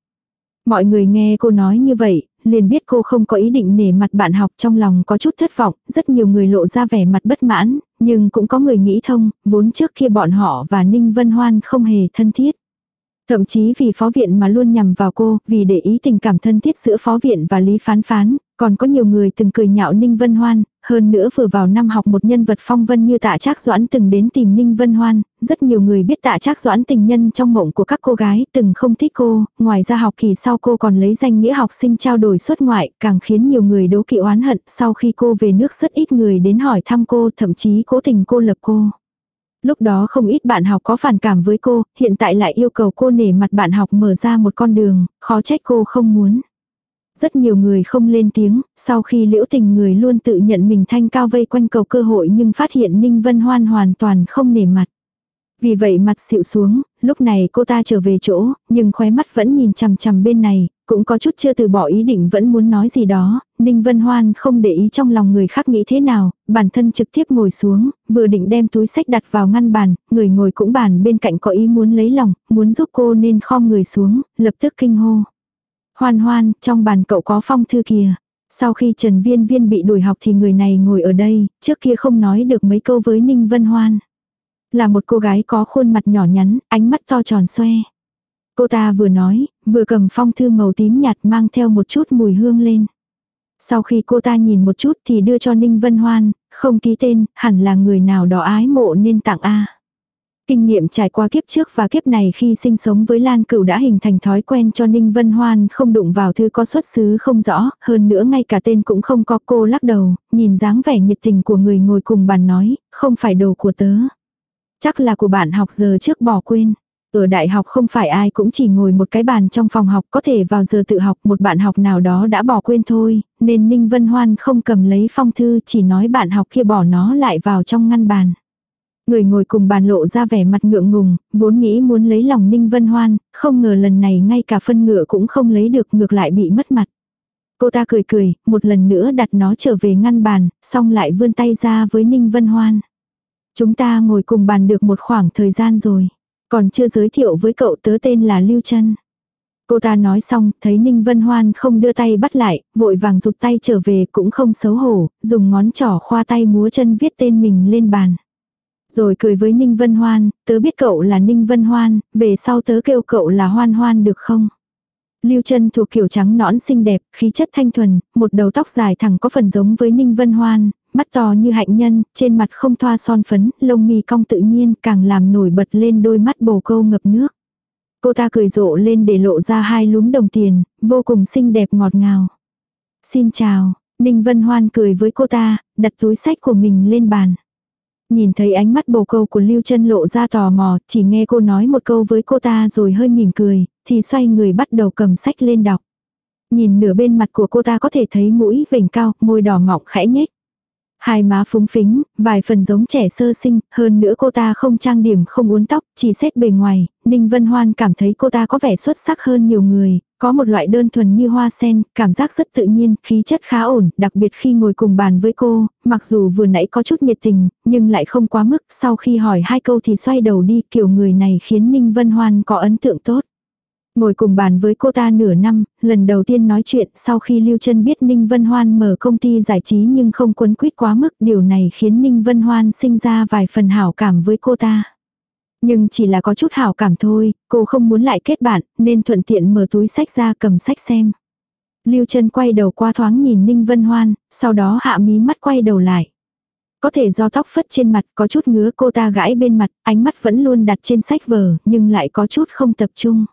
Mọi người nghe cô nói như vậy, liền biết cô không có ý định nể mặt bạn học trong lòng có chút thất vọng, rất nhiều người lộ ra vẻ mặt bất mãn, nhưng cũng có người nghĩ thông, vốn trước kia bọn họ và Ninh Vân Hoan không hề thân thiết. Thậm chí vì phó viện mà luôn nhằm vào cô, vì để ý tình cảm thân thiết giữa phó viện và Lý Phán Phán, còn có nhiều người từng cười nhạo Ninh Vân Hoan, hơn nữa vừa vào năm học một nhân vật phong vân như tạ trác doãn từng đến tìm Ninh Vân Hoan, rất nhiều người biết tạ trác doãn tình nhân trong mộng của các cô gái từng không thích cô, ngoài ra học kỳ sau cô còn lấy danh nghĩa học sinh trao đổi xuất ngoại, càng khiến nhiều người đố kỵ oán hận, sau khi cô về nước rất ít người đến hỏi thăm cô, thậm chí cố tình cô lập cô. Lúc đó không ít bạn học có phản cảm với cô, hiện tại lại yêu cầu cô nể mặt bạn học mở ra một con đường, khó trách cô không muốn. Rất nhiều người không lên tiếng, sau khi liễu tình người luôn tự nhận mình thanh cao vây quanh cầu cơ hội nhưng phát hiện Ninh Vân Hoan hoàn toàn không nể mặt. Vì vậy mặt xịu xuống, lúc này cô ta trở về chỗ, nhưng khóe mắt vẫn nhìn chằm chằm bên này, cũng có chút chưa từ bỏ ý định vẫn muốn nói gì đó, Ninh Vân Hoan không để ý trong lòng người khác nghĩ thế nào, bản thân trực tiếp ngồi xuống, vừa định đem túi sách đặt vào ngăn bàn, người ngồi cũng bàn bên cạnh có ý muốn lấy lòng, muốn giúp cô nên khom người xuống, lập tức kinh hô. Hoan hoan, trong bàn cậu có phong thư kìa. Sau khi Trần Viên Viên bị đuổi học thì người này ngồi ở đây, trước kia không nói được mấy câu với Ninh Vân Hoan. Là một cô gái có khuôn mặt nhỏ nhắn, ánh mắt to tròn xoe. Cô ta vừa nói, vừa cầm phong thư màu tím nhạt mang theo một chút mùi hương lên. Sau khi cô ta nhìn một chút thì đưa cho Ninh Vân Hoan, không ký tên, hẳn là người nào đó ái mộ nên tặng A. Kinh nghiệm trải qua kiếp trước và kiếp này khi sinh sống với Lan Cửu đã hình thành thói quen cho Ninh Vân Hoan không đụng vào thứ có xuất xứ không rõ, hơn nữa ngay cả tên cũng không có cô lắc đầu, nhìn dáng vẻ nhiệt tình của người ngồi cùng bàn nói, không phải đồ của tớ. Chắc là của bạn học giờ trước bỏ quên. Ở đại học không phải ai cũng chỉ ngồi một cái bàn trong phòng học có thể vào giờ tự học một bạn học nào đó đã bỏ quên thôi, nên Ninh Vân Hoan không cầm lấy phong thư chỉ nói bạn học kia bỏ nó lại vào trong ngăn bàn. Người ngồi cùng bàn lộ ra vẻ mặt ngượng ngùng, vốn nghĩ muốn lấy lòng Ninh Vân Hoan, không ngờ lần này ngay cả phân ngựa cũng không lấy được ngược lại bị mất mặt. Cô ta cười cười, một lần nữa đặt nó trở về ngăn bàn, xong lại vươn tay ra với Ninh Vân Hoan. Chúng ta ngồi cùng bàn được một khoảng thời gian rồi. Còn chưa giới thiệu với cậu tớ tên là Lưu Trân. Cô ta nói xong, thấy Ninh Vân Hoan không đưa tay bắt lại, vội vàng rụt tay trở về cũng không xấu hổ, dùng ngón trỏ khoa tay múa chân viết tên mình lên bàn. Rồi cười với Ninh Vân Hoan, tớ biết cậu là Ninh Vân Hoan, về sau tớ kêu cậu là Hoan Hoan được không? Lưu Trân thuộc kiểu trắng nõn xinh đẹp, khí chất thanh thuần, một đầu tóc dài thẳng có phần giống với Ninh Vân Hoan, mắt to như hạnh nhân, trên mặt không thoa son phấn, lông mi cong tự nhiên càng làm nổi bật lên đôi mắt bồ câu ngập nước. Cô ta cười rộ lên để lộ ra hai lúm đồng tiền, vô cùng xinh đẹp ngọt ngào. Xin chào, Ninh Vân Hoan cười với cô ta, đặt túi sách của mình lên bàn. Nhìn thấy ánh mắt bồ câu của Lưu chân lộ ra tò mò, chỉ nghe cô nói một câu với cô ta rồi hơi mỉm cười, thì xoay người bắt đầu cầm sách lên đọc. Nhìn nửa bên mặt của cô ta có thể thấy mũi vểnh cao, môi đỏ mọng khẽ nhếch. Hai má phúng phính, vài phần giống trẻ sơ sinh, hơn nữa cô ta không trang điểm không uốn tóc, chỉ xét bề ngoài, Ninh Vân Hoan cảm thấy cô ta có vẻ xuất sắc hơn nhiều người, có một loại đơn thuần như hoa sen, cảm giác rất tự nhiên, khí chất khá ổn, đặc biệt khi ngồi cùng bàn với cô, mặc dù vừa nãy có chút nhiệt tình, nhưng lại không quá mức, sau khi hỏi hai câu thì xoay đầu đi, kiểu người này khiến Ninh Vân Hoan có ấn tượng tốt. Ngồi cùng bàn với cô ta nửa năm, lần đầu tiên nói chuyện sau khi Lưu Trân biết Ninh Vân Hoan mở công ty giải trí nhưng không quấn quýt quá mức điều này khiến Ninh Vân Hoan sinh ra vài phần hảo cảm với cô ta. Nhưng chỉ là có chút hảo cảm thôi, cô không muốn lại kết bạn nên thuận tiện mở túi sách ra cầm sách xem. Lưu Trân quay đầu qua thoáng nhìn Ninh Vân Hoan, sau đó hạ mí mắt quay đầu lại. Có thể do tóc phất trên mặt có chút ngứa cô ta gãi bên mặt, ánh mắt vẫn luôn đặt trên sách vở nhưng lại có chút không tập trung.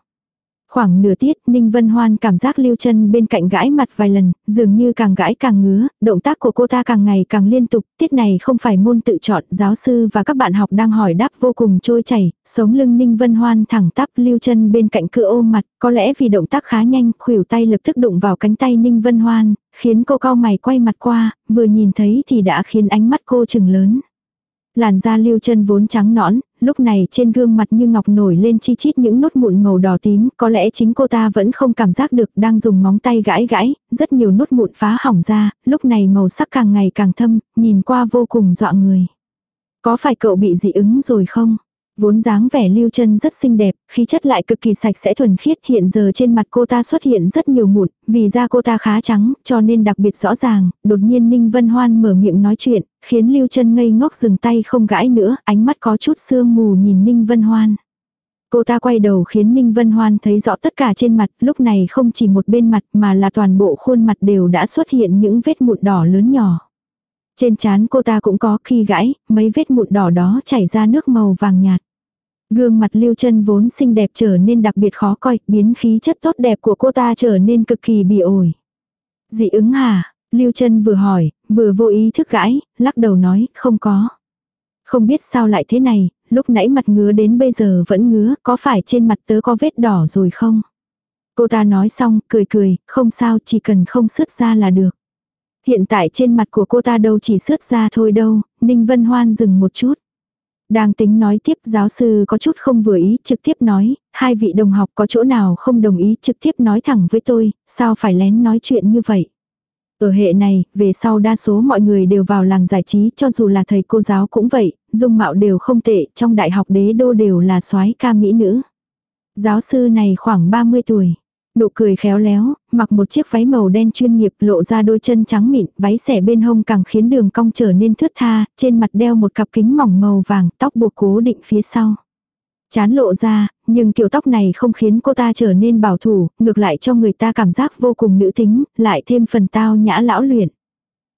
Khoảng nửa tiết, Ninh Vân Hoan cảm giác lưu chân bên cạnh gãi mặt vài lần, dường như càng gãi càng ngứa, động tác của cô ta càng ngày càng liên tục, tiết này không phải môn tự chọn, giáo sư và các bạn học đang hỏi đáp vô cùng trôi chảy, sống lưng Ninh Vân Hoan thẳng tắp lưu chân bên cạnh cửa ôm mặt, có lẽ vì động tác khá nhanh, khuỷu tay lập tức đụng vào cánh tay Ninh Vân Hoan, khiến cô cao mày quay mặt qua, vừa nhìn thấy thì đã khiến ánh mắt cô chừng lớn. Làn da lưu chân vốn trắng nõn, lúc này trên gương mặt như ngọc nổi lên chi chít những nốt mụn màu đỏ tím, có lẽ chính cô ta vẫn không cảm giác được đang dùng móng tay gãi gãi, rất nhiều nốt mụn phá hỏng ra, lúc này màu sắc càng ngày càng thâm, nhìn qua vô cùng dọa người. Có phải cậu bị dị ứng rồi không? Vốn dáng vẻ lưu chân rất xinh đẹp, khí chất lại cực kỳ sạch sẽ thuần khiết hiện giờ trên mặt cô ta xuất hiện rất nhiều mụn, vì da cô ta khá trắng, cho nên đặc biệt rõ ràng, đột nhiên Ninh Vân Hoan mở miệng nói chuyện, khiến lưu chân ngây ngốc dừng tay không gãi nữa, ánh mắt có chút sương mù nhìn Ninh Vân Hoan. Cô ta quay đầu khiến Ninh Vân Hoan thấy rõ tất cả trên mặt, lúc này không chỉ một bên mặt mà là toàn bộ khuôn mặt đều đã xuất hiện những vết mụn đỏ lớn nhỏ. Trên trán cô ta cũng có khi gãi, mấy vết mụn đỏ đó chảy ra nước màu vàng nhạt. Gương mặt lưu chân vốn xinh đẹp trở nên đặc biệt khó coi, biến khí chất tốt đẹp của cô ta trở nên cực kỳ bị ổi. Dị ứng hả? Lưu chân vừa hỏi, vừa vô ý thức gãi, lắc đầu nói, không có. Không biết sao lại thế này, lúc nãy mặt ngứa đến bây giờ vẫn ngứa, có phải trên mặt tớ có vết đỏ rồi không? Cô ta nói xong, cười cười, không sao, chỉ cần không sứt ra là được. Hiện tại trên mặt của cô ta đâu chỉ sứt ra thôi đâu, Ninh Vân Hoan dừng một chút. Đang tính nói tiếp giáo sư có chút không vừa ý trực tiếp nói, hai vị đồng học có chỗ nào không đồng ý trực tiếp nói thẳng với tôi, sao phải lén nói chuyện như vậy. Ở hệ này, về sau đa số mọi người đều vào làng giải trí cho dù là thầy cô giáo cũng vậy, dung mạo đều không tệ, trong đại học đế đô đều là soái ca mỹ nữ. Giáo sư này khoảng 30 tuổi. Nụ cười khéo léo, mặc một chiếc váy màu đen chuyên nghiệp lộ ra đôi chân trắng mịn, váy xẻ bên hông càng khiến đường cong trở nên thướt tha, trên mặt đeo một cặp kính mỏng màu vàng, tóc buộc cố định phía sau. Chán lộ ra, nhưng kiểu tóc này không khiến cô ta trở nên bảo thủ, ngược lại cho người ta cảm giác vô cùng nữ tính, lại thêm phần tao nhã lão luyện.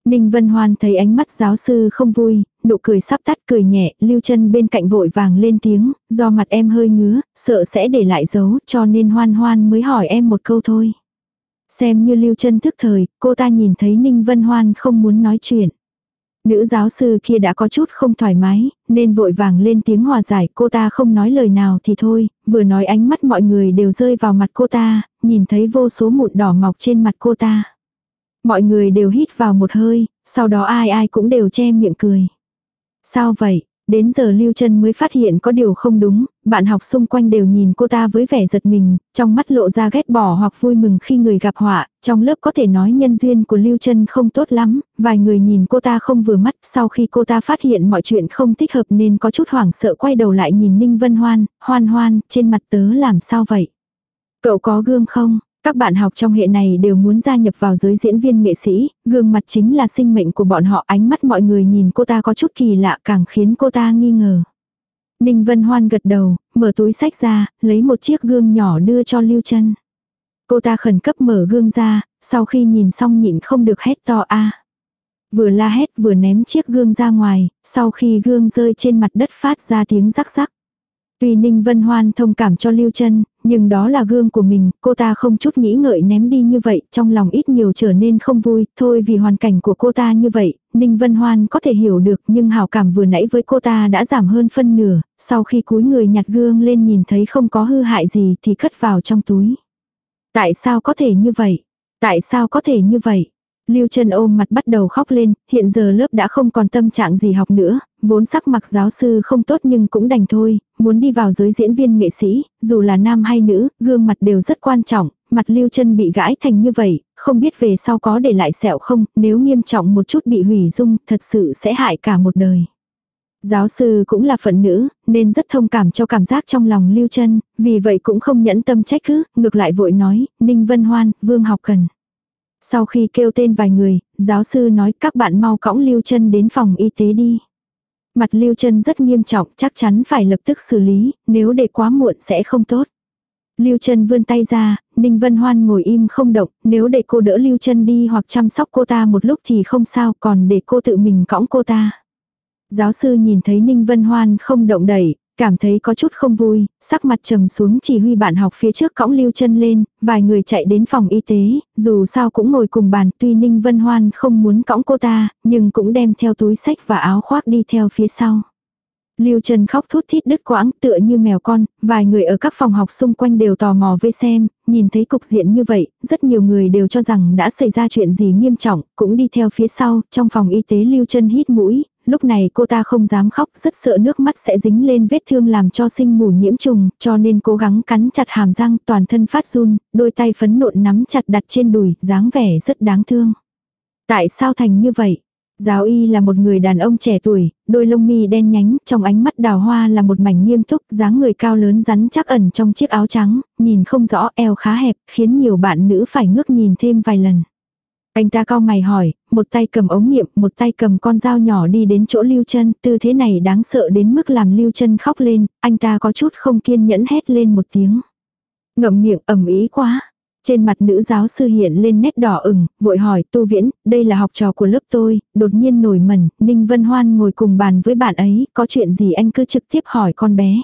Ninh Vân Hoan thấy ánh mắt giáo sư không vui, nụ cười sắp tắt cười nhẹ, lưu chân bên cạnh vội vàng lên tiếng, do mặt em hơi ngứa, sợ sẽ để lại dấu, cho nên hoan hoan mới hỏi em một câu thôi. Xem như lưu chân thức thời, cô ta nhìn thấy Ninh Vân Hoan không muốn nói chuyện. Nữ giáo sư kia đã có chút không thoải mái, nên vội vàng lên tiếng hòa giải, cô ta không nói lời nào thì thôi, vừa nói ánh mắt mọi người đều rơi vào mặt cô ta, nhìn thấy vô số mụn đỏ mọc trên mặt cô ta. Mọi người đều hít vào một hơi, sau đó ai ai cũng đều che miệng cười. Sao vậy? Đến giờ Lưu Trân mới phát hiện có điều không đúng, bạn học xung quanh đều nhìn cô ta với vẻ giật mình, trong mắt lộ ra ghét bỏ hoặc vui mừng khi người gặp họa, trong lớp có thể nói nhân duyên của Lưu Trân không tốt lắm, vài người nhìn cô ta không vừa mắt, sau khi cô ta phát hiện mọi chuyện không thích hợp nên có chút hoảng sợ quay đầu lại nhìn Ninh Vân Hoan, hoan hoan, trên mặt tớ làm sao vậy? Cậu có gương không? Các bạn học trong hệ này đều muốn gia nhập vào giới diễn viên nghệ sĩ, gương mặt chính là sinh mệnh của bọn họ ánh mắt mọi người nhìn cô ta có chút kỳ lạ càng khiến cô ta nghi ngờ. Ninh Vân Hoan gật đầu, mở túi sách ra, lấy một chiếc gương nhỏ đưa cho Lưu Trân. Cô ta khẩn cấp mở gương ra, sau khi nhìn xong nhịn không được hét to a. Vừa la hét vừa ném chiếc gương ra ngoài, sau khi gương rơi trên mặt đất phát ra tiếng rắc rắc. Tuy Ninh Vân Hoan thông cảm cho Lưu Trân, nhưng đó là gương của mình, cô ta không chút nghĩ ngợi ném đi như vậy, trong lòng ít nhiều trở nên không vui, thôi vì hoàn cảnh của cô ta như vậy, Ninh Vân Hoan có thể hiểu được nhưng hào cảm vừa nãy với cô ta đã giảm hơn phân nửa, sau khi cúi người nhặt gương lên nhìn thấy không có hư hại gì thì cất vào trong túi. Tại sao có thể như vậy? Tại sao có thể như vậy? Lưu chân ôm mặt bắt đầu khóc lên, hiện giờ lớp đã không còn tâm trạng gì học nữa, vốn sắc mặt giáo sư không tốt nhưng cũng đành thôi, muốn đi vào giới diễn viên nghệ sĩ, dù là nam hay nữ, gương mặt đều rất quan trọng, mặt lưu chân bị gãi thành như vậy, không biết về sau có để lại sẹo không, nếu nghiêm trọng một chút bị hủy dung, thật sự sẽ hại cả một đời. Giáo sư cũng là phận nữ, nên rất thông cảm cho cảm giác trong lòng Lưu Trân, vì vậy cũng không nhẫn tâm trách cứ, ngược lại vội nói, Ninh Vân Hoan, Vương học cần. Sau khi kêu tên vài người, giáo sư nói các bạn mau cõng Lưu chân đến phòng y tế đi. Mặt Lưu chân rất nghiêm trọng, chắc chắn phải lập tức xử lý, nếu để quá muộn sẽ không tốt. Lưu Trân vươn tay ra, Ninh Vân Hoan ngồi im không động, nếu để cô đỡ Lưu Trân đi hoặc chăm sóc cô ta một lúc thì không sao, còn để cô tự mình cõng cô ta. Giáo sư nhìn thấy Ninh Vân Hoan không động đẩy, cảm thấy có chút không vui, sắc mặt trầm xuống chỉ huy bạn học phía trước cõng lưu chân lên, vài người chạy đến phòng y tế, dù sao cũng ngồi cùng bàn, tuy Ninh Vân Hoan không muốn cõng cô ta, nhưng cũng đem theo túi sách và áo khoác đi theo phía sau. Lưu Trần khóc thút thít đứt quãng tựa như mèo con, vài người ở các phòng học xung quanh đều tò mò vây xem, nhìn thấy cục diện như vậy, rất nhiều người đều cho rằng đã xảy ra chuyện gì nghiêm trọng, cũng đi theo phía sau, trong phòng y tế Lưu Trân hít mũi, lúc này cô ta không dám khóc, rất sợ nước mắt sẽ dính lên vết thương làm cho sinh mù nhiễm trùng, cho nên cố gắng cắn chặt hàm răng, toàn thân phát run, đôi tay phấn nộn nắm chặt đặt trên đùi, dáng vẻ rất đáng thương. Tại sao thành như vậy? Giáo y là một người đàn ông trẻ tuổi, đôi lông mi đen nhánh, trong ánh mắt đào hoa là một mảnh nghiêm túc, dáng người cao lớn rắn chắc ẩn trong chiếc áo trắng, nhìn không rõ eo khá hẹp, khiến nhiều bạn nữ phải ngước nhìn thêm vài lần. Anh ta cao mày hỏi, một tay cầm ống nghiệm, một tay cầm con dao nhỏ đi đến chỗ Lưu chân tư thế này đáng sợ đến mức làm Lưu chân khóc lên, anh ta có chút không kiên nhẫn hét lên một tiếng. Ngậm miệng ẩm ý quá. Trên mặt nữ giáo sư hiện lên nét đỏ ửng, vội hỏi Tu Viễn, đây là học trò của lớp tôi, đột nhiên nổi mẩn, Ninh Vân Hoan ngồi cùng bàn với bạn ấy, có chuyện gì anh cứ trực tiếp hỏi con bé.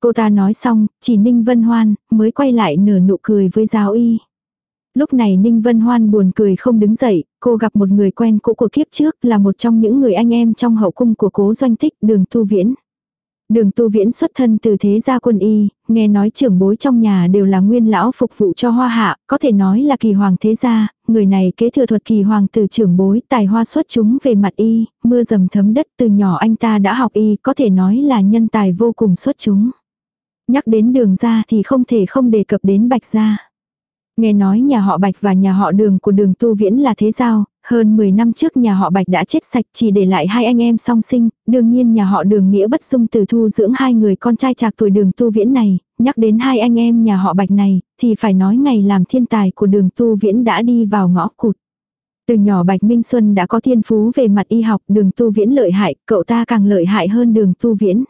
Cô ta nói xong, chỉ Ninh Vân Hoan, mới quay lại nở nụ cười với giáo y. Lúc này Ninh Vân Hoan buồn cười không đứng dậy, cô gặp một người quen cũ của kiếp trước là một trong những người anh em trong hậu cung của cố doanh tích đường tu viễn. Đường tu viễn xuất thân từ thế gia quân y, nghe nói trưởng bối trong nhà đều là nguyên lão phục vụ cho hoa hạ, có thể nói là kỳ hoàng thế gia, người này kế thừa thuật kỳ hoàng từ trưởng bối tài hoa xuất chúng về mặt y, mưa dầm thấm đất từ nhỏ anh ta đã học y, có thể nói là nhân tài vô cùng xuất chúng. Nhắc đến đường ra thì không thể không đề cập đến bạch gia. Nghe nói nhà họ Bạch và nhà họ Đường của Đường Tu Viễn là thế giao, hơn 10 năm trước nhà họ Bạch đã chết sạch chỉ để lại hai anh em song sinh, đương nhiên nhà họ Đường nghĩa bất dung từ thu dưỡng hai người con trai trạc tuổi Đường Tu Viễn này, nhắc đến hai anh em nhà họ Bạch này, thì phải nói ngày làm thiên tài của Đường Tu Viễn đã đi vào ngõ cụt. Từ nhỏ Bạch Minh Xuân đã có thiên phú về mặt y học, Đường Tu Viễn lợi hại, cậu ta càng lợi hại hơn Đường Tu Viễn.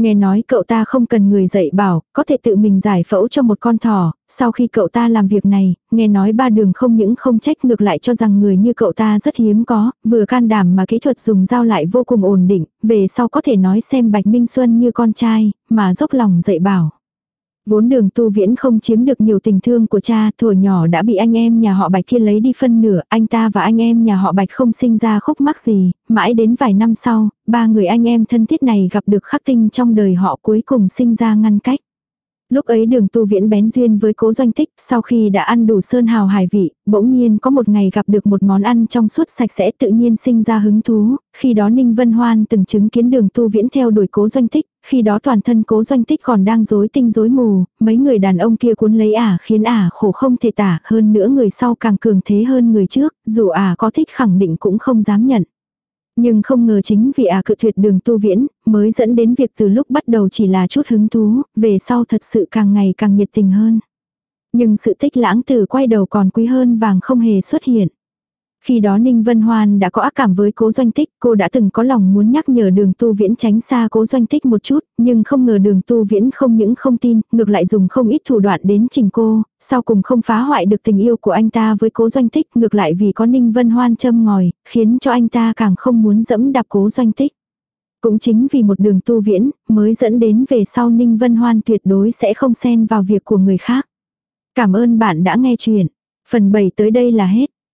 Nghe nói cậu ta không cần người dạy bảo, có thể tự mình giải phẫu cho một con thỏ, sau khi cậu ta làm việc này, nghe nói ba đường không những không trách ngược lại cho rằng người như cậu ta rất hiếm có, vừa can đảm mà kỹ thuật dùng dao lại vô cùng ổn định, về sau có thể nói xem Bạch Minh Xuân như con trai, mà dốc lòng dạy bảo. Vốn đường tu viễn không chiếm được nhiều tình thương của cha, thổi nhỏ đã bị anh em nhà họ Bạch kia lấy đi phân nửa, anh ta và anh em nhà họ Bạch không sinh ra khúc mắc gì, mãi đến vài năm sau, ba người anh em thân thiết này gặp được khắc tinh trong đời họ cuối cùng sinh ra ngăn cách. Lúc ấy đường tu viễn bén duyên với cố doanh tích, sau khi đã ăn đủ sơn hào hải vị, bỗng nhiên có một ngày gặp được một món ăn trong suốt sạch sẽ tự nhiên sinh ra hứng thú, khi đó Ninh Vân Hoan từng chứng kiến đường tu viễn theo đuổi cố doanh tích, khi đó toàn thân cố doanh tích còn đang rối tinh rối mù, mấy người đàn ông kia cuốn lấy ả khiến ả khổ không thể tả, hơn nữa người sau càng cường thế hơn người trước, dù ả có thích khẳng định cũng không dám nhận. Nhưng không ngờ chính vì à cự tuyệt đường tu viễn, mới dẫn đến việc từ lúc bắt đầu chỉ là chút hứng thú, về sau thật sự càng ngày càng nhiệt tình hơn. Nhưng sự tích lãng tử quay đầu còn quý hơn vàng không hề xuất hiện. Khi đó Ninh Vân Hoan đã có ác cảm với cố doanh tích, cô đã từng có lòng muốn nhắc nhở đường tu viễn tránh xa cố doanh tích một chút, nhưng không ngờ đường tu viễn không những không tin, ngược lại dùng không ít thủ đoạn đến trình cô, sau cùng không phá hoại được tình yêu của anh ta với cố doanh tích, ngược lại vì có Ninh Vân Hoan châm ngòi, khiến cho anh ta càng không muốn dẫm đạp cố doanh tích. Cũng chính vì một đường tu viễn, mới dẫn đến về sau Ninh Vân Hoan tuyệt đối sẽ không xen vào việc của người khác. Cảm ơn bạn đã nghe chuyện. Phần 7 tới đây là hết.